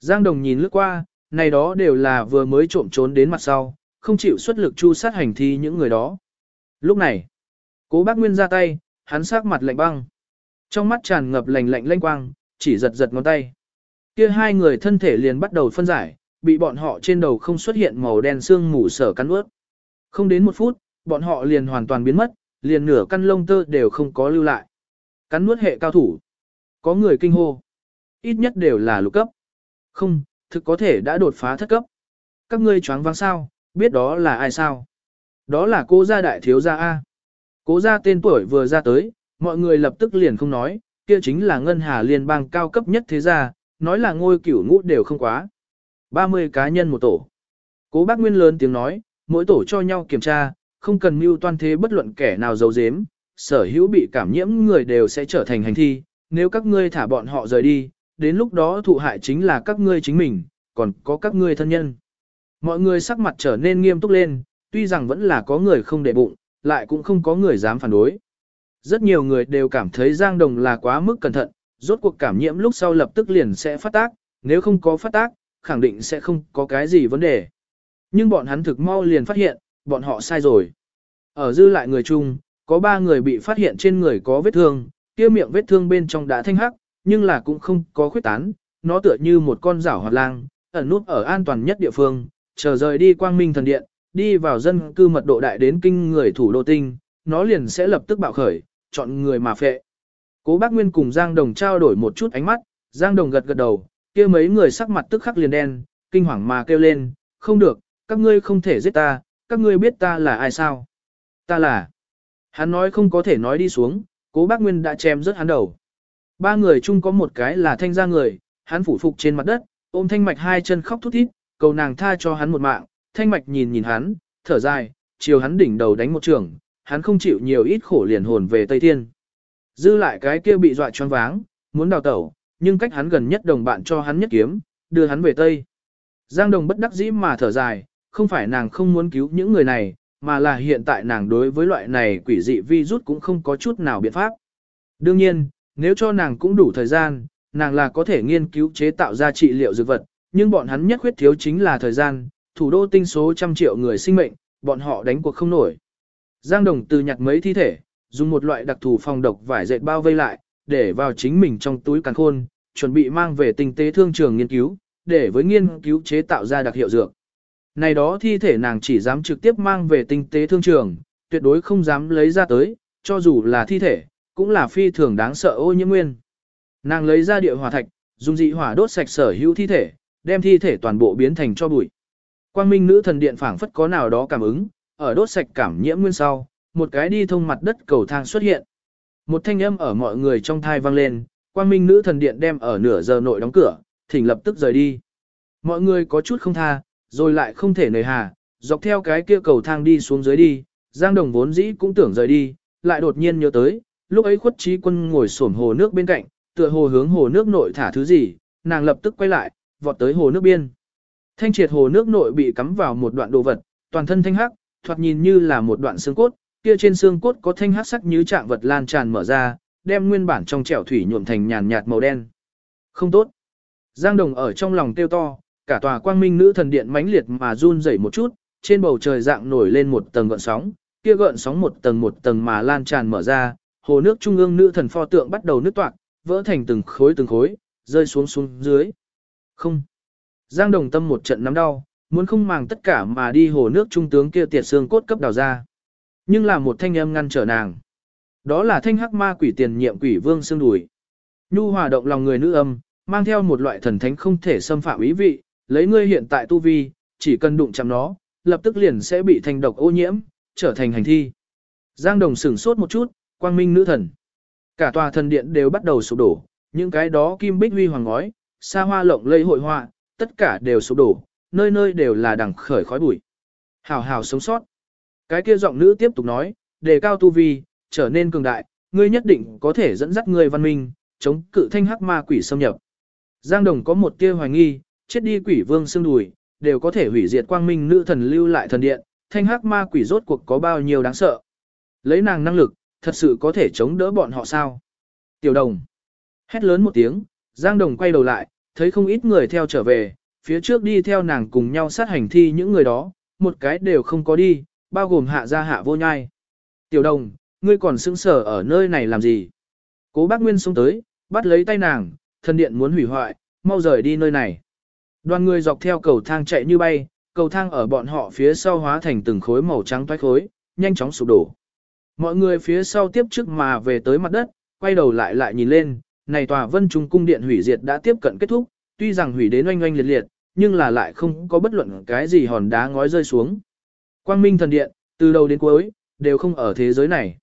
Giang Đồng nhìn lướt qua, này đó đều là vừa mới trộm trốn đến mặt sau, không chịu xuất lực chu sát hành thi những người đó. Lúc này, cố bác Nguyên ra tay, hắn sát mặt lạnh băng. Trong mắt tràn ngập lạnh lạnh lanh quang, chỉ giật giật ngón tay. Kia hai người thân thể liền bắt đầu phân giải, bị bọn họ trên đầu không xuất hiện màu đen xương mù sở cắn ướt. Không đến một phút, bọn họ liền hoàn toàn biến mất, liền nửa căn lông tơ đều không có lưu lại. Cắn nuốt hệ cao thủ. Có người kinh hô. Ít nhất đều là lục cấp. Không, thực có thể đã đột phá thất cấp. Các ngươi choáng váng sao, biết đó là ai sao? Đó là cố gia đại thiếu gia A. Cố gia tên tuổi vừa ra tới, mọi người lập tức liền không nói, kia chính là ngân hà liên bang cao cấp nhất thế gia, nói là ngôi cửu ngũ đều không quá. 30 cá nhân một tổ. Cố bác Nguyên lớn tiếng nói, mỗi tổ cho nhau kiểm tra, không cần mưu toan thế bất luận kẻ nào giấu giếm, sở hữu bị cảm nhiễm người đều sẽ trở thành hành thi, nếu các ngươi thả bọn họ rời đi, đến lúc đó thụ hại chính là các ngươi chính mình, còn có các ngươi thân nhân. Mọi người sắc mặt trở nên nghiêm túc lên, tuy rằng vẫn là có người không để bụng, lại cũng không có người dám phản đối. Rất nhiều người đều cảm thấy Giang Đồng là quá mức cẩn thận, rốt cuộc cảm nhiễm lúc sau lập tức liền sẽ phát tác, nếu không có phát tác, khẳng định sẽ không có cái gì vấn đề. Nhưng bọn hắn thực mau liền phát hiện, bọn họ sai rồi. Ở dư lại người chung, có ba người bị phát hiện trên người có vết thương, kia miệng vết thương bên trong đã thanh hắc, nhưng là cũng không có khuyết tán, nó tựa như một con rảo hoạt lang, ẩn nút ở an toàn nhất địa phương, chờ rời đi quang minh thần điện, đi vào dân cư mật độ đại đến kinh người thủ đô tinh, nó liền sẽ lập tức bạo khởi, chọn người mà phệ. Cố bác Nguyên cùng Giang Đồng trao đổi một chút ánh mắt, Giang Đồng gật gật đầu, kia mấy người sắc mặt tức khắc liền đen, kinh hoàng mà kêu lên, không được, các ngươi không thể giết ta, các ngươi biết ta là ai sao? Ta là Hắn nói không có thể nói đi xuống, cố bác Nguyên đã chém rớt hắn đầu. Ba người chung có một cái là thanh gia người, hắn phủ phục trên mặt đất, ôm thanh mạch hai chân khóc thút thít, cầu nàng tha cho hắn một mạng, thanh mạch nhìn nhìn hắn, thở dài, chiều hắn đỉnh đầu đánh một trường, hắn không chịu nhiều ít khổ liền hồn về Tây Thiên. Dư lại cái kia bị dọa choáng váng, muốn đào tẩu, nhưng cách hắn gần nhất đồng bạn cho hắn nhất kiếm, đưa hắn về Tây. Giang Đồng bất đắc dĩ mà thở dài, không phải nàng không muốn cứu những người này, mà là hiện tại nàng đối với loại này quỷ dị vi rút cũng không có chút nào biện pháp. Đương nhiên, nếu cho nàng cũng đủ thời gian, nàng là có thể nghiên cứu chế tạo ra trị liệu dược vật, nhưng bọn hắn nhất khuyết thiếu chính là thời gian, thủ đô tinh số trăm triệu người sinh mệnh, bọn họ đánh cuộc không nổi. Giang Đồng từ nhặt mấy thi thể, dùng một loại đặc thù phòng độc vải dệt bao vây lại, để vào chính mình trong túi càn khôn, chuẩn bị mang về tinh tế thương trường nghiên cứu, để với nghiên cứu chế tạo ra đặc hiệu dược. Này đó thi thể nàng chỉ dám trực tiếp mang về tinh tế thương trường, tuyệt đối không dám lấy ra tới, cho dù là thi thể, cũng là phi thường đáng sợ ô nhiễm nguyên. Nàng lấy ra địa hỏa thạch, dùng dị hỏa đốt sạch sở hữu thi thể, đem thi thể toàn bộ biến thành cho bụi. Quang minh nữ thần điện phảng phất có nào đó cảm ứng, ở đốt sạch cảm nhiễm nguyên sau, một cái đi thông mặt đất cầu thang xuất hiện. Một thanh âm ở mọi người trong thai vang lên, quang minh nữ thần điện đem ở nửa giờ nội đóng cửa, thỉnh lập tức rời đi. Mọi người có chút không tha, rồi lại không thể nời hà, dọc theo cái kia cầu thang đi xuống dưới đi, Giang Đồng vốn dĩ cũng tưởng rời đi, lại đột nhiên nhớ tới, lúc ấy khuất trí quân ngồi xổm hồ nước bên cạnh, tựa hồ hướng hồ nước nội thả thứ gì, nàng lập tức quay lại, vọt tới hồ nước biên. Thanh triệt hồ nước nội bị cắm vào một đoạn đồ vật, toàn thân thanh hắc, thoạt nhìn như là một đoạn xương cốt, kia trên xương cốt có thanh hắc sắc như trạng vật lan tràn mở ra, đem nguyên bản trong trẻo thủy nhuộm thành nhàn nhạt màu đen. Không tốt. Giang Đồng ở trong lòng tiêu to, cả tòa quang minh nữ thần điện mãnh liệt mà run rẩy một chút, trên bầu trời dạng nổi lên một tầng gợn sóng, kia gợn sóng một tầng một tầng mà lan tràn mở ra, hồ nước trung ương nữ thần pho tượng bắt đầu nứt toạc, vỡ thành từng khối từng khối, rơi xuống xuống dưới. Không. Giang Đồng Tâm một trận nắm đau, muốn không màng tất cả mà đi hồ nước trung tướng kia tiệt xương cốt cấp đào ra. Nhưng là một thanh âm ngăn trở nàng. Đó là thanh hắc ma quỷ tiền nhiệm quỷ vương xương đùi. Nhu hòa động lòng người nữ âm, mang theo một loại thần thánh không thể xâm phạm ý vị, lấy ngươi hiện tại tu vi, chỉ cần đụng chạm nó, lập tức liền sẽ bị thành độc ô nhiễm, trở thành hành thi. Giang Đồng sửng sốt một chút, quang minh nữ thần. Cả tòa thần điện đều bắt đầu sụp đổ, những cái đó kim bích huy hoàng ngói, xa hoa lộng lây hội họa, tất cả đều sụp đổ, nơi nơi đều là đằng khởi khói bụi. Hảo hảo sống sót. Cái kia giọng nữ tiếp tục nói, đề cao tu vi, trở nên cường đại, ngươi nhất định có thể dẫn dắt người văn minh, chống cự thanh hắc ma quỷ xâm nhập. Giang Đồng có một tia hoài nghi, chết đi quỷ vương xương đùi, đều có thể hủy diệt quang minh nữ thần lưu lại thần điện, thanh hắc ma quỷ rốt cuộc có bao nhiêu đáng sợ. Lấy nàng năng lực, thật sự có thể chống đỡ bọn họ sao? Tiểu đồng. Hét lớn một tiếng, Giang Đồng quay đầu lại, thấy không ít người theo trở về, phía trước đi theo nàng cùng nhau sát hành thi những người đó, một cái đều không có đi, bao gồm hạ gia hạ vô nhai. Tiểu đồng, ngươi còn sững sở ở nơi này làm gì? Cố bác Nguyên xuống tới, bắt lấy tay nàng, thần điện muốn hủy hoại, mau rời đi nơi này. Đoàn người dọc theo cầu thang chạy như bay, cầu thang ở bọn họ phía sau hóa thành từng khối màu trắng toái khối, nhanh chóng sụp đổ. Mọi người phía sau tiếp trước mà về tới mặt đất, quay đầu lại lại nhìn lên, này tòa vân trung cung điện hủy diệt đã tiếp cận kết thúc, tuy rằng hủy đến oanh oanh liệt liệt, nhưng là lại không có bất luận cái gì hòn đá ngói rơi xuống. Quang minh thần điện, từ đầu đến cuối, đều không ở thế giới này.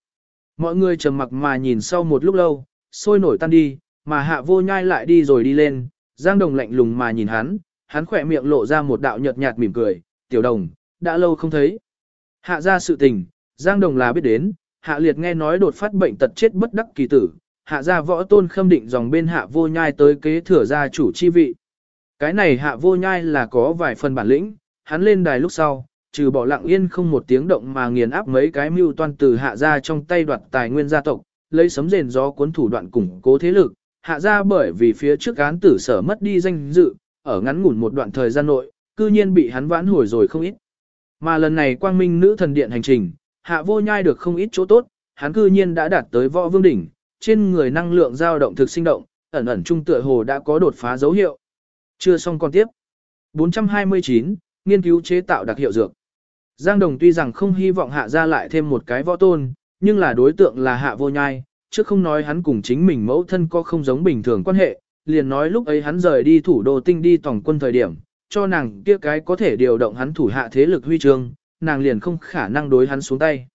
Mọi người trầm mặc mà nhìn sau một lúc lâu, sôi nổi tan đi, mà hạ vô nhai lại đi rồi đi lên, Giang Đồng lạnh lùng mà nhìn hắn, hắn khỏe miệng lộ ra một đạo nhợt nhạt mỉm cười, tiểu đồng, đã lâu không thấy. Hạ ra sự tình, Giang Đồng là biết đến, hạ liệt nghe nói đột phát bệnh tật chết bất đắc kỳ tử, hạ gia võ tôn khâm định dòng bên hạ vô nhai tới kế thừa gia chủ chi vị. Cái này hạ vô nhai là có vài phần bản lĩnh, hắn lên đài lúc sau, trừ bỏ lặng yên không một tiếng động mà nghiền áp mấy cái mưu toan từ hạ gia trong tay đoạt tài nguyên gia tộc, lấy sấm rền gió cuốn thủ đoạn củng cố thế lực, hạ gia bởi vì phía trước án tử sở mất đi danh dự, ở ngắn ngủn một đoạn thời gian nội, cư nhiên bị hắn vãn hồi rồi không ít. Mà lần này quang minh nữ thần điện hành trình, hạ vô nhai được không ít chỗ tốt, hắn cư nhiên đã đạt tới võ vương đỉnh, trên người năng lượng dao động thực sinh động, ẩn ẩn trung tựa hồ đã có đột phá dấu hiệu. Chưa xong con tiếp. 429, nghiên cứu chế tạo đặc hiệu dược. Giang Đồng tuy rằng không hy vọng hạ ra lại thêm một cái võ tôn, nhưng là đối tượng là hạ vô nhai, chứ không nói hắn cùng chính mình mẫu thân có không giống bình thường quan hệ, liền nói lúc ấy hắn rời đi thủ đô tinh đi tổng quân thời điểm, cho nàng kia cái có thể điều động hắn thủ hạ thế lực huy chương, nàng liền không khả năng đối hắn xuống tay.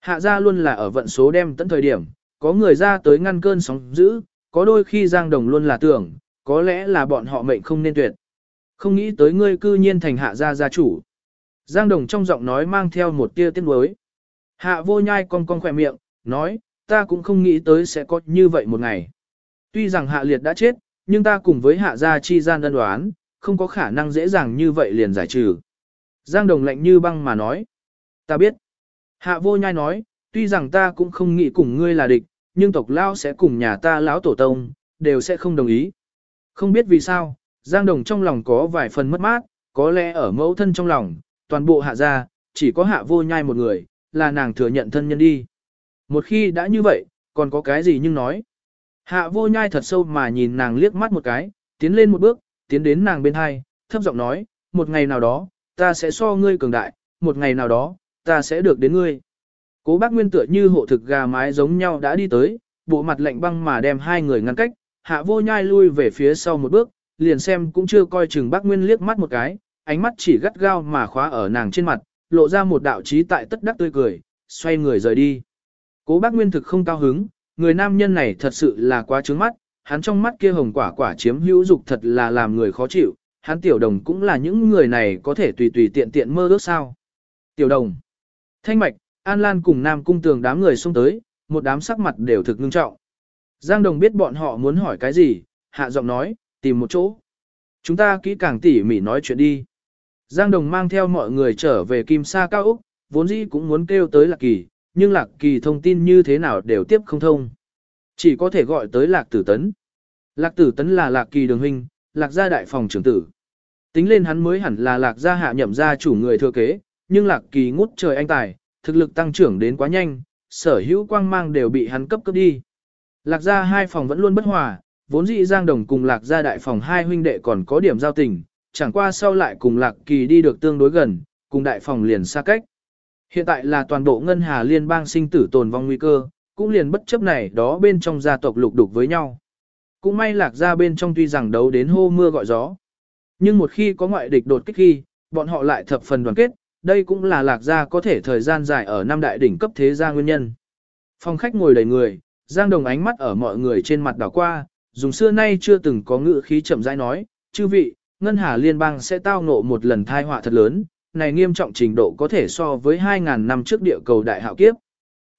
Hạ gia luôn là ở vận số đem tận thời điểm, có người ra tới ngăn cơn sóng dữ, có đôi khi Giang Đồng luôn là tưởng, có lẽ là bọn họ mệnh không nên tuyệt. Không nghĩ tới ngươi cư nhiên thành hạ gia gia chủ. Giang Đồng trong giọng nói mang theo một tia tiếc nuối. Hạ vô nhai cong cong khỏe miệng, nói, ta cũng không nghĩ tới sẽ có như vậy một ngày. Tuy rằng hạ liệt đã chết, nhưng ta cùng với hạ gia chi gian đơn đoán, không có khả năng dễ dàng như vậy liền giải trừ. Giang Đồng lạnh như băng mà nói. Ta biết. Hạ vô nhai nói, tuy rằng ta cũng không nghĩ cùng ngươi là địch, nhưng tộc lao sẽ cùng nhà ta lão tổ tông, đều sẽ không đồng ý. Không biết vì sao, Giang Đồng trong lòng có vài phần mất mát, có lẽ ở mẫu thân trong lòng, toàn bộ hạ gia, chỉ có hạ vô nhai một người, là nàng thừa nhận thân nhân đi. Một khi đã như vậy, còn có cái gì nhưng nói. Hạ vô nhai thật sâu mà nhìn nàng liếc mắt một cái, tiến lên một bước, tiến đến nàng bên hai, thấp giọng nói, một ngày nào đó, ta sẽ so ngươi cường đại, một ngày nào đó, ta sẽ được đến ngươi. Cố bác Nguyên tựa như hộ thực gà mái giống nhau đã đi tới, bộ mặt lạnh băng mà đem hai người ngăn cách, hạ vô nhai lui về phía sau một bước, liền xem cũng chưa coi chừng bác Nguyên liếc mắt một cái, ánh mắt chỉ gắt gao mà khóa ở nàng trên mặt, lộ ra một đạo trí tại tất đắc tươi cười, xoay người rời đi. Cố bác Nguyên thực không cao hứng, người nam nhân này thật sự là quá trướng mắt, hắn trong mắt kia hồng quả quả chiếm hữu dục thật là làm người khó chịu, hắn tiểu đồng cũng là những người này có thể tùy tùy tiện tiện mơ ước sao. Tiểu đồng, thanh mạch, An Lan cùng Nam Cung Tường đám người xông tới, một đám sắc mặt đều thực ngưng trọng. Giang Đồng biết bọn họ muốn hỏi cái gì, hạ giọng nói, tìm một chỗ. Chúng ta kỹ càng tỉ mỉ nói chuyện đi. Giang Đồng mang theo mọi người trở về Kim Sa Cao Úc, vốn dĩ cũng muốn kêu tới Lạc Kỳ, nhưng Lạc Kỳ thông tin như thế nào đều tiếp không thông. Chỉ có thể gọi tới Lạc Tử Tấn. Lạc Tử Tấn là Lạc Kỳ đường huynh, Lạc gia đại phòng trưởng tử. Tính lên hắn mới hẳn là Lạc gia hạ nhậm gia chủ người thừa kế, nhưng Lạc Kỳ ngút trời anh tài, thực lực tăng trưởng đến quá nhanh, sở hữu quang mang đều bị hắn cấp cấp đi. Lạc gia hai phòng vẫn luôn bất hòa, vốn dĩ Giang Đồng cùng Lạc gia đại phòng hai huynh đệ còn có điểm giao tình, chẳng qua sau lại cùng Lạc Kỳ đi được tương đối gần, cùng đại phòng liền xa cách. Hiện tại là toàn bộ ngân hà liên bang sinh tử tồn vong nguy cơ, cũng liền bất chấp này đó bên trong gia tộc lục đục với nhau. Cũng may Lạc gia bên trong tuy rằng đấu đến hô mưa gọi gió, nhưng một khi có ngoại địch đột kích khi, bọn họ lại thập phần đoàn kết, đây cũng là lạc gia có thể thời gian dài ở năm đại đỉnh cấp thế gia nguyên nhân. Phòng khách ngồi đầy người, Giang Đồng ánh mắt ở mọi người trên mặt đảo qua, dùng xưa nay chưa từng có ngữ khí chậm rãi nói, chư vị, Ngân Hà Liên bang sẽ tao ngộ một lần tai họa thật lớn, này nghiêm trọng trình độ có thể so với 2000 năm trước địa cầu đại hạo kiếp.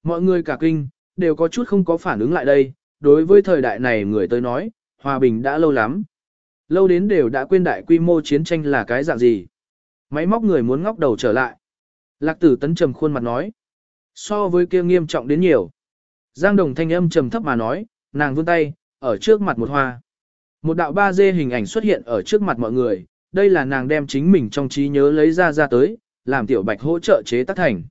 Mọi người cả kinh, đều có chút không có phản ứng lại đây, đối với thời đại này người tới nói, hòa bình đã lâu lắm. Lâu đến đều đã quên đại quy mô chiến tranh là cái dạng gì. Máy móc người muốn ngóc đầu trở lại. Lạc tử tấn trầm khuôn mặt nói. So với kia nghiêm trọng đến nhiều. Giang đồng thanh âm trầm thấp mà nói, nàng vươn tay, ở trước mặt một hoa. Một đạo ba dê hình ảnh xuất hiện ở trước mặt mọi người, đây là nàng đem chính mình trong trí nhớ lấy ra ra tới, làm tiểu bạch hỗ trợ chế tác thành.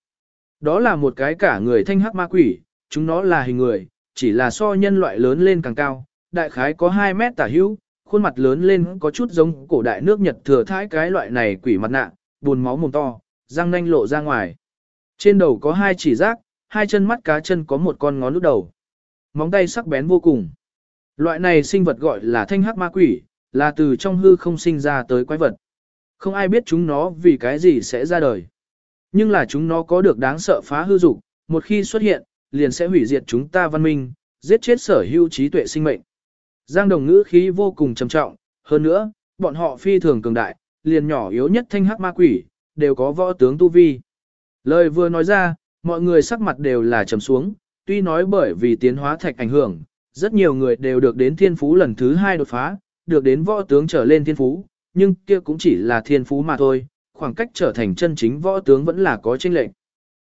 Đó là một cái cả người thanh hắc ma quỷ, chúng nó là hình người, chỉ là so nhân loại lớn lên càng cao, đại khái có 2 mét tả hữu, khuôn mặt lớn lên có chút giống cổ đại nước Nhật thừa thái cái loại này quỷ mặt nạ, buồn máu mồm to, răng nanh lộ ra ngoài. Trên đầu có hai chỉ rác, hai chân mắt cá chân có một con ngón lúc đầu. Móng tay sắc bén vô cùng. Loại này sinh vật gọi là thanh hắc ma quỷ, là từ trong hư không sinh ra tới quái vật. Không ai biết chúng nó vì cái gì sẽ ra đời. Nhưng là chúng nó có được đáng sợ phá hư dục, một khi xuất hiện, liền sẽ hủy diệt chúng ta văn minh, giết chết sở hữu trí tuệ sinh mệnh. Giang đồng ngữ khí vô cùng trầm trọng, hơn nữa, bọn họ phi thường cường đại, liền nhỏ yếu nhất thanh hắc ma quỷ, đều có võ tướng tu vi. Lời vừa nói ra, mọi người sắc mặt đều là trầm xuống, tuy nói bởi vì tiến hóa thạch ảnh hưởng, rất nhiều người đều được đến thiên phú lần thứ hai đột phá, được đến võ tướng trở lên thiên phú, nhưng kia cũng chỉ là thiên phú mà thôi, khoảng cách trở thành chân chính võ tướng vẫn là có chênh lệch.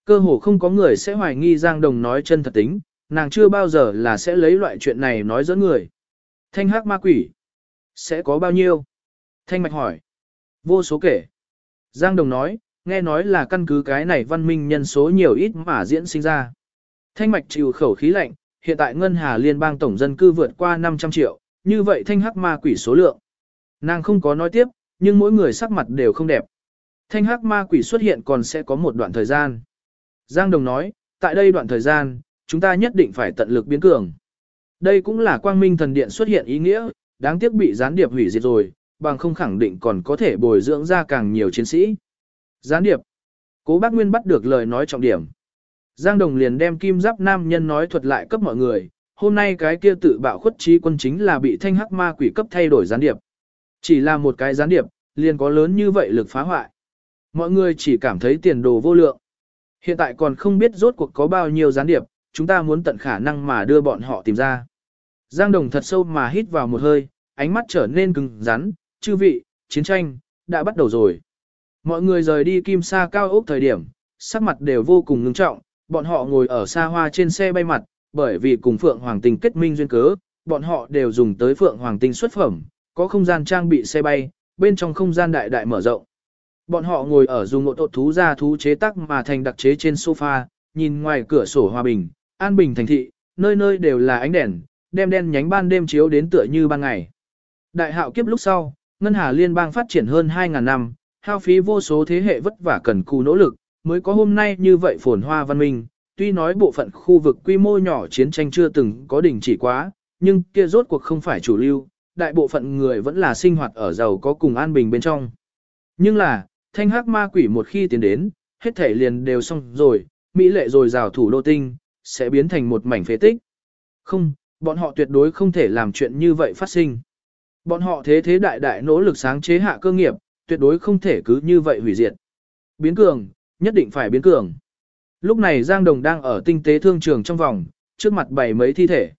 Cơ hồ không có người sẽ hoài nghi Giang Đồng nói chân thật tính, nàng chưa bao giờ là sẽ lấy loại chuyện này nói giỡn người. Thanh hắc ma quỷ. Sẽ có bao nhiêu? Thanh mạch hỏi. Vô số kể. Giang Đồng nói, nghe nói là căn cứ cái này văn minh nhân số nhiều ít mà diễn sinh ra. Thanh mạch chịu khẩu khí lạnh, hiện tại Ngân Hà Liên bang tổng dân cư vượt qua 500 triệu, như vậy thanh hắc ma quỷ số lượng. Nàng không có nói tiếp, nhưng mỗi người sắc mặt đều không đẹp. Thanh hắc ma quỷ xuất hiện còn sẽ có một đoạn thời gian. Giang Đồng nói, tại đây đoạn thời gian, chúng ta nhất định phải tận lực biến cường. Đây cũng là quang minh thần điện xuất hiện ý nghĩa, đáng tiếc bị gián điệp hủy diệt rồi, bằng không khẳng định còn có thể bồi dưỡng ra càng nhiều chiến sĩ. Gián điệp. Cố bác Nguyên bắt được lời nói trọng điểm. Giang Đồng liền đem kim giáp nam nhân nói thuật lại cấp mọi người, hôm nay cái kia tự bạo khuất trí quân chính là bị thanh hắc ma quỷ cấp thay đổi gián điệp. Chỉ là một cái gián điệp, liền có lớn như vậy lực phá hoại. Mọi người chỉ cảm thấy tiền đồ vô lượng. Hiện tại còn không biết rốt cuộc có bao nhiêu gián điệp, chúng ta muốn tận khả năng mà đưa bọn họ tìm ra. Giang Đồng thật sâu mà hít vào một hơi, ánh mắt trở nên cứng rắn, chư vị, chiến tranh, đã bắt đầu rồi. Mọi người rời đi kim sa cao ốc thời điểm, sắc mặt đều vô cùng ngưng trọng, bọn họ ngồi ở xa hoa trên xe bay mặt, bởi vì cùng Phượng Hoàng Tinh kết minh duyên cớ, bọn họ đều dùng tới Phượng Hoàng Tinh xuất phẩm, có không gian trang bị xe bay, bên trong không gian đại đại mở rộng. Bọn họ ngồi ở dùng ngộ tột thú ra thú chế tác mà thành đặc chế trên sofa, nhìn ngoài cửa sổ hòa bình, an bình thành thị, nơi nơi đều là ánh đèn, đem đen nhánh ban đêm chiếu đến tựa như ban ngày. Đại hạo kiếp lúc sau, Ngân Hà Liên bang phát triển hơn 2.000 năm, hao phí vô số thế hệ vất vả cần cù nỗ lực, mới có hôm nay như vậy phồn hoa văn minh. Tuy nói bộ phận khu vực quy mô nhỏ chiến tranh chưa từng có đỉnh chỉ quá, nhưng kia rốt cuộc không phải chủ lưu, đại bộ phận người vẫn là sinh hoạt ở giàu có cùng an bình bên trong. Nhưng là, thanh hắc ma quỷ một khi tiến đến, hết thể liền đều xong rồi, mỹ lệ rồi rào thủ đô tinh, sẽ biến thành một mảnh phế tích. Không, bọn họ tuyệt đối không thể làm chuyện như vậy phát sinh. Bọn họ thế thế đại đại nỗ lực sáng chế hạ cơ nghiệp, tuyệt đối không thể cứ như vậy hủy diệt. Biến cường, nhất định phải biến cường. Lúc này Giang Đồng đang ở tinh tế thương trường trong vòng, trước mặt bảy mấy thi thể.